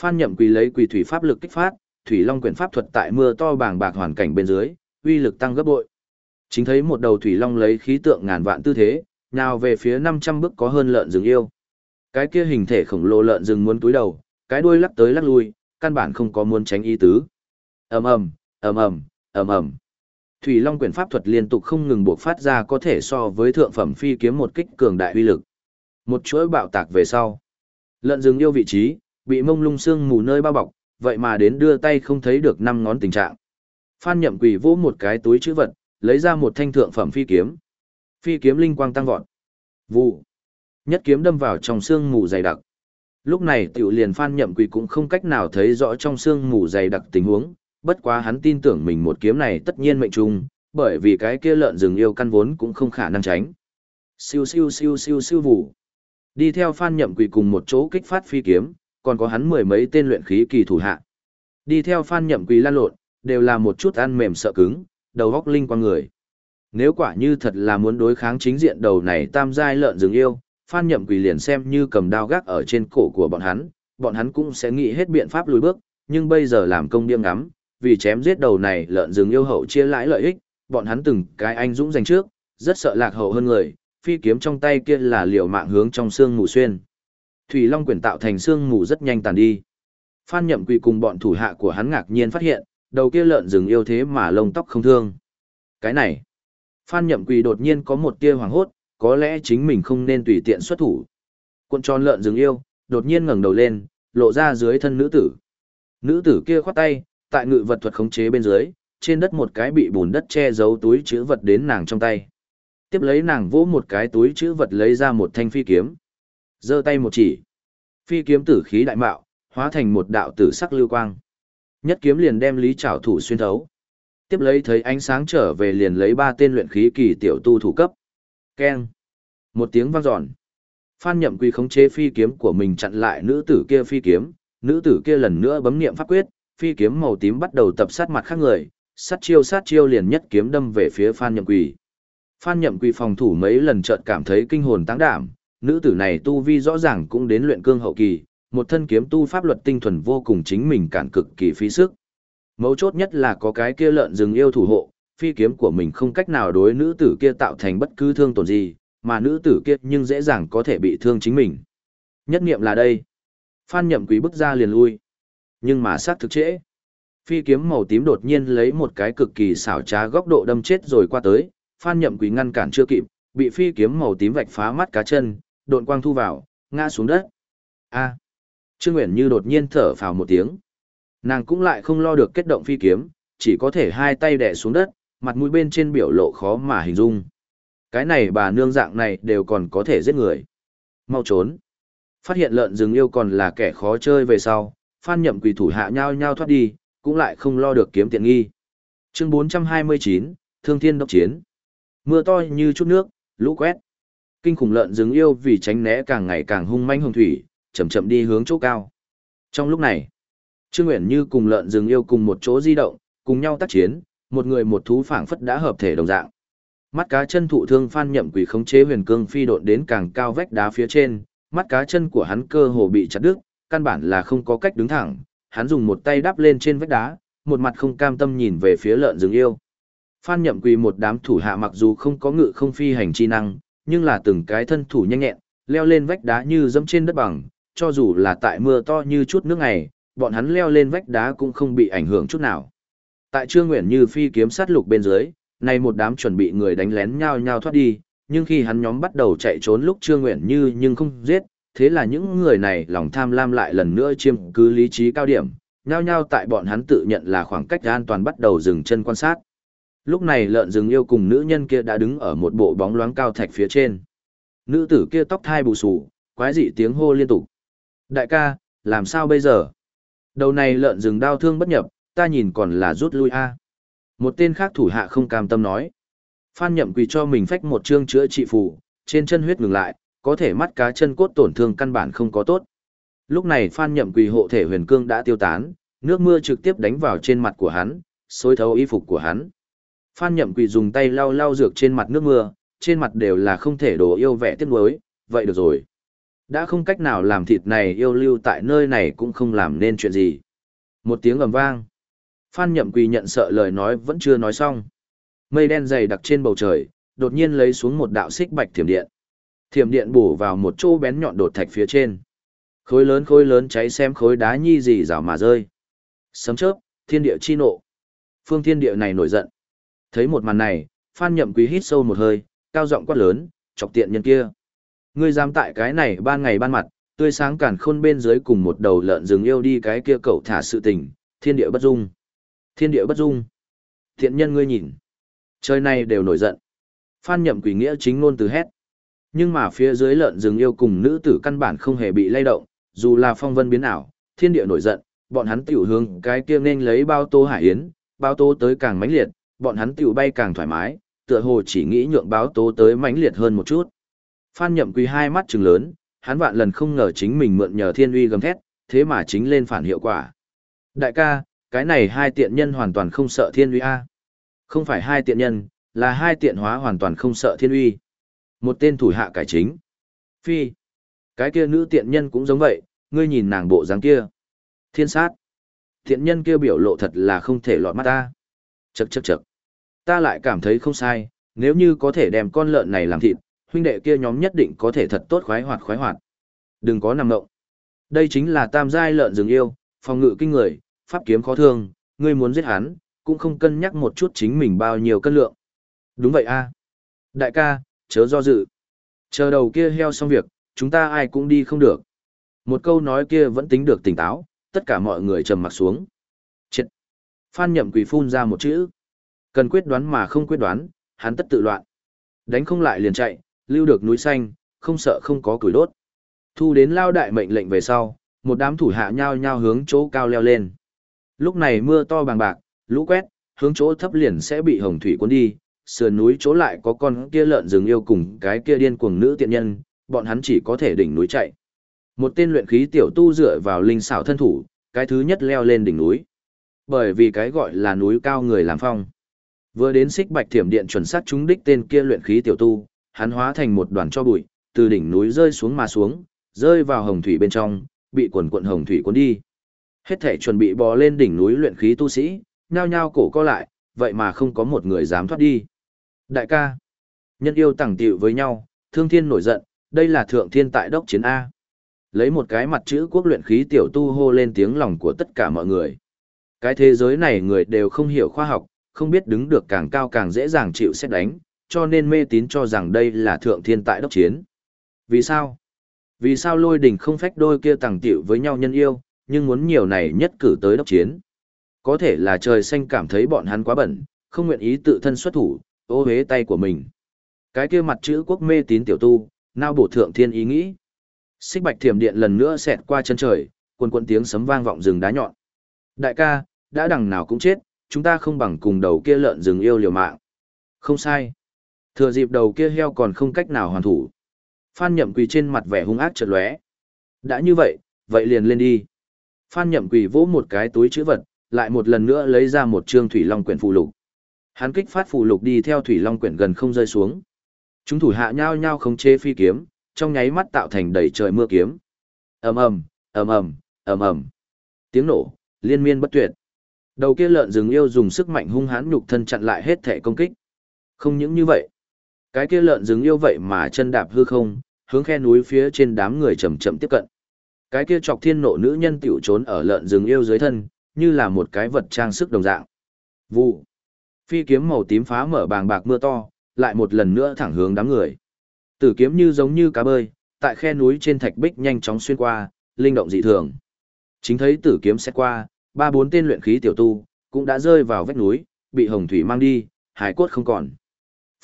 Phan Nhậm Quỳ lấy quỳ thủy pháp lực kích phát, thủy long quyển pháp thuật tại mưa to bàng bạc hoàn cảnh bên dưới, uy lực tăng gấp bội. Chính thấy một đầu thủy long lấy khí tượng ngàn vạn tư thế, nào về phía 500 bước có hơn lợn rừng yêu. Cái kia hình thể khổng lồ lợn rừng muốn túi đầu, cái đuôi lắc tới lắc lui, căn bản không có muốn tránh ý tứ. Ầm ầm, ầm ầm, ầm ầm. Thủy Long quyền pháp thuật liên tục không ngừng buộc phát ra có thể so với thượng phẩm phi kiếm một kích cường đại uy lực. Một chuỗi bạo tạc về sau, lợn rừng yêu vị trí, bị mông lung xương mù nơi bao bọc, vậy mà đến đưa tay không thấy được năm ngón tình trạng. Phan Nhậm Quỷ vỗ một cái túi chữ vật, lấy ra một thanh thượng phẩm phi kiếm. Phi kiếm linh quang tăng vọt. Vụ. Nhất kiếm đâm vào trong xương mù dày đặc. Lúc này tiểu liền Phan Nhậm Quỷ cũng không cách nào thấy rõ trong xương mù dày đặc tình huống, bất quá hắn tin tưởng mình một kiếm này tất nhiên mệnh trung, bởi vì cái kia lợn rừng yêu căn vốn cũng không khả năng tránh. Siêu siêu siêu siêu siêu vụ. Đi theo Phan Nhậm Quỳ cùng một chỗ kích phát phi kiếm, còn có hắn mười mấy tên luyện khí kỳ thủ hạ. Đi theo Phan Nhậm Quỳ lan lộn, đều là một chút ăn mềm sợ cứng, đầu góc linh qua người. Nếu quả như thật là muốn đối kháng chính diện đầu này tam giai lợn rừng yêu, Phan Nhậm Quỳ liền xem như cầm đao gác ở trên cổ của bọn hắn, bọn hắn cũng sẽ nghĩ hết biện pháp lùi bước, nhưng bây giờ làm công điêm ngắm, vì chém giết đầu này lợn rừng yêu hậu chia lãi lợi ích, bọn hắn từng cái anh dũng giành trước, rất sợ lạc hậu hơn người, phi kiếm trong tay kia là liều mạng hướng trong xương mù xuyên. Thủy Long quyển tạo thành xương mù rất nhanh tàn đi. Phan Nhậm Quỳ cùng bọn thủ hạ của hắn ngạc nhiên phát hiện, đầu kia lợn rừng yêu thế mà lông tóc không thương. Cái này, Phan Nhậm Quỳ đột nhiên có một tia hoảng hốt, có lẽ chính mình không nên tùy tiện xuất thủ. Cuộn tròn lợn rừng yêu, đột nhiên ngẩng đầu lên, lộ ra dưới thân nữ tử. Nữ tử kia khoát tay, tại ngự vật thuật khống chế bên dưới, trên đất một cái bị bùn đất che giấu túi chứa vật đến nàng trong tay. Tiếp lấy nàng vỗ một cái túi chữ vật lấy ra một thanh phi kiếm. giơ tay một chỉ. Phi kiếm tử khí đại mạo, hóa thành một đạo tử sắc lưu quang. Nhất kiếm liền đem Lý Trảo thủ xuyên thấu. Tiếp lấy thấy ánh sáng trở về liền lấy ba tên luyện khí kỳ tiểu tu thủ cấp. Keng. Một tiếng vang dọn. Phan Nhậm Quy khống chế phi kiếm của mình chặn lại nữ tử kia phi kiếm, nữ tử kia lần nữa bấm niệm pháp quyết, phi kiếm màu tím bắt đầu tập sát mặt khác người, sát chiêu sát chiêu liền nhất kiếm đâm về phía Phan Nhậm Quỳ. Phan Nhậm Quỳ phòng thủ mấy lần chợt cảm thấy kinh hồn táng đảm, nữ tử này tu vi rõ ràng cũng đến luyện cương hậu kỳ, một thân kiếm tu pháp luật tinh thuần vô cùng chính mình cản cực kỳ phí sức. Mấu chốt nhất là có cái kia lợn rừng yêu thủ hộ, phi kiếm của mình không cách nào đối nữ tử kia tạo thành bất cứ thương tổn gì, mà nữ tử kia nhưng dễ dàng có thể bị thương chính mình. Nhất niệm là đây. Phan Nhậm Quý bước ra liền lui. Nhưng mà sát thực trễ. Phi kiếm màu tím đột nhiên lấy một cái cực kỳ xảo trá góc độ đâm chết rồi qua tới, Phan Nhậm Quý ngăn cản chưa kịp, bị phi kiếm màu tím vạch phá mắt cá chân, độn quang thu vào, ngã xuống đất. A. Trương Uyển Như đột nhiên thở phào một tiếng. Nàng cũng lại không lo được kết động phi kiếm, chỉ có thể hai tay đè xuống đất, mặt mũi bên trên biểu lộ khó mà hình dung. Cái này bà nương dạng này đều còn có thể giết người. Mau trốn. Phát hiện lợn rừng yêu còn là kẻ khó chơi về sau, Phan Nhậm Quỳ thủ hạ nhau nhau thoát đi, cũng lại không lo được kiếm tiện nghi. Chương 429, Thương Thiên đốc chiến. Mưa to như chút nước, lũ quét. Kinh khủng lợn rừng yêu vì tránh né càng ngày càng hung manh hồng thủy, chậm chậm đi hướng chỗ cao. Trong lúc này, Trương Uyển Như cùng lợn rừng yêu cùng một chỗ di động, cùng nhau tác chiến, một người một thú phảng phất đã hợp thể đồng dạng. Mắt cá chân thụ thương Phan Nhậm Quỷ khống chế huyền cương phi độn đến càng cao vách đá phía trên, mắt cá chân của hắn cơ hồ bị chặt đứt, căn bản là không có cách đứng thẳng, hắn dùng một tay đắp lên trên vách đá, một mặt không cam tâm nhìn về phía lợn rừng yêu. Phan Nhậm Quỳ một đám thủ hạ mặc dù không có ngự không phi hành chi năng, nhưng là từng cái thân thủ nhanh nhẹn, leo lên vách đá như dẫm trên đất bằng, cho dù là tại mưa to như chút nước ngày, bọn hắn leo lên vách đá cũng không bị ảnh hưởng chút nào. Tại Trương Nguyện Như phi kiếm sát lục bên dưới, Này một đám chuẩn bị người đánh lén nhau nhau thoát đi, nhưng khi hắn nhóm bắt đầu chạy trốn lúc Trương Nguyện Như nhưng không giết, thế là những người này lòng tham lam lại lần nữa chiếm cứ lý trí cao điểm, nhao nhao tại bọn hắn tự nhận là khoảng cách an toàn bắt đầu dừng chân quan sát. Lúc này lợn rừng yêu cùng nữ nhân kia đã đứng ở một bộ bóng loáng cao thạch phía trên. Nữ tử kia tóc thai bù xù, quái dị tiếng hô liên tục. Đại ca, làm sao bây giờ? Đầu này lợn rừng đau thương bất nhập, ta nhìn còn là rút lui a. Một tên khác thủ hạ không cam tâm nói. Phan nhậm quỳ cho mình phách một chương chữa trị phù, trên chân huyết ngừng lại, có thể mắt cá chân cốt tổn thương căn bản không có tốt. Lúc này Phan nhậm quỳ hộ thể huyền cương đã tiêu tán, nước mưa trực tiếp đánh vào trên mặt của hắn, xối thấu y phục của hắn. Phan nhậm quỳ dùng tay lau lau dược trên mặt nước mưa, trên mặt đều là không thể đổ yêu vẻ tiếc nuối, vậy được rồi. Đã không cách nào làm thịt này yêu lưu tại nơi này cũng không làm nên chuyện gì. Một tiếng ầm vang. Phan nhậm quỳ nhận sợ lời nói vẫn chưa nói xong. Mây đen dày đặc trên bầu trời, đột nhiên lấy xuống một đạo xích bạch thiểm điện. Thiểm điện bổ vào một chỗ bén nhọn đột thạch phía trên. Khối lớn khối lớn cháy xem khối đá nhi gì rào mà rơi. Sấm chớp, thiên địa chi nộ. Phương thiên địa này nổi giận. Thấy một màn này, Phan Nhậm Quý hít sâu một hơi, cao giọng quát lớn, chọc tiện nhân kia. Ngươi dám tại cái này ban ngày ban mặt, tươi sáng cản khôn bên dưới cùng một đầu lợn rừng yêu đi cái kia cậu thả sự tình, thiên địa bất dung. Thiên địa bất dung. Thiện nhân ngươi nhìn. Trời này đều nổi giận. Phan Nhậm Quỷ nghĩa chính ngôn từ hét. Nhưng mà phía dưới lợn rừng yêu cùng nữ tử căn bản không hề bị lay động, dù là phong vân biến ảo, thiên địa nổi giận, bọn hắn tiểu hướng cái kia nên lấy bao tô hải yến, bao tô tới càng mãnh liệt, bọn hắn tiểu bay càng thoải mái, tựa hồ chỉ nghĩ nhượng báo tố tới mãnh liệt hơn một chút. Phan Nhậm Quý hai mắt trừng lớn, hắn vạn lần không ngờ chính mình mượn nhờ thiên uy gầm thét, thế mà chính lên phản hiệu quả. Đại ca, cái này hai tiện nhân hoàn toàn không sợ thiên uy a. Không phải hai tiện nhân, là hai tiện hóa hoàn toàn không sợ thiên uy. Một tên thủ hạ cải chính. Phi. Cái kia nữ tiện nhân cũng giống vậy, ngươi nhìn nàng bộ dáng kia. Thiên sát. Tiện nhân kia biểu lộ thật là không thể lọt mắt ta. Chậc chậc chậc. Ta lại cảm thấy không sai, nếu như có thể đem con lợn này làm thịt, huynh đệ kia nhóm nhất định có thể thật tốt khoái hoạt khoái hoạt. Đừng có nằm động. Đây chính là tam giai lợn rừng yêu, phòng ngự kinh người, pháp kiếm khó thương, ngươi muốn giết hắn, cũng không cân nhắc một chút chính mình bao nhiêu cân lượng. Đúng vậy a. Đại ca, chớ do dự. Chờ đầu kia heo xong việc, chúng ta ai cũng đi không được. Một câu nói kia vẫn tính được tỉnh táo, tất cả mọi người trầm mặt xuống. Phan nhậm quỷ phun ra một chữ. Cần quyết đoán mà không quyết đoán, hắn tất tự loạn. Đánh không lại liền chạy, lưu được núi xanh, không sợ không có củi đốt. Thu đến lao đại mệnh lệnh về sau, một đám thủ hạ nhao nhao hướng chỗ cao leo lên. Lúc này mưa to bằng bạc, lũ quét, hướng chỗ thấp liền sẽ bị hồng thủy cuốn đi, sườn núi chỗ lại có con kia lợn rừng yêu cùng cái kia điên cuồng nữ tiện nhân, bọn hắn chỉ có thể đỉnh núi chạy. Một tên luyện khí tiểu tu dựa vào linh xảo thân thủ, cái thứ nhất leo lên đỉnh núi. Bởi vì cái gọi là núi cao người làm phong. Vừa đến xích bạch thiểm điện chuẩn sát chúng đích tên kia luyện khí tiểu tu, hắn hóa thành một đoàn cho bụi, từ đỉnh núi rơi xuống mà xuống, rơi vào hồng thủy bên trong, bị quần quận hồng thủy cuốn đi. Hết thể chuẩn bị bò lên đỉnh núi luyện khí tu sĩ, nhao nhao cổ co lại, vậy mà không có một người dám thoát đi. Đại ca, nhân yêu tẳng tiệu với nhau, thương thiên nổi giận, đây là thượng thiên tại đốc chiến A. Lấy một cái mặt chữ quốc luyện khí tiểu tu hô lên tiếng lòng của tất cả mọi người. Cái thế giới này người đều không hiểu khoa học, không biết đứng được càng cao càng dễ dàng chịu xét đánh, cho nên mê tín cho rằng đây là thượng thiên tại đốc chiến. Vì sao? Vì sao lôi đình không phách đôi kia tàng tiểu với nhau nhân yêu, nhưng muốn nhiều này nhất cử tới đốc chiến? Có thể là trời xanh cảm thấy bọn hắn quá bẩn, không nguyện ý tự thân xuất thủ, ô hế tay của mình. Cái kia mặt chữ quốc mê tín tiểu tu, nao bổ thượng thiên ý nghĩ. Xích bạch thiểm điện lần nữa xẹt qua chân trời, quần quần tiếng sấm vang vọng rừng đá nhọn. Đại ca, đã đằng nào cũng chết, chúng ta không bằng cùng đầu kia lợn rừng yêu liều mạng. Không sai. Thừa dịp đầu kia heo còn không cách nào hoàn thủ. Phan nhậm quỳ trên mặt vẻ hung ác chợt lóe. Đã như vậy, vậy liền lên đi. Phan nhậm quỳ vỗ một cái túi chữ vật, lại một lần nữa lấy ra một trương thủy long quyển phụ lục. Hắn kích phát phụ lục đi theo thủy long quyển gần không rơi xuống. Chúng thủ hạ nhao nhao khống chế phi kiếm, trong nháy mắt tạo thành đầy trời mưa kiếm. Ầm ầm, ầm ầm, ầm ầm. Tiếng nổ, liên miên bất tuyệt. Đầu kia lợn rừng yêu dùng sức mạnh hung hãn nhục thân chặn lại hết thể công kích. Không những như vậy, cái kia lợn rừng yêu vậy mà chân đạp hư không, hướng khe núi phía trên đám người chậm chậm tiếp cận. Cái kia chọc thiên nộ nữ nhân tiểu trốn ở lợn rừng yêu dưới thân, như là một cái vật trang sức đồng dạng. Vụ. Phi kiếm màu tím phá mở bàng bạc mưa to, lại một lần nữa thẳng hướng đám người. Tử kiếm như giống như cá bơi, tại khe núi trên thạch bích nhanh chóng xuyên qua, linh động dị thường. Chính thấy tử kiếm xét qua, ba bốn tên luyện khí tiểu tu cũng đã rơi vào vách núi, bị hồng thủy mang đi, hải cốt không còn.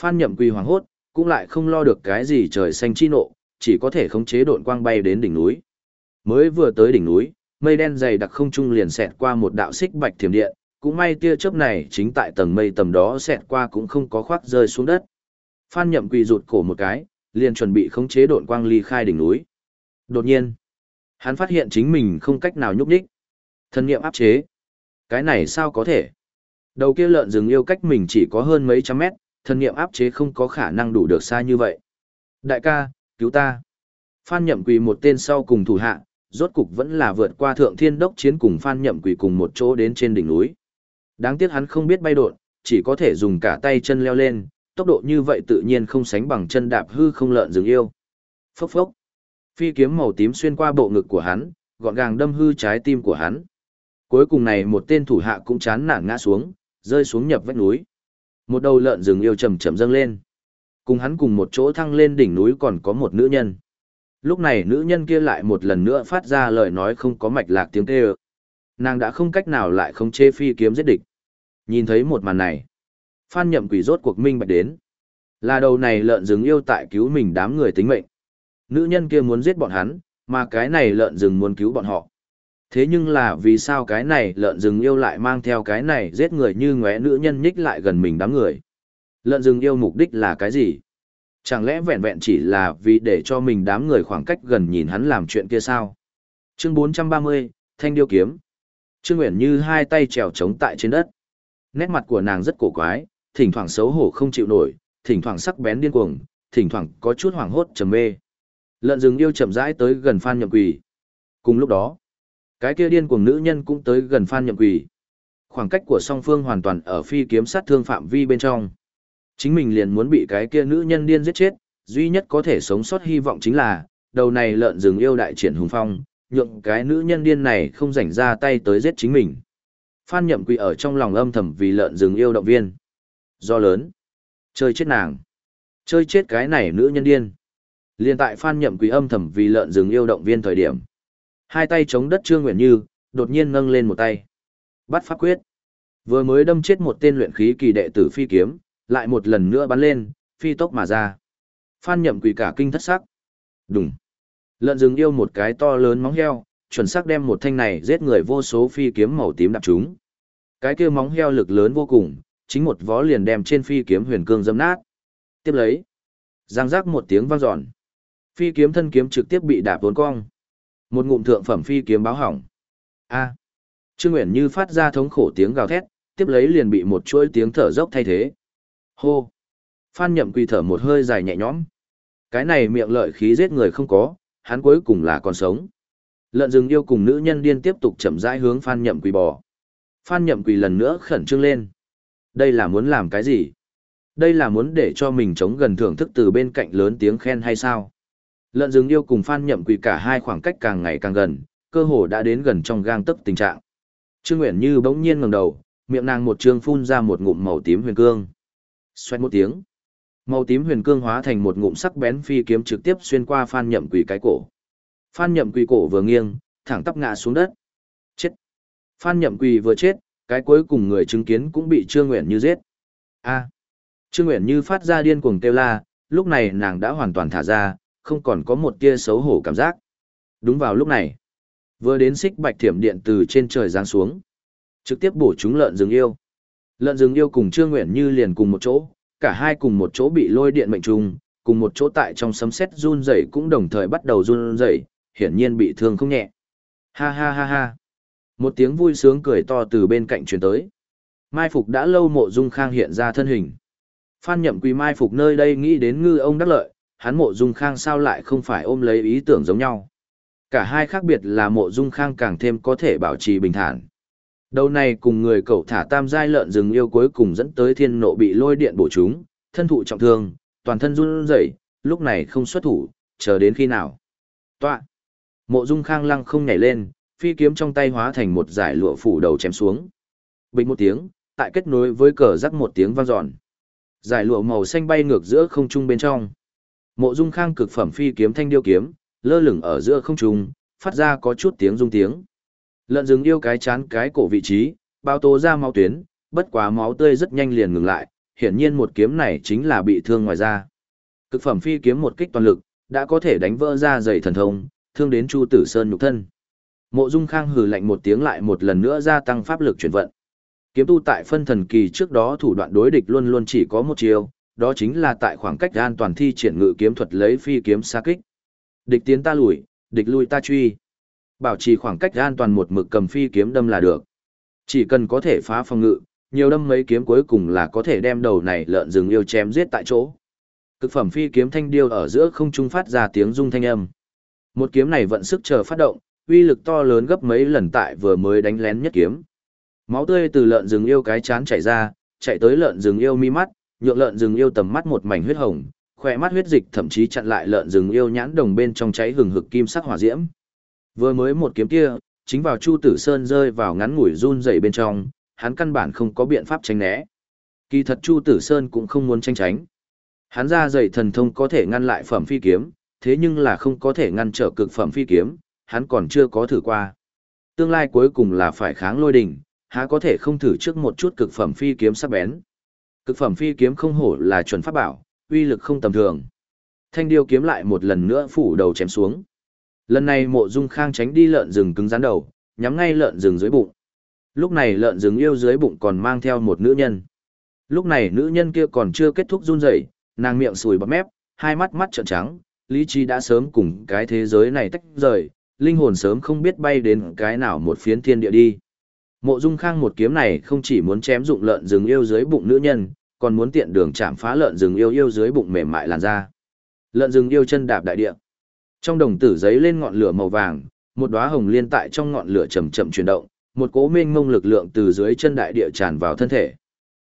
Phan Nhậm Quỳ hoảng hốt, cũng lại không lo được cái gì trời xanh chi nộ, chỉ có thể khống chế độn quang bay đến đỉnh núi. Mới vừa tới đỉnh núi, mây đen dày đặc không trung liền xẹt qua một đạo xích bạch thiểm điện, cũng may tia chớp này chính tại tầng mây tầm đó xẹt qua cũng không có khoác rơi xuống đất. Phan Nhậm Quỳ rụt cổ một cái, liền chuẩn bị khống chế độn quang ly khai đỉnh núi. Đột nhiên, hắn phát hiện chính mình không cách nào nhúc nhích. Thân niệm áp chế. Cái này sao có thể? Đầu kia lợn rừng yêu cách mình chỉ có hơn mấy trăm mét, thân niệm áp chế không có khả năng đủ được xa như vậy. Đại ca, cứu ta. Phan Nhậm Quỳ một tên sau cùng thủ hạ, rốt cục vẫn là vượt qua thượng thiên đốc chiến cùng Phan Nhậm Quỳ cùng một chỗ đến trên đỉnh núi. Đáng tiếc hắn không biết bay đột, chỉ có thể dùng cả tay chân leo lên, tốc độ như vậy tự nhiên không sánh bằng chân đạp hư không lợn rừng yêu. Phốc phốc. Phi kiếm màu tím xuyên qua bộ ngực của hắn, gọn gàng đâm hư trái tim của hắn. Cuối cùng này một tên thủ hạ cũng chán nản ngã xuống, rơi xuống nhập vách núi. Một đầu lợn rừng yêu chậm chậm dâng lên. Cùng hắn cùng một chỗ thăng lên đỉnh núi còn có một nữ nhân. Lúc này nữ nhân kia lại một lần nữa phát ra lời nói không có mạch lạc tiếng kêu. Nàng đã không cách nào lại không chê phi kiếm giết địch. Nhìn thấy một màn này, Phan Nhậm Quỷ rốt cuộc minh bạch đến. Là đầu này lợn rừng yêu tại cứu mình đám người tính mệnh. Nữ nhân kia muốn giết bọn hắn, mà cái này lợn rừng muốn cứu bọn họ. Thế nhưng là vì sao cái này lợn rừng yêu lại mang theo cái này giết người như ngóe nữ nhân nhích lại gần mình đám người. Lợn rừng yêu mục đích là cái gì? Chẳng lẽ vẹn vẹn chỉ là vì để cho mình đám người khoảng cách gần nhìn hắn làm chuyện kia sao? Chương 430, Thanh Điêu Kiếm. Trương Nguyễn như hai tay trèo trống tại trên đất. Nét mặt của nàng rất cổ quái, thỉnh thoảng xấu hổ không chịu nổi, thỉnh thoảng sắc bén điên cuồng, thỉnh thoảng có chút hoảng hốt trầm mê. Lợn rừng yêu chậm rãi tới gần Phan Nhậm Quỳ. Cùng lúc đó, cái kia điên cuồng nữ nhân cũng tới gần Phan Nhậm Quỳ. Khoảng cách của song phương hoàn toàn ở phi kiếm sát thương phạm vi bên trong. Chính mình liền muốn bị cái kia nữ nhân điên giết chết, duy nhất có thể sống sót hy vọng chính là, đầu này lợn rừng yêu đại triển hùng phong, nhượng cái nữ nhân điên này không rảnh ra tay tới giết chính mình. Phan Nhậm Quỳ ở trong lòng âm thầm vì lợn rừng yêu động viên. Do lớn. Chơi chết nàng. Chơi chết cái này nữ nhân điên. Liên tại Phan Nhậm Quỳ âm thầm vì lợn rừng yêu động viên thời điểm. Hai tay chống đất Trương Nguyện Như, đột nhiên nâng lên một tay. Bắt pháp quyết. Vừa mới đâm chết một tên luyện khí kỳ đệ tử phi kiếm, lại một lần nữa bắn lên, phi tốc mà ra. Phan Nhậm Quỳ cả kinh thất sắc. Đùng. Lợn rừng yêu một cái to lớn móng heo, chuẩn xác đem một thanh này giết người vô số phi kiếm màu tím đạp chúng. Cái kia móng heo lực lớn vô cùng, chính một vó liền đem trên phi kiếm huyền cương dâm nát. Tiếp lấy, giang giác một tiếng vang dọn. Phi kiếm thân kiếm trực tiếp bị đạp vốn cong. Một ngụm thượng phẩm phi kiếm báo hỏng. A. Trương Uyển Như phát ra thống khổ tiếng gào thét, tiếp lấy liền bị một chuỗi tiếng thở dốc thay thế. Hô. Phan Nhậm Quỳ thở một hơi dài nhẹ nhõm. Cái này miệng lợi khí giết người không có, hắn cuối cùng là còn sống. Lợn rừng yêu cùng nữ nhân điên tiếp tục chậm rãi hướng Phan Nhậm Quỳ bò. Phan Nhậm Quỳ lần nữa khẩn trương lên. Đây là muốn làm cái gì? Đây là muốn để cho mình chống gần thưởng thức từ bên cạnh lớn tiếng khen hay sao? Lợn rừng yêu cùng Phan Nhậm Quỳ cả hai khoảng cách càng ngày càng gần, cơ hồ đã đến gần trong gang tấc tình trạng. Trương Uyển Như bỗng nhiên ngẩng đầu, miệng nàng một trương phun ra một ngụm màu tím huyền cương. Xoẹt một tiếng, màu tím huyền cương hóa thành một ngụm sắc bén phi kiếm trực tiếp xuyên qua Phan Nhậm Quỳ cái cổ. Phan Nhậm Quỳ cổ vừa nghiêng, thẳng tắp ngã xuống đất. Chết. Phan Nhậm Quỳ vừa chết, cái cuối cùng người chứng kiến cũng bị Trương Uyển Như giết. A. Trương Uyển Như phát ra điên cuồng kêu la, lúc này nàng đã hoàn toàn thả ra, không còn có một tia xấu hổ cảm giác. Đúng vào lúc này, vừa đến xích bạch thiểm điện từ trên trời giáng xuống, trực tiếp bổ chúng lợn rừng yêu. Lợn rừng yêu cùng Trương nguyện Như liền cùng một chỗ, cả hai cùng một chỗ bị lôi điện mệnh trùng, cùng một chỗ tại trong sấm sét run rẩy cũng đồng thời bắt đầu run rẩy, hiển nhiên bị thương không nhẹ. Ha ha ha ha. Một tiếng vui sướng cười to từ bên cạnh truyền tới. Mai Phục đã lâu mộ dung khang hiện ra thân hình. Phan nhậm quỳ Mai Phục nơi đây nghĩ đến ngư ông đắc lợi, hắn mộ dung khang sao lại không phải ôm lấy ý tưởng giống nhau. Cả hai khác biệt là mộ dung khang càng thêm có thể bảo trì bình thản. Đầu này cùng người cậu thả tam giai lợn rừng yêu cuối cùng dẫn tới thiên nộ bị lôi điện bổ chúng, thân thụ trọng thương, toàn thân run rẩy, lúc này không xuất thủ, chờ đến khi nào. Tọa! Mộ dung khang lăng không nhảy lên, phi kiếm trong tay hóa thành một giải lụa phủ đầu chém xuống. Bình một tiếng, tại kết nối với cờ rắc một tiếng vang dọn. Giải lụa màu xanh bay ngược giữa không trung bên trong. Mộ Dung Khang cực phẩm phi kiếm thanh điêu kiếm, lơ lửng ở giữa không trung, phát ra có chút tiếng rung tiếng. Lợn rừng yêu cái chán cái cổ vị trí, bao tố ra máu tuyến, bất quá máu tươi rất nhanh liền ngừng lại, hiển nhiên một kiếm này chính là bị thương ngoài da. Cực phẩm phi kiếm một kích toàn lực, đã có thể đánh vỡ ra dày thần thông, thương đến Chu Tử Sơn nhục thân. Mộ Dung Khang hừ lạnh một tiếng lại một lần nữa gia tăng pháp lực chuyển vận. Kiếm tu tại phân thần kỳ trước đó thủ đoạn đối địch luôn luôn chỉ có một chiều, đó chính là tại khoảng cách an toàn thi triển ngự kiếm thuật lấy phi kiếm xa kích. Địch tiến ta lùi, địch lui ta truy. Bảo trì khoảng cách an toàn một mực cầm phi kiếm đâm là được. Chỉ cần có thể phá phòng ngự, nhiều đâm mấy kiếm cuối cùng là có thể đem đầu này lợn rừng yêu chém giết tại chỗ. Cực phẩm phi kiếm thanh điêu ở giữa không trung phát ra tiếng rung thanh âm. Một kiếm này vận sức chờ phát động, uy lực to lớn gấp mấy lần tại vừa mới đánh lén nhất kiếm. Máu tươi từ lợn rừng yêu cái chán chảy ra, chạy tới lợn rừng yêu mi mắt, nhượng lợn rừng yêu tầm mắt một mảnh huyết hồng, khỏe mắt huyết dịch thậm chí chặn lại lợn rừng yêu nhãn đồng bên trong cháy hừng hực kim sắc hỏa diễm. Vừa mới một kiếm kia, chính vào Chu Tử Sơn rơi vào ngắn ngủi run rẩy bên trong, hắn căn bản không có biện pháp tránh né. Kỳ thật Chu Tử Sơn cũng không muốn tranh tránh. Hắn ra dày thần thông có thể ngăn lại phẩm phi kiếm, thế nhưng là không có thể ngăn trở cực phẩm phi kiếm, hắn còn chưa có thử qua. Tương lai cuối cùng là phải kháng lôi đỉnh, há có thể không thử trước một chút cực phẩm phi kiếm sắc bén. Cực phẩm phi kiếm không hổ là chuẩn pháp bảo, uy lực không tầm thường. Thanh điêu kiếm lại một lần nữa phủ đầu chém xuống. Lần này mộ dung khang tránh đi lợn rừng cứng rắn đầu, nhắm ngay lợn rừng dưới bụng. Lúc này lợn rừng yêu dưới bụng còn mang theo một nữ nhân. Lúc này nữ nhân kia còn chưa kết thúc run rẩy, nàng miệng sùi bọt mép, hai mắt mắt trợn trắng, lý trí đã sớm cùng cái thế giới này tách rời, linh hồn sớm không biết bay đến cái nào một phiến thiên địa đi. Mộ Dung Khang một kiếm này không chỉ muốn chém dụng lợn rừng yêu dưới bụng nữ nhân, còn muốn tiện đường chạm phá lợn rừng yêu yêu dưới bụng mềm mại làn da. Lợn rừng yêu chân đạp đại địa. Trong đồng tử giấy lên ngọn lửa màu vàng, một đóa hồng liên tại trong ngọn lửa chậm chậm chuyển động, một cỗ mênh mông lực lượng từ dưới chân đại địa tràn vào thân thể.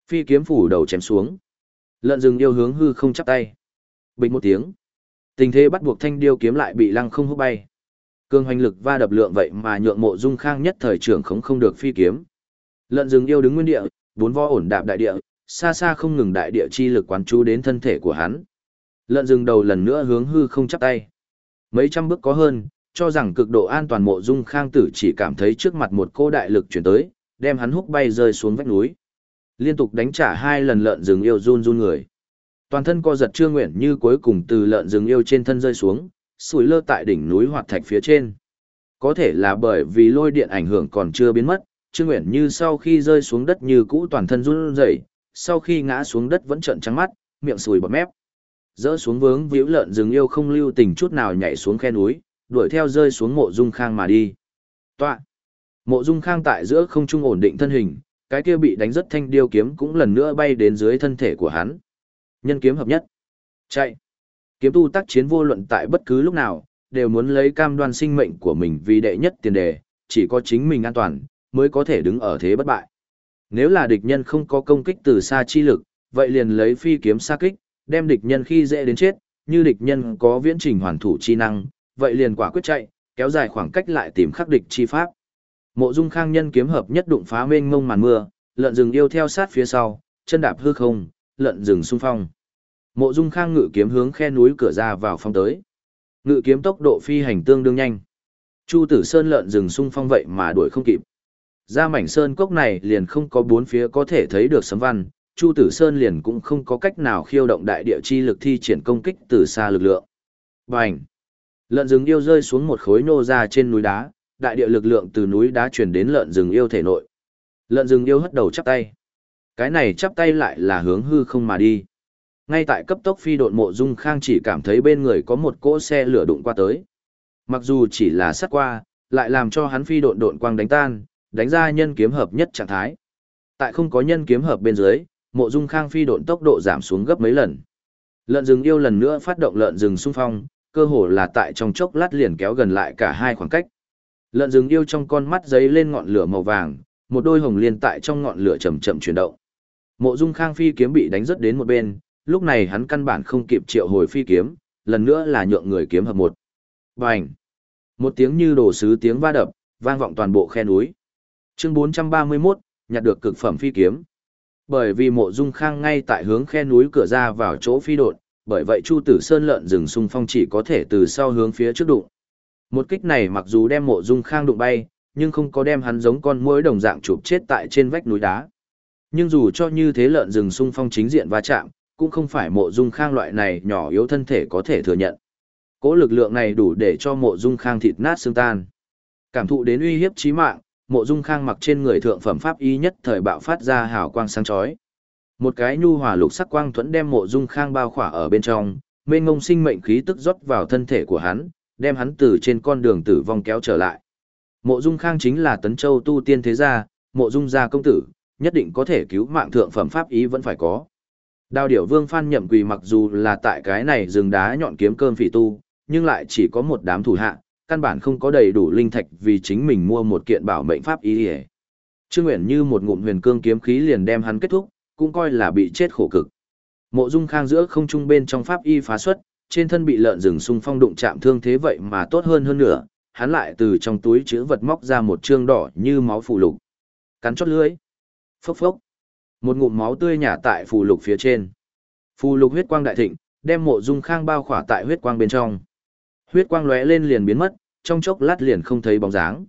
Phi kiếm phủ đầu chém xuống. Lợn rừng yêu hướng hư không chắp tay. Bình một tiếng. Tình thế bắt buộc thanh điêu kiếm lại bị lăng không hút bay. Cương hoành lực va đập lượng vậy mà nhượng mộ dung khang nhất thời trưởng không không được phi kiếm. Lợn rừng yêu đứng nguyên địa, bốn vo ổn đạp đại địa, xa xa không ngừng đại địa chi lực quán chú đến thân thể của hắn. Lợn rừng đầu lần nữa hướng hư không chắp tay. Mấy trăm bước có hơn, cho rằng cực độ an toàn mộ dung khang tử chỉ cảm thấy trước mặt một cô đại lực chuyển tới, đem hắn húc bay rơi xuống vách núi. Liên tục đánh trả hai lần lợn rừng yêu run run người. Toàn thân co giật chưa nguyện như cuối cùng từ lợn rừng yêu trên thân rơi xuống, sủi lơ tại đỉnh núi hoạt thạch phía trên. Có thể là bởi vì lôi điện ảnh hưởng còn chưa biến mất, Trương Nguyện Như sau khi rơi xuống đất như cũ toàn thân run rẩy, sau khi ngã xuống đất vẫn trợn trắng mắt, miệng sùi bọt mép. Dỡ xuống vướng víu lợn rừng yêu không lưu tình chút nào nhảy xuống khe núi, đuổi theo rơi xuống mộ dung khang mà đi. Toạ! Mộ dung khang tại giữa không trung ổn định thân hình, cái kia bị đánh rất thanh điêu kiếm cũng lần nữa bay đến dưới thân thể của hắn. Nhân kiếm hợp nhất. Chạy! Kiếm tu tác chiến vô luận tại bất cứ lúc nào, đều muốn lấy cam đoan sinh mệnh của mình vì đệ nhất tiền đề, chỉ có chính mình an toàn, mới có thể đứng ở thế bất bại. Nếu là địch nhân không có công kích từ xa chi lực, vậy liền lấy phi kiếm xa kích, đem địch nhân khi dễ đến chết, như địch nhân có viễn trình hoàn thủ chi năng, vậy liền quả quyết chạy, kéo dài khoảng cách lại tìm khắc địch chi pháp. Mộ Dung Khang nhân kiếm hợp nhất đụng phá mênh mông màn mưa, lợn rừng yêu theo sát phía sau, chân đạp hư không, lợn rừng xung phong. Mộ Dung Khang ngự kiếm hướng khe núi cửa ra vào phong tới. Ngự kiếm tốc độ phi hành tương đương nhanh. Chu Tử Sơn lợn rừng xung phong vậy mà đuổi không kịp. Ra mảnh sơn cốc này liền không có bốn phía có thể thấy được sấm văn, Chu Tử Sơn liền cũng không có cách nào khiêu động đại địa chi lực thi triển công kích từ xa lực lượng. Bành! Lợn rừng yêu rơi xuống một khối nô ra trên núi đá, đại địa lực lượng từ núi đá truyền đến lợn rừng yêu thể nội. Lợn rừng yêu hất đầu chắp tay. Cái này chắp tay lại là hướng hư không mà đi. Ngay tại cấp tốc phi độn mộ dung khang chỉ cảm thấy bên người có một cỗ xe lửa đụng qua tới. Mặc dù chỉ là sắt qua, lại làm cho hắn phi độn độn quang đánh tan, đánh ra nhân kiếm hợp nhất trạng thái. Tại không có nhân kiếm hợp bên dưới, mộ dung khang phi độn tốc độ giảm xuống gấp mấy lần. Lợn rừng yêu lần nữa phát động lợn rừng xung phong, cơ hồ là tại trong chốc lát liền kéo gần lại cả hai khoảng cách. Lợn rừng yêu trong con mắt giấy lên ngọn lửa màu vàng, một đôi hồng liên tại trong ngọn lửa chậm chậm chuyển động. Mộ Dung Khang phi kiếm bị đánh rất đến một bên, lúc này hắn căn bản không kịp triệu hồi phi kiếm, lần nữa là nhượng người kiếm hợp một. Bành! Một tiếng như đổ sứ tiếng va đập, vang vọng toàn bộ khe núi. Chương 431, nhặt được cực phẩm phi kiếm, Bởi vì mộ dung khang ngay tại hướng khe núi cửa ra vào chỗ phi đột, bởi vậy Chu Tử Sơn lợn rừng xung phong chỉ có thể từ sau hướng phía trước đụng. Một kích này mặc dù đem mộ dung khang đụng bay, nhưng không có đem hắn giống con muỗi đồng dạng chụp chết tại trên vách núi đá. Nhưng dù cho như thế lợn rừng xung phong chính diện va chạm, cũng không phải mộ dung khang loại này nhỏ yếu thân thể có thể thừa nhận. Cố lực lượng này đủ để cho mộ dung khang thịt nát xương tan. Cảm thụ đến uy hiếp chí mạng, mộ dung khang mặc trên người thượng phẩm pháp y nhất thời bạo phát ra hào quang sáng chói. Một cái nhu hòa lục sắc quang thuẫn đem mộ dung khang bao khỏa ở bên trong, mênh ngông sinh mệnh khí tức rót vào thân thể của hắn, đem hắn từ trên con đường tử vong kéo trở lại. Mộ dung khang chính là tấn châu tu tiên thế gia, mộ dung gia công tử, nhất định có thể cứu mạng thượng phẩm pháp ý vẫn phải có. Đào điểu vương phan nhậm quỳ mặc dù là tại cái này rừng đá nhọn kiếm cơm phỉ tu, nhưng lại chỉ có một đám thủ hạ, căn bản không có đầy đủ linh thạch vì chính mình mua một kiện bảo mệnh pháp ý ỉa Trương Nguyện như một ngụm huyền cương kiếm khí liền đem hắn kết thúc, cũng coi là bị chết khổ cực. Mộ Dung Khang giữa không trung bên trong pháp y phá xuất, trên thân bị lợn rừng xung phong đụng chạm thương thế vậy mà tốt hơn hơn nữa, hắn lại từ trong túi chứa vật móc ra một trương đỏ như máu phù lục. Cắn chót lưỡi. Phốc phốc. Một ngụm máu tươi nhả tại phù lục phía trên. Phù lục huyết quang đại thịnh, đem Mộ Dung Khang bao khỏa tại huyết quang bên trong. Huyết quang lóe lên liền biến mất, trong chốc lát liền không thấy bóng dáng.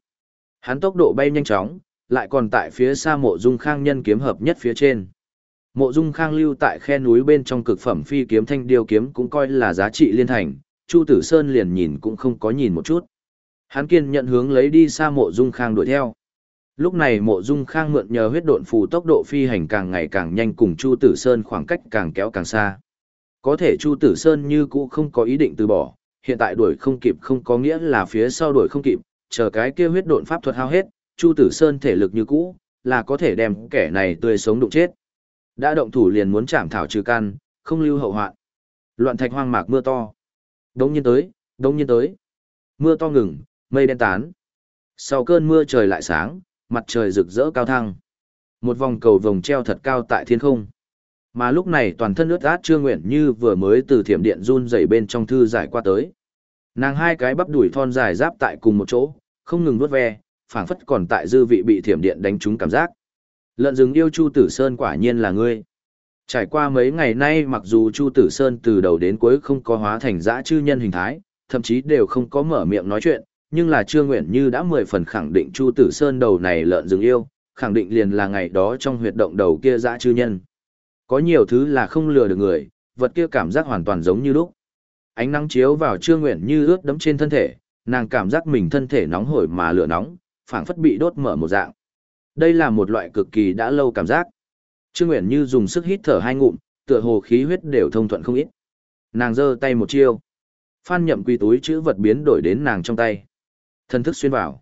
Hắn tốc độ bay nhanh chóng, lại còn tại phía xa Mộ Dung Khang nhân kiếm hợp nhất phía trên. Mộ Dung Khang lưu tại khe núi bên trong cực phẩm phi kiếm thanh điêu kiếm cũng coi là giá trị liên thành, Chu Tử Sơn liền nhìn cũng không có nhìn một chút. Hắn kiên nhận hướng lấy đi xa Mộ Dung Khang đuổi theo. Lúc này Mộ Dung Khang mượn nhờ huyết độn phù tốc độ phi hành càng ngày càng nhanh cùng Chu Tử Sơn khoảng cách càng kéo càng xa. Có thể Chu Tử Sơn như cũ không có ý định từ bỏ, hiện tại đuổi không kịp không có nghĩa là phía sau đuổi không kịp, chờ cái kia huyết độn pháp thuật hao hết, Chu Tử Sơn thể lực như cũ, là có thể đem kẻ này tươi sống đụng chết. Đã động thủ liền muốn chạm thảo trừ căn, không lưu hậu hoạn. Loạn thạch hoang mạc mưa to. Đông nhiên tới, đông nhiên tới. Mưa to ngừng, mây đen tán. Sau cơn mưa trời lại sáng, mặt trời rực rỡ cao thăng. Một vòng cầu vồng treo thật cao tại thiên không. Mà lúc này toàn thân ướt át chưa nguyện như vừa mới từ thiểm điện run dày bên trong thư giải qua tới. Nàng hai cái bắp đuổi thon dài giáp tại cùng một chỗ, không ngừng vuốt ve, phảng phất còn tại dư vị bị thiểm điện đánh trúng cảm giác. Lợn rừng yêu Chu Tử Sơn quả nhiên là ngươi. Trải qua mấy ngày nay mặc dù Chu Tử Sơn từ đầu đến cuối không có hóa thành dã chư nhân hình thái, thậm chí đều không có mở miệng nói chuyện, nhưng là Trương Nguyện Như đã mười phần khẳng định Chu Tử Sơn đầu này lợn rừng yêu, khẳng định liền là ngày đó trong huyệt động đầu kia dã chư nhân. Có nhiều thứ là không lừa được người, vật kia cảm giác hoàn toàn giống như lúc. Ánh nắng chiếu vào Trương Nguyện Như ướt đẫm trên thân thể, nàng cảm giác mình thân thể nóng hổi mà lửa nóng, phảng phất bị đốt mở một dạng. Đây là một loại cực kỳ đã lâu cảm giác. Trương Nguyện Như dùng sức hít thở hai ngụm, tựa hồ khí huyết đều thông thuận không ít. Nàng giơ tay một chiêu. Phan nhậm quy túi chữ vật biến đổi đến nàng trong tay. Thân thức xuyên vào.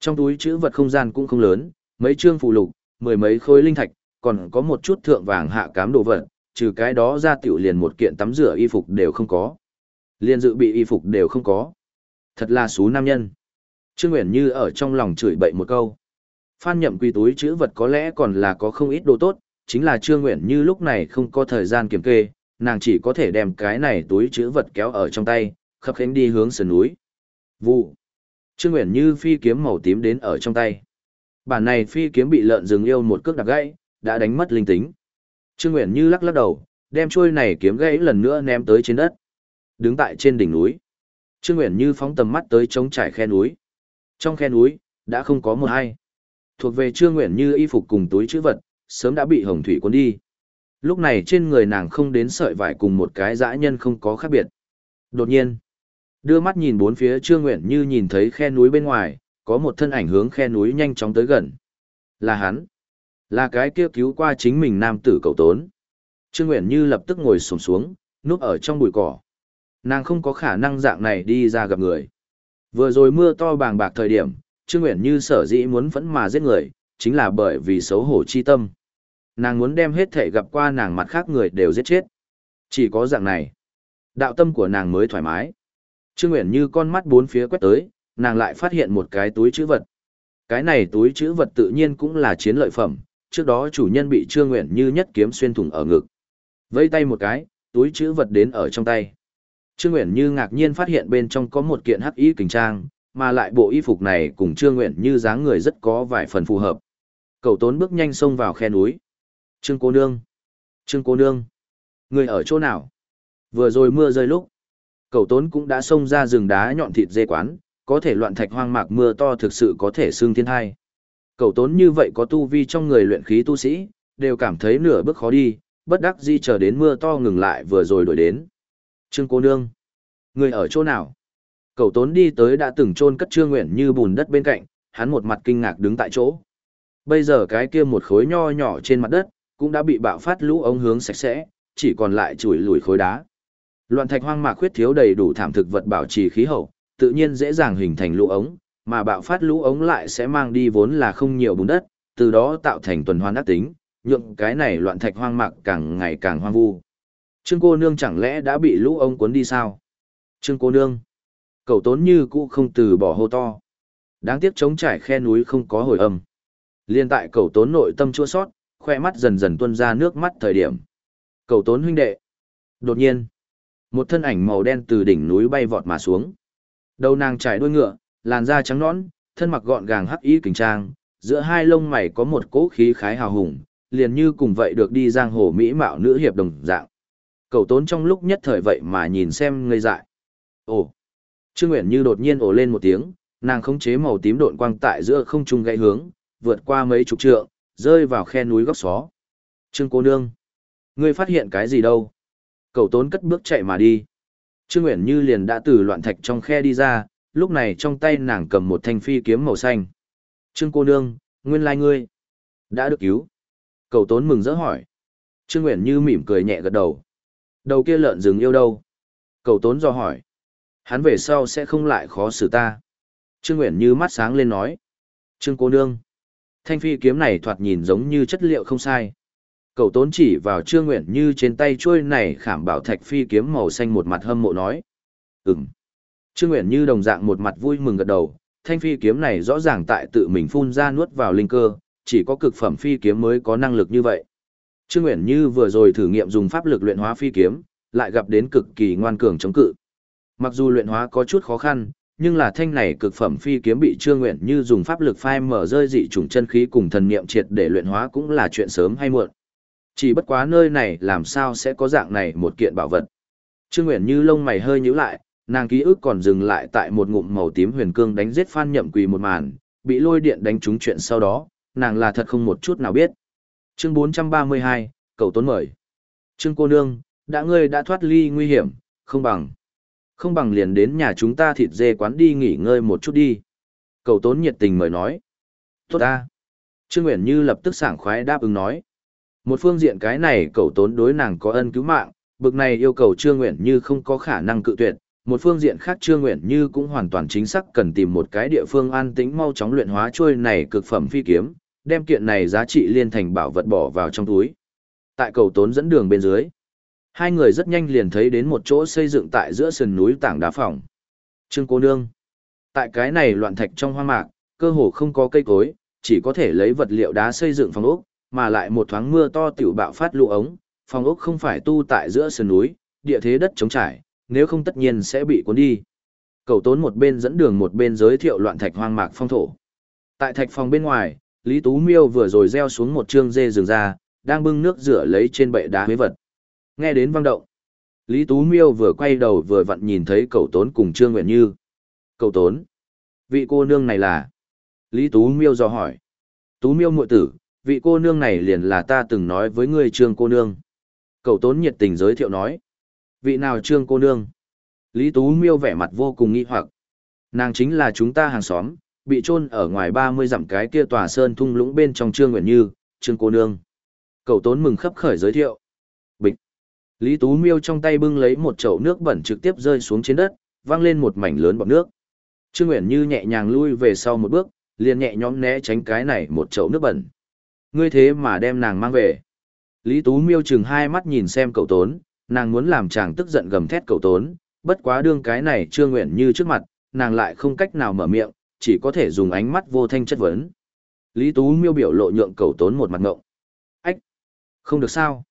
Trong túi chữ vật không gian cũng không lớn, mấy chương phụ lục, mười mấy khối linh thạch, còn có một chút thượng vàng hạ cám đồ vật, trừ cái đó ra tiểu liền một kiện tắm rửa y phục đều không có. Liên dự bị y phục đều không có. Thật là số nam nhân. Trương Nguyễn Như ở trong lòng chửi bậy một câu. Phan nhậm quy túi chữ vật có lẽ còn là có không ít đồ tốt, chính là Trương Nguyễn như lúc này không có thời gian kiểm kê, nàng chỉ có thể đem cái này túi chữ vật kéo ở trong tay, khập khánh đi hướng sườn núi. Vụ. Trương Nguyễn như phi kiếm màu tím đến ở trong tay. Bản này phi kiếm bị lợn rừng yêu một cước đạp gãy, đã đánh mất linh tính. Trương Nguyện như lắc lắc đầu, đem chuôi này kiếm gãy lần nữa ném tới trên đất. Đứng tại trên đỉnh núi. Trương Nguyện như phóng tầm mắt tới trống trải khe núi. Trong khe núi, đã không có một ai. Thuộc về Trương Nguyện Như y phục cùng túi chữ vật, sớm đã bị hồng thủy cuốn đi. Lúc này trên người nàng không đến sợi vải cùng một cái dã nhân không có khác biệt. Đột nhiên, đưa mắt nhìn bốn phía Trương Nguyện Như nhìn thấy khe núi bên ngoài, có một thân ảnh hướng khe núi nhanh chóng tới gần. Là hắn. Là cái kia cứu qua chính mình nam tử cầu tốn. Trương Nguyện Như lập tức ngồi xổm xuống, núp ở trong bụi cỏ. Nàng không có khả năng dạng này đi ra gặp người. Vừa rồi mưa to bàng bạc thời điểm, Trương Nguyện Như sở dĩ muốn vẫn mà giết người, chính là bởi vì xấu hổ chi tâm. Nàng muốn đem hết thể gặp qua nàng mặt khác người đều giết chết. Chỉ có dạng này, đạo tâm của nàng mới thoải mái. Trương Nguyện Như con mắt bốn phía quét tới, nàng lại phát hiện một cái túi chữ vật. Cái này túi chữ vật tự nhiên cũng là chiến lợi phẩm, trước đó chủ nhân bị Trương Nguyện Như nhất kiếm xuyên thủng ở ngực. Vây tay một cái, túi chữ vật đến ở trong tay. Trương Nguyện Như ngạc nhiên phát hiện bên trong có một kiện hắc y kình trang, mà lại bộ y phục này cùng Trương Nguyện như dáng người rất có vài phần phù hợp. Cậu tốn bước nhanh xông vào khe núi. Trương cô nương. Trương cô nương. Người ở chỗ nào? Vừa rồi mưa rơi lúc. Cậu tốn cũng đã xông ra rừng đá nhọn thịt dê quán, có thể loạn thạch hoang mạc mưa to thực sự có thể xương thiên thai. Cậu tốn như vậy có tu vi trong người luyện khí tu sĩ, đều cảm thấy nửa bước khó đi, bất đắc di chờ đến mưa to ngừng lại vừa rồi đổi đến. Trương cô nương. Người ở chỗ nào? Cậu tốn đi tới đã từng chôn cất trương nguyện như bùn đất bên cạnh, hắn một mặt kinh ngạc đứng tại chỗ. Bây giờ cái kia một khối nho nhỏ trên mặt đất, cũng đã bị bạo phát lũ ống hướng sạch sẽ, chỉ còn lại chùi lùi khối đá. Loạn thạch hoang mạc khuyết thiếu đầy đủ thảm thực vật bảo trì khí hậu, tự nhiên dễ dàng hình thành lũ ống, mà bạo phát lũ ống lại sẽ mang đi vốn là không nhiều bùn đất, từ đó tạo thành tuần hoàn ác tính, nhượng cái này loạn thạch hoang mạc càng ngày càng hoang vu. Trương cô nương chẳng lẽ đã bị lũ ống cuốn đi sao? Trương cô nương. Cậu tốn như cũ không từ bỏ hô to. Đáng tiếc chống trải khe núi không có hồi âm. Liên tại cậu tốn nội tâm chua sót, khoe mắt dần dần tuôn ra nước mắt thời điểm. Cậu tốn huynh đệ. Đột nhiên, một thân ảnh màu đen từ đỉnh núi bay vọt mà xuống. Đầu nàng trải đuôi ngựa, làn da trắng nõn, thân mặc gọn gàng hắc y kình trang, giữa hai lông mày có một cỗ khí khái hào hùng, liền như cùng vậy được đi giang hồ mỹ mạo nữ hiệp đồng dạng. Cầu tốn trong lúc nhất thời vậy mà nhìn xem ngây dại. Ồ! Trương Nguyễn Như đột nhiên ồ lên một tiếng, nàng khống chế màu tím độn quang tại giữa không trung gãy hướng, vượt qua mấy chục trượng, rơi vào khe núi góc xó. Trương cô nương! Ngươi phát hiện cái gì đâu? Cầu tốn cất bước chạy mà đi. Trương Nguyễn Như liền đã từ loạn thạch trong khe đi ra, lúc này trong tay nàng cầm một thanh phi kiếm màu xanh. Trương cô nương, nguyên lai ngươi. Đã được cứu. Cầu tốn mừng rỡ hỏi. Trương Nguyễn Như mỉm cười nhẹ gật đầu. Đầu kia lợn rừng yêu đâu? Cầu tốn do hỏi. Hắn về sau sẽ không lại khó xử ta. Trương Nguyễn Như mắt sáng lên nói. Trương cô nương. Thanh phi kiếm này thoạt nhìn giống như chất liệu không sai. cầu tốn chỉ vào Trương Nguyễn Như trên tay chuôi này khảm bảo thạch phi kiếm màu xanh một mặt hâm mộ nói. Ừm. Trương Uyển Như đồng dạng một mặt vui mừng gật đầu, thanh phi kiếm này rõ ràng tại tự mình phun ra nuốt vào linh cơ, chỉ có cực phẩm phi kiếm mới có năng lực như vậy. Trương Uyển Như vừa rồi thử nghiệm dùng pháp lực luyện hóa phi kiếm, lại gặp đến cực kỳ ngoan cường chống cự. Mặc dù luyện hóa có chút khó khăn, nhưng là thanh này cực phẩm phi kiếm bị Trương Uyển Như dùng pháp lực phai mở rơi dị trùng chân khí cùng thần niệm triệt để luyện hóa cũng là chuyện sớm hay muộn. Chỉ bất quá nơi này làm sao sẽ có dạng này một kiện bảo vật. Trương Nguyễn Như lông mày hơi nhíu lại, nàng ký ức còn dừng lại tại một ngụm màu tím huyền cương đánh giết Phan Nhậm Quỳ một màn, bị lôi điện đánh trúng chuyện sau đó, nàng là thật không một chút nào biết. Chương 432, cầu tốn mời. Trương cô nương, đã ngươi đã thoát ly nguy hiểm, không bằng. Không bằng liền đến nhà chúng ta thịt dê quán đi nghỉ ngơi một chút đi. Cầu tốn nhiệt tình mời nói. Tốt ta. Trương Nguyễn Như lập tức sảng khoái đáp ứng nói. Một phương diện cái này cầu tốn đối nàng có ân cứu mạng, bực này yêu cầu Trương Nguyện Như không có khả năng cự tuyệt, một phương diện khác Trương Nguyện Như cũng hoàn toàn chính xác cần tìm một cái địa phương an tĩnh mau chóng luyện hóa trôi này cực phẩm phi kiếm, đem kiện này giá trị liên thành bảo vật bỏ vào trong túi. Tại cầu tốn dẫn đường bên dưới, hai người rất nhanh liền thấy đến một chỗ xây dựng tại giữa sườn núi tảng đá phòng. Trương cô nương, tại cái này loạn thạch trong hoang mạc, cơ hồ không có cây cối, chỉ có thể lấy vật liệu đá xây dựng phòng ốc, mà lại một thoáng mưa to tiểu bạo phát lũ ống, phòng ốc không phải tu tại giữa sườn núi, địa thế đất trống trải, nếu không tất nhiên sẽ bị cuốn đi. Cầu tốn một bên dẫn đường một bên giới thiệu loạn thạch hoang mạc phong thổ. Tại thạch phòng bên ngoài, Lý Tú Miêu vừa rồi gieo xuống một trương dê rừng ra, đang bưng nước rửa lấy trên bệ đá huế vật. Nghe đến vang động. Lý Tú Miêu vừa quay đầu vừa vặn nhìn thấy cầu tốn cùng Trương Nguyện Như. Cầu tốn. Vị cô nương này là. Lý Tú Miêu dò hỏi. Tú Miêu muội tử, vị cô nương này liền là ta từng nói với ngươi trương cô nương. Cầu tốn nhiệt tình giới thiệu nói. Vị nào trương cô nương? Lý Tú miêu vẻ mặt vô cùng nghi hoặc. Nàng chính là chúng ta hàng xóm, bị chôn ở ngoài ba mươi dặm cái kia tòa sơn thung lũng bên trong trương nguyện như, trương cô nương. Cậu tốn mừng khấp khởi giới thiệu. Bịch. Lý Tú miêu trong tay bưng lấy một chậu nước bẩn trực tiếp rơi xuống trên đất, văng lên một mảnh lớn bọt nước. Trương Nguyện Như nhẹ nhàng lui về sau một bước, liền nhẹ nhõm né tránh cái này một chậu nước bẩn ngươi thế mà đem nàng mang về. Lý Tú miêu chừng hai mắt nhìn xem cậu tốn, nàng muốn làm chàng tức giận gầm thét cầu tốn, bất quá đương cái này chưa nguyện như trước mặt, nàng lại không cách nào mở miệng, chỉ có thể dùng ánh mắt vô thanh chất vấn. Lý Tú miêu biểu lộ nhượng cầu tốn một mặt ngộng. Ách! Không được sao?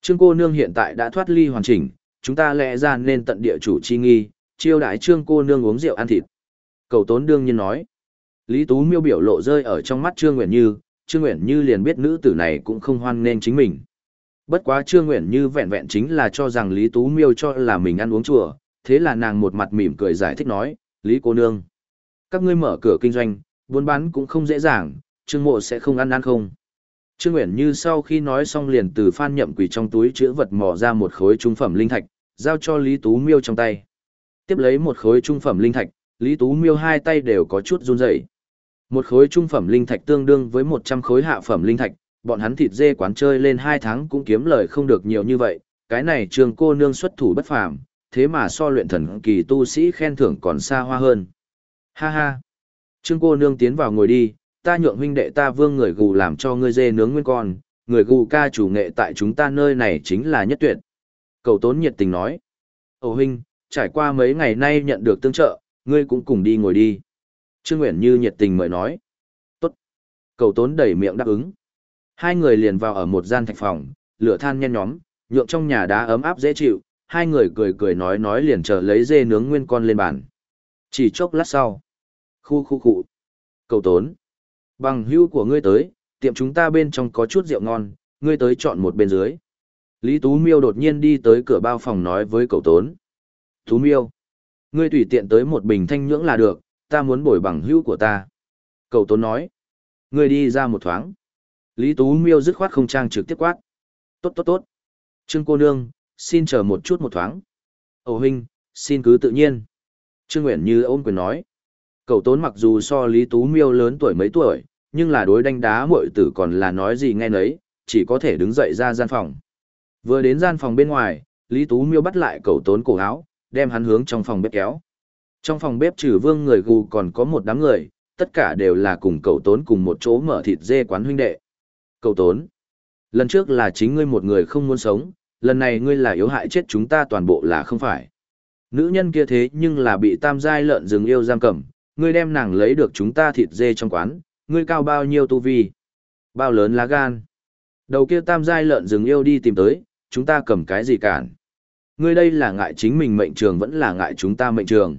Trương cô nương hiện tại đã thoát ly hoàn chỉnh, chúng ta lẽ ra nên tận địa chủ chi nghi, chiêu đãi trương cô nương uống rượu ăn thịt. Cầu tốn đương nhiên nói. Lý Tú miêu biểu lộ rơi ở trong mắt trương Nguyễn như, Trương Nguyễn Như liền biết nữ tử này cũng không hoan nên chính mình. Bất quá Trương Nguyện Như vẹn vẹn chính là cho rằng Lý Tú Miêu cho là mình ăn uống chùa, thế là nàng một mặt mỉm cười giải thích nói, Lý cô nương. Các ngươi mở cửa kinh doanh, buôn bán cũng không dễ dàng, Trương Mộ sẽ không ăn ăn không. Trương Nguyện Như sau khi nói xong liền từ phan nhậm quỷ trong túi chữ vật mò ra một khối trung phẩm linh thạch, giao cho Lý Tú Miêu trong tay. Tiếp lấy một khối trung phẩm linh thạch, Lý Tú Miêu hai tay đều có chút run rẩy. Một khối trung phẩm linh thạch tương đương với 100 khối hạ phẩm linh thạch, bọn hắn thịt dê quán chơi lên 2 tháng cũng kiếm lời không được nhiều như vậy, cái này trường cô nương xuất thủ bất phàm, thế mà so luyện thần kỳ tu sĩ khen thưởng còn xa hoa hơn. Ha ha! Trương cô nương tiến vào ngồi đi, ta nhượng huynh đệ ta vương người gù làm cho ngươi dê nướng nguyên con, người gù ca chủ nghệ tại chúng ta nơi này chính là nhất tuyệt. Cầu tốn nhiệt tình nói. Ồ huynh, trải qua mấy ngày nay nhận được tương trợ, ngươi cũng cùng đi ngồi đi. Trương Nguyễn Như nhiệt tình mời nói. Tốt. Cầu tốn đẩy miệng đáp ứng. Hai người liền vào ở một gian thạch phòng, lửa than nhen nhóm, nhượng trong nhà đá ấm áp dễ chịu, hai người cười cười nói nói liền chờ lấy dê nướng nguyên con lên bàn. Chỉ chốc lát sau. Khu khu khu. Cầu tốn. Bằng hưu của ngươi tới, tiệm chúng ta bên trong có chút rượu ngon, ngươi tới chọn một bên dưới. Lý Tú Miêu đột nhiên đi tới cửa bao phòng nói với cầu tốn. Tú Miêu. Ngươi tùy tiện tới một bình thanh nhưỡng là được, ta muốn bồi bằng hữu của ta. Cầu tốn nói. Ngươi đi ra một thoáng. Lý Tú Miêu dứt khoát không trang trực tiếp quát. Tốt tốt tốt. Trương cô nương, xin chờ một chút một thoáng. Âu huynh, xin cứ tự nhiên. Trương Nguyễn Như ôm quyền nói. Cậu tốn mặc dù so Lý Tú Miêu lớn tuổi mấy tuổi, nhưng là đối đánh đá muội tử còn là nói gì nghe nấy, chỉ có thể đứng dậy ra gian phòng. Vừa đến gian phòng bên ngoài, Lý Tú Miêu bắt lại cậu tốn cổ áo, đem hắn hướng trong phòng bếp kéo. Trong phòng bếp trừ vương người gù còn có một đám người, tất cả đều là cùng cậu tốn cùng một chỗ mở thịt dê quán huynh đệ. Cậu tốn. Lần trước là chính ngươi một người không muốn sống, lần này ngươi là yếu hại chết chúng ta toàn bộ là không phải. Nữ nhân kia thế nhưng là bị tam giai lợn rừng yêu giam cầm, ngươi đem nàng lấy được chúng ta thịt dê trong quán, ngươi cao bao nhiêu tu vi? Bao lớn lá gan? Đầu kia tam giai lợn rừng yêu đi tìm tới, chúng ta cầm cái gì cản? Ngươi đây là ngại chính mình mệnh trường vẫn là ngại chúng ta mệnh trường.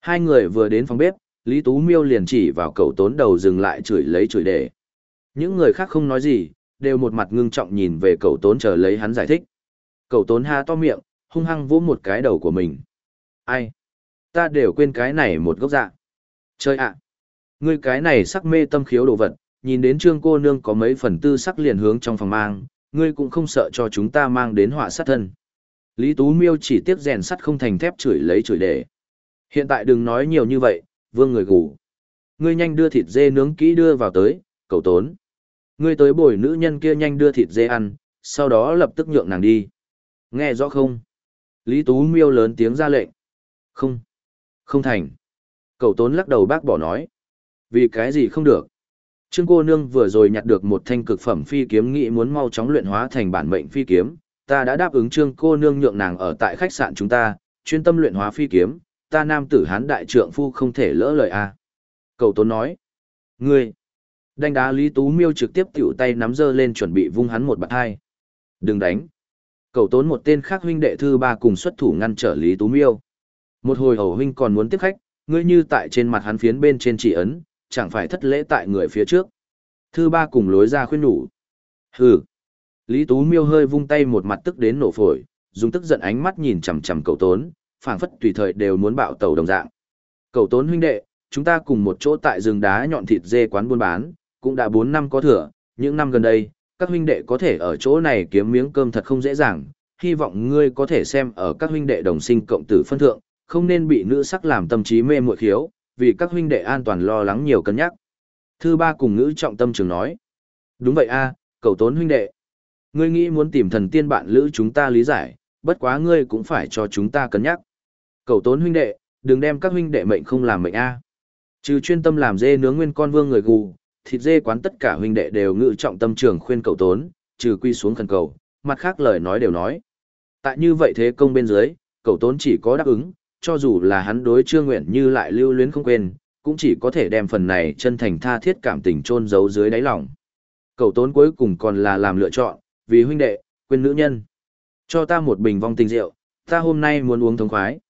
Hai người vừa đến phòng bếp, Lý Tú Miêu liền chỉ vào cậu tốn đầu dừng lại chửi lấy chửi đề. Những người khác không nói gì, đều một mặt ngưng trọng nhìn về cậu tốn chờ lấy hắn giải thích. Cậu tốn ha to miệng, hung hăng vỗ một cái đầu của mình. Ai? Ta đều quên cái này một gốc dạ. Chơi ạ! Ngươi cái này sắc mê tâm khiếu đồ vật, nhìn đến trương cô nương có mấy phần tư sắc liền hướng trong phòng mang, ngươi cũng không sợ cho chúng ta mang đến họa sát thân. Lý Tú Miêu chỉ tiếc rèn sắt không thành thép chửi lấy chửi để. Hiện tại đừng nói nhiều như vậy, vương người gù. Ngươi nhanh đưa thịt dê nướng kỹ đưa vào tới, cậu tốn. Ngươi tới bồi nữ nhân kia nhanh đưa thịt dê ăn, sau đó lập tức nhượng nàng đi. Nghe rõ không? Lý Tú Miêu lớn tiếng ra lệnh. Không. Không thành. Cậu tốn lắc đầu bác bỏ nói. Vì cái gì không được? Trương cô nương vừa rồi nhặt được một thanh cực phẩm phi kiếm nghĩ muốn mau chóng luyện hóa thành bản mệnh phi kiếm. Ta đã đáp ứng trương cô nương nhượng nàng ở tại khách sạn chúng ta, chuyên tâm luyện hóa phi kiếm, ta nam tử hán đại trượng phu không thể lỡ lời a. À. Cầu tốn nói. Ngươi. Đánh đá Lý Tú Miêu trực tiếp tiểu tay nắm dơ lên chuẩn bị vung hắn một bạt hai. Đừng đánh. Cầu tốn một tên khác huynh đệ thư ba cùng xuất thủ ngăn trở Lý Tú Miêu. Một hồi hầu huynh còn muốn tiếp khách, ngươi như tại trên mặt hắn phiến bên trên chỉ ấn, chẳng phải thất lễ tại người phía trước. Thư ba cùng lối ra khuyên nhủ. Hừ. Lý Tú Miêu hơi vung tay một mặt tức đến nổ phổi, dùng tức giận ánh mắt nhìn chằm chằm cầu tốn, phảng phất tùy thời đều muốn bạo tàu đồng dạng. Cầu tốn huynh đệ, chúng ta cùng một chỗ tại rừng đá nhọn thịt dê quán buôn bán, cũng đã 4 năm có thừa, những năm gần đây, các huynh đệ có thể ở chỗ này kiếm miếng cơm thật không dễ dàng, hy vọng ngươi có thể xem ở các huynh đệ đồng sinh cộng tử phân thượng, không nên bị nữ sắc làm tâm trí mê muội khiếu, vì các huynh đệ an toàn lo lắng nhiều cân nhắc. Thư ba cùng ngữ trọng tâm trường nói. Đúng vậy a, cầu tốn huynh đệ. Ngươi nghĩ muốn tìm thần tiên bạn lữ chúng ta lý giải, bất quá ngươi cũng phải cho chúng ta cân nhắc. Cầu tốn huynh đệ, đừng đem các huynh đệ mệnh không làm mệnh a. Trừ chuyên tâm làm dê nướng nguyên con vương người gù, thịt dê quán tất cả huynh đệ đều ngự trọng tâm trường khuyên cầu tốn, trừ quy xuống khẩn cầu, mặt khác lời nói đều nói. Tại như vậy thế công bên dưới, cầu tốn chỉ có đáp ứng, cho dù là hắn đối Trương Nguyện Như lại lưu luyến không quên, cũng chỉ có thể đem phần này chân thành tha thiết cảm tình chôn giấu dưới đáy lòng. Cầu tốn cuối cùng còn là làm lựa chọn, vì huynh đệ, quên nữ nhân. Cho ta một bình vong tình rượu, ta hôm nay muốn uống thống khoái.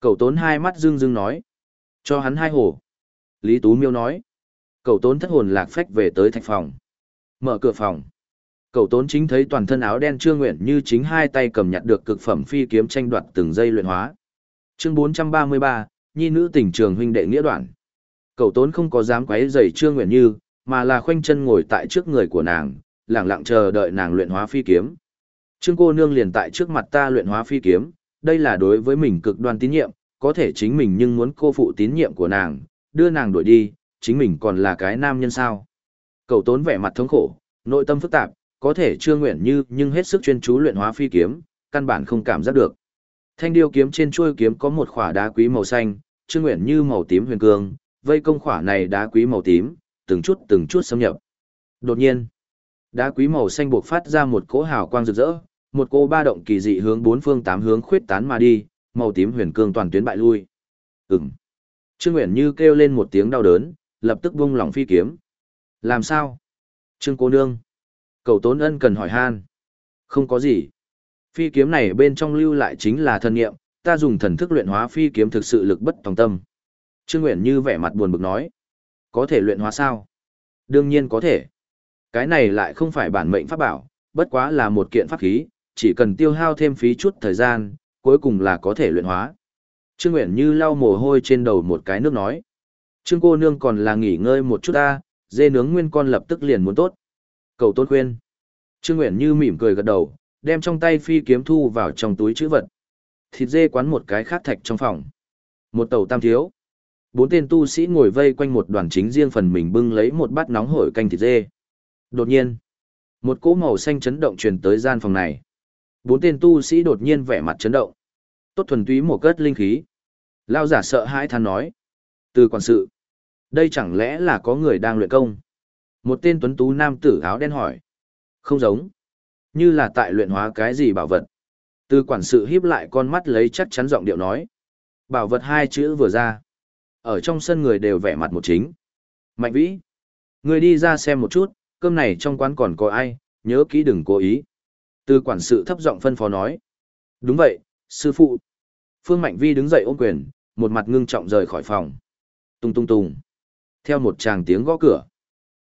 Cầu tốn hai mắt dương dương nói. Cho hắn hai hổ Lý Tú Miêu nói. Cầu tốn thất hồn lạc phách về tới thạch phòng. Mở cửa phòng. Cậu tốn chính thấy toàn thân áo đen Trương Nguyện như chính hai tay cầm nhặt được cực phẩm phi kiếm tranh đoạt từng giây luyện hóa. Chương 433, Nhi nữ tỉnh trường huynh đệ nghĩa đoạn. Cậu tốn không có dám quấy rầy Trương Nguyện Như, mà là khoanh chân ngồi tại trước người của nàng, lặng lặng chờ đợi nàng luyện hóa phi kiếm. Trương cô nương liền tại trước mặt ta luyện hóa phi kiếm, đây là đối với mình cực đoan tín nhiệm, có thể chính mình nhưng muốn cô phụ tín nhiệm của nàng, đưa nàng đuổi đi, chính mình còn là cái nam nhân sao. Cậu tốn vẻ mặt thống khổ, nội tâm phức tạp, có thể chưa Nguyện Như nhưng hết sức chuyên chú luyện hóa phi kiếm, căn bản không cảm giác được. Thanh điêu kiếm trên chuôi kiếm có một khỏa đá quý màu xanh, chưa Nguyện Như màu tím huyền cương, vây công khỏa này đá quý màu tím, từng chút từng chút xâm nhập. Đột nhiên, đá quý màu xanh buộc phát ra một cỗ hào quang rực rỡ, một cỗ ba động kỳ dị hướng bốn phương tám hướng khuyết tán mà đi, màu tím huyền cương toàn tuyến bại lui. Ừm. Trương Uyển Như kêu lên một tiếng đau đớn, lập tức buông lỏng phi kiếm. Làm sao? Trương cô nương. Cầu tốn ân cần hỏi han. Không có gì. Phi kiếm này bên trong lưu lại chính là thần nghiệm, ta dùng thần thức luyện hóa phi kiếm thực sự lực bất tòng tâm. Trương Uyển Như vẻ mặt buồn bực nói. Có thể luyện hóa sao? Đương nhiên có thể. Cái này lại không phải bản mệnh pháp bảo, bất quá là một kiện pháp khí, chỉ cần tiêu hao thêm phí chút thời gian, cuối cùng là có thể luyện hóa. Trương Uyển Như lau mồ hôi trên đầu một cái nước nói. Trương cô nương còn là nghỉ ngơi một chút ta, dê nướng nguyên con lập tức liền muốn tốt. Cầu tôn khuyên. Trương Nguyễn Như mỉm cười gật đầu, đem trong tay phi kiếm thu vào trong túi chữ vật. Thịt dê quán một cái khác thạch trong phòng. Một tàu tam thiếu. Bốn tên tu sĩ ngồi vây quanh một đoàn chính riêng phần mình bưng lấy một bát nóng hổi canh thịt dê. Đột nhiên, một cỗ màu xanh chấn động truyền tới gian phòng này. Bốn tên tu sĩ đột nhiên vẻ mặt chấn động. Tốt thuần túy một cất linh khí. Lao giả sợ hãi than nói. Từ quản sự. Đây chẳng lẽ là có người đang luyện công? Một tên tuấn tú nam tử áo đen hỏi. Không giống. Như là tại luyện hóa cái gì bảo vật. Từ quản sự híp lại con mắt lấy chắc chắn giọng điệu nói. Bảo vật hai chữ vừa ra. Ở trong sân người đều vẻ mặt một chính. Mạnh vĩ. Người đi ra xem một chút, cơm này trong quán còn có ai, nhớ kỹ đừng cố ý. Từ quản sự thấp giọng phân phó nói. Đúng vậy, sư phụ. Phương Mạnh Vi đứng dậy ôm quyền, một mặt ngưng trọng rời khỏi phòng. Tung tung tung. Theo một tràng tiếng gõ cửa.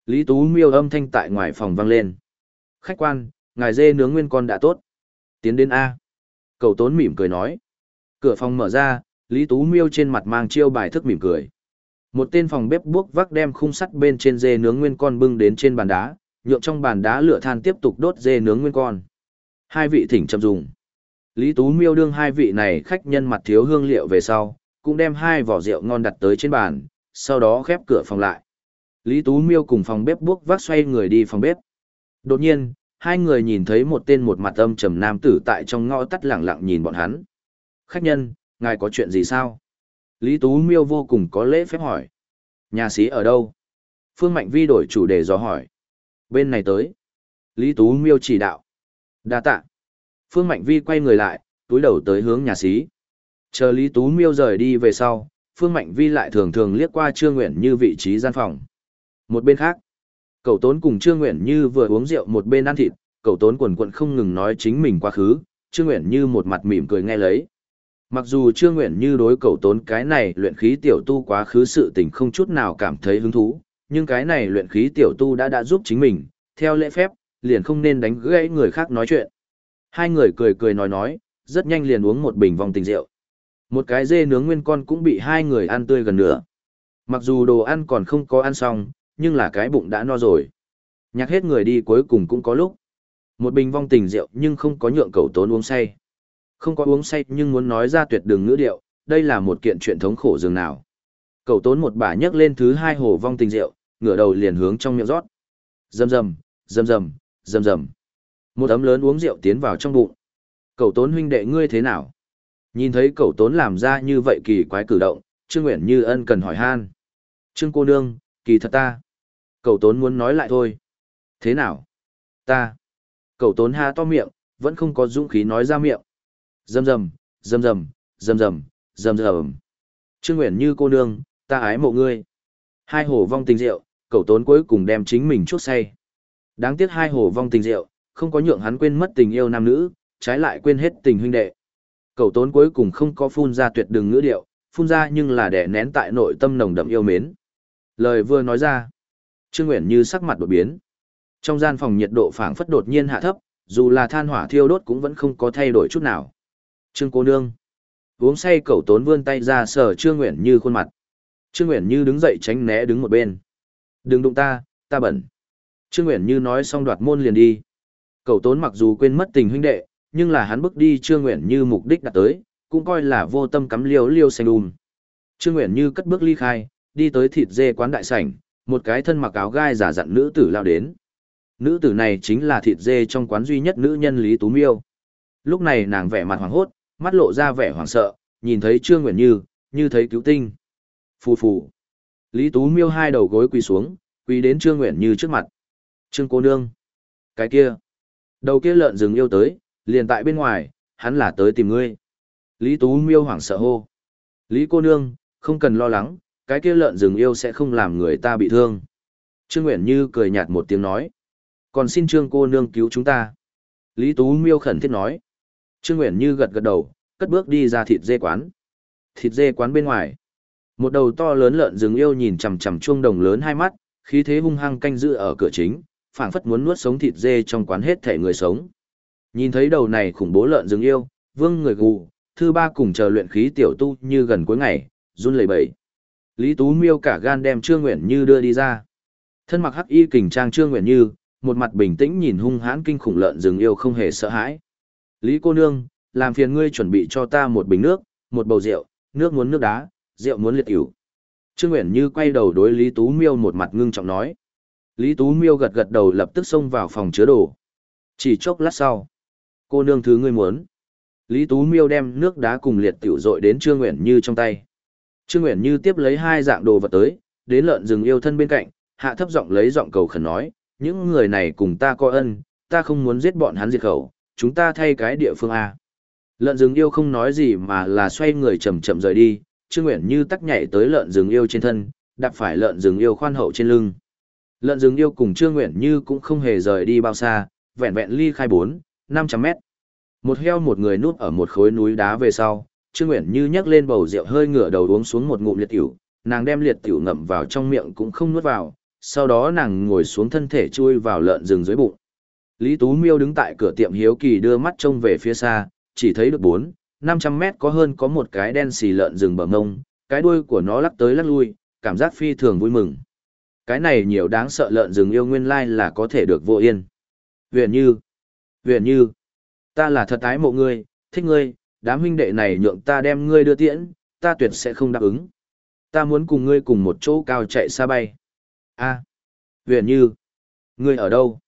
Lý Tú miêu âm thanh tại ngoài phòng vang lên. Khách quan, ngài dê nướng nguyên con đã tốt. Tiến đến A. Cầu tốn mỉm cười nói. Cửa phòng mở ra, Lý Tú miêu trên mặt mang chiêu bài thức mỉm cười. Một tên phòng bếp buốc vác đem khung sắt bên trên dê nướng nguyên con bưng đến trên bàn đá, nhượng trong bàn đá lửa than tiếp tục đốt dê nướng nguyên con. Hai vị thỉnh chậm dùng. Lý Tú Miêu đương hai vị này khách nhân mặt thiếu hương liệu về sau, cũng đem hai vỏ rượu ngon đặt tới trên bàn, sau đó khép cửa phòng lại. Lý Tú Miêu cùng phòng bếp buốc vác xoay người đi phòng bếp. Đột nhiên, hai người nhìn thấy một tên một mặt âm trầm nam tử tại trong ngõ tắt lẳng lặng nhìn bọn hắn. Khách nhân, ngài có chuyện gì sao? Lý Tú Miêu vô cùng có lễ phép hỏi. Nhà sĩ ở đâu? Phương Mạnh Vi đổi chủ đề dò hỏi. Bên này tới. Lý Tú Miêu chỉ đạo. Đa tạ. Phương Mạnh Vi quay người lại, túi đầu tới hướng nhà sĩ. Chờ Lý Tú Miêu rời đi về sau, Phương Mạnh Vi lại thường thường liếc qua Trương Nguyện Như vị trí gian phòng. Một bên khác, cậu tốn cùng Trương Nguyện Như vừa uống rượu một bên ăn thịt, cậu tốn quần quận không ngừng nói chính mình quá khứ, Trương Nguyện Như một mặt mỉm cười nghe lấy. Mặc dù Trương Nguyện Như đối cậu tốn cái này luyện khí tiểu tu quá khứ sự tình không chút nào cảm thấy hứng thú, nhưng cái này luyện khí tiểu tu đã đã giúp chính mình, theo lễ phép, liền không nên đánh gãy người khác nói chuyện. Hai người cười cười nói nói, rất nhanh liền uống một bình vòng tình rượu. Một cái dê nướng nguyên con cũng bị hai người ăn tươi gần nửa. Mặc dù đồ ăn còn không có ăn xong, nhưng là cái bụng đã no rồi. Nhạc hết người đi cuối cùng cũng có lúc. Một bình vong tình rượu nhưng không có nhượng cầu tốn uống say. Không có uống say nhưng muốn nói ra tuyệt đường ngữ điệu, đây là một kiện chuyện thống khổ dường nào. Cầu tốn một bả nhấc lên thứ hai hồ vong tình rượu, ngửa đầu liền hướng trong miệng rót. Rầm rầm, rầm rầm, rầm rầm. Một ấm lớn uống rượu tiến vào trong bụng. Cầu tốn huynh đệ ngươi thế nào? Nhìn thấy cậu tốn làm ra như vậy kỳ quái cử động, Trương nguyễn Như ân cần hỏi han. Trương cô nương, kỳ thật ta. Cậu tốn muốn nói lại thôi. Thế nào? Ta. Cậu tốn ha to miệng, vẫn không có dũng khí nói ra miệng. Dầm dầm, dầm dầm, dầm dầm, dầm dầm. Trương nguyễn Như cô nương, ta ái mộ ngươi. Hai hồ vong tình rượu, cậu tốn cuối cùng đem chính mình chuốc say. Đáng tiếc hai hồ vong tình rượu, không có nhượng hắn quên mất tình yêu nam nữ, trái lại quên hết tình huynh đệ. Cầu tốn cuối cùng không có phun ra tuyệt đường ngữ điệu, phun ra nhưng là đè nén tại nội tâm nồng đậm yêu mến. Lời vừa nói ra, Trương Nguyễn như sắc mặt đột biến. Trong gian phòng nhiệt độ phảng phất đột nhiên hạ thấp, dù là than hỏa thiêu đốt cũng vẫn không có thay đổi chút nào. Trương cô nương. Uống say cậu tốn vươn tay ra sờ Trương Nguyễn Như khuôn mặt. Trương Nguyễn Như đứng dậy tránh né đứng một bên. Đừng đụng ta, ta bẩn. Trương Nguyễn Như nói xong đoạt môn liền đi. Cậu tốn mặc dù quên mất tình huynh đệ, nhưng là hắn bước đi Trương Nguyện Như mục đích đạt tới, cũng coi là vô tâm cắm liêu liêu xanh đùm. Trương Nguyện Như cất bước ly khai, đi tới thịt dê quán đại sảnh, một cái thân mặc áo gai giả dặn nữ tử lao đến. Nữ tử này chính là thịt dê trong quán duy nhất nữ nhân Lý Tú Miêu. Lúc này nàng vẻ mặt hoảng hốt, mắt lộ ra vẻ hoảng sợ, nhìn thấy Trương Nguyện Như, như thấy cứu tinh. Phù phù. Lý Tú Miêu hai đầu gối quỳ xuống, quỳ đến Trương Nguyện Như trước mặt. Trương cô nương. Cái kia. Đầu kia lợn rừng yêu tới, liền tại bên ngoài, hắn là tới tìm ngươi. Lý Tú Miêu hoảng sợ hô. Lý cô nương, không cần lo lắng, cái kia lợn rừng yêu sẽ không làm người ta bị thương. Trương Nguyện Như cười nhạt một tiếng nói. Còn xin Trương cô nương cứu chúng ta. Lý Tú Miêu khẩn thiết nói. Trương Nguyện Như gật gật đầu, cất bước đi ra thịt dê quán. Thịt dê quán bên ngoài. Một đầu to lớn lợn rừng yêu nhìn chằm chằm chuông đồng lớn hai mắt, khí thế hung hăng canh giữ ở cửa chính, phảng phất muốn nuốt sống thịt dê trong quán hết thể người sống. Nhìn thấy đầu này khủng bố lợn rừng yêu, vương người gù, thư ba cùng chờ luyện khí tiểu tu như gần cuối ngày, run lẩy bẩy. Lý Tú Miêu cả gan đem Trương nguyễn Như đưa đi ra. Thân mặc hắc y kình trang Trương nguyễn Như, một mặt bình tĩnh nhìn hung hãn kinh khủng lợn rừng yêu không hề sợ hãi. Lý cô nương, làm phiền ngươi chuẩn bị cho ta một bình nước, một bầu rượu, nước muốn nước đá, rượu muốn liệt ỉu. Trương nguyễn Như quay đầu đối Lý Tú Miêu một mặt ngưng trọng nói. Lý Tú Miêu gật gật đầu lập tức xông vào phòng chứa đồ. Chỉ chốc lát sau, cô nương thứ ngươi muốn. Lý Tú Miêu đem nước đá cùng liệt tiểu dội đến Trương Nguyện Như trong tay. Trương Nguyện Như tiếp lấy hai dạng đồ vật tới, đến lợn rừng yêu thân bên cạnh, hạ thấp giọng lấy giọng cầu khẩn nói, những người này cùng ta có ân, ta không muốn giết bọn hắn diệt khẩu, chúng ta thay cái địa phương A. Lợn rừng yêu không nói gì mà là xoay người chậm chậm rời đi, Trương Nguyện Như tắc nhảy tới lợn rừng yêu trên thân, đạp phải lợn rừng yêu khoan hậu trên lưng. Lợn rừng yêu cùng Trương Nguyện Như cũng không hề rời đi bao xa, vẹn vẹn ly khai bốn. 500 mét. Một heo một người núp ở một khối núi đá về sau, Trương Nguyễn Như nhấc lên bầu rượu hơi ngửa đầu uống xuống một ngụm liệt tiểu, nàng đem liệt tiểu ngậm vào trong miệng cũng không nuốt vào, sau đó nàng ngồi xuống thân thể chui vào lợn rừng dưới bụng. Lý Tú Miêu đứng tại cửa tiệm hiếu kỳ đưa mắt trông về phía xa, chỉ thấy được 4, 500 mét có hơn có một cái đen xì lợn rừng bờ ngông, cái đuôi của nó lắc tới lắc lui, cảm giác phi thường vui mừng. Cái này nhiều đáng sợ lợn rừng yêu nguyên lai là có thể được vô yên. Huyền như, huyền như, ta là thật ái mộ ngươi, thích ngươi, đám huynh đệ này nhượng ta đem ngươi đưa tiễn, ta tuyệt sẽ không đáp ứng. Ta muốn cùng ngươi cùng một chỗ cao chạy xa bay. A, à, huyền như, ngươi ở đâu?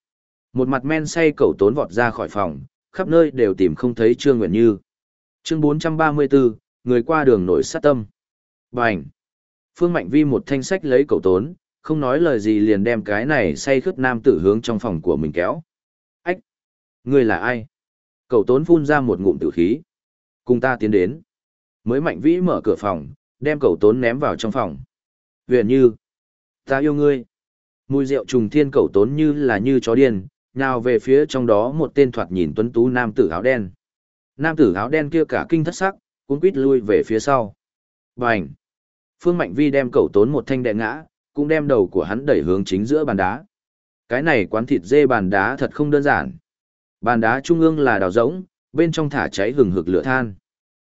Một mặt men say cẩu tốn vọt ra khỏi phòng, khắp nơi đều tìm không thấy Trương Nguyện Như. Chương 434, người qua đường nổi sát tâm. Bành! Phương Mạnh Vi một thanh sách lấy cẩu tốn, không nói lời gì liền đem cái này say khướt nam tử hướng trong phòng của mình kéo. Ngươi là ai? Cậu tốn phun ra một ngụm tử khí. Cùng ta tiến đến. Mới Mạnh Vĩ mở cửa phòng, đem cậu tốn ném vào trong phòng. Huyền như! Ta yêu ngươi! Mùi rượu trùng thiên cậu tốn như là như chó điên, nào về phía trong đó một tên thoạt nhìn tuấn tú nam tử áo đen. Nam tử áo đen kia cả kinh thất sắc, cuốn quít lui về phía sau. Bành! Phương Mạnh Vi đem cậu tốn một thanh đệ ngã, cũng đem đầu của hắn đẩy hướng chính giữa bàn đá. Cái này quán thịt dê bàn đá thật không đơn giản. Bàn đá trung ương là đào rỗng, bên trong thả cháy hừng hực lửa than.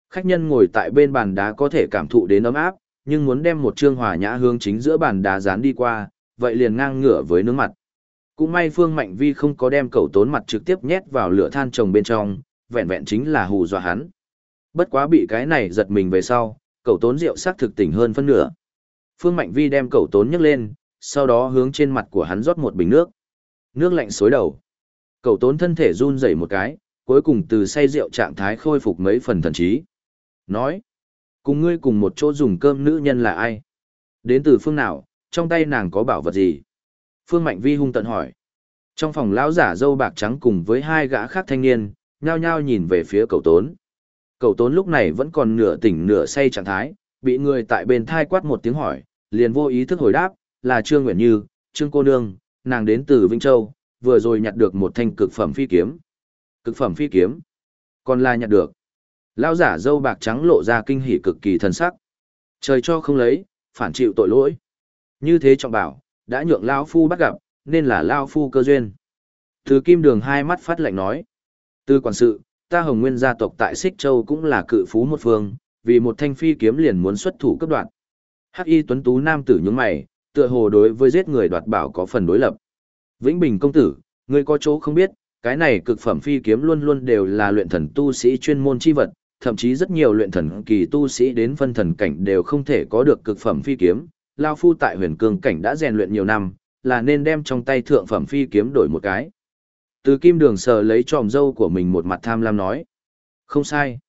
Khách nhân ngồi tại bên bàn đá có thể cảm thụ đến ấm áp, nhưng muốn đem một trương hòa nhã hướng chính giữa bàn đá dán đi qua, vậy liền ngang ngửa với nướng mặt. Cũng may Phương Mạnh Vi không có đem cẩu tốn mặt trực tiếp nhét vào lửa than trồng bên trong, vẹn vẹn chính là hù dọa hắn. Bất quá bị cái này giật mình về sau, cẩu tốn rượu sắc thực tỉnh hơn phân nửa. Phương Mạnh Vi đem cẩu tốn nhấc lên, sau đó hướng trên mặt của hắn rót một bình nước. Nước lạnh xối đầu. Cậu tốn thân thể run rẩy một cái, cuối cùng từ say rượu trạng thái khôi phục mấy phần thần trí. Nói, cùng ngươi cùng một chỗ dùng cơm nữ nhân là ai? Đến từ phương nào, trong tay nàng có bảo vật gì? Phương Mạnh Vi hung tận hỏi. Trong phòng lão giả dâu bạc trắng cùng với hai gã khác thanh niên, nhao nhao nhìn về phía cậu tốn. Cậu tốn lúc này vẫn còn nửa tỉnh nửa say trạng thái, bị người tại bên thai quát một tiếng hỏi, liền vô ý thức hồi đáp, là Trương Nguyễn Như, Trương Cô Nương, nàng đến từ Vĩnh Châu, vừa rồi nhặt được một thanh cực phẩm phi kiếm. Cực phẩm phi kiếm? Còn là nhặt được. Lão giả dâu bạc trắng lộ ra kinh hỉ cực kỳ thần sắc. Trời cho không lấy, phản chịu tội lỗi. Như thế trọng bảo, đã nhượng lão phu bắt gặp, nên là lão Phu cơ duyên. Từ kim đường hai mắt phát lạnh nói. Từ quản sự, ta hồng nguyên gia tộc tại Xích Châu cũng là cự phú một phương, vì một thanh phi kiếm liền muốn xuất thủ cấp đoạn. Hắc y tuấn tú nam tử nhướng mày, tựa hồ đối với giết người đoạt bảo có phần đối lập. Vĩnh Bình công tử, ngươi có chỗ không biết, cái này cực phẩm phi kiếm luôn luôn đều là luyện thần tu sĩ chuyên môn chi vật, thậm chí rất nhiều luyện thần kỳ tu sĩ đến phân thần cảnh đều không thể có được cực phẩm phi kiếm. Lao phu tại huyền cương cảnh đã rèn luyện nhiều năm, là nên đem trong tay thượng phẩm phi kiếm đổi một cái. Từ kim đường sờ lấy tròm dâu của mình một mặt tham lam nói. Không sai.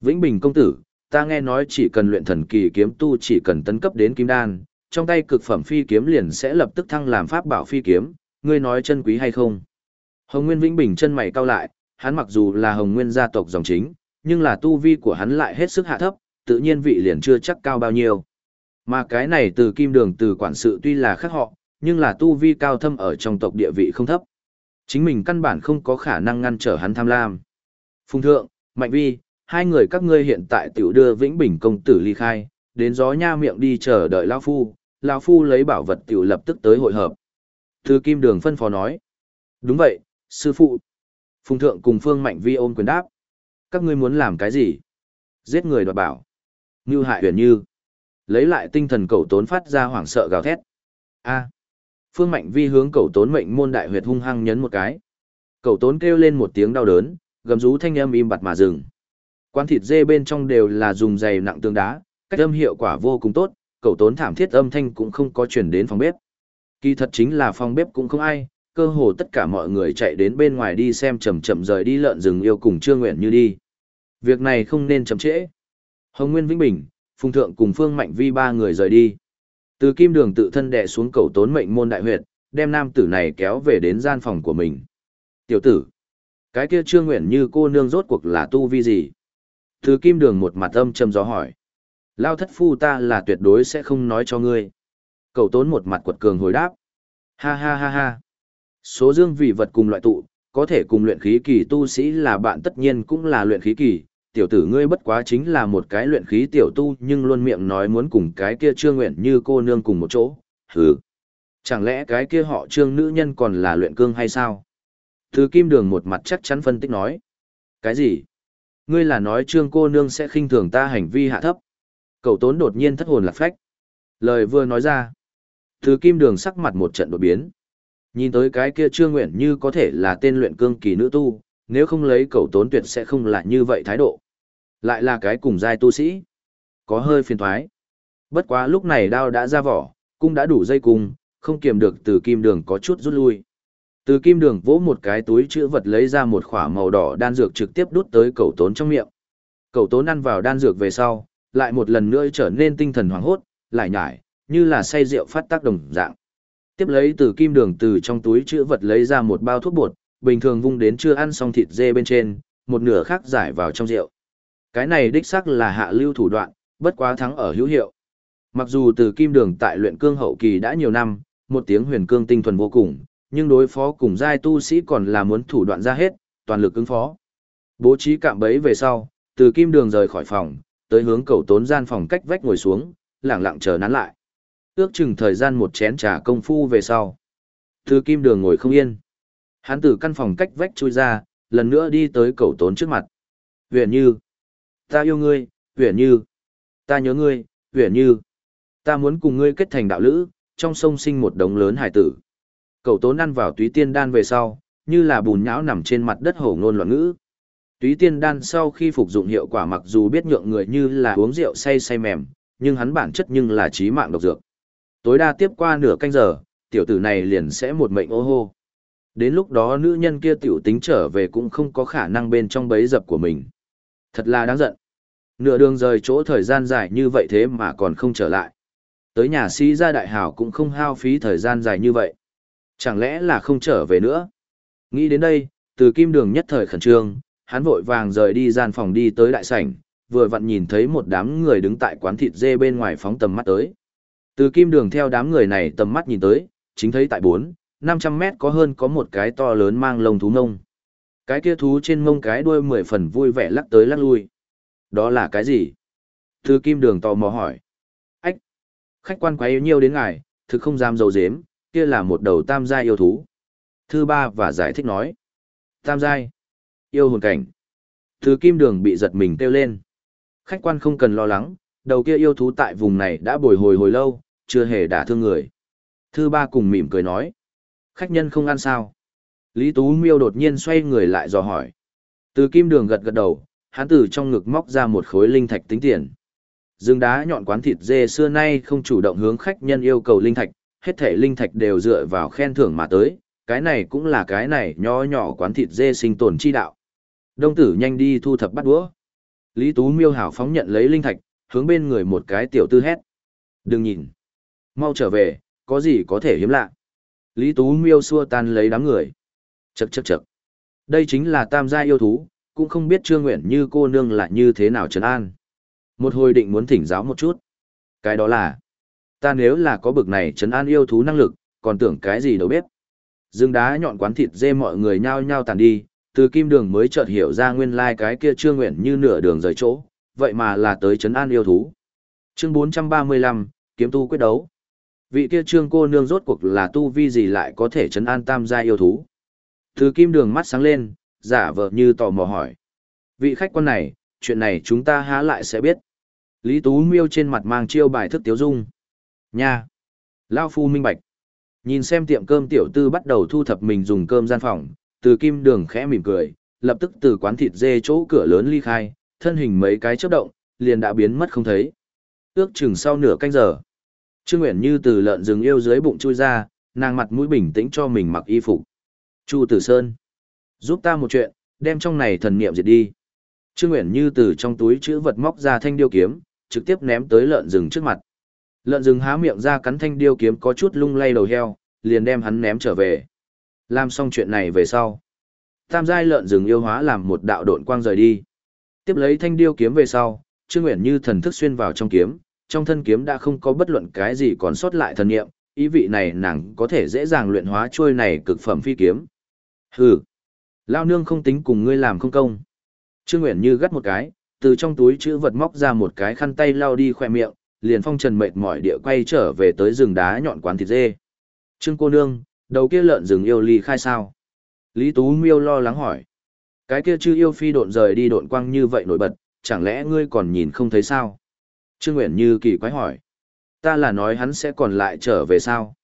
Vĩnh Bình công tử, ta nghe nói chỉ cần luyện thần kỳ kiếm tu chỉ cần tấn cấp đến kim đan, trong tay cực phẩm phi kiếm liền sẽ lập tức thăng làm pháp bảo phi kiếm, ngươi nói chân quý hay không? Hồng Nguyên Vĩnh Bình chân mày cau lại, hắn mặc dù là Hồng Nguyên gia tộc dòng chính, nhưng là tu vi của hắn lại hết sức hạ thấp, tự nhiên vị liền chưa chắc cao bao nhiêu. Mà cái này từ kim đường từ quản sự tuy là khác họ, nhưng là tu vi cao thâm ở trong tộc địa vị không thấp. Chính mình căn bản không có khả năng ngăn trở hắn tham lam. Phùng thượng, Mạnh Vi, hai người các ngươi hiện tại tiểu đưa Vĩnh Bình công tử ly khai, đến gió nha miệng đi chờ đợi lão Phu, lão Phu lấy bảo vật tiểu lập tức tới hội hợp. Từ kim đường phân phó nói. Đúng vậy, sư phụ. Phùng thượng cùng Phương Mạnh Vi ôm quyền đáp. Các ngươi muốn làm cái gì? Giết người đoạt bảo. Như hại huyền như. Lấy lại tinh thần cầu tốn phát ra hoảng sợ gào thét. A. Phương Mạnh Vi hướng cầu tốn mệnh môn đại huyệt hung hăng nhấn một cái. Cầu tốn kêu lên một tiếng đau đớn, gầm rú thanh âm im bặt mà dừng. Quan thịt dê bên trong đều là dùng dày nặng tương đá, cách âm hiệu quả vô cùng tốt, cầu tốn thảm thiết âm thanh cũng không có chuyển đến phòng bếp. Kỳ thật chính là phòng bếp cũng không ai, cơ hồ tất cả mọi người chạy đến bên ngoài đi xem chậm chậm rời đi lợn rừng yêu cùng Trương Nguyện Như đi. Việc này không nên chậm trễ. Hồng Nguyên Vĩnh Bình, Phùng Thượng cùng Phương Mạnh Vi ba người rời đi. Từ kim đường tự thân đè xuống cầu tốn mệnh môn đại huyệt, đem nam tử này kéo về đến gian phòng của mình. Tiểu tử, cái kia Trương Nguyện Như cô nương rốt cuộc là tu vi gì? Từ kim đường một mặt âm trầm gió hỏi. Lao thất phu ta là tuyệt đối sẽ không nói cho ngươi. Cầu tốn một mặt quật cường hồi đáp. Ha ha ha ha. Số dương vị vật cùng loại tụ, có thể cùng luyện khí kỳ tu sĩ là bạn tất nhiên cũng là luyện khí kỳ, tiểu tử ngươi bất quá chính là một cái luyện khí tiểu tu nhưng luôn miệng nói muốn cùng cái kia trương nguyện như cô nương cùng một chỗ, hừ. Chẳng lẽ cái kia họ trương nữ nhân còn là luyện cương hay sao? Thứ kim đường một mặt chắc chắn phân tích nói. Cái gì? Ngươi là nói trương cô nương sẽ khinh thường ta hành vi hạ thấp. Cậu tốn đột nhiên thất hồn lạc phách. Lời vừa nói ra. Từ kim đường sắc mặt một trận đột biến. Nhìn tới cái kia chưa nguyện như có thể là tên luyện cương kỳ nữ tu, nếu không lấy cầu tốn tuyệt sẽ không là như vậy thái độ. Lại là cái cùng giai tu sĩ. Có hơi phiền thoái. Bất quá lúc này đao đã ra vỏ, cung đã đủ dây cung, không kiềm được từ kim đường có chút rút lui. Từ kim đường vỗ một cái túi chữ vật lấy ra một khỏa màu đỏ đan dược trực tiếp đút tới cầu tốn trong miệng. Cầu tốn ăn vào đan dược về sau, lại một lần nữa trở nên tinh thần hoảng hốt, lại nhải, như là say rượu phát tác đồng dạng tiếp lấy từ kim đường từ trong túi chữ vật lấy ra một bao thuốc bột, bình thường vung đến chưa ăn xong thịt dê bên trên, một nửa khác giải vào trong rượu. Cái này đích xác là hạ lưu thủ đoạn, bất quá thắng ở hữu hiệu. Mặc dù từ kim đường tại luyện cương hậu kỳ đã nhiều năm, một tiếng huyền cương tinh thuần vô cùng, nhưng đối phó cùng giai tu sĩ còn là muốn thủ đoạn ra hết, toàn lực ứng phó. Bố trí cạm bẫy về sau, từ kim đường rời khỏi phòng, tới hướng cầu tốn gian phòng cách vách ngồi xuống, lặng lặng chờ nán lại ước chừng thời gian một chén trà công phu về sau. Thư kim đường ngồi không yên. Hắn từ căn phòng cách vách chui ra, lần nữa đi tới cầu tốn trước mặt. Huyền như. Ta yêu ngươi, huyền như. Ta nhớ ngươi, huyền như. Ta muốn cùng ngươi kết thành đạo lữ, trong sông sinh một đống lớn hải tử. Cầu tốn ăn vào túy tiên đan về sau, như là bùn nhão nằm trên mặt đất hổ ngôn loạn ngữ. Túy tiên đan sau khi phục dụng hiệu quả mặc dù biết nhượng người như là uống rượu say say mềm, nhưng hắn bản chất nhưng là trí mạng độc dược tối đa tiếp qua nửa canh giờ, tiểu tử này liền sẽ một mệnh ô hô. Đến lúc đó nữ nhân kia tiểu tính trở về cũng không có khả năng bên trong bấy dập của mình. Thật là đáng giận. Nửa đường rời chỗ thời gian dài như vậy thế mà còn không trở lại. Tới nhà sĩ gia đại hảo cũng không hao phí thời gian dài như vậy. Chẳng lẽ là không trở về nữa? Nghĩ đến đây, từ kim đường nhất thời khẩn trương, hắn vội vàng rời đi gian phòng đi tới đại sảnh, vừa vặn nhìn thấy một đám người đứng tại quán thịt dê bên ngoài phóng tầm mắt tới. Từ kim đường theo đám người này tầm mắt nhìn tới, chính thấy tại 4, 500 mét có hơn có một cái to lớn mang lông thú ngông. Cái kia thú trên mông cái đuôi mười phần vui vẻ lắc tới lắc lui. Đó là cái gì? Từ kim đường tò mò hỏi. Ách! Khách quan quá yêu nhiều đến ngài, thực không dám dầu dếm, kia là một đầu tam giai yêu thú. Thư ba và giải thích nói. Tam giai. Yêu hồn cảnh. Từ kim đường bị giật mình kêu lên. Khách quan không cần lo lắng, đầu kia yêu thú tại vùng này đã bồi hồi hồi lâu, chưa hề đả thương người. Thư ba cùng mỉm cười nói. Khách nhân không ăn sao? Lý Tú Miêu đột nhiên xoay người lại dò hỏi. Từ kim đường gật gật đầu, hắn từ trong ngực móc ra một khối linh thạch tính tiền. Dương đá nhọn quán thịt dê xưa nay không chủ động hướng khách nhân yêu cầu linh thạch, hết thể linh thạch đều dựa vào khen thưởng mà tới, cái này cũng là cái này nhỏ nhỏ quán thịt dê sinh tồn chi đạo. Đông tử nhanh đi thu thập bắt đũa. Lý Tú Miêu hảo phóng nhận lấy linh thạch, hướng bên người một cái tiểu tư hét. Đừng nhìn. Mau trở về, có gì có thể hiếm lạ. Lý Tú Miêu xua tan lấy đám người. Chậc chậc chậc. Đây chính là tam gia yêu thú, cũng không biết Trương Nguyện như cô nương là như thế nào trấn an. Một hồi định muốn thỉnh giáo một chút. Cái đó là, ta nếu là có bực này trấn an yêu thú năng lực, còn tưởng cái gì đâu biết. Dương đá nhọn quán thịt dê mọi người nhao nhao tàn đi, từ kim đường mới chợt hiểu ra nguyên lai like cái kia Trương Nguyện như nửa đường rời chỗ, vậy mà là tới trấn an yêu thú. Chương 435, kiếm tu quyết đấu. Vị kia trương cô nương rốt cuộc là tu vi gì lại có thể chấn an tam gia yêu thú. Từ kim đường mắt sáng lên, giả vờ như tò mò hỏi. Vị khách quan này, chuyện này chúng ta há lại sẽ biết. Lý Tú miêu trên mặt mang chiêu bài thức tiếu dung. Nha! Lao phu minh bạch. Nhìn xem tiệm cơm tiểu tư bắt đầu thu thập mình dùng cơm gian phòng, từ kim đường khẽ mỉm cười, lập tức từ quán thịt dê chỗ cửa lớn ly khai, thân hình mấy cái chớp động, liền đã biến mất không thấy. Ước chừng sau nửa canh giờ. Trương Nguyện Như từ lợn rừng yêu dưới bụng chui ra, nàng mặt mũi bình tĩnh cho mình mặc y phục. Chu Tử Sơn, giúp ta một chuyện, đem trong này thần niệm diệt đi. Trương Nguyện Như từ trong túi chữ vật móc ra thanh điêu kiếm, trực tiếp ném tới lợn rừng trước mặt. Lợn rừng há miệng ra cắn thanh điêu kiếm có chút lung lay đầu heo, liền đem hắn ném trở về. Làm xong chuyện này về sau. Tam giai lợn rừng yêu hóa làm một đạo độn quang rời đi. Tiếp lấy thanh điêu kiếm về sau, Trương Nguyện Như thần thức xuyên vào trong kiếm, trong thân kiếm đã không có bất luận cái gì còn sót lại thần nghiệm, ý vị này nàng có thể dễ dàng luyện hóa chuôi này cực phẩm phi kiếm. Hừ, lao nương không tính cùng ngươi làm không công. Trương Nguyễn Như gắt một cái, từ trong túi chữ vật móc ra một cái khăn tay lao đi khỏe miệng, liền phong trần mệt mỏi địa quay trở về tới rừng đá nhọn quán thịt dê. Trương cô nương, đầu kia lợn rừng yêu ly khai sao? Lý Tú Miêu lo lắng hỏi. Cái kia chư yêu phi độn rời đi độn quang như vậy nổi bật, chẳng lẽ ngươi còn nhìn không thấy sao? Trương Nguyện Như kỳ quái hỏi. Ta là nói hắn sẽ còn lại trở về sao?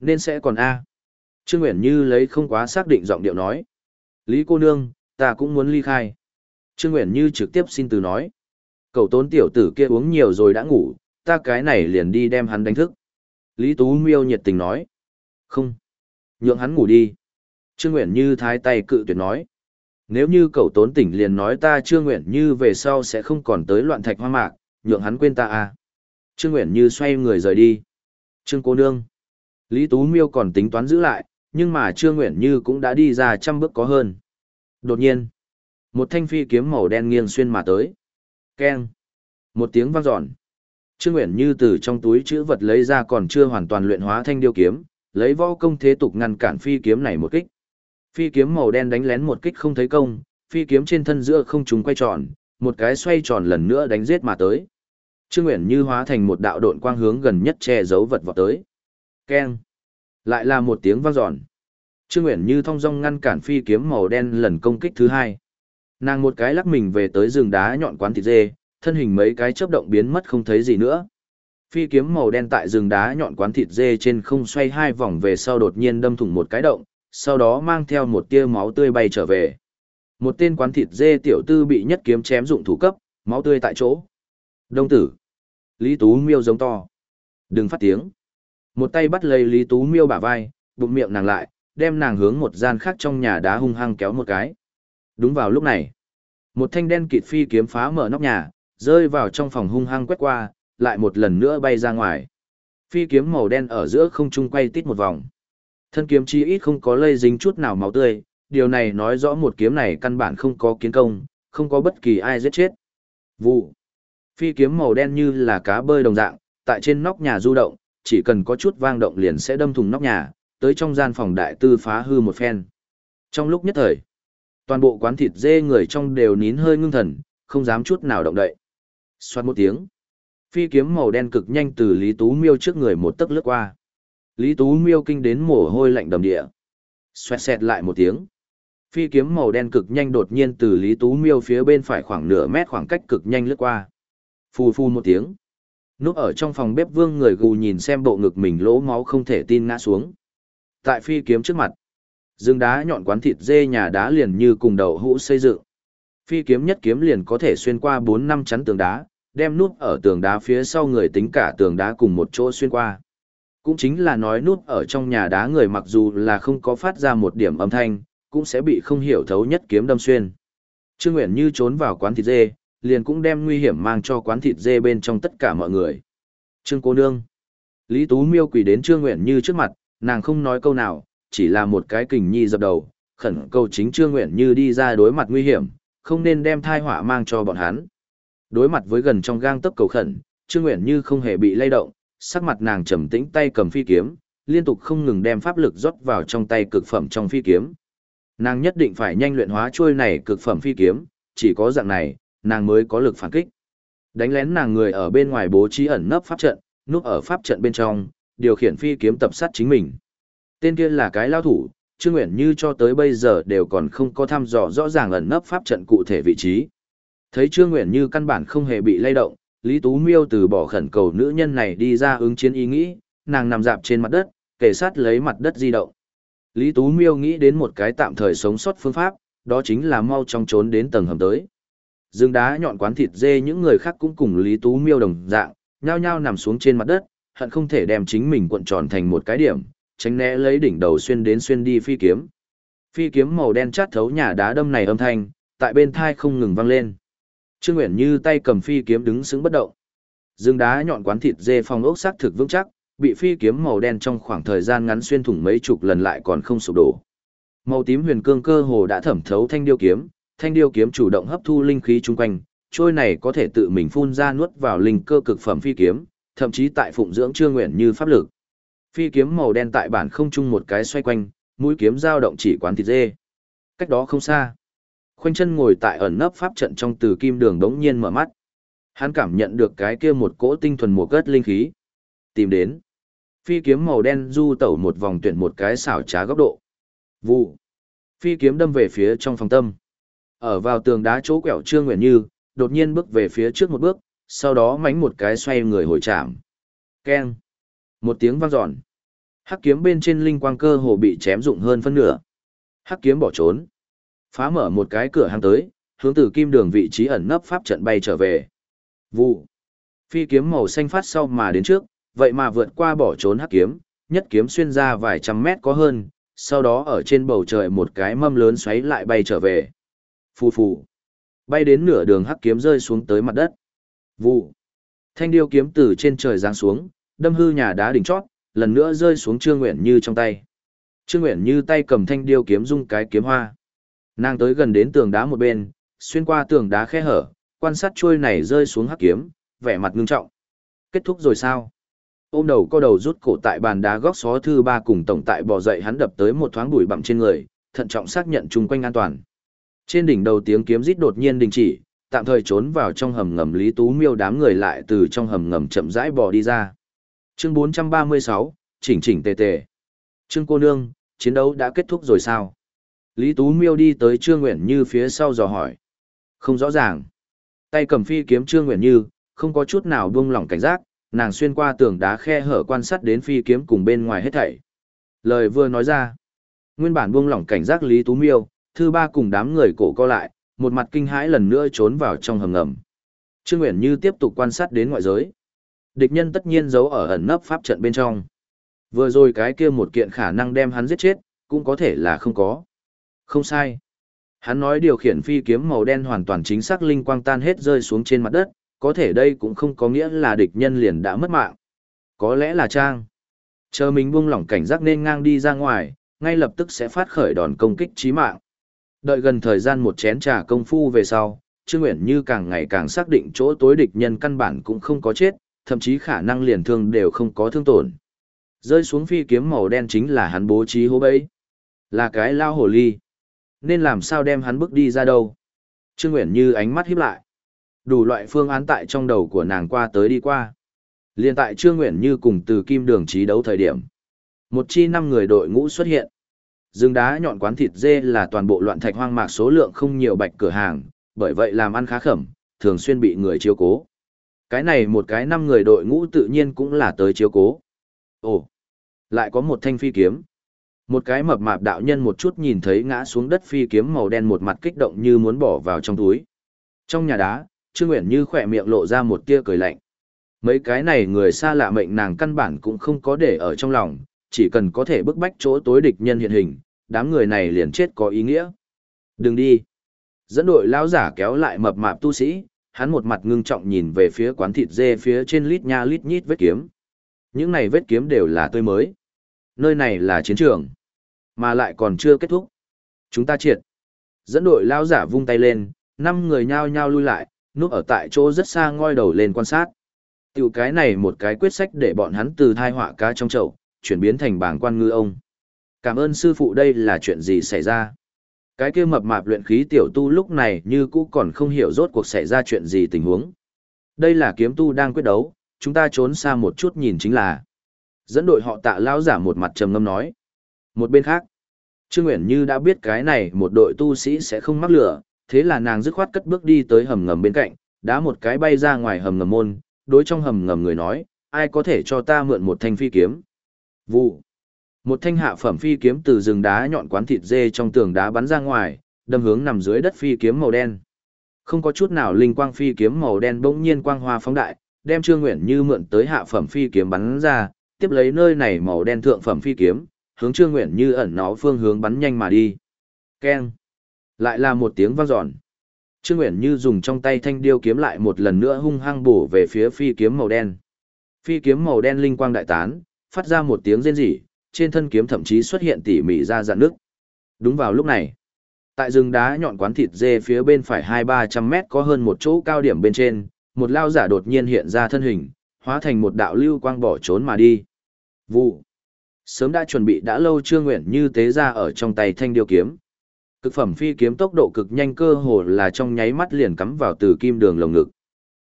Nên sẽ còn A. Trương Nguyện Như lấy không quá xác định giọng điệu nói. Lý cô nương, ta cũng muốn ly khai. Trương Nguyện Như trực tiếp xin từ nói. Cậu tốn tiểu tử kia uống nhiều rồi đã ngủ, ta cái này liền đi đem hắn đánh thức. Lý Tú Miêu nhiệt tình nói. Không. Nhượng hắn ngủ đi. Trương Nguyện Như thái tay cự tuyệt nói. Nếu như cậu tốn tỉnh liền nói ta Trương Nguyện Như về sau sẽ không còn tới loạn thạch hoa mạc, nhượng hắn quên ta à. Trương Nguyện Như xoay người rời đi. Trương cô nương. Lý Tú Miêu còn tính toán giữ lại, nhưng mà Trương Nguyện Như cũng đã đi ra trăm bước có hơn. Đột nhiên, một thanh phi kiếm màu đen nghiêng xuyên mà tới. Keng. Một tiếng vang dọn. Trương Nguyện Như từ trong túi chữ vật lấy ra còn chưa hoàn toàn luyện hóa thanh điêu kiếm, lấy võ công thế tục ngăn cản phi kiếm này một kích. Phi kiếm màu đen đánh lén một kích không thấy công, phi kiếm trên thân giữa không trùng quay tròn, một cái xoay tròn lần nữa đánh giết mà tới. Trương Nguyện Như hóa thành một đạo độn quang hướng gần nhất che giấu vật vọt tới. Keng. Lại là một tiếng vang dọn. Trương Nguyện Như thong dong ngăn cản phi kiếm màu đen lần công kích thứ hai. Nàng một cái lắc mình về tới rừng đá nhọn quán thịt dê, thân hình mấy cái chớp động biến mất không thấy gì nữa. Phi kiếm màu đen tại rừng đá nhọn quán thịt dê trên không xoay hai vòng về sau đột nhiên đâm thủng một cái động, sau đó mang theo một tia máu tươi bay trở về. Một tên quán thịt dê tiểu tư bị nhất kiếm chém dụng thủ cấp, máu tươi tại chỗ. Đông tử. Lý Tú Miêu giống to. Đừng phát tiếng. Một tay bắt lấy Lý Tú Miêu bả vai, bụng miệng nàng lại, đem nàng hướng một gian khác trong nhà đá hung hăng kéo một cái. Đúng vào lúc này, một thanh đen kịt phi kiếm phá mở nóc nhà, rơi vào trong phòng hung hăng quét qua, lại một lần nữa bay ra ngoài. Phi kiếm màu đen ở giữa không trung quay tít một vòng. Thân kiếm chi ít không có lây dính chút nào máu tươi, điều này nói rõ một kiếm này căn bản không có kiến công, không có bất kỳ ai giết chết. Vụ. Phi kiếm màu đen như là cá bơi đồng dạng, tại trên nóc nhà du động, chỉ cần có chút vang động liền sẽ đâm thùng nóc nhà, tới trong gian phòng đại tư phá hư một phen. Trong lúc nhất thời, toàn bộ quán thịt dê người trong đều nín hơi ngưng thần, không dám chút nào động đậy. Xoát một tiếng, phi kiếm màu đen cực nhanh từ Lý Tú Miêu trước người một tấc lướt qua. Lý Tú Miêu kinh đến mồ hôi lạnh đầm địa. Xoẹt xẹt lại một tiếng. Phi kiếm màu đen cực nhanh đột nhiên từ Lý Tú Miêu phía bên phải khoảng nửa mét khoảng cách cực nhanh lướt qua. Phù phù một tiếng. Núp ở trong phòng bếp vương người gù nhìn xem bộ ngực mình lỗ máu không thể tin ngã xuống. Tại phi kiếm trước mặt, dương đá nhọn quán thịt dê nhà đá liền như cùng đầu hũ xây dựng. Phi kiếm nhất kiếm liền có thể xuyên qua bốn năm chắn tường đá, đem nút ở tường đá phía sau người tính cả tường đá cùng một chỗ xuyên qua. Cũng chính là nói nút ở trong nhà đá người mặc dù là không có phát ra một điểm âm thanh, cũng sẽ bị không hiểu thấu nhất kiếm đâm xuyên. Trương Nguyện như trốn vào quán thịt dê, liền cũng đem nguy hiểm mang cho quán thịt dê bên trong tất cả mọi người. Trương cô nương. Lý Tú Miêu quỳ đến Trương Nguyện Như trước mặt, nàng không nói câu nào, chỉ là một cái kình nhi dập đầu, khẩn cầu chính Trương Nguyện Như đi ra đối mặt nguy hiểm, không nên đem thai họa mang cho bọn hắn. Đối mặt với gần trong gang tấc cầu khẩn, Trương Nguyện Như không hề bị lay động, sắc mặt nàng trầm tĩnh tay cầm phi kiếm, liên tục không ngừng đem pháp lực rót vào trong tay cực phẩm trong phi kiếm. Nàng nhất định phải nhanh luyện hóa chuôi này cực phẩm phi kiếm, chỉ có dạng này, nàng mới có lực phản kích. Đánh lén nàng người ở bên ngoài bố trí ẩn nấp pháp trận, núp ở pháp trận bên trong, điều khiển phi kiếm tập sát chính mình. Tên kia là cái lao thủ, Trương Nguyện Như cho tới bây giờ đều còn không có thăm dò rõ ràng ẩn nấp pháp trận cụ thể vị trí. Thấy Trương Nguyện Như căn bản không hề bị lay động, Lý Tú Miêu từ bỏ khẩn cầu nữ nhân này đi ra ứng chiến ý nghĩ, nàng nằm dạp trên mặt đất, kề sát lấy mặt đất di động. Lý Tú Miêu nghĩ đến một cái tạm thời sống sót phương pháp, đó chính là mau chóng trốn đến tầng hầm tới. Dương đá nhọn quán thịt dê những người khác cũng cùng Lý Tú Miêu đồng dạng, nhao nhao nằm xuống trên mặt đất, hận không thể đem chính mình cuộn tròn thành một cái điểm, tránh né lấy đỉnh đầu xuyên đến xuyên đi phi kiếm. Phi kiếm màu đen chát thấu nhà đá đâm này âm thanh, tại bên thai không ngừng vang lên. Trương Uyển Như tay cầm phi kiếm đứng sững bất động. Dương đá nhọn quán thịt dê phong ốc xác thực vững chắc, bị phi kiếm màu đen trong khoảng thời gian ngắn xuyên thủng mấy chục lần lại còn không sụp đổ. Màu tím huyền cương cơ hồ đã thẩm thấu thanh điêu kiếm, thanh điêu kiếm chủ động hấp thu linh khí chung quanh, trôi này có thể tự mình phun ra nuốt vào linh cơ cực phẩm phi kiếm, thậm chí tại phụng dưỡng chưa Nguyện như pháp lực. Phi kiếm màu đen tại bản không chung một cái xoay quanh, mũi kiếm dao động chỉ quán thịt dê. Cách đó không xa. Khoanh chân ngồi tại ẩn nấp pháp trận trong từ kim đường đống nhiên mở mắt. Hắn cảm nhận được cái kia một cỗ tinh thuần mùa cất linh khí. Tìm đến. Phi kiếm màu đen du tẩu một vòng tuyển một cái xảo trá góc độ. Vụ. Phi kiếm đâm về phía trong phòng tâm. Ở vào tường đá chỗ quẹo Trương Nguyện Như, đột nhiên bước về phía trước một bước, sau đó mánh một cái xoay người hồi chạm. Keng. Một tiếng vang dọn. Hắc kiếm bên trên linh quang cơ hồ bị chém dụng hơn phân nửa. Hắc kiếm bỏ trốn. Phá mở một cái cửa hàng tới, hướng từ kim đường vị trí ẩn nấp pháp trận bay trở về. Vụ. Phi kiếm màu xanh phát sau mà đến trước, vậy mà vượt qua bỏ trốn hắc kiếm, nhất kiếm xuyên ra vài trăm mét có hơn, sau đó ở trên bầu trời một cái mâm lớn xoáy lại bay trở về. Phù phù. Bay đến nửa đường hắc kiếm rơi xuống tới mặt đất. Vụ. Thanh điêu kiếm từ trên trời giáng xuống, đâm hư nhà đá đỉnh chót, lần nữa rơi xuống Trương Nguyện Như trong tay. Trương Nguyện Như tay cầm thanh điêu kiếm dung cái kiếm hoa. Nàng tới gần đến tường đá một bên, xuyên qua tường đá khe hở, quan sát chuôi này rơi xuống hắc kiếm, vẻ mặt ngưng trọng. Kết thúc rồi sao? Ôm đầu co đầu rút cổ tại bàn đá góc xó thư ba cùng tổng tại bò dậy hắn đập tới một thoáng bụi bặm trên người, thận trọng xác nhận chung quanh an toàn. Trên đỉnh đầu tiếng kiếm rít đột nhiên đình chỉ, tạm thời trốn vào trong hầm ngầm Lý Tú Miêu đám người lại từ trong hầm ngầm chậm rãi bò đi ra. Chương 436, chỉnh chỉnh tề tề. Trương cô nương, chiến đấu đã kết thúc rồi sao? Lý Tú Miêu đi tới Trương Nguyện Như phía sau dò hỏi. Không rõ ràng. Tay cầm phi kiếm Trương Nguyện Như, không có chút nào buông lỏng cảnh giác, nàng xuyên qua tường đá khe hở quan sát đến phi kiếm cùng bên ngoài hết thảy. Lời vừa nói ra. Nguyên bản buông lỏng cảnh giác Lý Tú Miêu, thư ba cùng đám người cổ co lại, một mặt kinh hãi lần nữa trốn vào trong hầm ngầm. Trương uyển Như tiếp tục quan sát đến ngoại giới. Địch nhân tất nhiên giấu ở ẩn nấp pháp trận bên trong. Vừa rồi cái kia một kiện khả năng đem hắn giết chết, cũng có thể là không có. Không sai. Hắn nói điều khiển phi kiếm màu đen hoàn toàn chính xác linh quang tan hết rơi xuống trên mặt đất, có thể đây cũng không có nghĩa là địch nhân liền đã mất mạng. Có lẽ là trang. Chờ mình buông lỏng cảnh giác nên ngang đi ra ngoài, ngay lập tức sẽ phát khởi đòn công kích chí mạng. Đợi gần thời gian một chén trà công phu về sau, Trương Nguyễn Như càng ngày càng xác định chỗ tối địch nhân căn bản cũng không có chết, thậm chí khả năng liền thương đều không có thương tổn. Rơi xuống phi kiếm màu đen chính là hắn bố trí hố bẫy. Là cái lao hồ ly. Nên làm sao đem hắn bước đi ra đâu? Trương Nguyễn Như ánh mắt híp lại. Đủ loại phương án tại trong đầu của nàng qua tới đi qua. Liên tại Trương Nguyễn Như cùng từ kim đường trí đấu thời điểm. Một chi năm người đội ngũ xuất hiện rừng đá nhọn quán thịt dê là toàn bộ loạn thạch hoang mạc số lượng không nhiều bạch cửa hàng, bởi vậy làm ăn khá khẩm, thường xuyên bị người chiếu cố. Cái này một cái năm người đội ngũ tự nhiên cũng là tới chiếu cố. Ồ, lại có một thanh phi kiếm. Một cái mập mạp đạo nhân một chút nhìn thấy ngã xuống đất phi kiếm màu đen một mặt kích động như muốn bỏ vào trong túi. Trong nhà đá, Trương Uyển Như khỏe miệng lộ ra một tia cười lạnh. Mấy cái này người xa lạ mệnh nàng căn bản cũng không có để ở trong lòng, chỉ cần có thể bức bách chỗ tối địch nhân hiện hình, đám người này liền chết có ý nghĩa. Đừng đi. Dẫn đội lão giả kéo lại mập mạp tu sĩ, hắn một mặt ngưng trọng nhìn về phía quán thịt dê phía trên lít nha lít nhít vết kiếm. Những này vết kiếm đều là tươi mới. Nơi này là chiến trường, mà lại còn chưa kết thúc. Chúng ta triệt. Dẫn đội lão giả vung tay lên, năm người nhao nhao lui lại, núp ở tại chỗ rất xa ngoi đầu lên quan sát. Tiểu cái này một cái quyết sách để bọn hắn từ thai họa cá trong chậu, chuyển biến thành bảng quan ngư ông. Cảm ơn sư phụ đây là chuyện gì xảy ra. Cái kia mập mạp luyện khí tiểu tu lúc này như cũ còn không hiểu rốt cuộc xảy ra chuyện gì tình huống. Đây là kiếm tu đang quyết đấu, chúng ta trốn xa một chút nhìn chính là. Dẫn đội họ tạ lao giả một mặt trầm ngâm nói. Một bên khác, Trương Nguyễn Như đã biết cái này một đội tu sĩ sẽ không mắc lửa, thế là nàng dứt khoát cất bước đi tới hầm ngầm bên cạnh, đá một cái bay ra ngoài hầm ngầm môn, đối trong hầm ngầm người nói, ai có thể cho ta mượn một thanh phi kiếm. Vụ. Một thanh hạ phẩm phi kiếm từ rừng đá nhọn quán thịt dê trong tường đá bắn ra ngoài, đâm hướng nằm dưới đất phi kiếm màu đen. Không có chút nào linh quang phi kiếm màu đen bỗng nhiên quang hoa phóng đại, đem Trương Nguyện Như mượn tới hạ phẩm phi kiếm bắn ra, tiếp lấy nơi này màu đen thượng phẩm phi kiếm, hướng Trương Nguyện Như ẩn nó phương hướng bắn nhanh mà đi. Keng. Lại là một tiếng vang dọn. Trương Nguyện Như dùng trong tay thanh điêu kiếm lại một lần nữa hung hăng bổ về phía phi kiếm màu đen. Phi kiếm màu đen linh quang đại tán, phát ra một tiếng rên rỉ, trên thân kiếm thậm chí xuất hiện tỉ mỉ ra dạn nước. Đúng vào lúc này, tại rừng đá nhọn quán thịt dê phía bên phải hai ba trăm mét có hơn một chỗ cao điểm bên trên, một lao giả đột nhiên hiện ra thân hình, hóa thành một đạo lưu quang bỏ trốn mà đi. Vụ. Sớm đã chuẩn bị đã lâu Trương Nguyện như tế ra ở trong tay thanh điêu kiếm. Cực phẩm phi kiếm tốc độ cực nhanh cơ hồ là trong nháy mắt liền cắm vào từ kim đường lồng ngực.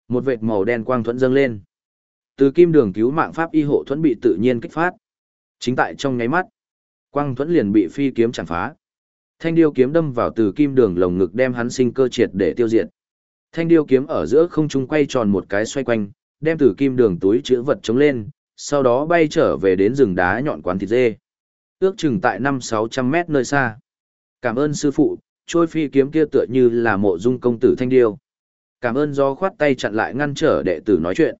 Một vệt màu đen quang thuẫn dâng lên. Từ kim đường cứu mạng pháp y hộ thuẫn bị tự nhiên kích phát. Chính tại trong nháy mắt, quang thuẫn liền bị phi kiếm chạm phá. Thanh điêu kiếm đâm vào từ kim đường lồng ngực đem hắn sinh cơ triệt để tiêu diệt. Thanh điêu kiếm ở giữa không trung quay tròn một cái xoay quanh, đem từ kim đường túi chữ vật chống lên, sau đó bay trở về đến rừng đá nhọn quán thịt dê. Ước chừng tại năm sáu trăm mét nơi xa. Cảm ơn sư phụ, trôi phi kiếm kia tựa như là mộ dung công tử thanh điêu. Cảm ơn do khoát tay chặn lại ngăn trở đệ tử nói chuyện.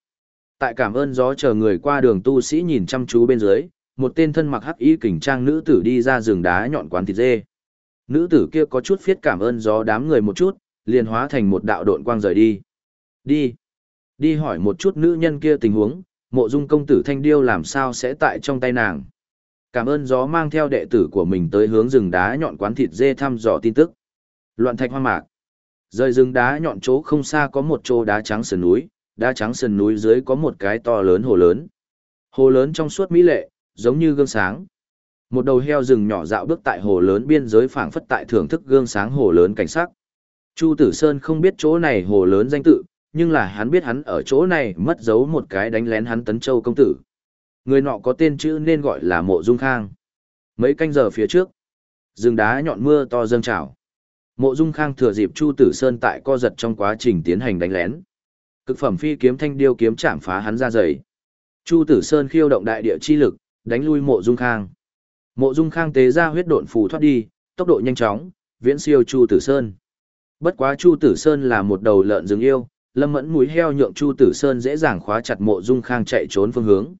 Tại cảm ơn gió chờ người qua đường tu sĩ nhìn chăm chú bên dưới, một tên thân mặc hắc y kình trang nữ tử đi ra rừng đá nhọn quán thịt dê. Nữ tử kia có chút phiết cảm ơn gió đám người một chút, liền hóa thành một đạo độn quang rời đi. Đi. Đi hỏi một chút nữ nhân kia tình huống, mộ dung công tử thanh điêu làm sao sẽ tại trong tay nàng. Cảm ơn gió mang theo đệ tử của mình tới hướng rừng đá nhọn quán thịt dê thăm dò tin tức. Loạn thạch hoa mạc. Rời rừng đá nhọn chỗ không xa có một chỗ đá trắng sườn núi, đá trắng sườn núi dưới có một cái to lớn hồ lớn. Hồ lớn trong suốt mỹ lệ, giống như gương sáng. Một đầu heo rừng nhỏ dạo bước tại hồ lớn biên giới phảng phất tại thưởng thức gương sáng hồ lớn cảnh sắc. Chu Tử Sơn không biết chỗ này hồ lớn danh tự, nhưng là hắn biết hắn ở chỗ này mất dấu một cái đánh lén hắn tấn châu công tử. Người nọ có tên chữ nên gọi là Mộ Dung Khang. Mấy canh giờ phía trước, rừng đá nhọn mưa to dâng trào. Mộ Dung Khang thừa dịp Chu Tử Sơn tại co giật trong quá trình tiến hành đánh lén. Cực phẩm phi kiếm thanh điêu kiếm chạm phá hắn ra dày. Chu Tử Sơn khiêu động đại địa chi lực, đánh lui Mộ Dung Khang. Mộ Dung Khang tế ra huyết độn phù thoát đi, tốc độ nhanh chóng, viễn siêu Chu Tử Sơn. Bất quá Chu Tử Sơn là một đầu lợn rừng yêu, Lâm Mẫn mũi heo nhượng Chu Tử Sơn dễ dàng khóa chặt Mộ Dung Khang chạy trốn phương hướng.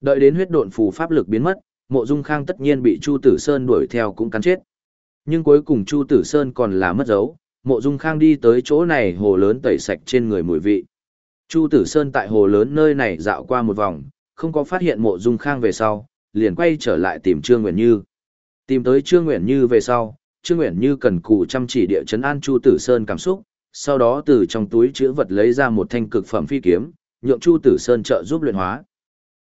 Đợi đến huyết độn phù pháp lực biến mất, Mộ Dung Khang tất nhiên bị Chu Tử Sơn đuổi theo cũng cắn chết. Nhưng cuối cùng Chu Tử Sơn còn là mất dấu, Mộ Dung Khang đi tới chỗ này hồ lớn tẩy sạch trên người mùi vị. Chu Tử Sơn tại hồ lớn nơi này dạo qua một vòng, không có phát hiện Mộ Dung Khang về sau, liền quay trở lại tìm Trương Nguyễn Như. Tìm tới Trương Nguyễn Như về sau, Trương Nguyễn Như cần cù chăm chỉ địa chấn an Chu Tử Sơn cảm xúc, sau đó từ trong túi chữ vật lấy ra một thanh cực phẩm phi kiếm, nhượng Chu Tử Sơn trợ giúp luyện hóa.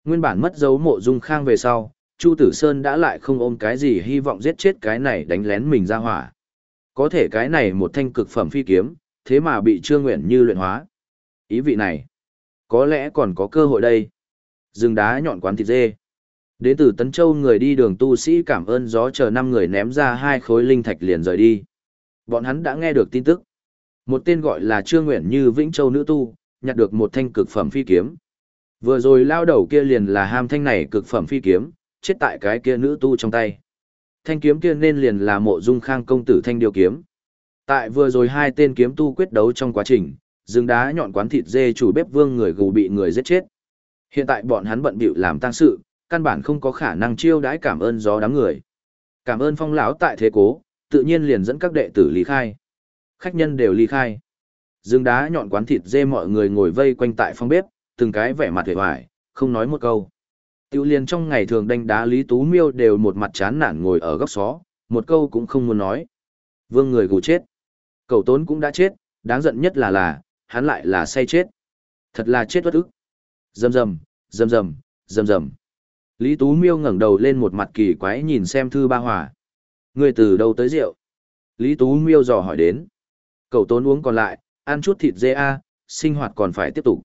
Nguyên bản mất dấu mộ dung khang về sau, Chu Tử Sơn đã lại không ôm cái gì hy vọng giết chết cái này đánh lén mình ra hỏa. Có thể cái này một thanh cực phẩm phi kiếm, thế mà bị Trương Nguyện Như luyện hóa. Ý vị này, có lẽ còn có cơ hội đây. Rừng đá nhọn quán thịt dê. Đến từ Tấn Châu người đi đường tu sĩ cảm ơn gió chờ năm người ném ra hai khối linh thạch liền rời đi. Bọn hắn đã nghe được tin tức. Một tên gọi là Trương Nguyện Như Vĩnh Châu nữ tu, nhặt được một thanh cực phẩm phi kiếm. Vừa rồi lao đầu kia liền là ham thanh này cực phẩm phi kiếm, chết tại cái kia nữ tu trong tay. Thanh kiếm kia nên liền là mộ dung khang công tử thanh điều kiếm. Tại vừa rồi hai tên kiếm tu quyết đấu trong quá trình, rừng đá nhọn quán thịt dê chủ bếp vương người gù bị người giết chết. Hiện tại bọn hắn bận bịu làm tang sự, căn bản không có khả năng chiêu đãi cảm ơn gió đám người. Cảm ơn phong lão tại thế cố, tự nhiên liền dẫn các đệ tử ly khai. Khách nhân đều ly khai. Dương đá nhọn quán thịt dê mọi người ngồi vây quanh tại phòng bếp, từng cái vẻ mặt hề hoài, không nói một câu. Tiêu liền trong ngày thường đánh đá Lý Tú Miêu đều một mặt chán nản ngồi ở góc xó, một câu cũng không muốn nói. Vương người gù chết. Cầu tốn cũng đã chết, đáng giận nhất là là, hắn lại là say chết. Thật là chết bất ức. Dầm dầm, dầm dầm, dầm dầm. Lý Tú Miêu ngẩng đầu lên một mặt kỳ quái nhìn xem Thư Ba Hòa. Người từ đâu tới rượu? Lý Tú Miêu dò hỏi đến. Cậu tốn uống còn lại, ăn chút thịt dê a, sinh hoạt còn phải tiếp tục.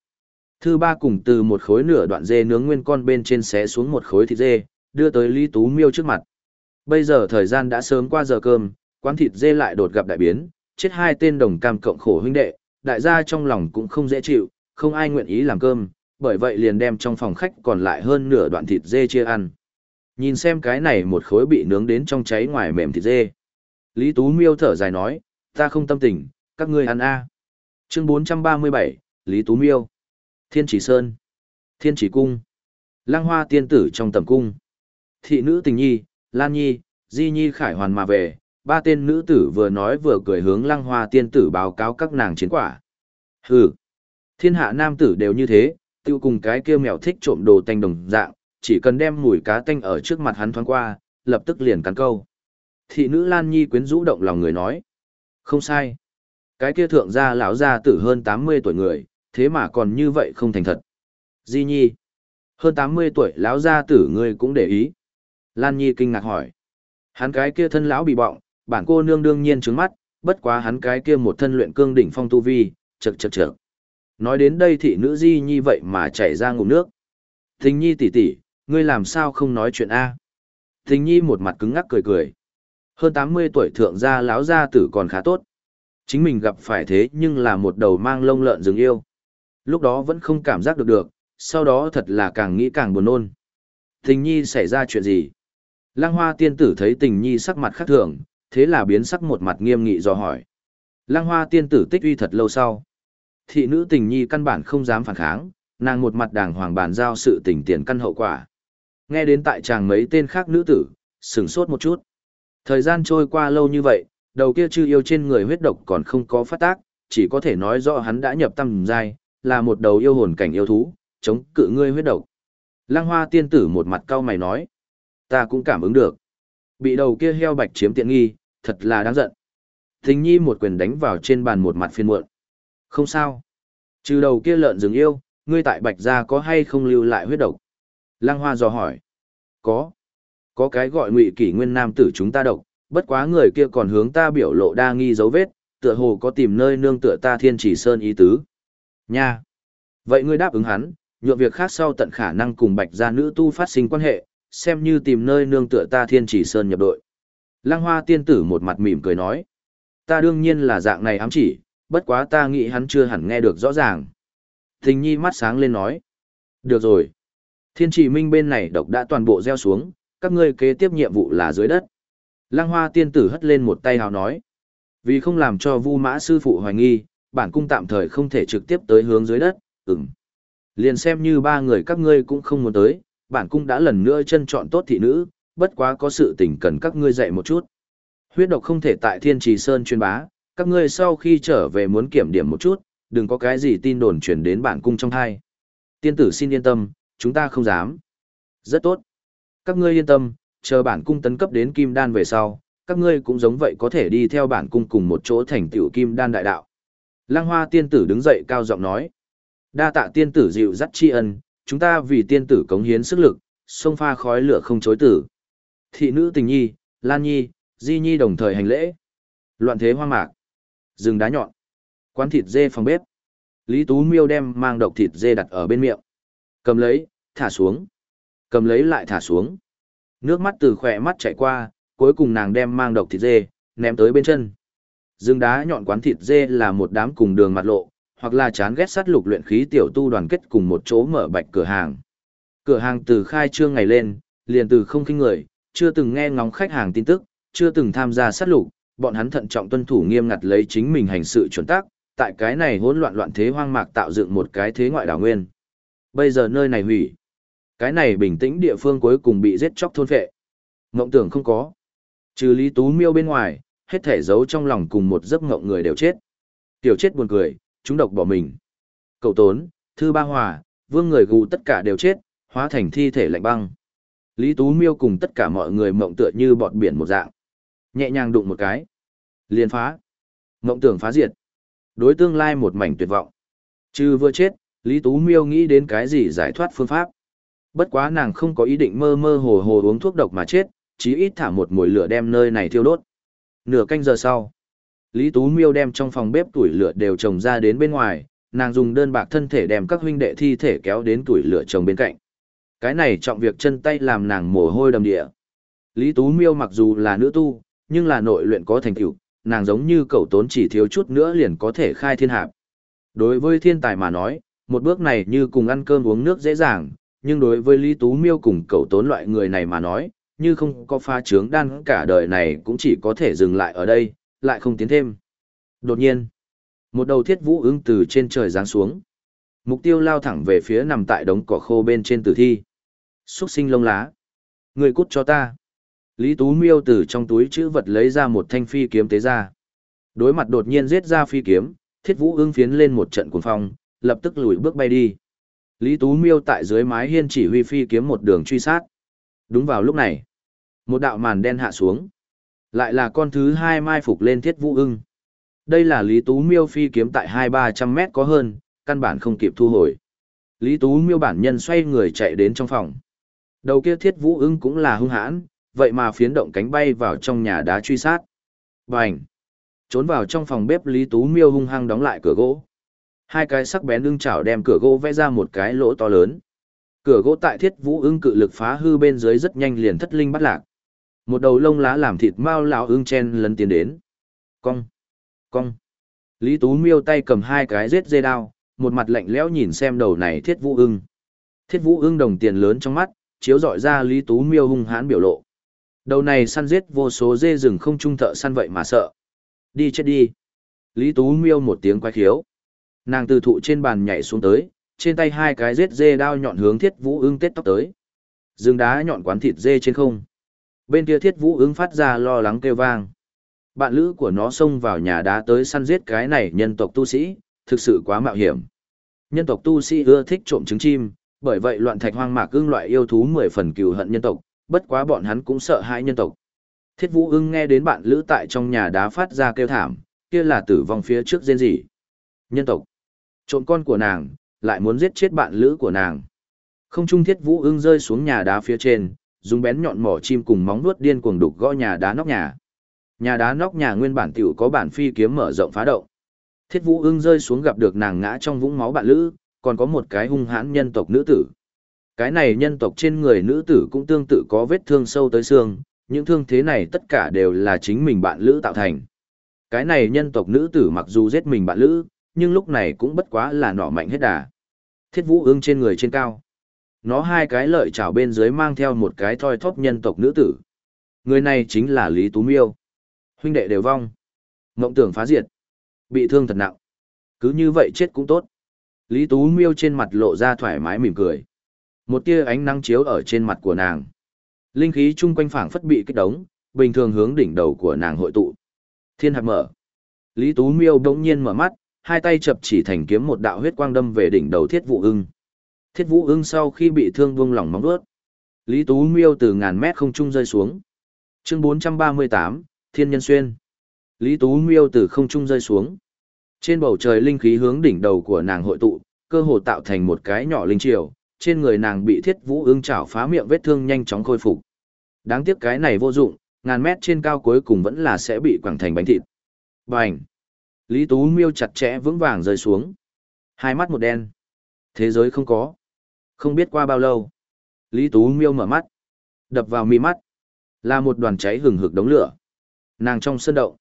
Thư Ba cùng từ một khối nửa đoạn dê nướng nguyên con bên trên xé xuống một khối thịt dê, đưa tới Lý Tú Miêu trước mặt. Bây giờ thời gian đã sớm qua giờ cơm, quán thịt dê lại đột gặp đại biến, chết hai tên đồng cam cộng khổ huynh đệ, đại gia trong lòng cũng không dễ chịu, không ai nguyện ý làm cơm, bởi vậy liền đem trong phòng khách còn lại hơn nửa đoạn thịt dê chia ăn. Nhìn xem cái này một khối bị nướng đến trong cháy ngoài mềm thịt dê. Lý Tú Miêu thở dài nói, ta không tâm tình, các ngươi ăn a. Chương 437, Lý Tú Miêu. Thiên Chỉ Sơn. Thiên Chỉ Cung. Lăng Hoa tiên tử trong tầm cung. Thị nữ tình nhi, Lan Nhi, Di Nhi khải hoàn mà về, ba tên nữ tử vừa nói vừa cười hướng Lăng Hoa tiên tử báo cáo các nàng chiến quả. Hừ. Thiên hạ nam tử đều như thế, tiêu cùng cái kia mèo thích trộm đồ tanh đồng dạng, chỉ cần đem mùi cá tanh ở trước mặt hắn thoáng qua, lập tức liền cắn câu. Thị nữ Lan Nhi quyến rũ động lòng người nói. Không sai. Cái kia thượng gia lão gia tử hơn 80 tuổi người, thế mà còn như vậy không thành thật. Di Nhi. Hơn 80 tuổi lão gia tử ngươi cũng để ý. Lan Nhi kinh ngạc hỏi. Hắn cái kia thân lão bị bọng, bản cô nương đương nhiên trứng mắt, bất quá hắn cái kia một thân luyện cương đỉnh phong tu vi, chật chật chật. Nói đến đây thị nữ Di Nhi vậy mà chảy ra ngụm nước. thình Nhi tỷ tỷ, ngươi làm sao không nói chuyện A? thình Nhi một mặt cứng ngắc cười cười. Hơn 80 tuổi thượng gia lão gia tử còn khá tốt. Chính mình gặp phải thế nhưng là một đầu mang lông lợn rừng yêu. Lúc đó vẫn không cảm giác được được, sau đó thật là càng nghĩ càng buồn nôn. Tình Nhi xảy ra chuyện gì? Lăng Hoa tiên tử thấy Tình Nhi sắc mặt khác thường, thế là biến sắc một mặt nghiêm nghị dò hỏi. Lăng Hoa tiên tử tích uy thật lâu sau thị nữ tình nhi căn bản không dám phản kháng, nàng một mặt đàng hoàng bàn giao sự tình tiền căn hậu quả. Nghe đến tại chàng mấy tên khác nữ tử, sửng sốt một chút. Thời gian trôi qua lâu như vậy, đầu kia chư yêu trên người huyết độc còn không có phát tác, chỉ có thể nói rõ hắn đã nhập tâm giai, là một đầu yêu hồn cảnh yêu thú, chống cự ngươi huyết độc. Lăng hoa tiên tử một mặt cau mày nói, ta cũng cảm ứng được. Bị đầu kia heo bạch chiếm tiện nghi, thật là đáng giận. Thình nhi một quyền đánh vào trên bàn một mặt phiên muộn. Không sao. Trừ đầu kia lợn rừng yêu, ngươi tại Bạch Gia có hay không lưu lại huyết độc? Lăng Hoa dò hỏi. Có. Có cái gọi ngụy kỷ nguyên nam tử chúng ta độc, bất quá người kia còn hướng ta biểu lộ đa nghi dấu vết, tựa hồ có tìm nơi nương tựa ta thiên chỉ sơn ý tứ. Nha. Vậy ngươi đáp ứng hắn, nhượng việc khác sau tận khả năng cùng Bạch Gia nữ tu phát sinh quan hệ, xem như tìm nơi nương tựa ta thiên chỉ sơn nhập đội. Lăng Hoa tiên tử một mặt mỉm cười nói. Ta đương nhiên là dạng này ám chỉ, bất quá ta nghĩ hắn chưa hẳn nghe được rõ ràng. Thình nhi mắt sáng lên nói. Được rồi. Thiên trì minh bên này độc đã toàn bộ gieo xuống, các ngươi kế tiếp nhiệm vụ là dưới đất. Lăng hoa tiên tử hất lên một tay hào nói. Vì không làm cho vu mã sư phụ hoài nghi, bản cung tạm thời không thể trực tiếp tới hướng dưới đất, ừm. Liền xem như ba người các ngươi cũng không muốn tới, bản cung đã lần nữa chân chọn tốt thị nữ, bất quá có sự tình cần các ngươi dạy một chút. Huyết độc không thể tại thiên trì sơn chuyên bá, các ngươi sau khi trở về muốn kiểm điểm một chút, đừng có cái gì tin đồn chuyển đến bản cung trong hai. Tiên tử xin yên tâm, chúng ta không dám. Rất tốt. Các ngươi yên tâm, chờ bản cung tấn cấp đến kim đan về sau, các ngươi cũng giống vậy có thể đi theo bản cung cùng một chỗ thành tiểu kim đan đại đạo. Lăng hoa tiên tử đứng dậy cao giọng nói. Đa tạ tiên tử dịu dắt tri ân, chúng ta vì tiên tử cống hiến sức lực, sông pha khói lửa không chối tử. Thị nữ tình nhi, Lan Nhi, Di Nhi đồng thời hành lễ. Loạn thế hoang mạc rừng đá nhọn. Quán thịt dê phòng bếp. Lý Tú Miêu đem mang độc thịt dê đặt ở bên miệng. Cầm lấy, thả xuống. Cầm lấy lại thả xuống. Nước mắt từ khỏe mắt chảy qua, cuối cùng nàng đem mang độc thịt dê, ném tới bên chân. Rừng đá nhọn quán thịt dê là một đám cùng đường mặt lộ, hoặc là chán ghét sát lục luyện khí tiểu tu đoàn kết cùng một chỗ mở bạch cửa hàng. Cửa hàng từ khai trương ngày lên, liền từ không kinh người, chưa từng nghe ngóng khách hàng tin tức, chưa từng tham gia sát lục, bọn hắn thận trọng tuân thủ nghiêm ngặt lấy chính mình hành sự chuẩn tắc, tại cái này hỗn loạn loạn thế hoang mạc tạo dựng một cái thế ngoại đảo nguyên. Bây giờ nơi này hủy. Cái này bình tĩnh địa phương cuối cùng bị giết chóc thôn phệ. Ngộng tưởng không có. Trừ Lý Tú Miêu bên ngoài, hết thể giấu trong lòng cùng một giấc ngộng người đều chết. Tiểu chết buồn cười, chúng độc bỏ mình. Cậu Tốn, Thư Ba Hòa, Vương người gù tất cả đều chết, hóa thành thi thể lạnh băng. Lý Tú Miêu cùng tất cả mọi người mộng tựa như bọt biển một dạng. Nhẹ nhàng đụng một cái. Liền phá. Mộng tưởng phá diệt. Đối tương lai một mảnh tuyệt vọng. Trừ vừa chết, Lý Tú Miêu nghĩ đến cái gì giải thoát phương pháp. Bất quá nàng không có ý định mơ mơ hồ hồ uống thuốc độc mà chết, chí ít thả một mùi lửa đem nơi này thiêu đốt. Nửa canh giờ sau, Lý Tú Miêu đem trong phòng bếp tuổi lửa đều trồng ra đến bên ngoài, nàng dùng đơn bạc thân thể đem các huynh đệ thi thể kéo đến tuổi lửa trồng bên cạnh. Cái này trọng việc chân tay làm nàng mồ hôi đầm địa. Lý Tú Miêu mặc dù là nữ tu, nhưng là nội luyện có thành tựu, nàng giống như cậu tốn chỉ thiếu chút nữa liền có thể khai thiên hạp. Đối với thiên tài mà nói, một bước này như cùng ăn cơm uống nước dễ dàng, nhưng đối với Lý Tú Miêu cùng cậu tốn loại người này mà nói, như không có pha trướng đan cả đời này cũng chỉ có thể dừng lại ở đây, lại không tiến thêm. Đột nhiên, một đầu thiết vũ ứng từ trên trời giáng xuống. Mục tiêu lao thẳng về phía nằm tại đống cỏ khô bên trên tử thi. Xuất sinh lông lá. Người cút cho ta. Lý Tú Miêu từ trong túi chữ vật lấy ra một thanh phi kiếm tế ra. Đối mặt đột nhiên giết ra phi kiếm, thiết vũ ưng phiến lên một trận cuồng phong, lập tức lùi bước bay đi. Lý Tú Miêu tại dưới mái hiên chỉ huy phi kiếm một đường truy sát. Đúng vào lúc này, một đạo màn đen hạ xuống. Lại là con thứ hai mai phục lên thiết vũ ưng. Đây là Lý Tú Miêu phi kiếm tại hai ba trăm mét có hơn, căn bản không kịp thu hồi. Lý Tú Miêu bản nhân xoay người chạy đến trong phòng. Đầu kia thiết vũ ưng cũng là hung hãn, vậy mà phiến động cánh bay vào trong nhà đá truy sát. Bành! Trốn vào trong phòng bếp Lý Tú Miêu hung hăng đóng lại cửa gỗ. Hai cái sắc bén ưng chảo đem cửa gỗ vẽ ra một cái lỗ to lớn. Cửa gỗ tại thiết vũ ưng cự lực phá hư bên dưới rất nhanh liền thất linh bắt lạc. Một đầu lông lá làm thịt mao lão ưng chen lấn tiến đến. Cong! Cong! Lý Tú Miêu tay cầm hai cái rết dê đao, một mặt lạnh lẽo nhìn xem đầu này thiết vũ ưng. Thiết vũ ưng đồng tiền lớn trong mắt, chiếu dọi ra Lý Tú Miêu hung hãn biểu lộ. Đầu này săn giết vô số dê rừng không trung thợ săn vậy mà sợ. Đi chết đi. Lý Tú Miêu một tiếng quái khiếu. Nàng từ thụ trên bàn nhảy xuống tới, trên tay hai cái giết dê đao nhọn hướng thiết vũ ưng tết tóc tới. Dương đá nhọn quán thịt dê trên không. Bên kia thiết vũ ưng phát ra lo lắng kêu vang. Bạn lữ của nó xông vào nhà đá tới săn giết cái này nhân tộc tu sĩ, thực sự quá mạo hiểm. Nhân tộc tu sĩ ưa thích trộm trứng chim, bởi vậy loạn thạch hoang mạc ưng loại yêu thú mười phần cừu hận nhân tộc, bất quá bọn hắn cũng sợ hãi nhân tộc. Thiết Vũ ưng nghe đến bạn lữ tại trong nhà đá phát ra kêu thảm, kia là tử vong phía trước rên rỉ. Nhân tộc, trộm con của nàng, lại muốn giết chết bạn lữ của nàng. Không trung Thiết Vũ ưng rơi xuống nhà đá phía trên, dùng bén nhọn mỏ chim cùng móng vuốt điên cuồng đục gõ nhà đá nóc nhà. Nhà đá nóc nhà nguyên bản tiểu có bản phi kiếm mở rộng phá động. Thiết Vũ ưng rơi xuống gặp được nàng ngã trong vũng máu bạn lữ, còn có một cái hung hãn nhân tộc nữ tử. Cái này nhân tộc trên người nữ tử cũng tương tự có vết thương sâu tới xương, những thương thế này tất cả đều là chính mình bạn lữ tạo thành. Cái này nhân tộc nữ tử mặc dù giết mình bạn lữ, nhưng lúc này cũng bất quá là nọ mạnh hết đà. Thiết vũ ương trên người trên cao. Nó hai cái lợi chảo bên dưới mang theo một cái thoi thóp nhân tộc nữ tử. Người này chính là Lý Tú Miêu. Huynh đệ đều vong. Ngộng tưởng phá diệt. Bị thương thật nặng. Cứ như vậy chết cũng tốt. Lý Tú Miêu trên mặt lộ ra thoải mái mỉm cười. Một tia ánh nắng chiếu ở trên mặt của nàng. Linh khí chung quanh phảng phất bị kích đống, bình thường hướng đỉnh đầu của nàng hội tụ. Thiên hạt mở. Lý Tú Miêu đống nhiên mở mắt, hai tay chập chỉ thành kiếm một đạo huyết quang đâm về đỉnh đầu Thiết Vũ Ưng. Thiết Vũ Ưng sau khi bị thương buông lỏng móng vuốt, Lý Tú Miêu từ ngàn mét không trung rơi xuống. Chương 438, Thiên Nhân Xuyên. Lý Tú Miêu từ không trung rơi xuống. Trên bầu trời linh khí hướng đỉnh đầu của nàng hội tụ, cơ hồ tạo thành một cái nhỏ linh triều, trên người nàng bị thiết vũ ương chảo phá miệng vết thương nhanh chóng khôi phục. Đáng tiếc cái này vô dụng, ngàn mét trên cao cuối cùng vẫn là sẽ bị quẳng thành bánh thịt. Bành! Lý Tú miêu chặt chẽ vững vàng rơi xuống. Hai mắt một đen. Thế giới không có. Không biết qua bao lâu. Lý Tú Miêu mở mắt, đập vào mi mắt, là một đoàn cháy hừng hực đống lửa. Nàng trong sơn động,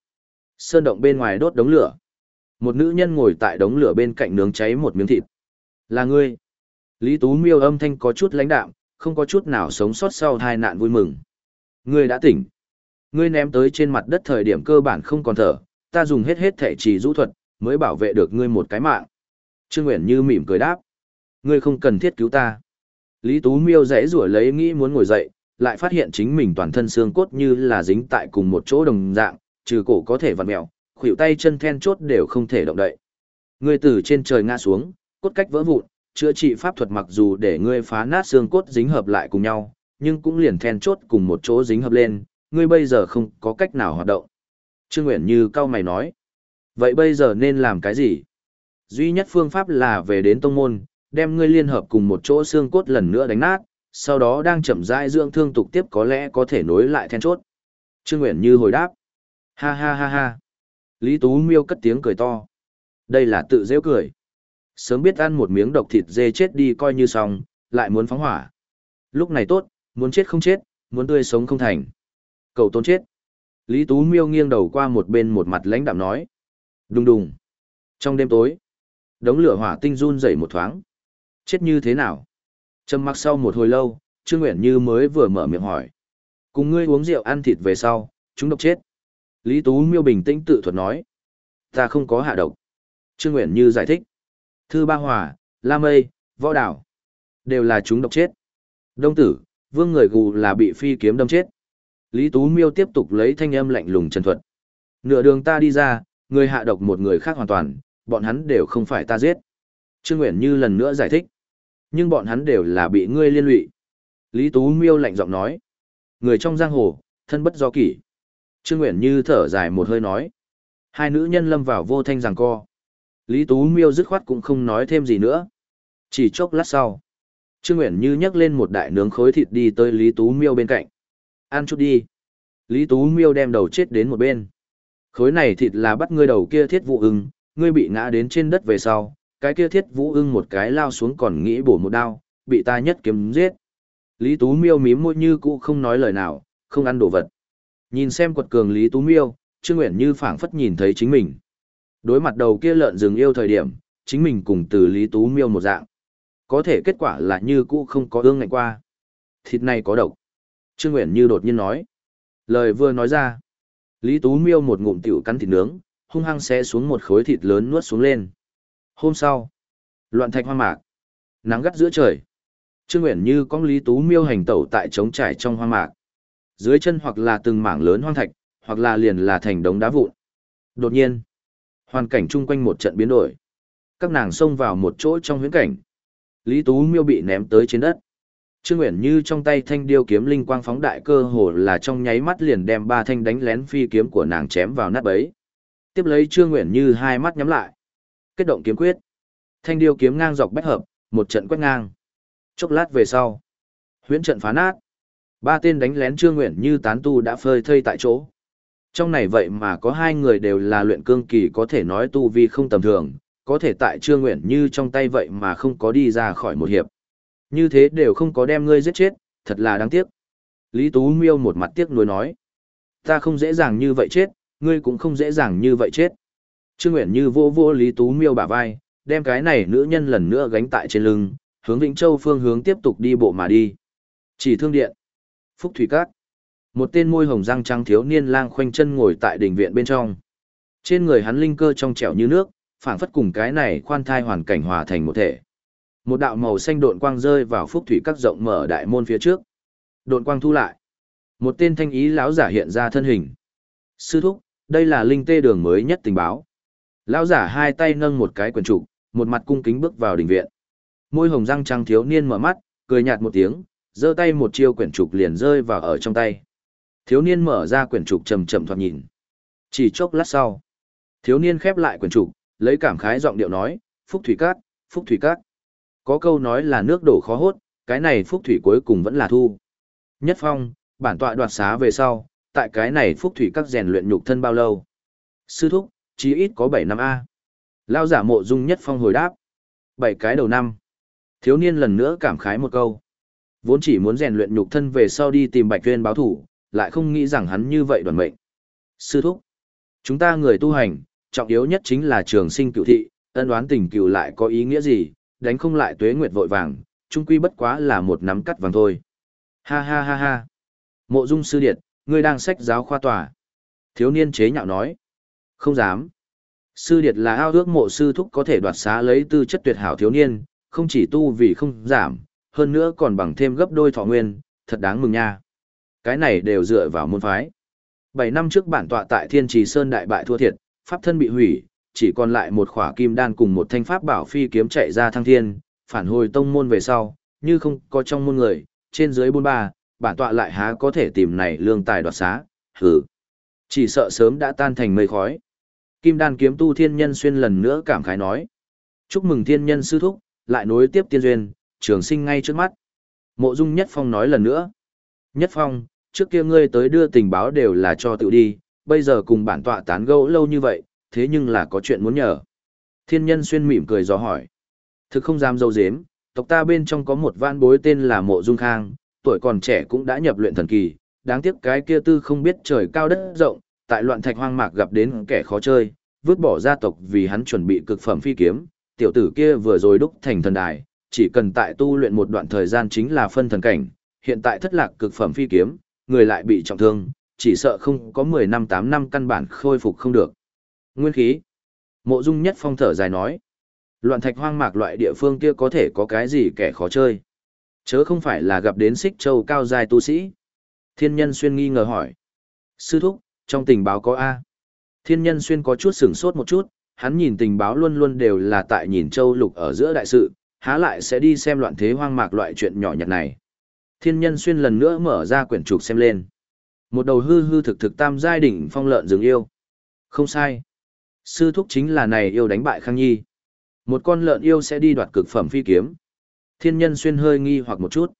sơn động bên ngoài đốt đống lửa. Một nữ nhân ngồi tại đống lửa bên cạnh nướng cháy một miếng thịt. Là ngươi. Lý Tú Miêu âm thanh có chút lãnh đạm, không có chút nào sống sót sau tai nạn vui mừng. Ngươi đã tỉnh. Ngươi ném tới trên mặt đất thời điểm cơ bản không còn thở, ta dùng hết hết thể trì rũ thuật, mới bảo vệ được ngươi một cái mạng. Trương Nguyễn Như mỉm cười đáp. Ngươi không cần thiết cứu ta. Lý Tú Miêu rẽ rủa lấy nghĩ muốn ngồi dậy, lại phát hiện chính mình toàn thân xương cốt như là dính tại cùng một chỗ đồng dạng, trừ cổ có thể vặn mèo, khuỷu tay chân then chốt đều không thể động đậy. Ngươi từ trên trời ngã xuống, cốt cách vỡ vụn, chữa trị pháp thuật mặc dù để ngươi phá nát xương cốt dính hợp lại cùng nhau, nhưng cũng liền then chốt cùng một chỗ dính hợp lên, ngươi bây giờ không có cách nào hoạt động. Trương Nguyễn Như cao mày nói, vậy bây giờ nên làm cái gì? Duy nhất phương pháp là về đến tông môn, đem ngươi liên hợp cùng một chỗ xương cốt lần nữa đánh nát, sau đó đang chậm rãi dưỡng thương tục tiếp có lẽ có thể nối lại then chốt. Trương Nguyễn Như hồi đáp, ha ha ha ha. Lý Tú Miêu cất tiếng cười to. Đây là tự dễ cười. Sớm biết ăn một miếng độc thịt dê chết đi coi như xong, lại muốn phóng hỏa. Lúc này tốt, muốn chết không chết, muốn tươi sống không thành. Cầu tôn chết. Lý Tú Miêu nghiêng đầu qua một bên một mặt lãnh đạm nói. Đùng đùng. Trong đêm tối, đống lửa hỏa tinh run dậy một thoáng. Chết như thế nào? Trầm mặc sau một hồi lâu, Trương Nguyễn Như mới vừa mở miệng hỏi. Cùng ngươi uống rượu ăn thịt về sau, chúng độc chết. Lý Tú Miêu bình tĩnh tự thuật nói. Ta không có hạ độc. Trương Nguyễn Như giải thích. Thư Ba Hòa, La Mây, Võ Đảo. Đều là chúng độc chết. Đông tử, vương người gù là bị phi kiếm đâm chết. Lý Tú Miêu tiếp tục lấy thanh âm lạnh lùng chân thuật. Nửa đường ta đi ra, người hạ độc một người khác hoàn toàn, bọn hắn đều không phải ta giết. Trương Nguyễn Như lần nữa giải thích. Nhưng bọn hắn đều là bị ngươi liên lụy. Lý Tú Miêu lạnh giọng nói. Người trong giang hồ, thân bất do kỷ. Trương Nguyễn Như thở dài một hơi nói. Hai nữ nhân lâm vào vô thanh rằng co. Lý Tú Miêu dứt khoát cũng không nói thêm gì nữa. Chỉ chốc lát sau. Trương Nguyễn Như nhấc lên một đại nướng khối thịt đi tới Lý Tú Miêu bên cạnh. Ăn chút đi. Lý Tú Miêu đem đầu chết đến một bên. Khối này thịt là bắt ngươi đầu kia thiết vụ ưng, ngươi bị ngã đến trên đất về sau, cái kia thiết vũ ưng một cái lao xuống còn nghĩ bổ một đao, bị ta nhất kiếm giết. Lý Tú Miêu mím môi như cũ không nói lời nào, không ăn đồ vật. Nhìn xem quật cường Lý Tú Miêu, Trương Nguyễn Như phảng phất nhìn thấy chính mình. Đối mặt đầu kia lợn rừng yêu thời điểm, chính mình cùng từ Lý Tú Miêu một dạng. Có thể kết quả là như cũ không có ương ngạnh qua. Thịt này có độc. Trương Nguyễn Như đột nhiên nói. Lời vừa nói ra. Lý Tú Miêu một ngụm tiểu cắn thịt nướng, hung hăng xé xuống một khối thịt lớn nuốt xuống lên. Hôm sau, loạn thạch hoa mạc, nắng gắt giữa trời. Trương Uyển Như con Lý Tú Miêu hành tẩu tại trống trải trong hoa mạc. Dưới chân hoặc là từng mảng lớn hoang thạch, hoặc là liền là thành đống đá vụn. Đột nhiên, hoàn cảnh chung quanh một trận biến đổi. Các nàng xông vào một chỗ trong huyễn cảnh. Lý Tú Miêu bị ném tới trên đất. Trương Uyển Như trong tay thanh điêu kiếm linh quang phóng đại cơ hồ là trong nháy mắt liền đem ba thanh đánh lén phi kiếm của nàng chém vào nát bấy. Tiếp lấy Trương Uyển Như hai mắt nhắm lại. Kết động kiếm quyết. Thanh điêu kiếm ngang dọc bách hợp, một trận quét ngang. Chốc lát về sau, huyễn trận phá nát. Ba tên đánh lén Trương Nguyện như tán tu đã phơi thây tại chỗ. Trong này vậy mà có hai người đều là luyện cương kỳ có thể nói tu vi không tầm thường, có thể tại Trương Nguyện như trong tay vậy mà không có đi ra khỏi một hiệp. Như thế đều không có đem ngươi giết chết, thật là đáng tiếc. Lý Tú Miêu một mặt tiếc nuối nói. Ta không dễ dàng như vậy chết, ngươi cũng không dễ dàng như vậy chết. Trương Nguyện như vô vô Lý Tú Miêu bả vai, đem cái này nữ nhân lần nữa gánh tại trên lưng, hướng Vĩnh Châu phương hướng tiếp tục đi bộ mà đi. Chỉ thương điện. Phúc Thủy Cát. Một tên môi hồng răng trắng thiếu niên lang khoanh chân ngồi tại đình viện bên trong. Trên người hắn linh cơ trong trẻo như nước, phảng phất cùng cái này khoan thai hoàn cảnh hòa thành một thể. Một đạo màu xanh độn quang rơi vào Phúc Thủy Cát rộng mở đại môn phía trước. Độn quang thu lại. Một tên thanh ý lão giả hiện ra thân hình. Sư thúc, đây là linh tê đường mới nhất tình báo. Lão giả hai tay nâng một cái quần trục, một mặt cung kính bước vào đình viện. Môi hồng răng trắng thiếu niên mở mắt, cười nhạt một tiếng, giơ tay một chiêu quyển trục liền rơi vào ở trong tay. Thiếu niên mở ra quyển trục chầm chậm thoạt nhìn. Chỉ chốc lát sau, thiếu niên khép lại quyển trục, lấy cảm khái giọng điệu nói, "Phúc thủy cát, phúc thủy cát." Có câu nói là nước đổ khó hốt, cái này phúc thủy cuối cùng vẫn là thu. Nhất Phong, bản tọa đoạt xá về sau, tại cái này phúc thủy các rèn luyện nhục thân bao lâu? Sư thúc, chí ít có 7 năm A. Lao giả mộ dung nhất phong hồi đáp. 7 cái đầu năm. Thiếu niên lần nữa cảm khái một câu. Vốn chỉ muốn rèn luyện nhục thân về sau đi tìm Bạch Tuyên báo thủ, lại không nghĩ rằng hắn như vậy đoàn mệnh. Sư thúc, chúng ta người tu hành, trọng yếu nhất chính là trường sinh cựu thị, ân đoán tình cựu lại có ý nghĩa gì, đánh không lại tuế nguyệt vội vàng, trung quy bất quá là một nắm cắt vàng thôi. Ha ha ha ha. Mộ dung sư điệt, ngươi đang sách giáo khoa tòa. Thiếu niên chế nhạo nói. Không dám. Sư điệt là ao ước mộ sư thúc có thể đoạt xá lấy tư chất tuyệt hảo thiếu niên, không chỉ tu vì không giảm, hơn nữa còn bằng thêm gấp đôi thọ nguyên, thật đáng mừng nha. Cái này đều dựa vào môn phái. Bảy năm trước bản tọa tại Thiên Trì Sơn đại bại thua thiệt, pháp thân bị hủy, chỉ còn lại một khỏa kim đan cùng một thanh pháp bảo phi kiếm chạy ra thăng thiên, phản hồi tông môn về sau, như không có trong môn người, trên dưới bôn ba, bản tọa lại há có thể tìm này lương tài đoạt xá, hừ. Chỉ sợ sớm đã tan thành mây khói. Kim đan kiếm tu thiên nhân xuyên lần nữa cảm khái nói. Chúc mừng thiên nhân sư thúc, lại nối tiếp tiên duyên, trường sinh ngay trước mắt. Mộ dung Nhất Phong nói lần nữa. Nhất Phong, trước kia ngươi tới đưa tình báo đều là cho tự đi, bây giờ cùng bản tọa tán gẫu lâu như vậy, thế nhưng là có chuyện muốn nhờ. Thiên nhân xuyên mỉm cười do hỏi. Thực không dám dâu dếm, tộc ta bên trong có một vạn bối tên là Mộ Dung Khang, tuổi còn trẻ cũng đã nhập luyện thần kỳ, đáng tiếc cái kia tư không biết trời cao đất rộng, tại loạn thạch hoang mạc gặp đến kẻ khó chơi, vứt bỏ gia tộc vì hắn chuẩn bị cực phẩm phi kiếm, tiểu tử kia vừa rồi đúc thành thần đài, chỉ cần tại tu luyện một đoạn thời gian chính là phân thần cảnh, hiện tại thất lạc cực phẩm phi kiếm, người lại bị trọng thương, chỉ sợ không có 10 năm 8 năm căn bản khôi phục không được. Nguyên khí. Mộ Dung Nhất Phong thở dài nói, loạn thạch hoang mạc loại địa phương kia có thể có cái gì kẻ khó chơi. Chớ không phải là gặp đến xích châu cao dài tu sĩ. Thiên nhân xuyên nghi ngờ hỏi. Sư thúc, trong tình báo có A. Thiên nhân xuyên có chút sửng sốt một chút, hắn nhìn tình báo luôn luôn đều là tại nhìn châu lục ở giữa đại sự, há lại sẽ đi xem loạn thế hoang mạc loại chuyện nhỏ nhặt này. Thiên nhân xuyên lần nữa mở ra quyển trục xem lên. Một đầu hư hư thực thực tam giai đỉnh phong lợn rừng yêu. Không sai. Sư thúc chính là này yêu đánh bại Khang Nhi. Một con lợn yêu sẽ đi đoạt cực phẩm phi kiếm. Thiên nhân xuyên hơi nghi hoặc một chút.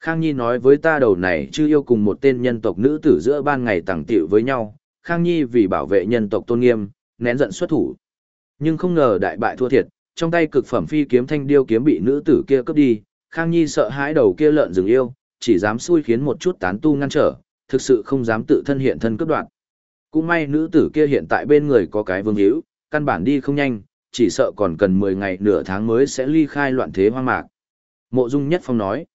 Khang Nhi nói với ta đầu này chưa yêu cùng một tên nhân tộc nữ tử giữa ban ngày tàng tiệu với nhau. Khang Nhi vì bảo vệ nhân tộc tôn nghiêm, nén giận xuất thủ. Nhưng không ngờ đại bại thua thiệt, trong tay cực phẩm phi kiếm thanh điêu kiếm bị nữ tử kia cướp đi, Khang Nhi sợ hãi đầu kia lợn rừng yêu, chỉ dám xui khiến một chút tán tu ngăn trở, thực sự không dám tự thân hiện thân cướp đoạt. Cũng may nữ tử kia hiện tại bên người có cái vương hữu, căn bản đi không nhanh, chỉ sợ còn cần 10 ngày nửa tháng mới sẽ ly khai loạn thế hoang mạc. Mộ Dung Nhất Phong nói.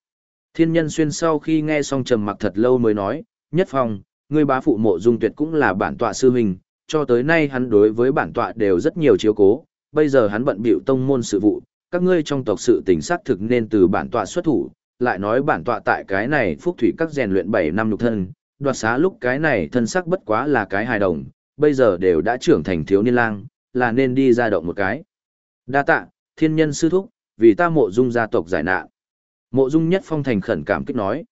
Thiên nhân xuyên sau khi nghe xong trầm mặc thật lâu mới nói, Nhất Phong, ngươi bá phụ Mộ Dung Tuyệt cũng là bản tọa sư huynh, cho tới nay hắn đối với bản tọa đều rất nhiều chiếu cố, bây giờ hắn bận bịu tông môn sự vụ, các ngươi trong tộc sự tình xác thực nên từ bản tọa xuất thủ, lại nói bản tọa tại cái này phúc thủy các rèn luyện 7 năm nhục thân, đoạt xá lúc cái này thân sắc bất quá là cái hài đồng, bây giờ đều đã trưởng thành thiếu niên lang, là nên đi ra động một cái. Đa tạ, thiên nhân sư thúc, vì ta mộ dung gia tộc giải nạn. Mộ dung nhất phong thành khẩn cảm kích nói.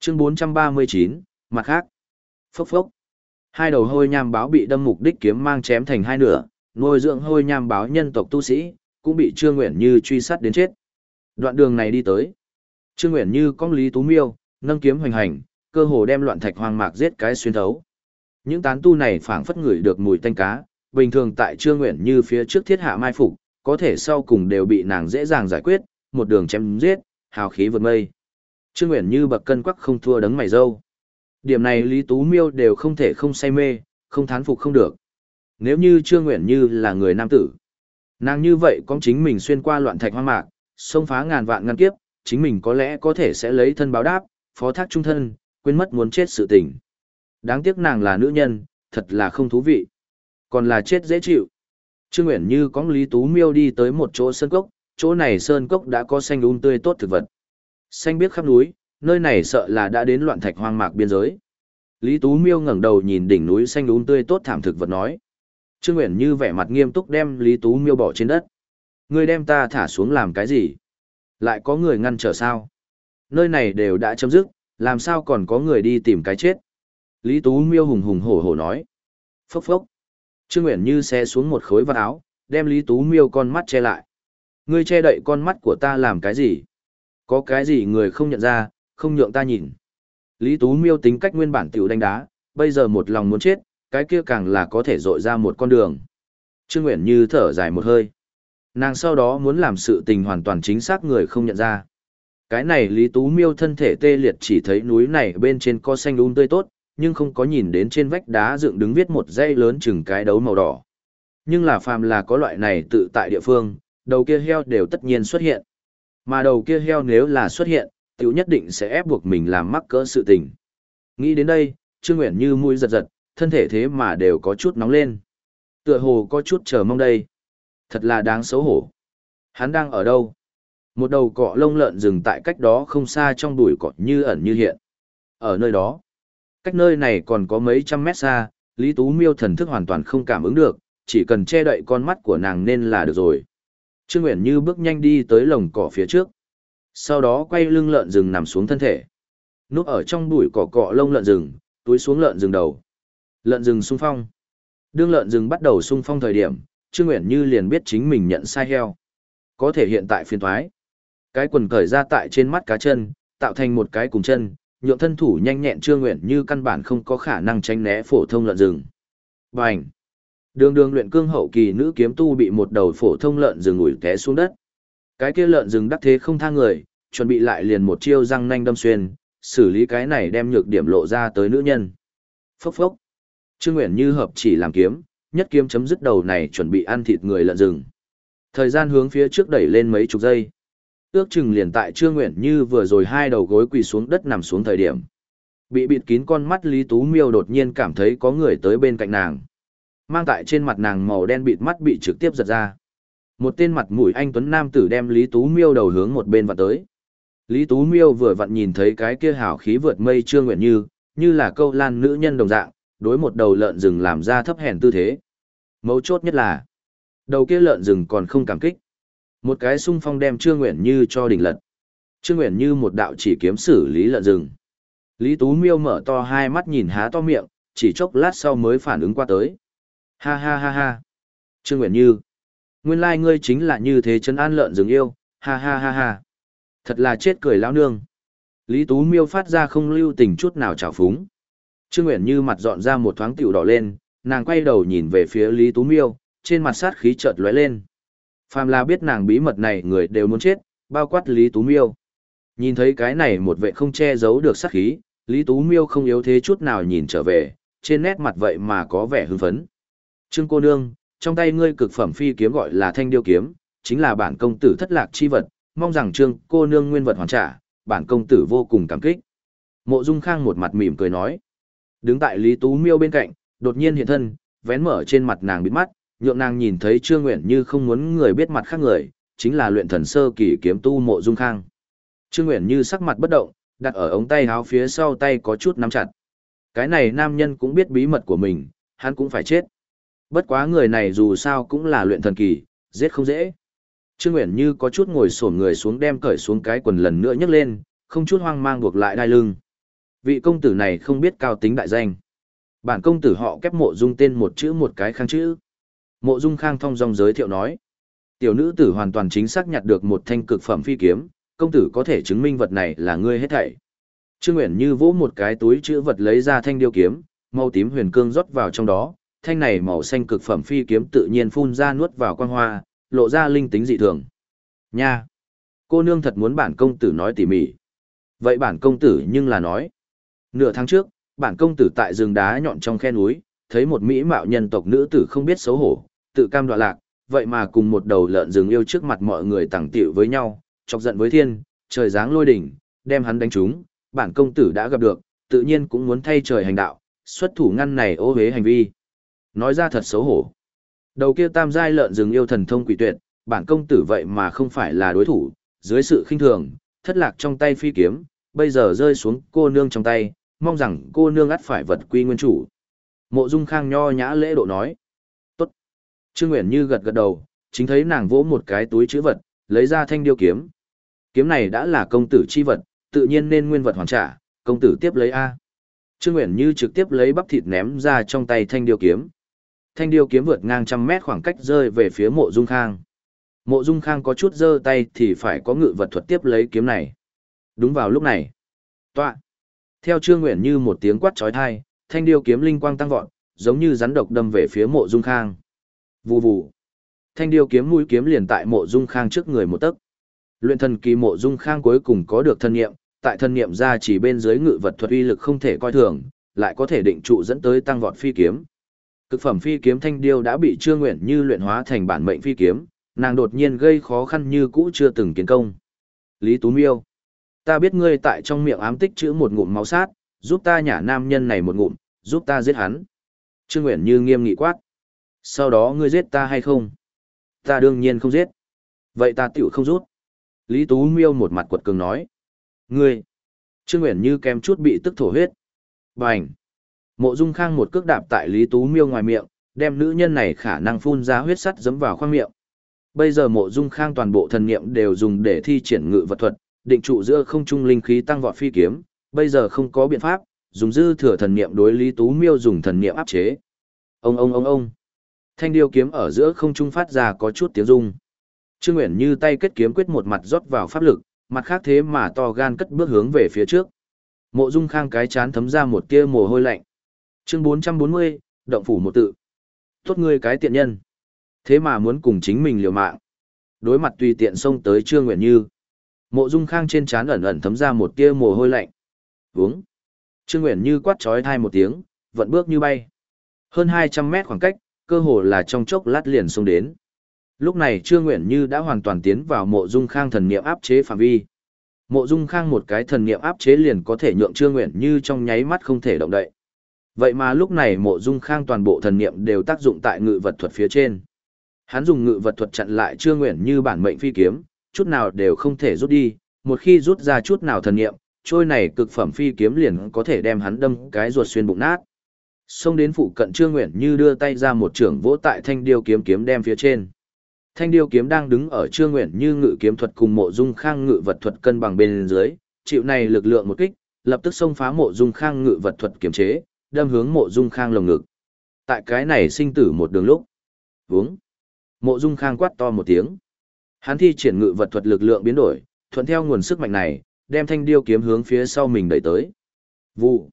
Chương 439, mặt khác. Phốc phốc. Hai đầu hôi nham báo bị đâm mục đích kiếm mang chém thành hai nửa, nuôi dưỡng hôi nham báo nhân tộc tu sĩ, cũng bị Trương Nguyện Như truy sát đến chết. Đoạn đường này đi tới. Trương Nguyện Như cong Lý Tú Miêu, nâng kiếm hoành hành, cơ hồ đem loạn thạch hoang mạc giết cái xuyên thấu. Những tán tu này phảng phất ngửi được mùi tanh cá, bình thường tại Trương Nguyện Như phía trước thiết hạ mai phục, có thể sau cùng đều bị nàng dễ dàng giải quyết, một đường chém giết, hào khí vượt mây. Trương Nguyện Như bậc cân quắc không thua đấng mày dâu. Điểm này Lý Tú Miêu đều không thể không say mê, không thán phục không được. Nếu như Trương Nguyện Như là người nam tử, nàng như vậy có chính mình xuyên qua loạn thạch hoang mạc, xông phá ngàn vạn ngăn kiếp, chính mình có lẽ có thể sẽ lấy thân báo đáp, phó thác trung thân, quên mất muốn chết sự tình. Đáng tiếc nàng là nữ nhân, thật là không thú vị. Còn là chết dễ chịu. Trương Nguyện Như có Lý Tú Miêu đi tới một chỗ sơn cốc, chỗ này sơn cốc đã có xanh um tươi tốt thực vật. Xanh biếc khắp núi, nơi này sợ là đã đến loạn thạch hoang mạc biên giới. Lý Tú Miêu ngẩng đầu nhìn đỉnh núi xanh um tươi tốt thảm thực vật nói. Trương Nguyễn Như vẻ mặt nghiêm túc đem Lý Tú Miêu bỏ trên đất. Ngươi đem ta thả xuống làm cái gì? Lại có người ngăn trở sao? Nơi này đều đã chấm dứt, làm sao còn có người đi tìm cái chết? Lý Tú Miêu hùng hùng hổ hổ nói. Phốc phốc. Trương Nguyễn Như xe xuống một khối vạt áo, đem Lý Tú Miêu con mắt che lại. Ngươi che đậy con mắt của ta làm cái gì? Có cái gì người không nhận ra, không nhượng ta nhìn. Lý Tú Miêu tính cách nguyên bản tiểu đánh đá, bây giờ một lòng muốn chết, cái kia càng là có thể dội ra một con đường. Trương Nguyễn Như thở dài một hơi. Nàng sau đó muốn làm sự tình hoàn toàn chính xác người không nhận ra. Cái này Lý Tú Miêu thân thể tê liệt chỉ thấy núi này bên trên có xanh um tươi tốt, nhưng không có nhìn đến trên vách đá dựng đứng viết một dây lớn chừng cái đấu màu đỏ. Nhưng là phàm là có loại này tự tại địa phương, đầu kia heo đều tất nhiên xuất hiện. Mà đầu kia heo nếu là xuất hiện, tiểu nhất định sẽ ép buộc mình làm mắc cỡ sự tình. Nghĩ đến đây, Trương Nguyện như mũi giật giật, thân thể thế mà đều có chút nóng lên. Tựa hồ có chút chờ mong đây. Thật là đáng xấu hổ. Hắn đang ở đâu? Một đầu cọ lông lợn rừng tại cách đó không xa trong bụi cỏ như ẩn như hiện. Ở nơi đó, cách nơi này còn có mấy trăm mét xa, Lý Tú Miêu thần thức hoàn toàn không cảm ứng được, chỉ cần che đậy con mắt của nàng nên là được rồi. Trương Uyển Như bước nhanh đi tới lồng cỏ phía trước. Sau đó quay lưng lợn rừng nằm xuống thân thể. Núp ở trong bụi cỏ cọ lông lợn rừng, túi xuống lợn rừng đầu. Lợn rừng sung phong. Đương lợn rừng bắt đầu sung phong thời điểm, Trương Nguyện Như liền biết chính mình nhận sai heo. Có thể hiện tại phiên thoái. Cái quần cởi ra tại trên mắt cá chân, tạo thành một cái cùng chân, nhượng thân thủ nhanh nhẹn Trương Nguyện Như căn bản không có khả năng tránh né phổ thông lợn rừng. Bành! Đường đường luyện cương hậu kỳ nữ kiếm tu bị một đầu phổ thông lợn rừng ủi té xuống đất. Cái kia lợn rừng đắc thế không tha người, chuẩn bị lại liền một chiêu răng nanh đâm xuyên, xử lý cái này đem nhược điểm lộ ra tới nữ nhân. Phốc phốc. Trương Nguyện Như hợp chỉ làm kiếm, nhất kiếm chấm dứt đầu này chuẩn bị ăn thịt người lợn rừng. Thời gian hướng phía trước đẩy lên mấy chục giây. Ước chừng liền tại Trương Nguyện Như vừa rồi hai đầu gối quỳ xuống đất nằm xuống thời điểm. Bị bịt kín con mắt Lý Tú Miêu đột nhiên cảm thấy có người tới bên cạnh nàng. Mang tại trên mặt nàng màu đen bịt mắt bị trực tiếp giật ra. Một tên mặt mũi anh Tuấn Nam tử đem Lý Tú Miêu đầu hướng một bên và tới. Lý Tú Miêu vừa vặn nhìn thấy cái kia hảo khí vượt mây Trương Nguyện Như, như là câu lan nữ nhân đồng dạng, đối một đầu lợn rừng làm ra thấp hèn tư thế. Mấu chốt nhất là, đầu kia lợn rừng còn không cảm kích. Một cái sung phong đem Trương nguyễn Như cho đỉnh lật. Trương nguyễn Như một đạo chỉ kiếm xử lý lợn rừng. Lý Tú Miêu mở to hai mắt nhìn há to miệng, chỉ chốc lát sau mới phản ứng qua tới. Ha ha ha ha. Trương nguyễn Như. Nguyên lai like ngươi chính là như thế chân an lợn rừng yêu, ha ha ha ha. Thật là chết cười lão nương. Lý Tú Miêu phát ra không lưu tình chút nào trào phúng. Trương Nguyện Như mặt dọn ra một thoáng tiểu đỏ lên, nàng quay đầu nhìn về phía Lý Tú Miêu, trên mặt sát khí chợt lóe lên. Phàm là biết nàng bí mật này người đều muốn chết, bao quát Lý Tú Miêu. Nhìn thấy cái này một vệ không che giấu được sát khí, Lý Tú Miêu không yếu thế chút nào nhìn trở về, trên nét mặt vậy mà có vẻ hưng phấn. Trương cô nương, trong tay ngươi cực phẩm phi kiếm gọi là thanh điêu kiếm, chính là bản công tử thất lạc chi vật, mong rằng trương cô nương nguyên vật hoàn trả, bản công tử vô cùng cảm kích. Mộ Dung Khang một mặt mỉm cười nói. Đứng tại Lý Tú Miêu bên cạnh, đột nhiên hiện thân, vén mở trên mặt nàng bít mắt, nhượng nàng nhìn thấy Trương Nguyện như không muốn người biết mặt khác người, chính là luyện thần sơ kỳ kiếm tu Mộ Dung Khang. Trương Nguyện như sắc mặt bất động, đặt ở ống tay áo phía sau tay có chút nắm chặt. Cái này nam nhân cũng biết bí mật của mình, hắn cũng phải chết. Bất quá người này dù sao cũng là luyện thần kỳ, giết không dễ. Trương Uyển Như có chút ngồi xổm người xuống đem cởi xuống cái quần lần nữa nhấc lên, không chút hoang mang buộc lại đai lưng. Vị công tử này không biết cao tính đại danh. Bản công tử họ kép mộ dung tên một chữ một cái khang chữ. Mộ dung khang thông dong giới thiệu nói. Tiểu nữ tử hoàn toàn chính xác nhặt được một thanh cực phẩm phi kiếm, công tử có thể chứng minh vật này là ngươi hết thảy. Trương Uyển Như vỗ một cái túi chữ vật lấy ra thanh điêu kiếm, màu tím huyền cương rót vào trong đó, thanh này màu xanh cực phẩm phi kiếm tự nhiên phun ra nuốt vào quang hoa, lộ ra linh tính dị thường. Nha! Cô nương thật muốn bản công tử nói tỉ mỉ. Vậy bản công tử nhưng là nói. Nửa tháng trước, bản công tử tại rừng đá nhọn trong khe núi, thấy một mỹ mạo nhân tộc nữ tử không biết xấu hổ, tự cam đoạ lạc, vậy mà cùng một đầu lợn rừng yêu trước mặt mọi người tẳng tiểu với nhau, chọc giận với thiên, trời giáng lôi đỉnh, đem hắn đánh trúng, bản công tử đã gặp được, tự nhiên cũng muốn thay trời hành đạo, xuất thủ ngăn này ô hế hành vi. Nói ra thật xấu hổ. Đầu kia tam giai lợn rừng yêu thần thông quỷ tuyệt, bản công tử vậy mà không phải là đối thủ, dưới sự khinh thường, thất lạc trong tay phi kiếm, bây giờ rơi xuống cô nương trong tay, mong rằng cô nương ắt phải vật quy nguyên chủ. Mộ Dung Khang nho nhã lễ độ nói. Tốt. Trương Nguyễn Như gật gật đầu, chính thấy nàng vỗ một cái túi chữ vật, lấy ra thanh điêu kiếm. Kiếm này đã là công tử chi vật, tự nhiên nên nguyên vật hoàn trả, công tử tiếp lấy A. Trương Nguyễn Như trực tiếp lấy bắp thịt ném ra trong tay thanh điêu kiếm thanh điêu kiếm vượt ngang trăm mét khoảng cách rơi về phía mộ dung khang. Mộ dung khang có chút giơ tay thì phải có ngự vật thuật tiếp lấy kiếm này. Đúng vào lúc này. Toạn theo trương nguyện như một tiếng quát trói thai, thanh điêu kiếm linh quang tăng vọt, giống như rắn độc đâm về phía mộ dung khang. Vù vù. Thanh điêu kiếm mũi kiếm liền tại mộ dung khang trước người một tấc. Luyện thần kỳ mộ dung khang cuối cùng có được thân nghiệm, tại thân nghiệm ra chỉ bên dưới ngự vật thuật uy lực không thể coi thường, lại có thể định trụ dẫn tới tăng vọt phi kiếm. Cực phẩm phi kiếm thanh điêu đã bị Trương Nguyện Như luyện hóa thành bản mệnh phi kiếm, nàng đột nhiên gây khó khăn như cũ chưa từng kiến công. Lý Tú Miêu, ta biết ngươi tại trong miệng ám tích chữ một ngụm máu sát, giúp ta nhả nam nhân này một ngụm, giúp ta giết hắn. Trương Nguyễn Như nghiêm nghị quát. Sau đó ngươi giết ta hay không? Ta đương nhiên không giết. Vậy ta tiểu không rút. Lý Tú Miêu một mặt quật cường nói. Ngươi! Trương Nguyễn Như kém chút bị tức thổ huyết. Bành! Mộ Dung Khang một cước đạp tại Lý Tú Miêu ngoài miệng, đem nữ nhân này khả năng phun ra huyết sắt dấm vào khoang miệng. Bây giờ Mộ Dung Khang toàn bộ thần niệm đều dùng để thi triển ngự vật thuật, định trụ giữa không trung linh khí tăng vọt phi kiếm, bây giờ không có biện pháp, dùng dư thừa thần niệm đối Lý Tú Miêu dùng thần niệm áp chế. Ông ông ông ông. Thanh điêu kiếm ở giữa không trung phát ra có chút tiếng rung. Trương Uyển như tay kết kiếm quyết một mặt rót vào pháp lực, mặt khác thế mà to gan cất bước hướng về phía trước. Mộ Dung Khang cái chán thấm ra một tia mồ hôi lạnh. Chương 440, động phủ một tự. Tốt ngươi cái tiện nhân. Thế mà muốn cùng chính mình liều mạng. Đối mặt tùy tiện xông tới Trương Uyển Như. Mộ Dung Khang trên trán ẩn ẩn thấm ra một tia mồ hôi lạnh. Vướng. Trương Uyển Như quát chói thai một tiếng, vận bước như bay. Hơn 200 mét khoảng cách, cơ hồ là trong chốc lát liền xông đến. Lúc này Trương Nguyện Như đã hoàn toàn tiến vào mộ dung khang thần niệm áp chế phạm vi. Mộ dung khang một cái thần niệm áp chế liền có thể nhượng Trương Nguyện Như trong nháy mắt không thể động đậy. Vậy mà lúc này mộ dung khang toàn bộ thần niệm đều tác dụng tại ngự vật thuật phía trên. Hắn dùng ngự vật thuật chặn lại Trương Nguyện Như bản mệnh phi kiếm, chút nào đều không thể rút đi, một khi rút ra chút nào thần niệm, trôi này cực phẩm phi kiếm liền có thể đem hắn đâm cái ruột xuyên bụng nát. Xông đến phụ cận Trương Nguyện Như đưa tay ra một trưởng vỗ tại thanh điêu kiếm kiếm đem phía trên. Thanh điêu kiếm đang đứng ở Trương Nguyện Như ngự kiếm thuật cùng mộ dung khang ngự vật thuật cân bằng bên dưới, chịu này lực lượng một kích, lập tức xông phá mộ dung khang ngự vật thuật kiểm chế, đâm hướng mộ dung khang lồng ngực. Tại cái này sinh tử một đường lúc. Vướng. Mộ dung khang quát to một tiếng. Hắn thi triển ngự vật thuật lực lượng biến đổi, thuận theo nguồn sức mạnh này, đem thanh điêu kiếm hướng phía sau mình đẩy tới. Vụ.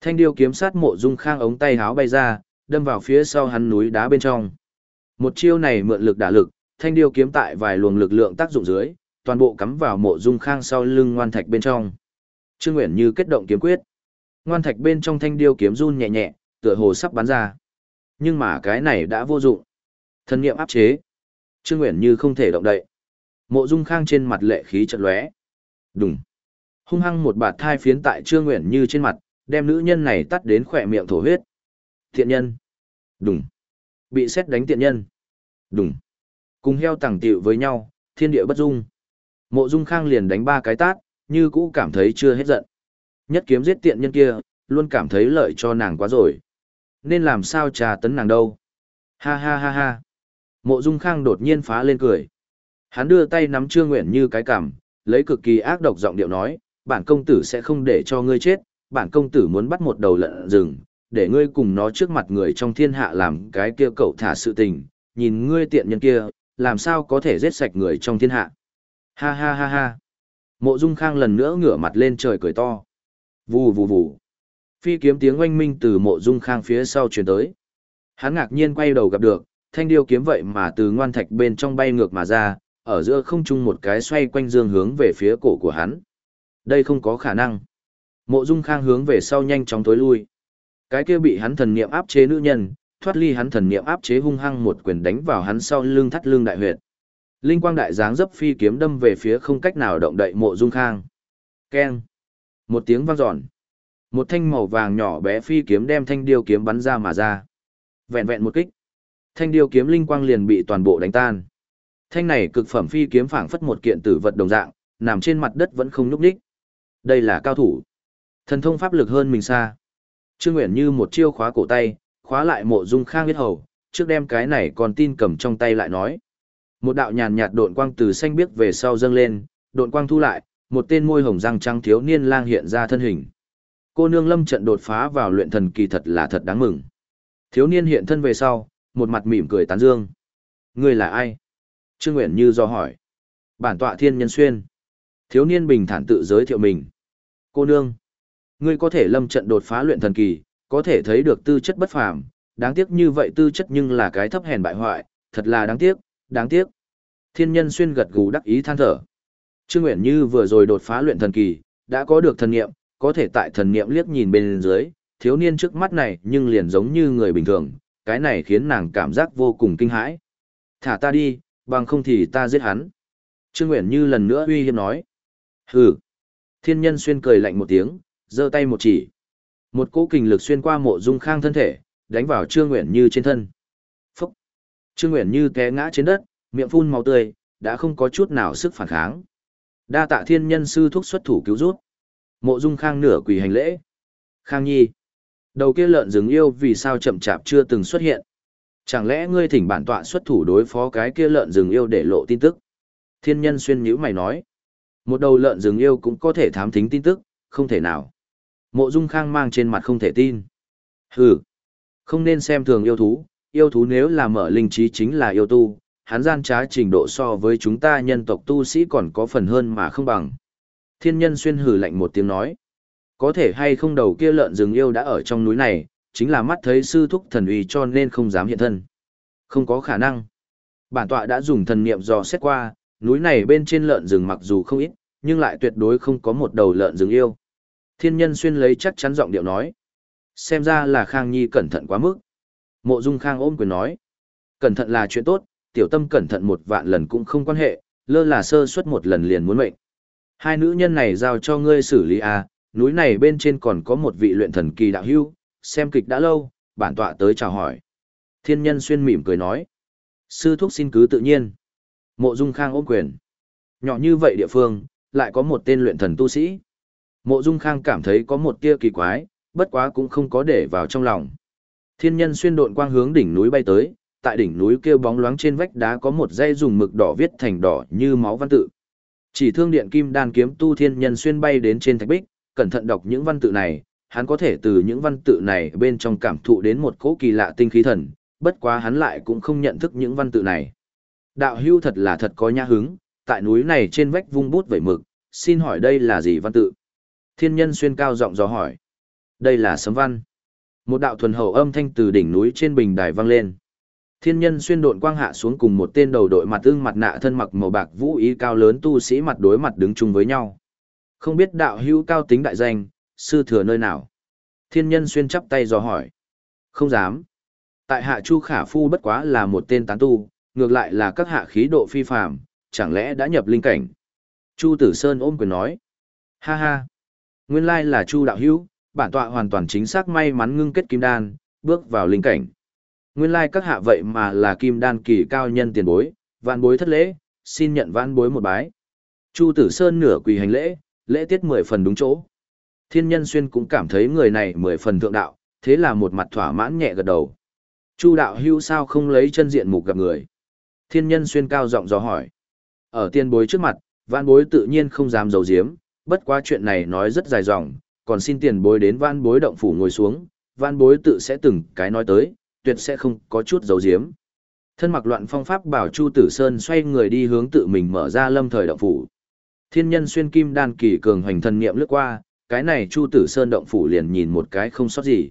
Thanh điêu kiếm sát mộ dung khang ống tay háo bay ra, đâm vào phía sau hắn núi đá bên trong. Một chiêu này mượn lực đả lực, thanh điêu kiếm tại vài luồng lực lượng tác dụng dưới, toàn bộ cắm vào mộ dung khang sau lưng ngoan thạch bên trong. Trương Nguyễn như kết động kiếm quyết. Ngoan thạch bên trong thanh điêu kiếm run nhẹ nhẹ, tựa hồ sắp bắn ra. Nhưng mà cái này đã vô dụng. Thân niệm áp chế. Trương Nguyện như không thể động đậy. Mộ dung khang trên mặt lệ khí chợt lóe. Đùng. Hung hăng một bạt thai phiến tại Trương Nguyện như trên mặt, đem nữ nhân này tắt đến khỏe miệng thổ huyết. Thiện nhân. Đùng. Bị xét đánh tiện nhân. Đùng. Cùng heo tẳng tiệu với nhau, thiên địa bất dung. Mộ Dung Khang liền đánh ba cái tát, như cũ cảm thấy chưa hết giận. Nhất kiếm giết tiện nhân kia, luôn cảm thấy lợi cho nàng quá rồi. Nên làm sao trà tấn nàng đâu. Ha ha ha ha. Mộ Dung Khang đột nhiên phá lên cười. Hắn đưa tay nắm Trương Nguyện như cái cằm, lấy cực kỳ ác độc giọng điệu nói, bản công tử sẽ không để cho ngươi chết, bản công tử muốn bắt một đầu lợn rừng, để ngươi cùng nó trước mặt người trong thiên hạ làm cái kia cậu thả sự tình, nhìn ngươi tiện nhân kia, làm sao có thể giết sạch người trong thiên hạ. Ha ha ha ha. Mộ Dung Khang lần nữa ngửa mặt lên trời cười to. Vù vù vù. Phi kiếm tiếng oanh minh từ Mộ Dung Khang phía sau truyền tới. Hắn ngạc nhiên quay đầu gặp được, thanh điêu kiếm vậy mà từ ngoan thạch bên trong bay ngược mà ra, ở giữa không trung một cái xoay quanh dương hướng về phía cổ của hắn. Đây không có khả năng. Mộ Dung Khang hướng về sau nhanh chóng tối lui. Cái kia bị hắn thần niệm áp chế nữ nhân, thoát ly hắn thần niệm áp chế hung hăng một quyền đánh vào hắn sau lưng thắt lưng đại huyệt. Linh quang đại dáng dấp phi kiếm đâm về phía không cách nào động đậy Mộ Dung Khang. Keng. Một tiếng vang dọn. Một thanh màu vàng nhỏ bé phi kiếm đem thanh điêu kiếm bắn ra mà ra. Vẹn vẹn một kích. Thanh điêu kiếm linh quang liền bị toàn bộ đánh tan. Thanh này cực phẩm phi kiếm phảng phất một kiện tử vật đồng dạng, nằm trên mặt đất vẫn không nhúc nhích. Đây là cao thủ. Thần thông pháp lực hơn mình xa. Trương Nguyện như một chiêu khóa cổ tay, khóa lại mộ dung khang biết hầu, trước đem cái này còn tin cầm trong tay lại nói. Một đạo nhàn nhạt độn quang từ xanh biếc về sau dâng lên, độn quang thu lại, một tên môi hồng răng trắng thiếu niên lang hiện ra thân hình. Cô nương lâm trận đột phá vào luyện thần kỳ thật là thật đáng mừng. Thiếu niên hiện thân về sau, một mặt mỉm cười tán dương. Ngươi là ai? Trương Nguyễn Như do hỏi. Bản tọa thiên nhân xuyên. Thiếu niên bình thản tự giới thiệu mình. Cô nương. Ngươi có thể lâm trận đột phá luyện thần kỳ, có thể thấy được tư chất bất phàm, đáng tiếc như vậy tư chất nhưng là cái thấp hèn bại hoại, thật là đáng tiếc, đáng tiếc. Thiên nhân xuyên gật gù đắc ý than thở. Trương Nguyễn Như vừa rồi đột phá luyện thần kỳ, đã có được thần niệm, có thể tại thần niệm liếc nhìn bên dưới, thiếu niên trước mắt này nhưng liền giống như người bình thường, cái này khiến nàng cảm giác vô cùng kinh hãi. Thả ta đi, bằng không thì ta giết hắn. Trương nguyễn Như lần nữa uy hiếp nói. Hừ. Thiên nhân xuyên cười lạnh một tiếng, giơ tay một chỉ. Một cỗ kình lực xuyên qua mộ dung khang thân thể, đánh vào Trương nguyễn Như trên thân. Phúc! Trương nguyễn Như té ngã trên đất, miệng phun máu tươi, đã không có chút nào sức phản kháng. Đa tạ thiên nhân sư thúc xuất thủ cứu rút. Mộ dung khang nửa quỳ hành lễ. Khang nhi! Đầu kia lợn rừng yêu vì sao chậm chạp chưa từng xuất hiện. Chẳng lẽ ngươi thỉnh bản tọa xuất thủ đối phó cái kia lợn rừng yêu để lộ tin tức? Thiên nhân xuyên nhữ mày nói. Một đầu lợn rừng yêu cũng có thể thám thính tin tức, không thể nào. Mộ Dung Khang mang trên mặt không thể tin. Hừ, không nên xem thường yêu thú, yêu thú nếu là mở linh trí chính là yêu tu, hắn gian trá trình độ so với chúng ta nhân tộc tu sĩ còn có phần hơn mà không bằng. Thiên nhân xuyên hừ lạnh một tiếng nói. Có thể hay không đầu kia lợn rừng yêu đã ở trong núi này, chính là mắt thấy sư thúc thần uy cho nên không dám hiện thân. Không có khả năng. Bản tọa đã dùng thần niệm dò xét qua, núi này bên trên lợn rừng mặc dù không ít, nhưng lại tuyệt đối không có một đầu lợn rừng yêu. Thiên nhân xuyên lấy chắc chắn giọng điệu nói. Xem ra là Khang Nhi cẩn thận quá mức. Mộ Dung Khang ôm quyền nói. Cẩn thận là chuyện tốt, tiểu tâm cẩn thận một vạn lần cũng không quan hệ, lơ là sơ suất một lần liền muốn mệnh. Hai nữ nhân này giao cho ngươi xử lý à, núi này bên trên còn có một vị luyện thần kỳ đạo hưu, xem kịch đã lâu, bản tọa tới chào hỏi. Thiên nhân xuyên mỉm cười nói. Sư thúc xin cứ tự nhiên. Mộ Dung Khang ôm quyền. Nhỏ như vậy địa phương, lại có một tên luyện thần tu sĩ. Mộ Dung Khang cảm thấy có một tia kỳ quái, bất quá cũng không có để vào trong lòng. Thiên nhân xuyên độn quang hướng đỉnh núi bay tới, tại đỉnh núi kêu bóng loáng trên vách đá có một dây dùng mực đỏ viết thành đỏ như máu văn tự. Chỉ thương điện kim đan kiếm tu thiên nhân xuyên bay đến trên thạch bích, cẩn thận đọc những văn tự này, hắn có thể từ những văn tự này bên trong cảm thụ đến một cỗ kỳ lạ tinh khí thần, bất quá hắn lại cũng không nhận thức những văn tự này. Đạo hưu thật là thật có nhã hứng, tại núi này trên vách vung bút vẩy mực, xin hỏi đây là gì văn tự? Thiên nhân xuyên cao giọng dò hỏi. Đây là sấm văn. Một đạo thuần hậu âm thanh từ đỉnh núi trên bình đài vang lên. Thiên nhân xuyên độn quang hạ xuống cùng một tên đầu đội mặt ưng mặt nạ thân mặc màu bạc vũ ý cao lớn tu sĩ mặt đối mặt đứng chung với nhau. Không biết đạo hữu cao tính đại danh, sư thừa nơi nào? Thiên nhân xuyên chắp tay dò hỏi. Không dám. Tại hạ chu khả phu bất quá là một tên tán tu, ngược lại là các hạ khí độ phi phàm, chẳng lẽ đã nhập linh cảnh? Chu Tử Sơn ôm quyền nói. Ha ha. Nguyên lai là Chu đạo hữu, bản tọa hoàn toàn chính xác may mắn ngưng kết kim đan, bước vào linh cảnh. Nguyên lai các hạ vậy mà là kim đan kỳ cao nhân tiền bối, vạn bối thất lễ, xin nhận vạn bối một bái. Chu Tử Sơn nửa quỳ hành lễ, lễ tiết mười phần đúng chỗ. Thiên nhân xuyên cũng cảm thấy người này mười phần thượng đạo, thế là một mặt thỏa mãn nhẹ gật đầu. Chu đạo hưu sao không lấy chân diện mục gặp người. Thiên nhân xuyên cao giọng dò hỏi. Ở tiên bối trước mặt, vạn bối tự nhiên không dám giấu giếm, bất quá chuyện này nói rất dài dòng, còn xin tiền bối đến vạn bối động phủ ngồi xuống, vạn bối tự sẽ từng cái nói tới, tuyệt sẽ không có chút giấu giếm. Thân mặc loạn phong pháp bảo Chu Tử Sơn xoay người đi hướng tự mình mở ra lâm thời động phủ. Thiên nhân xuyên kim đan kỳ cường hoành thần niệm lướt qua, cái này Chu Tử Sơn động phủ liền nhìn một cái không sót gì.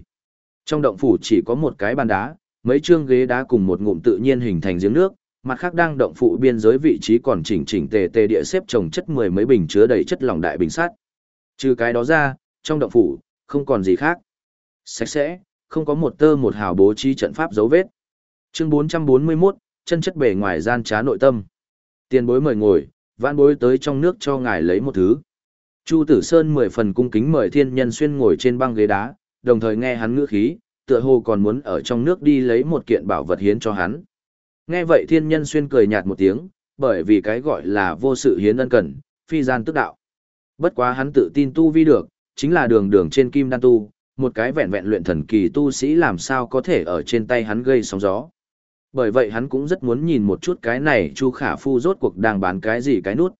Trong động phủ chỉ có một cái bàn đá, mấy chương ghế đá cùng một ngụm tự nhiên hình thành giếng nước, mặt khác đang động phụ biên giới vị trí còn chỉnh chỉnh tề tề địa xếp trồng chất mười mấy bình chứa đầy chất lỏng đại bình sắt. Trừ cái đó ra, trong động phủ không còn gì khác. Sạch sẽ, không có một tơ một hào bố trí trận pháp dấu vết. Chương 441, chân chất bề ngoài gian trá nội tâm. Tiền bối mời ngồi, vãn bối tới trong nước cho ngài lấy một thứ. Chu Tử Sơn mười phần cung kính mời thiên nhân xuyên ngồi trên băng ghế đá, đồng thời nghe hắn ngữ khí, tựa hồ còn muốn ở trong nước đi lấy một kiện bảo vật hiến cho hắn. Nghe vậy thiên nhân xuyên cười nhạt một tiếng, bởi vì cái gọi là vô sự hiến ân cần, phi gian tức đạo. Bất quá hắn tự tin tu vi được, chính là đường đường trên kim đan tu, một cái vẹn vẹn luyện thần kỳ tu sĩ làm sao có thể ở trên tay hắn gây sóng gió. Bởi vậy hắn cũng rất muốn nhìn một chút cái này Chu Khả Phu rốt cuộc đang bán cái gì cái nút.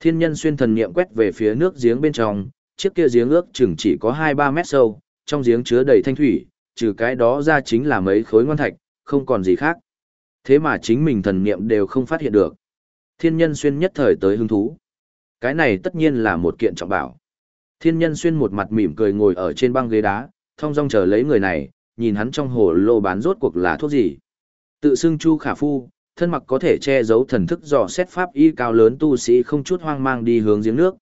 Thiên nhân xuyên thần niệm quét về phía nước giếng bên trong, chiếc kia giếng ước chừng chỉ có 2-3 mét sâu, trong giếng chứa đầy thanh thủy, trừ cái đó ra chính là mấy khối ngon thạch, không còn gì khác. Thế mà chính mình thần niệm đều không phát hiện được. Thiên nhân xuyên nhất thời tới hứng thú. Cái này tất nhiên là một kiện trọng bảo. Thiên nhân xuyên một mặt mỉm cười ngồi ở trên băng ghế đá, thong dong chờ lấy người này, nhìn hắn trong hồ lô bán rốt cuộc là thuốc gì. Tự xưng Chu Khả Phu, thân mặc có thể che giấu thần thức dò xét pháp y cao lớn tu sĩ không chút hoang mang đi hướng giếng nước.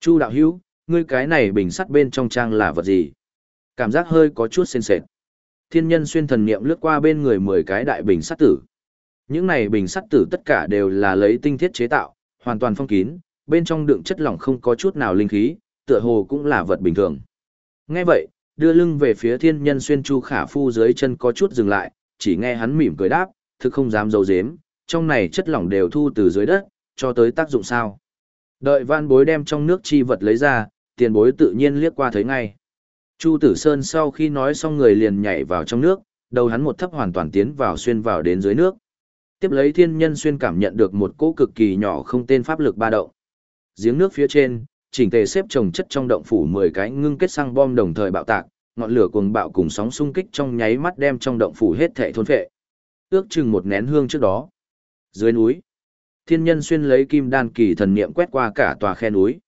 Chu đạo hữu, ngươi cái này bình sắt bên trong trang là vật gì? Cảm giác hơi có chút sên sệt. Thiên nhân xuyên thần niệm lướt qua bên người 10 cái đại bình sắt tử. Những này bình sắt tử tất cả đều là lấy tinh thiết chế tạo, hoàn toàn phong kín, bên trong đựng chất lỏng không có chút nào linh khí, tựa hồ cũng là vật bình thường. Nghe vậy, đưa lưng về phía thiên nhân xuyên chu khả phu dưới chân có chút dừng lại, chỉ nghe hắn mỉm cười đáp, thực không dám giấu giếm, trong này chất lỏng đều thu từ dưới đất, cho tới tác dụng sao. Đợi van bối đem trong nước chi vật lấy ra, tiền bối tự nhiên liếc qua thấy ngay. Chu Tử Sơn sau khi nói xong người liền nhảy vào trong nước, đầu hắn một thấp hoàn toàn tiến vào xuyên vào đến dưới nước. Tiếp lấy thiên nhân xuyên cảm nhận được một cỗ cực kỳ nhỏ không tên pháp lực ba động. Giếng nước phía trên, chỉnh tề xếp trồng chất trong động phủ 10 cái ngưng kết xăng bom đồng thời bạo tạc, ngọn lửa cuồng bạo cùng sóng xung kích trong nháy mắt đem trong động phủ hết thảy thôn phệ. Ước chừng một nén hương trước đó. Dưới núi, thiên nhân xuyên lấy kim đan kỳ thần niệm quét qua cả tòa khe núi.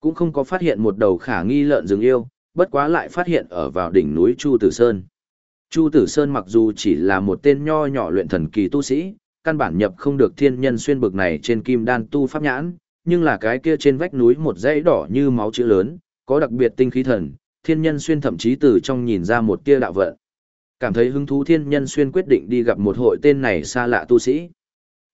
Cũng không có phát hiện một đầu khả nghi lợn rừng yêu, bất quá lại phát hiện ở vào đỉnh núi Chu Tử Sơn. Chu Tử Sơn mặc dù chỉ là một tên nho nhỏ luyện thần kỳ tu sĩ, căn bản nhập không được thiên nhân xuyên bực này trên kim đan tu pháp nhãn, nhưng là cái kia trên vách núi một dãy đỏ như máu chữ lớn, có đặc biệt tinh khí thần, thiên nhân xuyên thậm chí từ trong nhìn ra một tia đạo vận. Cảm thấy hứng thú thiên nhân xuyên quyết định đi gặp một hội tên này xa lạ tu sĩ.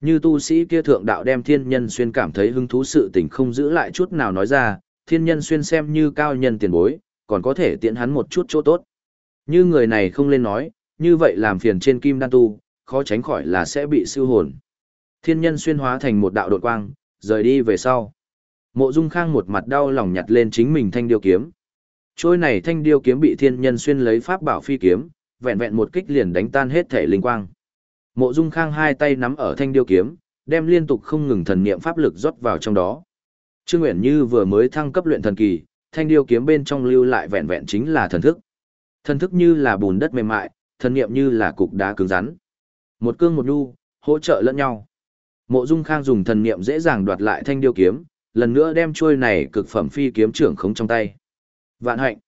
Như tu sĩ kia thượng đạo đem thiên nhân xuyên cảm thấy hứng thú sự tình không giữ lại chút nào nói ra, thiên nhân xuyên xem như cao nhân tiền bối, còn có thể tiện hắn một chút chỗ tốt. Như người này không lên nói, như vậy làm phiền trên kim đan tu, khó tránh khỏi là sẽ bị siêu hồn. Thiên nhân xuyên hóa thành một đạo đột quang, rời đi về sau. Mộ Dung Khang một mặt đau lòng nhặt lên chính mình thanh điêu kiếm. Trôi này thanh điêu kiếm bị thiên nhân xuyên lấy pháp bảo phi kiếm, vẹn vẹn một kích liền đánh tan hết thể linh quang. Mộ Dung Khang hai tay nắm ở thanh điêu kiếm, đem liên tục không ngừng thần niệm pháp lực rót vào trong đó. Trương Uyển Như vừa mới thăng cấp luyện thần kỳ, thanh điêu kiếm bên trong lưu lại vẹn vẹn chính là thần thức. Thần thức như là bùn đất mềm mại, thần niệm như là cục đá cứng rắn. Một cương một nhu, hỗ trợ lẫn nhau. Mộ Dung Khang dùng thần niệm dễ dàng đoạt lại thanh điêu kiếm, lần nữa đem chuôi này cực phẩm phi kiếm trưởng khống trong tay. Vạn hạnh.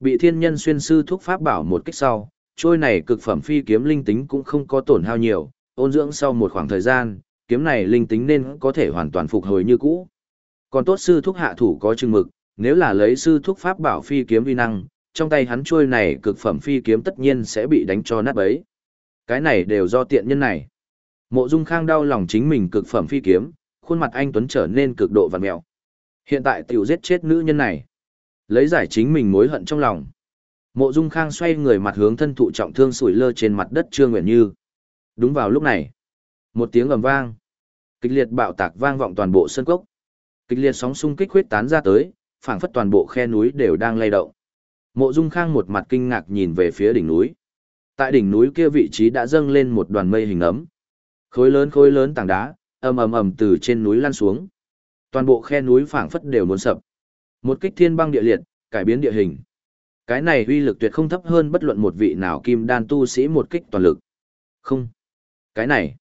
Bị thiên nhân xuyên sư thuốc pháp bảo một kích sau, trôi này cực phẩm phi kiếm linh tính cũng không có tổn hao nhiều, ôn dưỡng sau một khoảng thời gian, kiếm này linh tính nên có thể hoàn toàn phục hồi như cũ. Còn tốt sư thuốc hạ thủ có chừng mực, nếu là lấy sư thuốc pháp bảo phi kiếm vi năng, trong tay hắn trôi này cực phẩm phi kiếm tất nhiên sẽ bị đánh cho nát bấy. Cái này đều do tiện nhân này. Mộ Dung Khang đau lòng chính mình cực phẩm phi kiếm, khuôn mặt anh tuấn trở nên cực độ vặn mèo. Hiện tại tiểu giết chết nữ nhân này, lấy giải chính mình mối hận trong lòng. Mộ Dung Khang xoay người mặt hướng thân thụ trọng thương sủi lơ trên mặt đất Trương Nguyện Như. Đúng vào lúc này, một tiếng ầm vang, kịch liệt bạo tạc vang vọng toàn bộ sân cốc. Kịch liệt sóng xung kích huyết tán ra tới, phảng phất toàn bộ khe núi đều đang lay động. Mộ Dung Khang một mặt kinh ngạc nhìn về phía đỉnh núi. Tại đỉnh núi kia vị trí đã dâng lên một đoàn mây hình ấm. Khối lớn khối lớn tảng đá, ầm ầm ầm từ trên núi lăn xuống. Toàn bộ khe núi phảng phất đều muốn sập. Một kích thiên băng địa liệt, cải biến địa hình. Cái này uy lực tuyệt không thấp hơn bất luận một vị nào kim đan tu sĩ một kích toàn lực. Không. Cái này.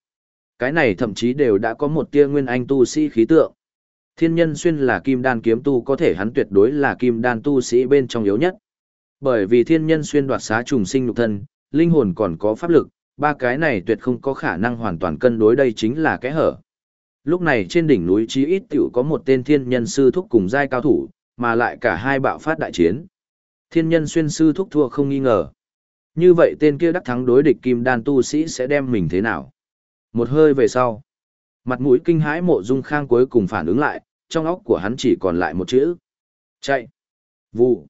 Cái này thậm chí đều đã có một tia nguyên anh tu sĩ khí tượng. Thiên nhân xuyên là kim đan kiếm tu có thể hắn tuyệt đối là kim đan tu sĩ bên trong yếu nhất. Bởi vì thiên nhân xuyên đoạt xá trùng sinh nhục thân, linh hồn còn có pháp lực, ba cái này tuyệt không có khả năng hoàn toàn cân đối đây chính là kẽ hở. Lúc này trên đỉnh núi chí ít tiểu có một tên thiên nhân sư thúc cùng giai cao thủ, mà lại cả hai bạo phát đại chiến. Thiên nhân xuyên sư thúc thua không nghi ngờ. Như vậy tên kia đắc thắng đối địch kim đan tu sĩ sẽ đem mình thế nào? Một hơi về sau. Mặt mũi kinh hãi mộ dung khang cuối cùng phản ứng lại, trong óc của hắn chỉ còn lại một chữ. Chạy. Vụ.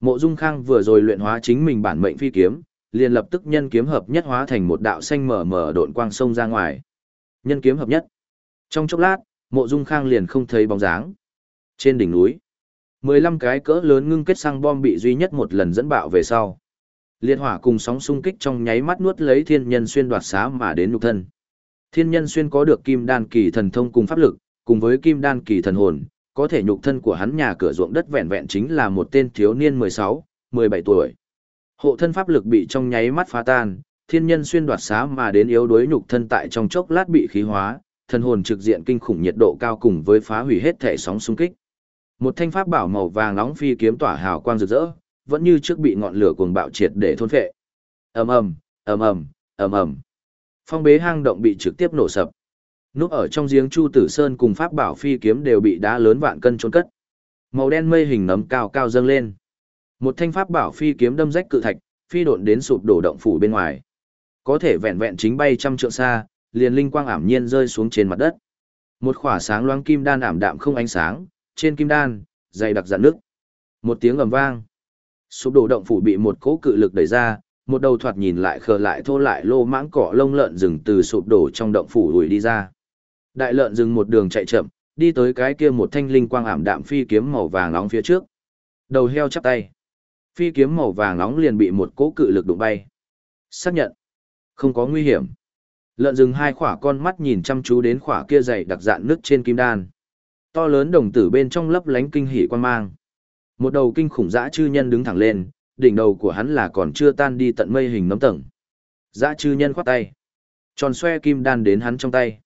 Mộ dung khang vừa rồi luyện hóa chính mình bản mệnh phi kiếm, liền lập tức nhân kiếm hợp nhất hóa thành một đạo xanh mở mở độn quang sông ra ngoài. Nhân kiếm hợp nhất. Trong chốc lát, mộ dung khang liền không thấy bóng dáng. Trên đỉnh núi, 15 cái cỡ lớn ngưng kết xăng bom bị duy nhất một lần dẫn bạo về sau. Liệt hỏa cùng sóng xung kích trong nháy mắt nuốt lấy thiên nhân xuyên đoạt xá mà đến nhục thân. Thiên nhân xuyên có được kim đan kỳ thần thông cùng pháp lực, cùng với kim đan kỳ thần hồn, có thể nhục thân của hắn nhà cửa ruộng đất vẹn vẹn chính là một tên thiếu niên 16, 17 tuổi. Hộ thân pháp lực bị trong nháy mắt phá tan, thiên nhân xuyên đoạt xá mà đến yếu đuối nhục thân tại trong chốc lát bị khí hóa, thần hồn trực diện kinh khủng nhiệt độ cao cùng với phá hủy hết thể sóng xung kích. Một thanh pháp bảo màu vàng nóng phi kiếm tỏa hào quang rực rỡ, vẫn như trước bị ngọn lửa cuồng bạo triệt để thôn phệ. Ầm ầm, ầm ầm, ầm ầm. Phong bế hang động bị trực tiếp nổ sập. Núp ở trong giếng Chu Tử Sơn cùng Pháp Bảo Phi kiếm đều bị đá lớn vạn cân trôn cất. Màu đen mây hình nấm cao cao dâng lên. Một thanh Pháp Bảo Phi kiếm đâm rách cự thạch, phi độn đến sụp đổ động phủ bên ngoài. Có thể vẹn vẹn chính bay trăm trượng xa, liền linh quang ảm nhiên rơi xuống trên mặt đất. Một khỏa sáng loáng kim đan ảm đạm không ánh sáng, trên kim đan, dày đặc dạn nước. Một tiếng ầm vang. Sụp đổ động phủ bị một cỗ cự lực đẩy ra, một đầu thoạt nhìn lại khờ lại thô lại lô mãng cỏ lông lợn rừng từ sụp đổ trong động phủ lùi đi ra. Đại lợn rừng một đường chạy chậm, đi tới cái kia một thanh linh quang ảm đạm phi kiếm màu vàng nóng phía trước. Đầu heo chắp tay. Phi kiếm màu vàng nóng liền bị một cỗ cự lực đụng bay. Xác nhận. Không có nguy hiểm. Lợn rừng hai khỏa con mắt nhìn chăm chú đến khỏa kia dày đặc dạn nước trên kim đan. To lớn đồng tử bên trong lấp lánh kinh hỉ quan mang. Một đầu kinh khủng dã chư nhân đứng thẳng lên, đỉnh đầu của hắn là còn chưa tan đi tận mây hình nấm tầng. Dã chư nhân khoát tay. Tròn xoe kim đan đến hắn trong tay.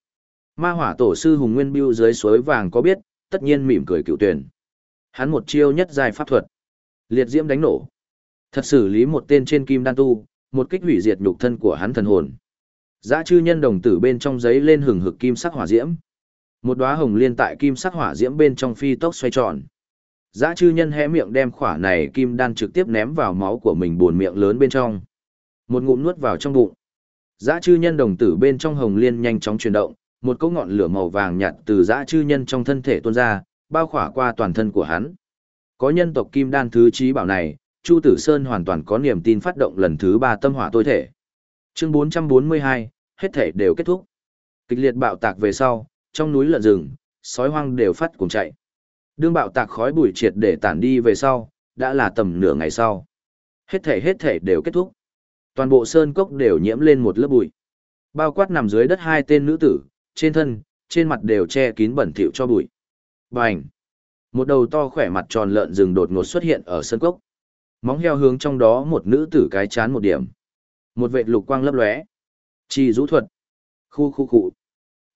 Ma hỏa tổ sư Hùng Nguyên Biêu dưới suối vàng có biết, tất nhiên mỉm cười cựu tuyển. Hắn một chiêu nhất dài pháp thuật. Liệt diễm đánh nổ. Thật xử lý một tên trên kim đan tu, một kích hủy diệt nhục thân của hắn thần hồn. Dã chư nhân đồng tử bên trong giấy lên hừng hực kim sắc hỏa diễm. Một đóa hồng liên tại kim sắc hỏa diễm bên trong phi tốc xoay tròn. Dã chư nhân hé miệng đem khỏa này kim đan trực tiếp ném vào máu của mình buồn miệng lớn bên trong. Một ngụm nuốt vào trong bụng. Dã chư nhân đồng tử bên trong hồng liên nhanh chóng chuyển động, một cỗ ngọn lửa màu vàng nhạt từ dã chư nhân trong thân thể tuôn ra, bao khỏa qua toàn thân của hắn. Có nhân tộc kim đan thứ trí bảo này, Chu Tử Sơn hoàn toàn có niềm tin phát động lần thứ ba tâm hỏa tối thể. Chương 442, hết thể đều kết thúc. Kịch liệt bạo tạc về sau, trong núi lợn rừng, sói hoang đều phát cùng chạy. Đương bạo tạc khói bụi triệt để tản đi về sau, đã là tầm nửa ngày sau. Hết thể hết thể đều kết thúc. Toàn bộ sơn cốc đều nhiễm lên một lớp bụi. Bao quát nằm dưới đất hai tên nữ tử, trên thân, trên mặt đều che kín bẩn thỉu cho bụi. Bành! Một đầu to khỏe mặt tròn lợn rừng đột ngột xuất hiện ở sân cốc. Móng heo hướng trong đó một nữ tử cái chán một điểm. Một vệ lục quang lấp lóe. Chỉ rũ thuật. Khu khu khu.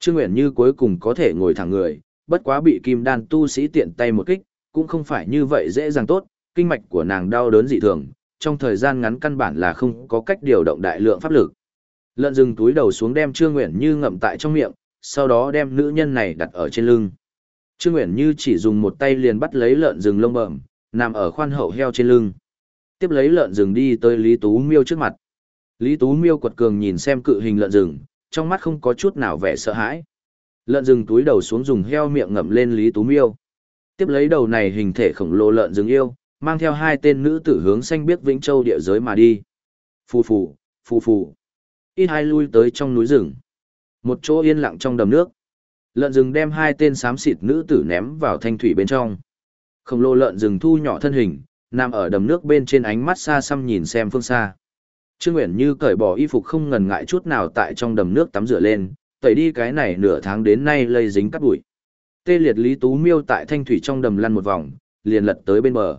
Trương Nguyện Như cuối cùng có thể ngồi thẳng người, bất quá bị kim đan tu sĩ tiện tay một kích, cũng không phải như vậy dễ dàng tốt, kinh mạch của nàng đau đớn dị thường, trong thời gian ngắn căn bản là không có cách điều động đại lượng pháp lực. Lợn rừng túi đầu xuống đem Trương Nguyện Như ngậm tại trong miệng, sau đó đem nữ nhân này đặt ở trên lưng. Trương Nguyện Như chỉ dùng một tay liền bắt lấy lợn rừng lông bẩm, nằm ở khoan hậu heo trên lưng. Tiếp lấy lợn rừng đi tới Lý Tú Miêu trước mặt. Lý Tú Miêu quật cường nhìn xem cự hình lợn rừng, trong mắt không có chút nào vẻ sợ hãi. Lợn rừng túi đầu xuống dùng heo miệng ngậm lên Lý Tú Miêu. Tiếp lấy đầu này hình thể khổng lồ lợn rừng yêu, mang theo hai tên nữ tử hướng xanh biếc Vĩnh Châu địa giới mà đi. Phù phù, phù phù. Ít hai lui tới trong núi rừng. Một chỗ yên lặng trong đầm nước. Lợn rừng đem hai tên xám xịt nữ tử ném vào thanh thủy bên trong. Khổng lồ lợn rừng thu nhỏ thân hình, nằm ở đầm nước bên trên ánh mắt xa xăm nhìn xem phương xa. Trương Uyển Như cởi bỏ y phục không ngần ngại chút nào tại trong đầm nước tắm rửa lên, tẩy đi cái này nửa tháng đến nay lây dính cát bụi. Tê liệt Lý Tú Miêu tại thanh thủy trong đầm lăn một vòng, liền lật tới bên bờ.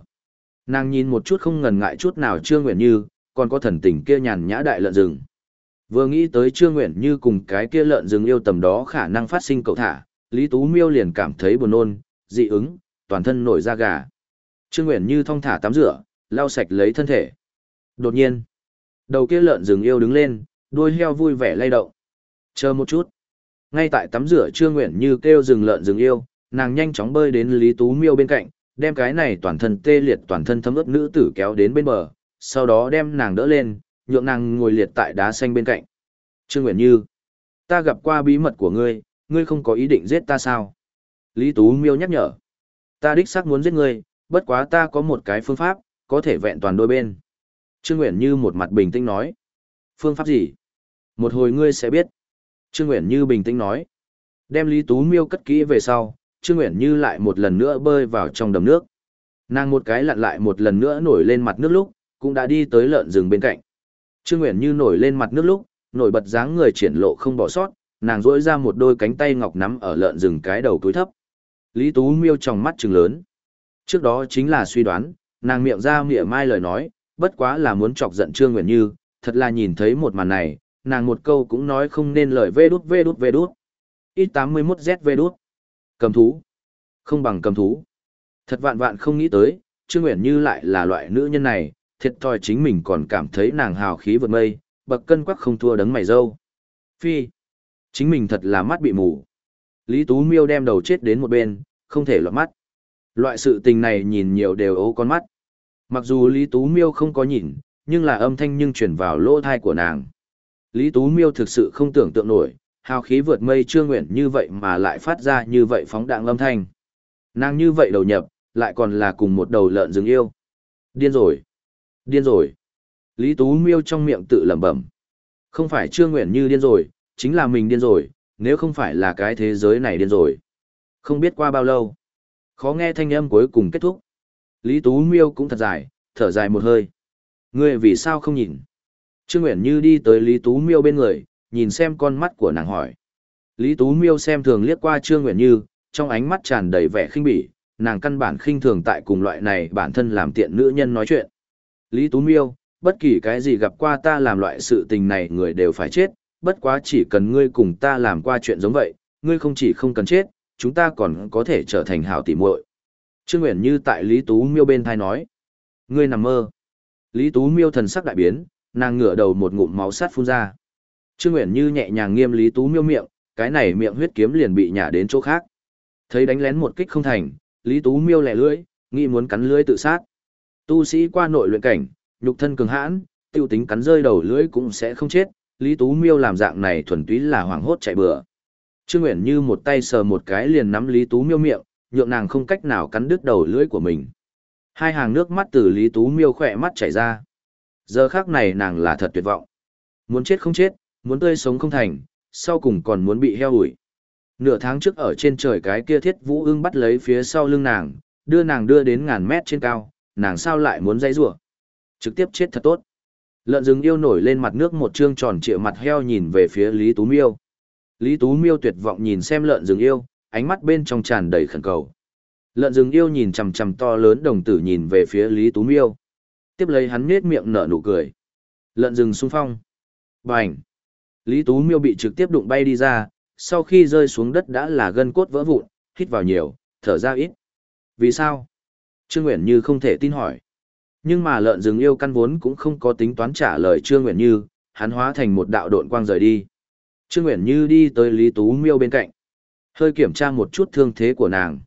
Nàng nhìn một chút không ngần ngại chút nào Trương Uyển Như, còn có thần tình kia nhàn nhã đại lợn rừng. Vừa nghĩ tới Trương Nguyện Như cùng cái kia lợn rừng yêu tầm đó khả năng phát sinh cậu thả, Lý Tú Miêu liền cảm thấy buồn nôn, dị ứng, toàn thân nổi da gà. Trương Nguyện Như thong thả tắm rửa, lau sạch lấy thân thể. Đột nhiên, đầu kia lợn rừng yêu đứng lên, đuôi heo vui vẻ lay động. Chờ một chút. Ngay tại tắm rửa Trương Nguyện Như kêu rừng lợn rừng yêu, nàng nhanh chóng bơi đến Lý Tú Miêu bên cạnh, đem cái này toàn thân tê liệt toàn thân thấm ướt nữ tử kéo đến bên bờ, sau đó đem nàng đỡ lên, nhượng nàng ngồi liệt tại đá xanh bên cạnh. Trương Nguyện Như, ta gặp qua bí mật của ngươi, ngươi không có ý định giết ta sao? Lý Tú Miêu nhắc nhở, ta đích xác muốn giết ngươi, bất quá ta có một cái phương pháp, có thể vẹn toàn đôi bên. Trương Nguyễn Như một mặt bình tĩnh nói, phương pháp gì? Một hồi ngươi sẽ biết. Trương Nguyễn Như bình tĩnh nói, đem Lý Tú Miêu cất kỹ về sau, Trương Nguyễn Như lại một lần nữa bơi vào trong đầm nước. Nàng một cái lặn lại một lần nữa nổi lên mặt nước lúc, cũng đã đi tới lợn rừng bên cạnh. Trương Nguyễn Như nổi lên mặt nước lúc, nổi bật dáng người triển lộ không bỏ sót, nàng duỗi ra một đôi cánh tay ngọc nắm ở lợn rừng cái đầu túi thấp. Lý Tú Miêu trong mắt trừng lớn. Trước đó chính là suy đoán, nàng miệng ra mỉa mai lời nói, bất quá là muốn chọc giận Trương Nguyễn Như, thật là nhìn thấy một màn này, nàng một câu cũng nói không nên lời vê đút vê đút vê đút. Ít 81Z vê đút. Cầm thú. Không bằng cầm thú. Thật vạn vạn không nghĩ tới, Trương Nguyễn Như lại là loại nữ nhân này, thiệt thòi chính mình còn cảm thấy nàng hào khí vượt mây, bậc cân quắc không thua đấng mày dâu. Phi. Chính mình thật là mắt bị mù. Lý Tú Miêu đem đầu chết đến một bên, không thể lọt mắt. Loại sự tình này nhìn nhiều đều ố con mắt. Mặc dù Lý Tú Miêu không có nhìn, nhưng là âm thanh nhưng chuyển vào lỗ thai của nàng. Lý Tú Miêu thực sự không tưởng tượng nổi, hào khí vượt mây chưa nguyện như vậy mà lại phát ra như vậy phóng đạn âm thanh. Nàng như vậy đầu nhập, lại còn là cùng một đầu lợn rừng yêu. Điên rồi. Điên rồi. Lý Tú Miêu trong miệng tự lẩm bẩm. Không phải Trương Nguyện Như điên rồi, chính là mình điên rồi, nếu không phải là cái thế giới này điên rồi. Không biết qua bao lâu. Khó nghe thanh âm cuối cùng kết thúc. Lý Tú Miêu cũng thật dài, thở dài một hơi. Ngươi vì sao không nhìn? Trương Nguyện Như đi tới Lý Tú Miêu bên người, nhìn xem con mắt của nàng hỏi. Lý Tú Miêu xem thường liếc qua Trương Nguyện Như, trong ánh mắt tràn đầy vẻ khinh bỉ, nàng căn bản khinh thường tại cùng loại này bản thân làm tiện nữ nhân nói chuyện. Lý Tú Miêu, bất kỳ cái gì gặp qua ta làm loại sự tình này người đều phải chết, bất quá chỉ cần ngươi cùng ta làm qua chuyện giống vậy, ngươi không chỉ không cần chết, chúng ta còn có thể trở thành hảo tỉ muội. Trương Uyển Như tại Lý Tú Miêu bên thai nói, ngươi nằm mơ. Lý Tú Miêu thần sắc đại biến, nàng ngửa đầu một ngụm máu sát phun ra. Trương Uyển Như nhẹ nhàng nghiêm Lý Tú Miêu miệng, cái này miệng huyết kiếm liền bị nhả đến chỗ khác. Thấy đánh lén một kích không thành, Lý Tú Miêu lẻ lưỡi, nghĩ muốn cắn lưỡi tự sát. Tu sĩ qua nội luyện cảnh, nhục thân cường hãn, tiêu tính cắn rơi đầu lưỡi cũng sẽ không chết, Lý Tú Miêu làm dạng này thuần túy là hoảng hốt chạy bừa. Trương Uyển Như một tay sờ một cái liền nắm Lý Tú Miêu miệng, nhượng nàng không cách nào cắn đứt đầu lưỡi của mình. Hai hàng nước mắt từ Lý Tú Miêu khỏe mắt chảy ra. Giờ khác này nàng là thật tuyệt vọng. Muốn chết không chết, muốn tươi sống không thành, sau cùng còn muốn bị heo ủi. Nửa tháng trước ở trên trời cái kia thiết vũ ưng bắt lấy phía sau lưng nàng, đưa nàng đưa đến ngàn mét trên cao, nàng sao lại muốn dây rủa Trực tiếp chết thật tốt. Lợn rừng yêu nổi lên mặt nước một trương tròn trịa mặt heo nhìn về phía Lý Tú Miêu. Lý Tú Miêu tuyệt vọng nhìn xem lợn rừng yêu, ánh mắt bên trong tràn đầy khẩn cầu. Lợn rừng yêu nhìn chằm chằm to lớn đồng tử nhìn về phía Lý Tú Miêu. Tiếp lấy hắn nhếch miệng nở nụ cười. Lợn rừng xung phong. Bành. Lý Tú Miêu bị trực tiếp đụng bay đi ra, sau khi rơi xuống đất đã là gân cốt vỡ vụn, hít vào nhiều, thở ra ít. Vì sao? Trương Nguyễn Như không thể tin hỏi. Nhưng mà lợn rừng yêu căn vốn cũng không có tính toán trả lời Trương Nguyễn Như, hắn hóa thành một đạo độn quang rời đi. Trương Nguyễn Như đi tới Lý Tú Miêu bên cạnh. Hơi kiểm tra một chút thương thế của nàng.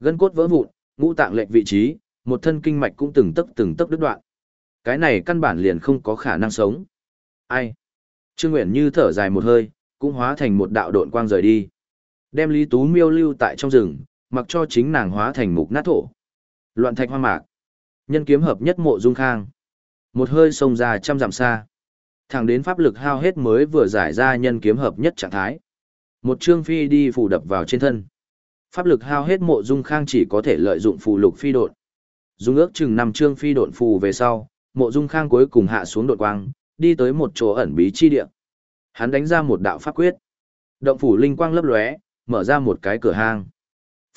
Gân cốt vỡ vụn, ngũ tạng lệch vị trí, một thân kinh mạch cũng từng tấc từng tấc đứt đoạn. Cái này căn bản liền không có khả năng sống. Ai? Trương Nguyễn Như thở dài một hơi, cũng hóa thành một đạo độn quang rời đi. Đem Lý Tú Miêu lưu tại trong rừng, mặc cho chính nàng hóa thành mục nát thổ. Loạn thạch hoa mạc. Nhân kiếm hợp nhất mộ dung khang. Một hơi sông ra trăm dặm xa. Thẳng đến pháp lực hao hết mới vừa giải ra nhân kiếm hợp nhất trạng thái. Một trương phi đi phủ đập vào trên thân. Pháp lực hao hết mộ dung khang chỉ có thể lợi dụng phù lục phi độn. Dung ước chừng năm trương phi độn phù về sau, mộ dung khang cuối cùng hạ xuống đột quang, đi tới một chỗ ẩn bí chi địa. Hắn đánh ra một đạo pháp quyết. Động phủ linh quang lấp lóe, mở ra một cái cửa hang.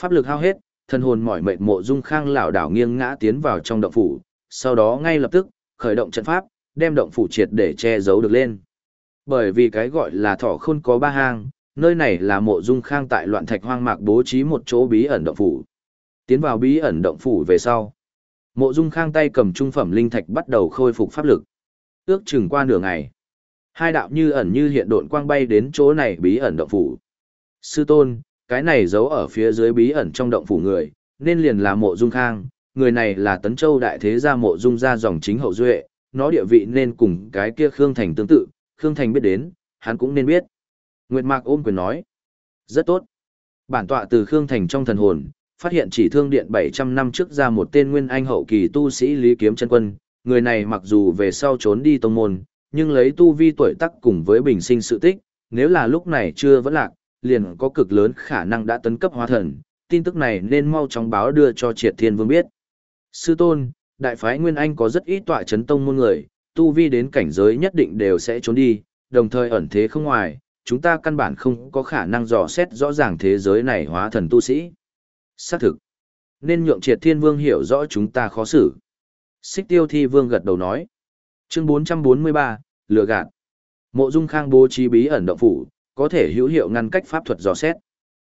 Pháp lực hao hết, thân hồn mỏi mệt mộ dung khang lảo đảo nghiêng ngã tiến vào trong động phủ, sau đó ngay lập tức khởi động trận pháp, đem động phủ triệt để che giấu được lên. Bởi vì cái gọi là thỏ khôn có ba hang, nơi này là mộ dung khang tại loạn thạch hoang mạc bố trí một chỗ bí ẩn động phủ. Tiến vào bí ẩn động phủ về sau. Mộ dung khang tay cầm trung phẩm linh thạch bắt đầu khôi phục pháp lực. Ước chừng qua nửa ngày. Hai đạo như ẩn như hiện độn quang bay đến chỗ này bí ẩn động phủ. Sư tôn, cái này giấu ở phía dưới bí ẩn trong động phủ người, nên liền là mộ dung khang, người này là tấn châu đại thế gia mộ dung gia dòng chính hậu duệ, nó địa vị nên cùng cái kia Khương Thành tương tự, Khương Thành biết đến, hắn cũng nên biết. Nguyệt Mạc ôm quyền nói, rất tốt. Bản tọa từ Khương Thành trong thần hồn, phát hiện chỉ thương điện 700 năm trước ra một tên nguyên anh hậu kỳ tu sĩ Lý Kiếm chân Quân, người này mặc dù về sau trốn đi tông môn, nhưng lấy tu vi tuổi tác cùng với bình sinh sự tích, nếu là lúc này chưa vẫn lạc, liền có cực lớn khả năng đã tấn cấp hóa thần, tin tức này nên mau chóng báo đưa cho Triệt Thiên Vương biết. Sư tôn, đại phái Nguyên Anh có rất ít tọa chấn tông môn người, tu vi đến cảnh giới nhất định đều sẽ trốn đi, đồng thời ẩn thế không ngoài, chúng ta căn bản không có khả năng dò xét rõ ràng thế giới này hóa thần tu sĩ. Xác thực, nên nhượng Triệt Thiên Vương hiểu rõ chúng ta khó xử. Xích Tiêu Thi Vương gật đầu nói. Chương 443, lừa gạt. Mộ Dung Khang bố trí bí ẩn động phủ, có thể hữu hiệu ngăn cách pháp thuật dò xét.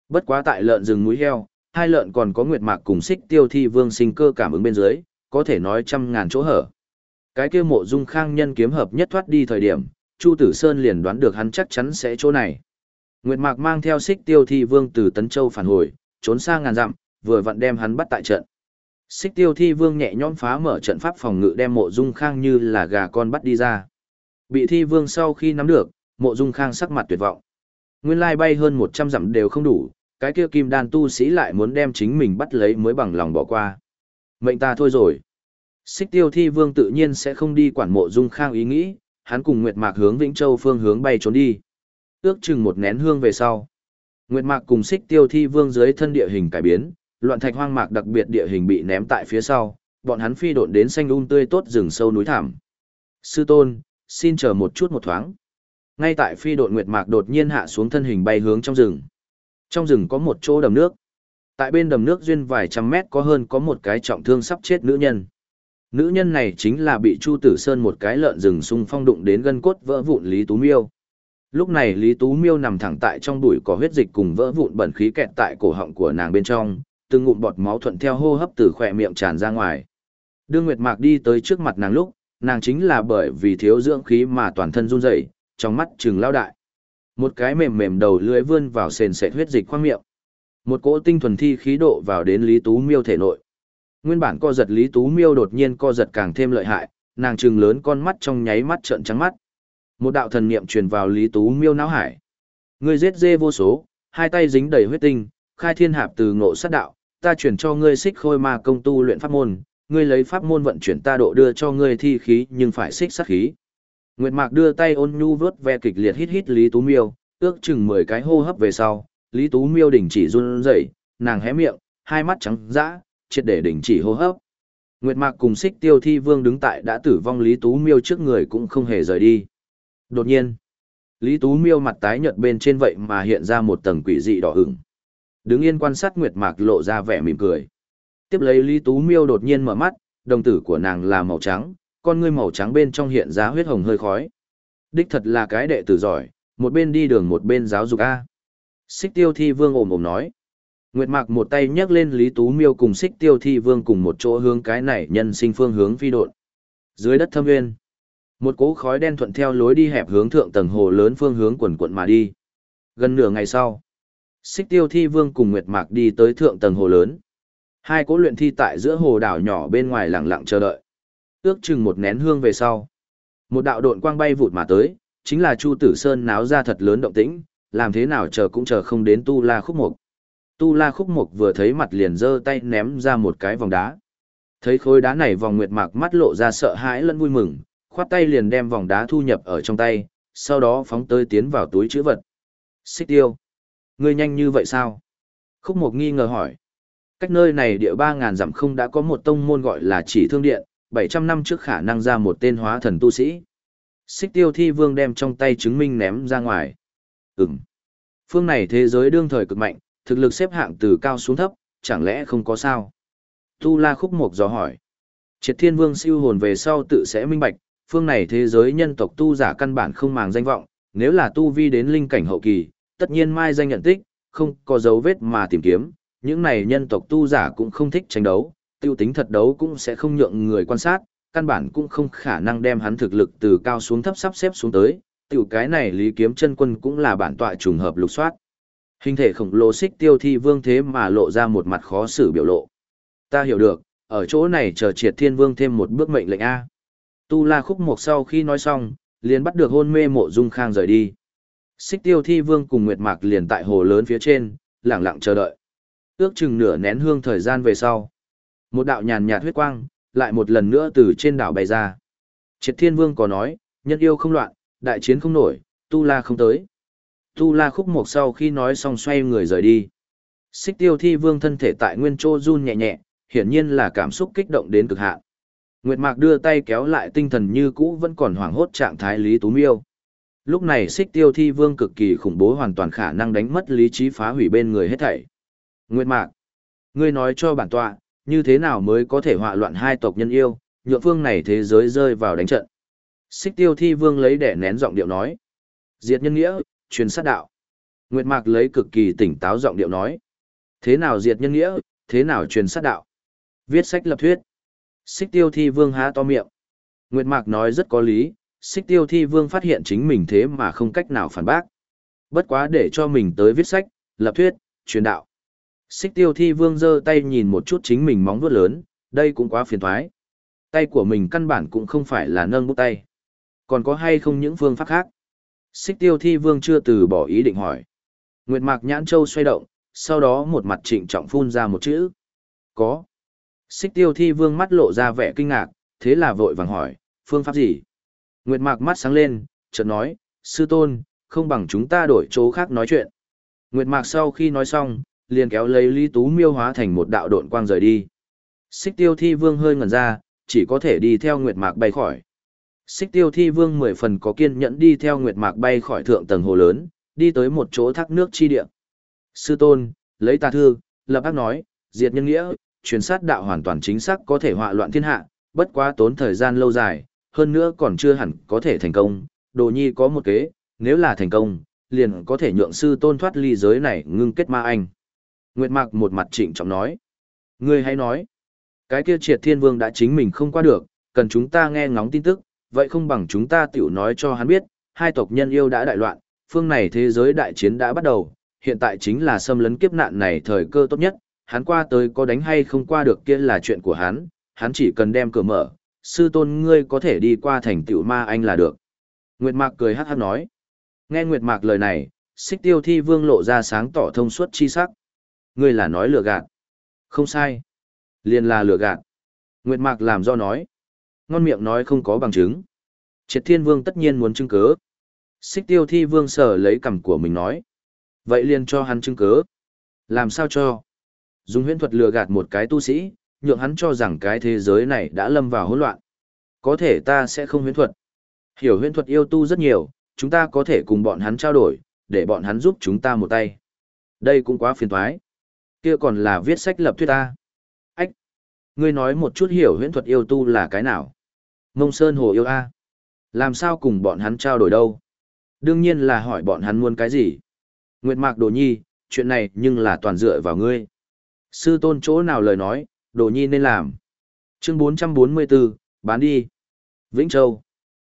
Bất quá tại lợn rừng núi heo, hai lợn còn có nguyệt mạc cùng xích tiêu thi vương sinh cơ cảm ứng bên dưới, có thể nói trăm ngàn chỗ hở. Cái kia mộ dung khang nhân kiếm hợp nhất thoát đi thời điểm, Chu Tử Sơn liền đoán được hắn chắc chắn sẽ chỗ này. Nguyệt Mạc mang theo xích tiêu thi vương từ Tấn Châu phản hồi, trốn xa ngàn dặm, vừa vặn đem hắn bắt tại trận. Xích tiêu thi vương nhẹ nhõm phá mở trận pháp phòng ngự đem mộ dung khang như là gà con bắt đi ra. Bị thi vương sau khi nắm được, mộ dung khang sắc mặt tuyệt vọng. Nguyên lai bay hơn 100 dặm đều không đủ, cái kia kim đan tu sĩ lại muốn đem chính mình bắt lấy mới bằng lòng bỏ qua. Mệnh ta thôi rồi. Xích tiêu thi vương tự nhiên sẽ không đi quản mộ dung khang ý nghĩ, hắn cùng Nguyệt Mạc hướng Vĩnh Châu phương hướng bay trốn đi. Ước chừng một nén hương về sau. Nguyệt Mạc cùng xích tiêu thi vương dưới thân địa hình cải biến, loạn thạch hoang mạc đặc biệt địa hình bị ném tại phía sau, bọn hắn phi độn đến xanh um tươi tốt rừng sâu núi thảm. Sư tôn, xin chờ một chút một thoáng. Ngay tại phi độn Nguyệt Mạc đột nhiên hạ xuống thân hình bay hướng trong rừng. Trong rừng có một chỗ đầm nước. Tại bên đầm nước duyên vài trăm mét có hơn có một cái trọng thương sắp chết nữ nhân. Nữ nhân này chính là bị Chu Tử Sơn một cái lợn rừng xung phong đụng đến gân cốt vỡ vụn Lý Tú Miêu. Lúc này Lý Tú Miêu nằm thẳng tại trong bụi có huyết dịch cùng vỡ vụn bẩn khí kẹt tại cổ họng của nàng bên trong, từng ngụm bọt máu thuận theo hô hấp từ khỏe miệng tràn ra ngoài. Đương Nguyệt Mạc đi tới trước mặt nàng lúc, nàng chính là bởi vì thiếu dưỡng khí mà toàn thân run rẩy, trong mắt trừng lao đại. Một cái mềm mềm đầu lưỡi vươn vào sền sệt huyết dịch khoang miệng. Một cỗ tinh thuần thi khí độ vào đến Lý Tú Miêu thể nội. Nguyên bản co giật Lý Tú Miêu đột nhiên co giật càng thêm lợi hại, nàng trừng lớn con mắt trong nháy mắt trợn trắng mắt. Một đạo thần niệm truyền vào Lý Tú Miêu não hải. Ngươi giết dê vô số, hai tay dính đầy huyết tinh, khai thiên hạp từ ngộ sát đạo, ta chuyển cho ngươi xích khôi ma công tu luyện pháp môn, ngươi lấy pháp môn vận chuyển ta độ đưa cho ngươi thi khí nhưng phải xích sát khí. Nguyệt Mạc đưa tay ôn nhu vớt ve kịch liệt hít hít Lý Tú Miêu, ước chừng 10 cái hô hấp về sau, Lý Tú Miêu đình chỉ run rẩy, nàng hé miệng, hai mắt trắng dã, triệt để đình chỉ hô hấp. Nguyệt Mạc cùng Sích Tiêu Thi Vương đứng tại đã tử vong Lý Tú Miêu trước người cũng không hề rời đi. Đột nhiên, Lý Tú Miêu mặt tái nhợt bên trên vậy mà hiện ra một tầng quỷ dị đỏ ửng. Đứng yên quan sát Nguyệt Mạc lộ ra vẻ mỉm cười. Tiếp lấy Lý Tú Miêu đột nhiên mở mắt, đồng tử của nàng là màu trắng, con ngươi màu trắng bên trong hiện ra huyết hồng hơi khói. Đích thật là cái đệ tử giỏi, một bên đi đường một bên giáo dục A. Xích tiêu thi vương ồm ồm nói. Nguyệt Mạc một tay nhấc lên Lý Tú Miêu cùng xích tiêu thi vương cùng một chỗ hướng cái này nhân sinh phương hướng phi độn. Dưới đất thâm nguyên, một cỗ khói đen thuận theo lối đi hẹp hướng thượng tầng hồ lớn phương hướng quần quận mà đi. Gần nửa ngày sau, xích tiêu thi vương cùng Nguyệt Mạc đi tới thượng tầng hồ lớn. Hai cỗ luyện thi tại giữa hồ đảo nhỏ bên ngoài lặng lặng chờ đợi. Ước chừng một nén hương về sau. Một đạo độn quang bay vụt mà tới, chính là Chu Tử Sơn náo ra thật lớn động tĩnh, làm thế nào chờ cũng chờ không đến Tu La Khúc Mục. Tu La Khúc Mục vừa thấy mặt liền giơ tay ném ra một cái vòng đá. Thấy khối đá này vòng nguyệt mạc mắt lộ ra sợ hãi lẫn vui mừng, khoát tay liền đem vòng đá thu nhập ở trong tay, sau đó phóng tới tiến vào túi chữ vật. Xích tiêu. Ngươi nhanh như vậy sao? Khúc Mục nghi ngờ hỏi. Cách nơi này địa ba ngàn dặm không đã có một tông môn gọi là chỉ thương điện, 700 năm trước khả năng ra một tên hóa thần tu sĩ. Xích tiêu thi vương đem trong tay chứng minh ném ra ngoài. Ừm. Phương này thế giới đương thời cực mạnh, thực lực xếp hạng từ cao xuống thấp, chẳng lẽ không có sao? Tu La Khúc Mộc dò hỏi. Triệt Thiên Vương siêu hồn về sau tự sẽ minh bạch, phương này thế giới nhân tộc tu giả căn bản không màng danh vọng, nếu là tu vi đến linh cảnh hậu kỳ, tất nhiên mai danh nhận tích, không có dấu vết mà tìm kiếm, những này nhân tộc tu giả cũng không thích tranh đấu, tiêu tính thật đấu cũng sẽ không nhượng người quan sát, căn bản cũng không khả năng đem hắn thực lực từ cao xuống thấp sắp xếp xuống tới, tiểu cái này Lý Kiếm chân quân cũng là bản tọa trùng hợp lục soát. Hình thể khổng lồ xích tiêu thi vương thế mà lộ ra một mặt khó xử biểu lộ. Ta hiểu được, ở chỗ này chờ triệt thiên vương thêm một bước mệnh lệnh A. Tu la khúc mục sau khi nói xong, liền bắt được hôn mê mộ dung khang rời đi. Xích tiêu thi vương cùng Nguyệt Mạc liền tại hồ lớn phía trên, lặng lặng chờ đợi. Ước chừng nửa nén hương thời gian về sau. Một đạo nhàn nhạt huyết quang, lại một lần nữa từ trên đảo bay ra. Triệt thiên vương có nói, nhân yêu không loạn, đại chiến không nổi, tu la không tới. Tu la khúc một sau khi nói xong xoay người rời đi. Xích tiêu thi vương thân thể tại nguyên chỗ run nhẹ nhẹ, hiển nhiên là cảm xúc kích động đến cực hạn. Nguyệt Mạc đưa tay kéo lại tinh thần như cũ vẫn còn hoảng hốt trạng thái Lý Tú Miêu. Lúc này xích tiêu thi vương cực kỳ khủng bố hoàn toàn khả năng đánh mất lý trí phá hủy bên người hết thảy. Nguyệt Mạc, ngươi nói cho bản tọa, như thế nào mới có thể họa loạn hai tộc nhân yêu, nhượng phương này thế giới rơi vào đánh trận. Xích tiêu thi vương lấy để nén giọng điệu nói. Diệt nhân nghĩa, truyền sát đạo. Nguyệt Mạc lấy cực kỳ tỉnh táo giọng điệu nói. Thế nào diệt nhân nghĩa, thế nào truyền sát đạo. Viết sách lập thuyết. Xích tiêu thi vương há to miệng. Nguyệt Mạc nói rất có lý, Xích tiêu thi vương phát hiện chính mình thế mà không cách nào phản bác. Bất quá để cho mình tới viết sách, lập thuyết, truyền đạo. Xích tiêu thi vương giơ tay nhìn một chút chính mình móng vuốt lớn, đây cũng quá phiền thoái. Tay của mình căn bản cũng không phải là nâng bút tay. Còn có hay không những phương pháp khác? Xích tiêu thi vương chưa từ bỏ ý định hỏi. Nguyệt mạc nhãn châu xoay động, sau đó một mặt trịnh trọng phun ra một chữ. Có. Xích tiêu thi vương mắt lộ ra vẻ kinh ngạc, thế là vội vàng hỏi, phương pháp gì? Nguyệt mạc mắt sáng lên, chợt nói, sư tôn, không bằng chúng ta đổi chỗ khác nói chuyện. Nguyệt mạc sau khi nói xong, liền kéo lấy Lý Tú miêu hóa thành một đạo độn quang rời đi. Xích tiêu thi vương hơi ngẩn ra, chỉ có thể đi theo Nguyệt mạc bay khỏi. Xích tiêu thi vương mười phần có kiên nhẫn đi theo Nguyệt mạc bay khỏi thượng tầng hồ lớn, đi tới một chỗ thác nước chi địa. Sư tôn, lấy tà thư, lập ác nói, diệt nhân nghĩa, truyền sát đạo hoàn toàn chính xác có thể họa loạn thiên hạ, bất quá tốn thời gian lâu dài, hơn nữa còn chưa hẳn có thể thành công. Đồ nhi có một kế, nếu là thành công, liền có thể nhượng sư tôn thoát ly giới này ngưng kết ma anh. Nguyệt Mạc một mặt trịnh trọng nói. Ngươi hãy nói. Cái kia triệt thiên vương đã chính mình không qua được, cần chúng ta nghe ngóng tin tức, vậy không bằng chúng ta tiểu nói cho hắn biết, hai tộc nhân yêu đã đại loạn, phương này thế giới đại chiến đã bắt đầu, hiện tại chính là xâm lấn kiếp nạn này thời cơ tốt nhất, hắn qua tới có đánh hay không qua được kia là chuyện của hắn, hắn chỉ cần đem cửa mở, sư tôn ngươi có thể đi qua thành tiểu ma anh là được. Nguyệt Mạc cười hát hát nói. Nghe Nguyệt Mạc lời này, xích tiêu thi vương lộ ra sáng tỏ thông suốt chi sắc. Ngươi là nói lừa gạt. Không sai. Liền là lừa gạt. Nguyệt Mạc làm do nói. Ngon miệng nói không có bằng chứng. Triệt thiên vương tất nhiên muốn chứng cớ. Xích tiêu thi vương sở lấy cằm của mình nói. Vậy liền cho hắn chứng cớ. Làm sao cho? Dùng huyễn thuật lừa gạt một cái tu sĩ, nhượng hắn cho rằng cái thế giới này đã lâm vào hỗn loạn. Có thể ta sẽ không huyễn thuật. Hiểu huyễn thuật yêu tu rất nhiều, chúng ta có thể cùng bọn hắn trao đổi, để bọn hắn giúp chúng ta một tay. Đây cũng quá phiền toái. Kia còn là viết sách lập thuyết ta. Ách! Ngươi nói một chút hiểu huyễn thuật yêu tu là cái nào? Mông Sơn Hồ yêu A. Làm sao cùng bọn hắn trao đổi đâu? Đương nhiên là hỏi bọn hắn muốn cái gì? Nguyệt Mạc Đồ Nhi, chuyện này nhưng là toàn dựa vào ngươi. Sư tôn chỗ nào lời nói, Đồ Nhi nên làm. Chương 444, bán đi. Vĩnh Châu.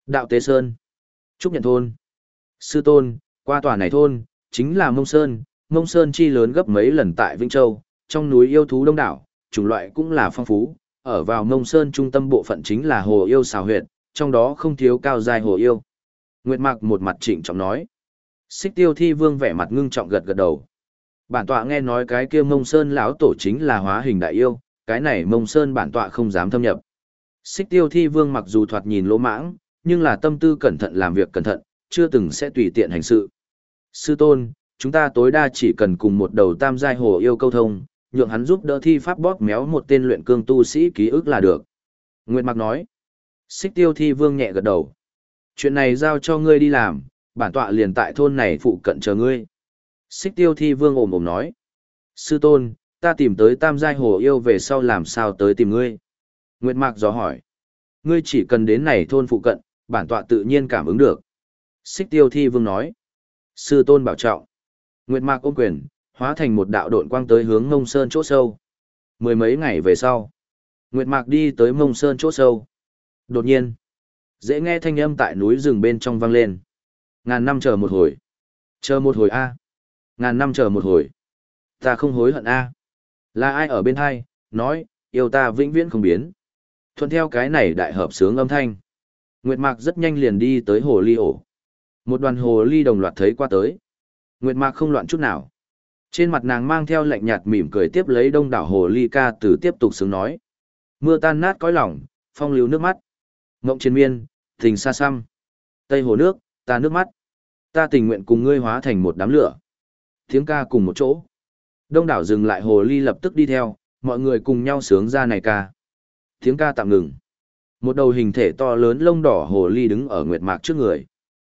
Đạo Tế Sơn. Trúc Nhận Thôn. Sư tôn, qua tòa này thôn, chính là Mông Sơn, Mông Sơn chi lớn gấp mấy lần tại Vĩnh Châu, trong núi yêu thú đông đảo, chủng loại cũng là phong phú, ở vào Mông Sơn trung tâm bộ phận chính là hồ yêu xào huyệt, trong đó không thiếu cao dài hồ yêu. Nguyệt Mạc một mặt trịnh trọng nói. Xích tiêu thi vương vẻ mặt ngưng trọng gật gật đầu. Bản tọa nghe nói cái kia Mông Sơn lão tổ chính là hóa hình đại yêu, cái này Mông Sơn bản tọa không dám thâm nhập. Xích tiêu thi vương mặc dù thoạt nhìn lỗ mãng, nhưng là tâm tư cẩn thận làm việc cẩn thận, chưa từng sẽ tùy tiện hành sự. Sư tôn, chúng ta tối đa chỉ cần cùng một đầu tam giai hồ yêu câu thông, nhượng hắn giúp đỡ thi pháp bóp méo một tên luyện cương tu sĩ ký ức là được. Nguyệt Mặc nói. Xích tiêu thi vương nhẹ gật đầu. Chuyện này giao cho ngươi đi làm, bản tọa liền tại thôn này phụ cận chờ ngươi. Xích tiêu thi vương ồm ồm nói. Sư tôn, ta tìm tới tam giai hồ yêu về sau làm sao tới tìm ngươi. Nguyệt Mạc dò hỏi. Ngươi chỉ cần đến này thôn phụ cận, bản tọa tự nhiên cảm ứng được. Xích tiêu thi vương nói. Sư tôn bảo trọng. Nguyệt Mạc ôm quyền, hóa thành một đạo độn quang tới hướng Mông Sơn chỗ sâu. Mười mấy ngày về sau, Nguyệt Mạc đi tới Mông Sơn chỗ sâu. Đột nhiên, dễ nghe thanh âm tại núi rừng bên trong vang lên. Ngàn năm chờ một hồi. Chờ một hồi A. Ngàn năm chờ một hồi. Ta không hối hận A. Là ai ở bên hai, nói, yêu ta vĩnh viễn không biến. Thuận theo cái này đại hợp sướng âm thanh. Nguyệt Mạc rất nhanh liền đi tới hồ ly ổ. Một đoàn hồ ly đồng loạt thấy qua tới. Nguyệt Mạc không loạn chút nào. Trên mặt nàng mang theo lạnh nhạt mỉm cười tiếp lấy đông đảo hồ ly ca từ tiếp tục sướng nói. Mưa tan nát cõi lòng, phong lưu nước mắt. Ngộng chiến miên, tình xa xăm. Tây hồ nước, ta nước mắt. Ta tình nguyện cùng ngươi hóa thành một đám lửa. Tiếng ca cùng một chỗ. Đông đảo dừng lại hồ ly lập tức đi theo, mọi người cùng nhau sướng ra này ca. Tiếng ca tạm ngừng. Một đầu hình thể to lớn lông đỏ hồ ly đứng ở Nguyệt Mạc trước người.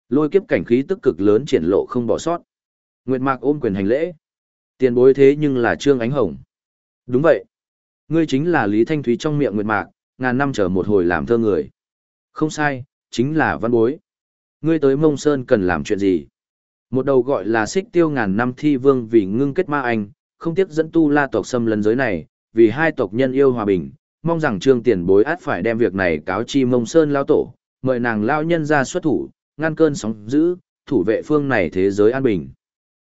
Lôi kiếp cảnh khí tức cực lớn triển lộ không bỏ sót. Nguyệt Mạc ôm quyền hành lễ. Tiền bối thế nhưng là Trương Ánh Hồng. Đúng vậy. Ngươi chính là Lý Thanh Thúy trong miệng Nguyệt Mạc, ngàn năm chờ một hồi làm thơ người. Không sai, chính là văn bối. Ngươi tới Mông Sơn cần làm chuyện gì? Một đầu gọi là xích tiêu ngàn năm thi vương vì ngưng kết ma anh, không tiếc dẫn tu la tộc xâm lấn giới này, vì hai tộc nhân yêu hòa bình, mong rằng trương tiền bối át phải đem việc này cáo chi Mông Sơn lao tổ, mời nàng lao nhân ra xuất thủ, ngăn cơn sóng dữ, thủ vệ phương này thế giới an bình.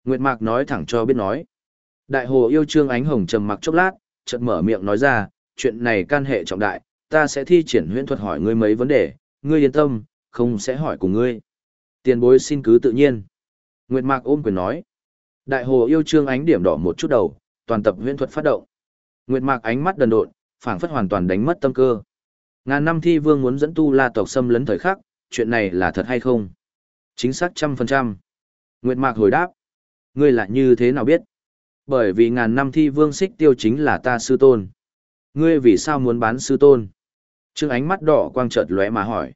Nguyệt Mạc nói thẳng cho biết nói. Đại hồ yêu trương ánh hồng trầm mặc chốc lát, chợt mở miệng nói ra, chuyện này can hệ trọng đại, ta sẽ thi triển huyễn thuật hỏi ngươi mấy vấn đề, ngươi yên tâm, không sẽ hỏi cùng ngươi. Tiền bối xin cứ tự nhiên. Nguyệt Mạc ôm quyền nói. Đại hồ yêu trương ánh điểm đỏ một chút đầu, toàn tập huyễn thuật phát động. Nguyệt Mạc ánh mắt đần độn, phảng phất hoàn toàn đánh mất tâm cơ. Ngàn năm thi vương muốn dẫn tu la tộc xâm lấn thời khắc, chuyện này là thật hay không? Chính xác trăm phần trăm. Nguyệt Mạc hồi đáp. Ngươi là như thế nào biết? Bởi vì ngàn năm thi vương xích tiêu chính là ta sư tôn. Ngươi vì sao muốn bán sư tôn? Trương ánh mắt đỏ quang chợt lóe mà hỏi.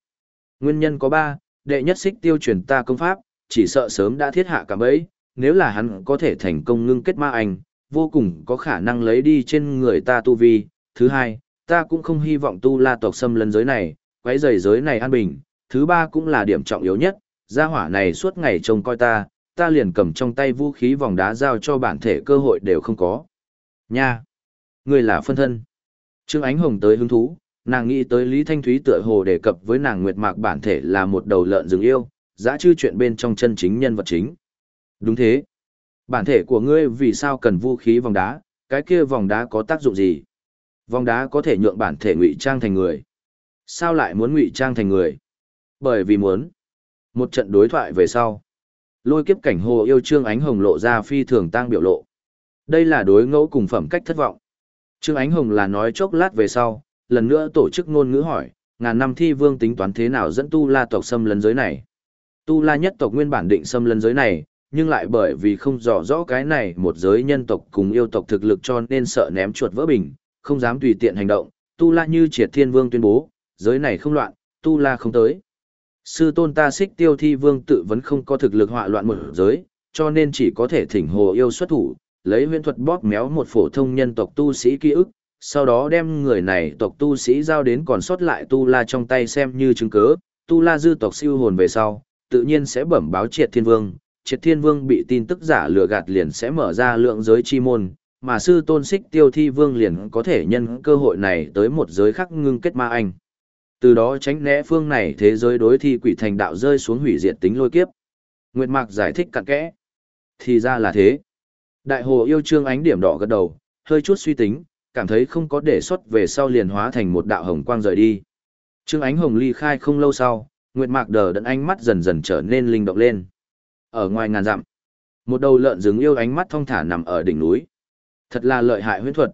Nguyên nhân có ba, đệ nhất xích tiêu truyền ta công pháp, chỉ sợ sớm đã thiết hạ cả bấy, nếu là hắn có thể thành công ngưng kết ma ảnh, vô cùng có khả năng lấy đi trên người ta tu vi. Thứ hai, ta cũng không hy vọng tu la tộc xâm lấn giới này, quấy rầy giới này an bình. Thứ ba cũng là điểm trọng yếu nhất, gia hỏa này suốt ngày trông coi ta, ta liền cầm trong tay vũ khí vòng đá giao cho bản thể cơ hội đều không có. Nha! Người là phân thân. Trương Ánh Hồng tới hứng thú, nàng nghĩ tới Lý Thanh Thúy tựa hồ đề cập với nàng Nguyệt Mạc bản thể là một đầu lợn rừng yêu, dã chư chuyện bên trong chân chính nhân vật chính. Đúng thế. Bản thể của ngươi vì sao cần vũ khí vòng đá, cái kia vòng đá có tác dụng gì? Vòng đá có thể nhượng bản thể ngụy trang thành người. Sao lại muốn ngụy trang thành người? Bởi vì muốn. Một trận đối thoại về sau. Lôi kiếp cảnh hồ yêu trương ánh hồng lộ ra phi thường tăng biểu lộ. Đây là đối ngẫu cùng phẩm cách thất vọng. Trương ánh hồng là nói chốc lát về sau, lần nữa tổ chức ngôn ngữ hỏi, ngàn năm thi vương tính toán thế nào dẫn tu la tộc xâm lấn giới này. Tu la nhất tộc nguyên bản định xâm lấn giới này, nhưng lại bởi vì không rõ rõ cái này một giới nhân tộc cùng yêu tộc thực lực cho nên sợ ném chuột vỡ bình, không dám tùy tiện hành động, tu la như triệt thiên vương tuyên bố, giới này không loạn, tu la không tới. Sư tôn ta xích tiêu thi vương tự vẫn không có thực lực họa loạn một giới, cho nên chỉ có thể thỉnh hồ yêu xuất thủ, lấy huyễn thuật bóp méo một phổ thông nhân tộc tu sĩ ký ức, sau đó đem người này tộc tu sĩ giao đến còn sót lại tu la trong tay xem như chứng cớ, tu la dư tộc siêu hồn về sau, tự nhiên sẽ bẩm báo triệt thiên vương, triệt thiên vương bị tin tức giả lừa gạt liền sẽ mở ra lượng giới chi môn, mà sư tôn xích tiêu thi vương liền có thể nhân cơ hội này tới một giới khác ngưng kết ma anh. Từ đó tránh né phương này thế giới đối thi quỷ thành đạo rơi xuống hủy diệt tính lôi kiếp. Nguyệt Mạc giải thích cặn kẽ. Thì ra là thế. Đại hồ yêu trương ánh điểm đỏ gật đầu, hơi chút suy tính, cảm thấy không có đề xuất về sau liền hóa thành một đạo hồng quang rời đi. Trương ánh hồng ly khai không lâu sau, Nguyệt Mạc đờ đẫn ánh mắt dần dần trở nên linh động lên. Ở ngoài ngàn dặm, một đầu lợn rừng yêu ánh mắt thong thả nằm ở đỉnh núi. Thật là lợi hại huyễn thuật.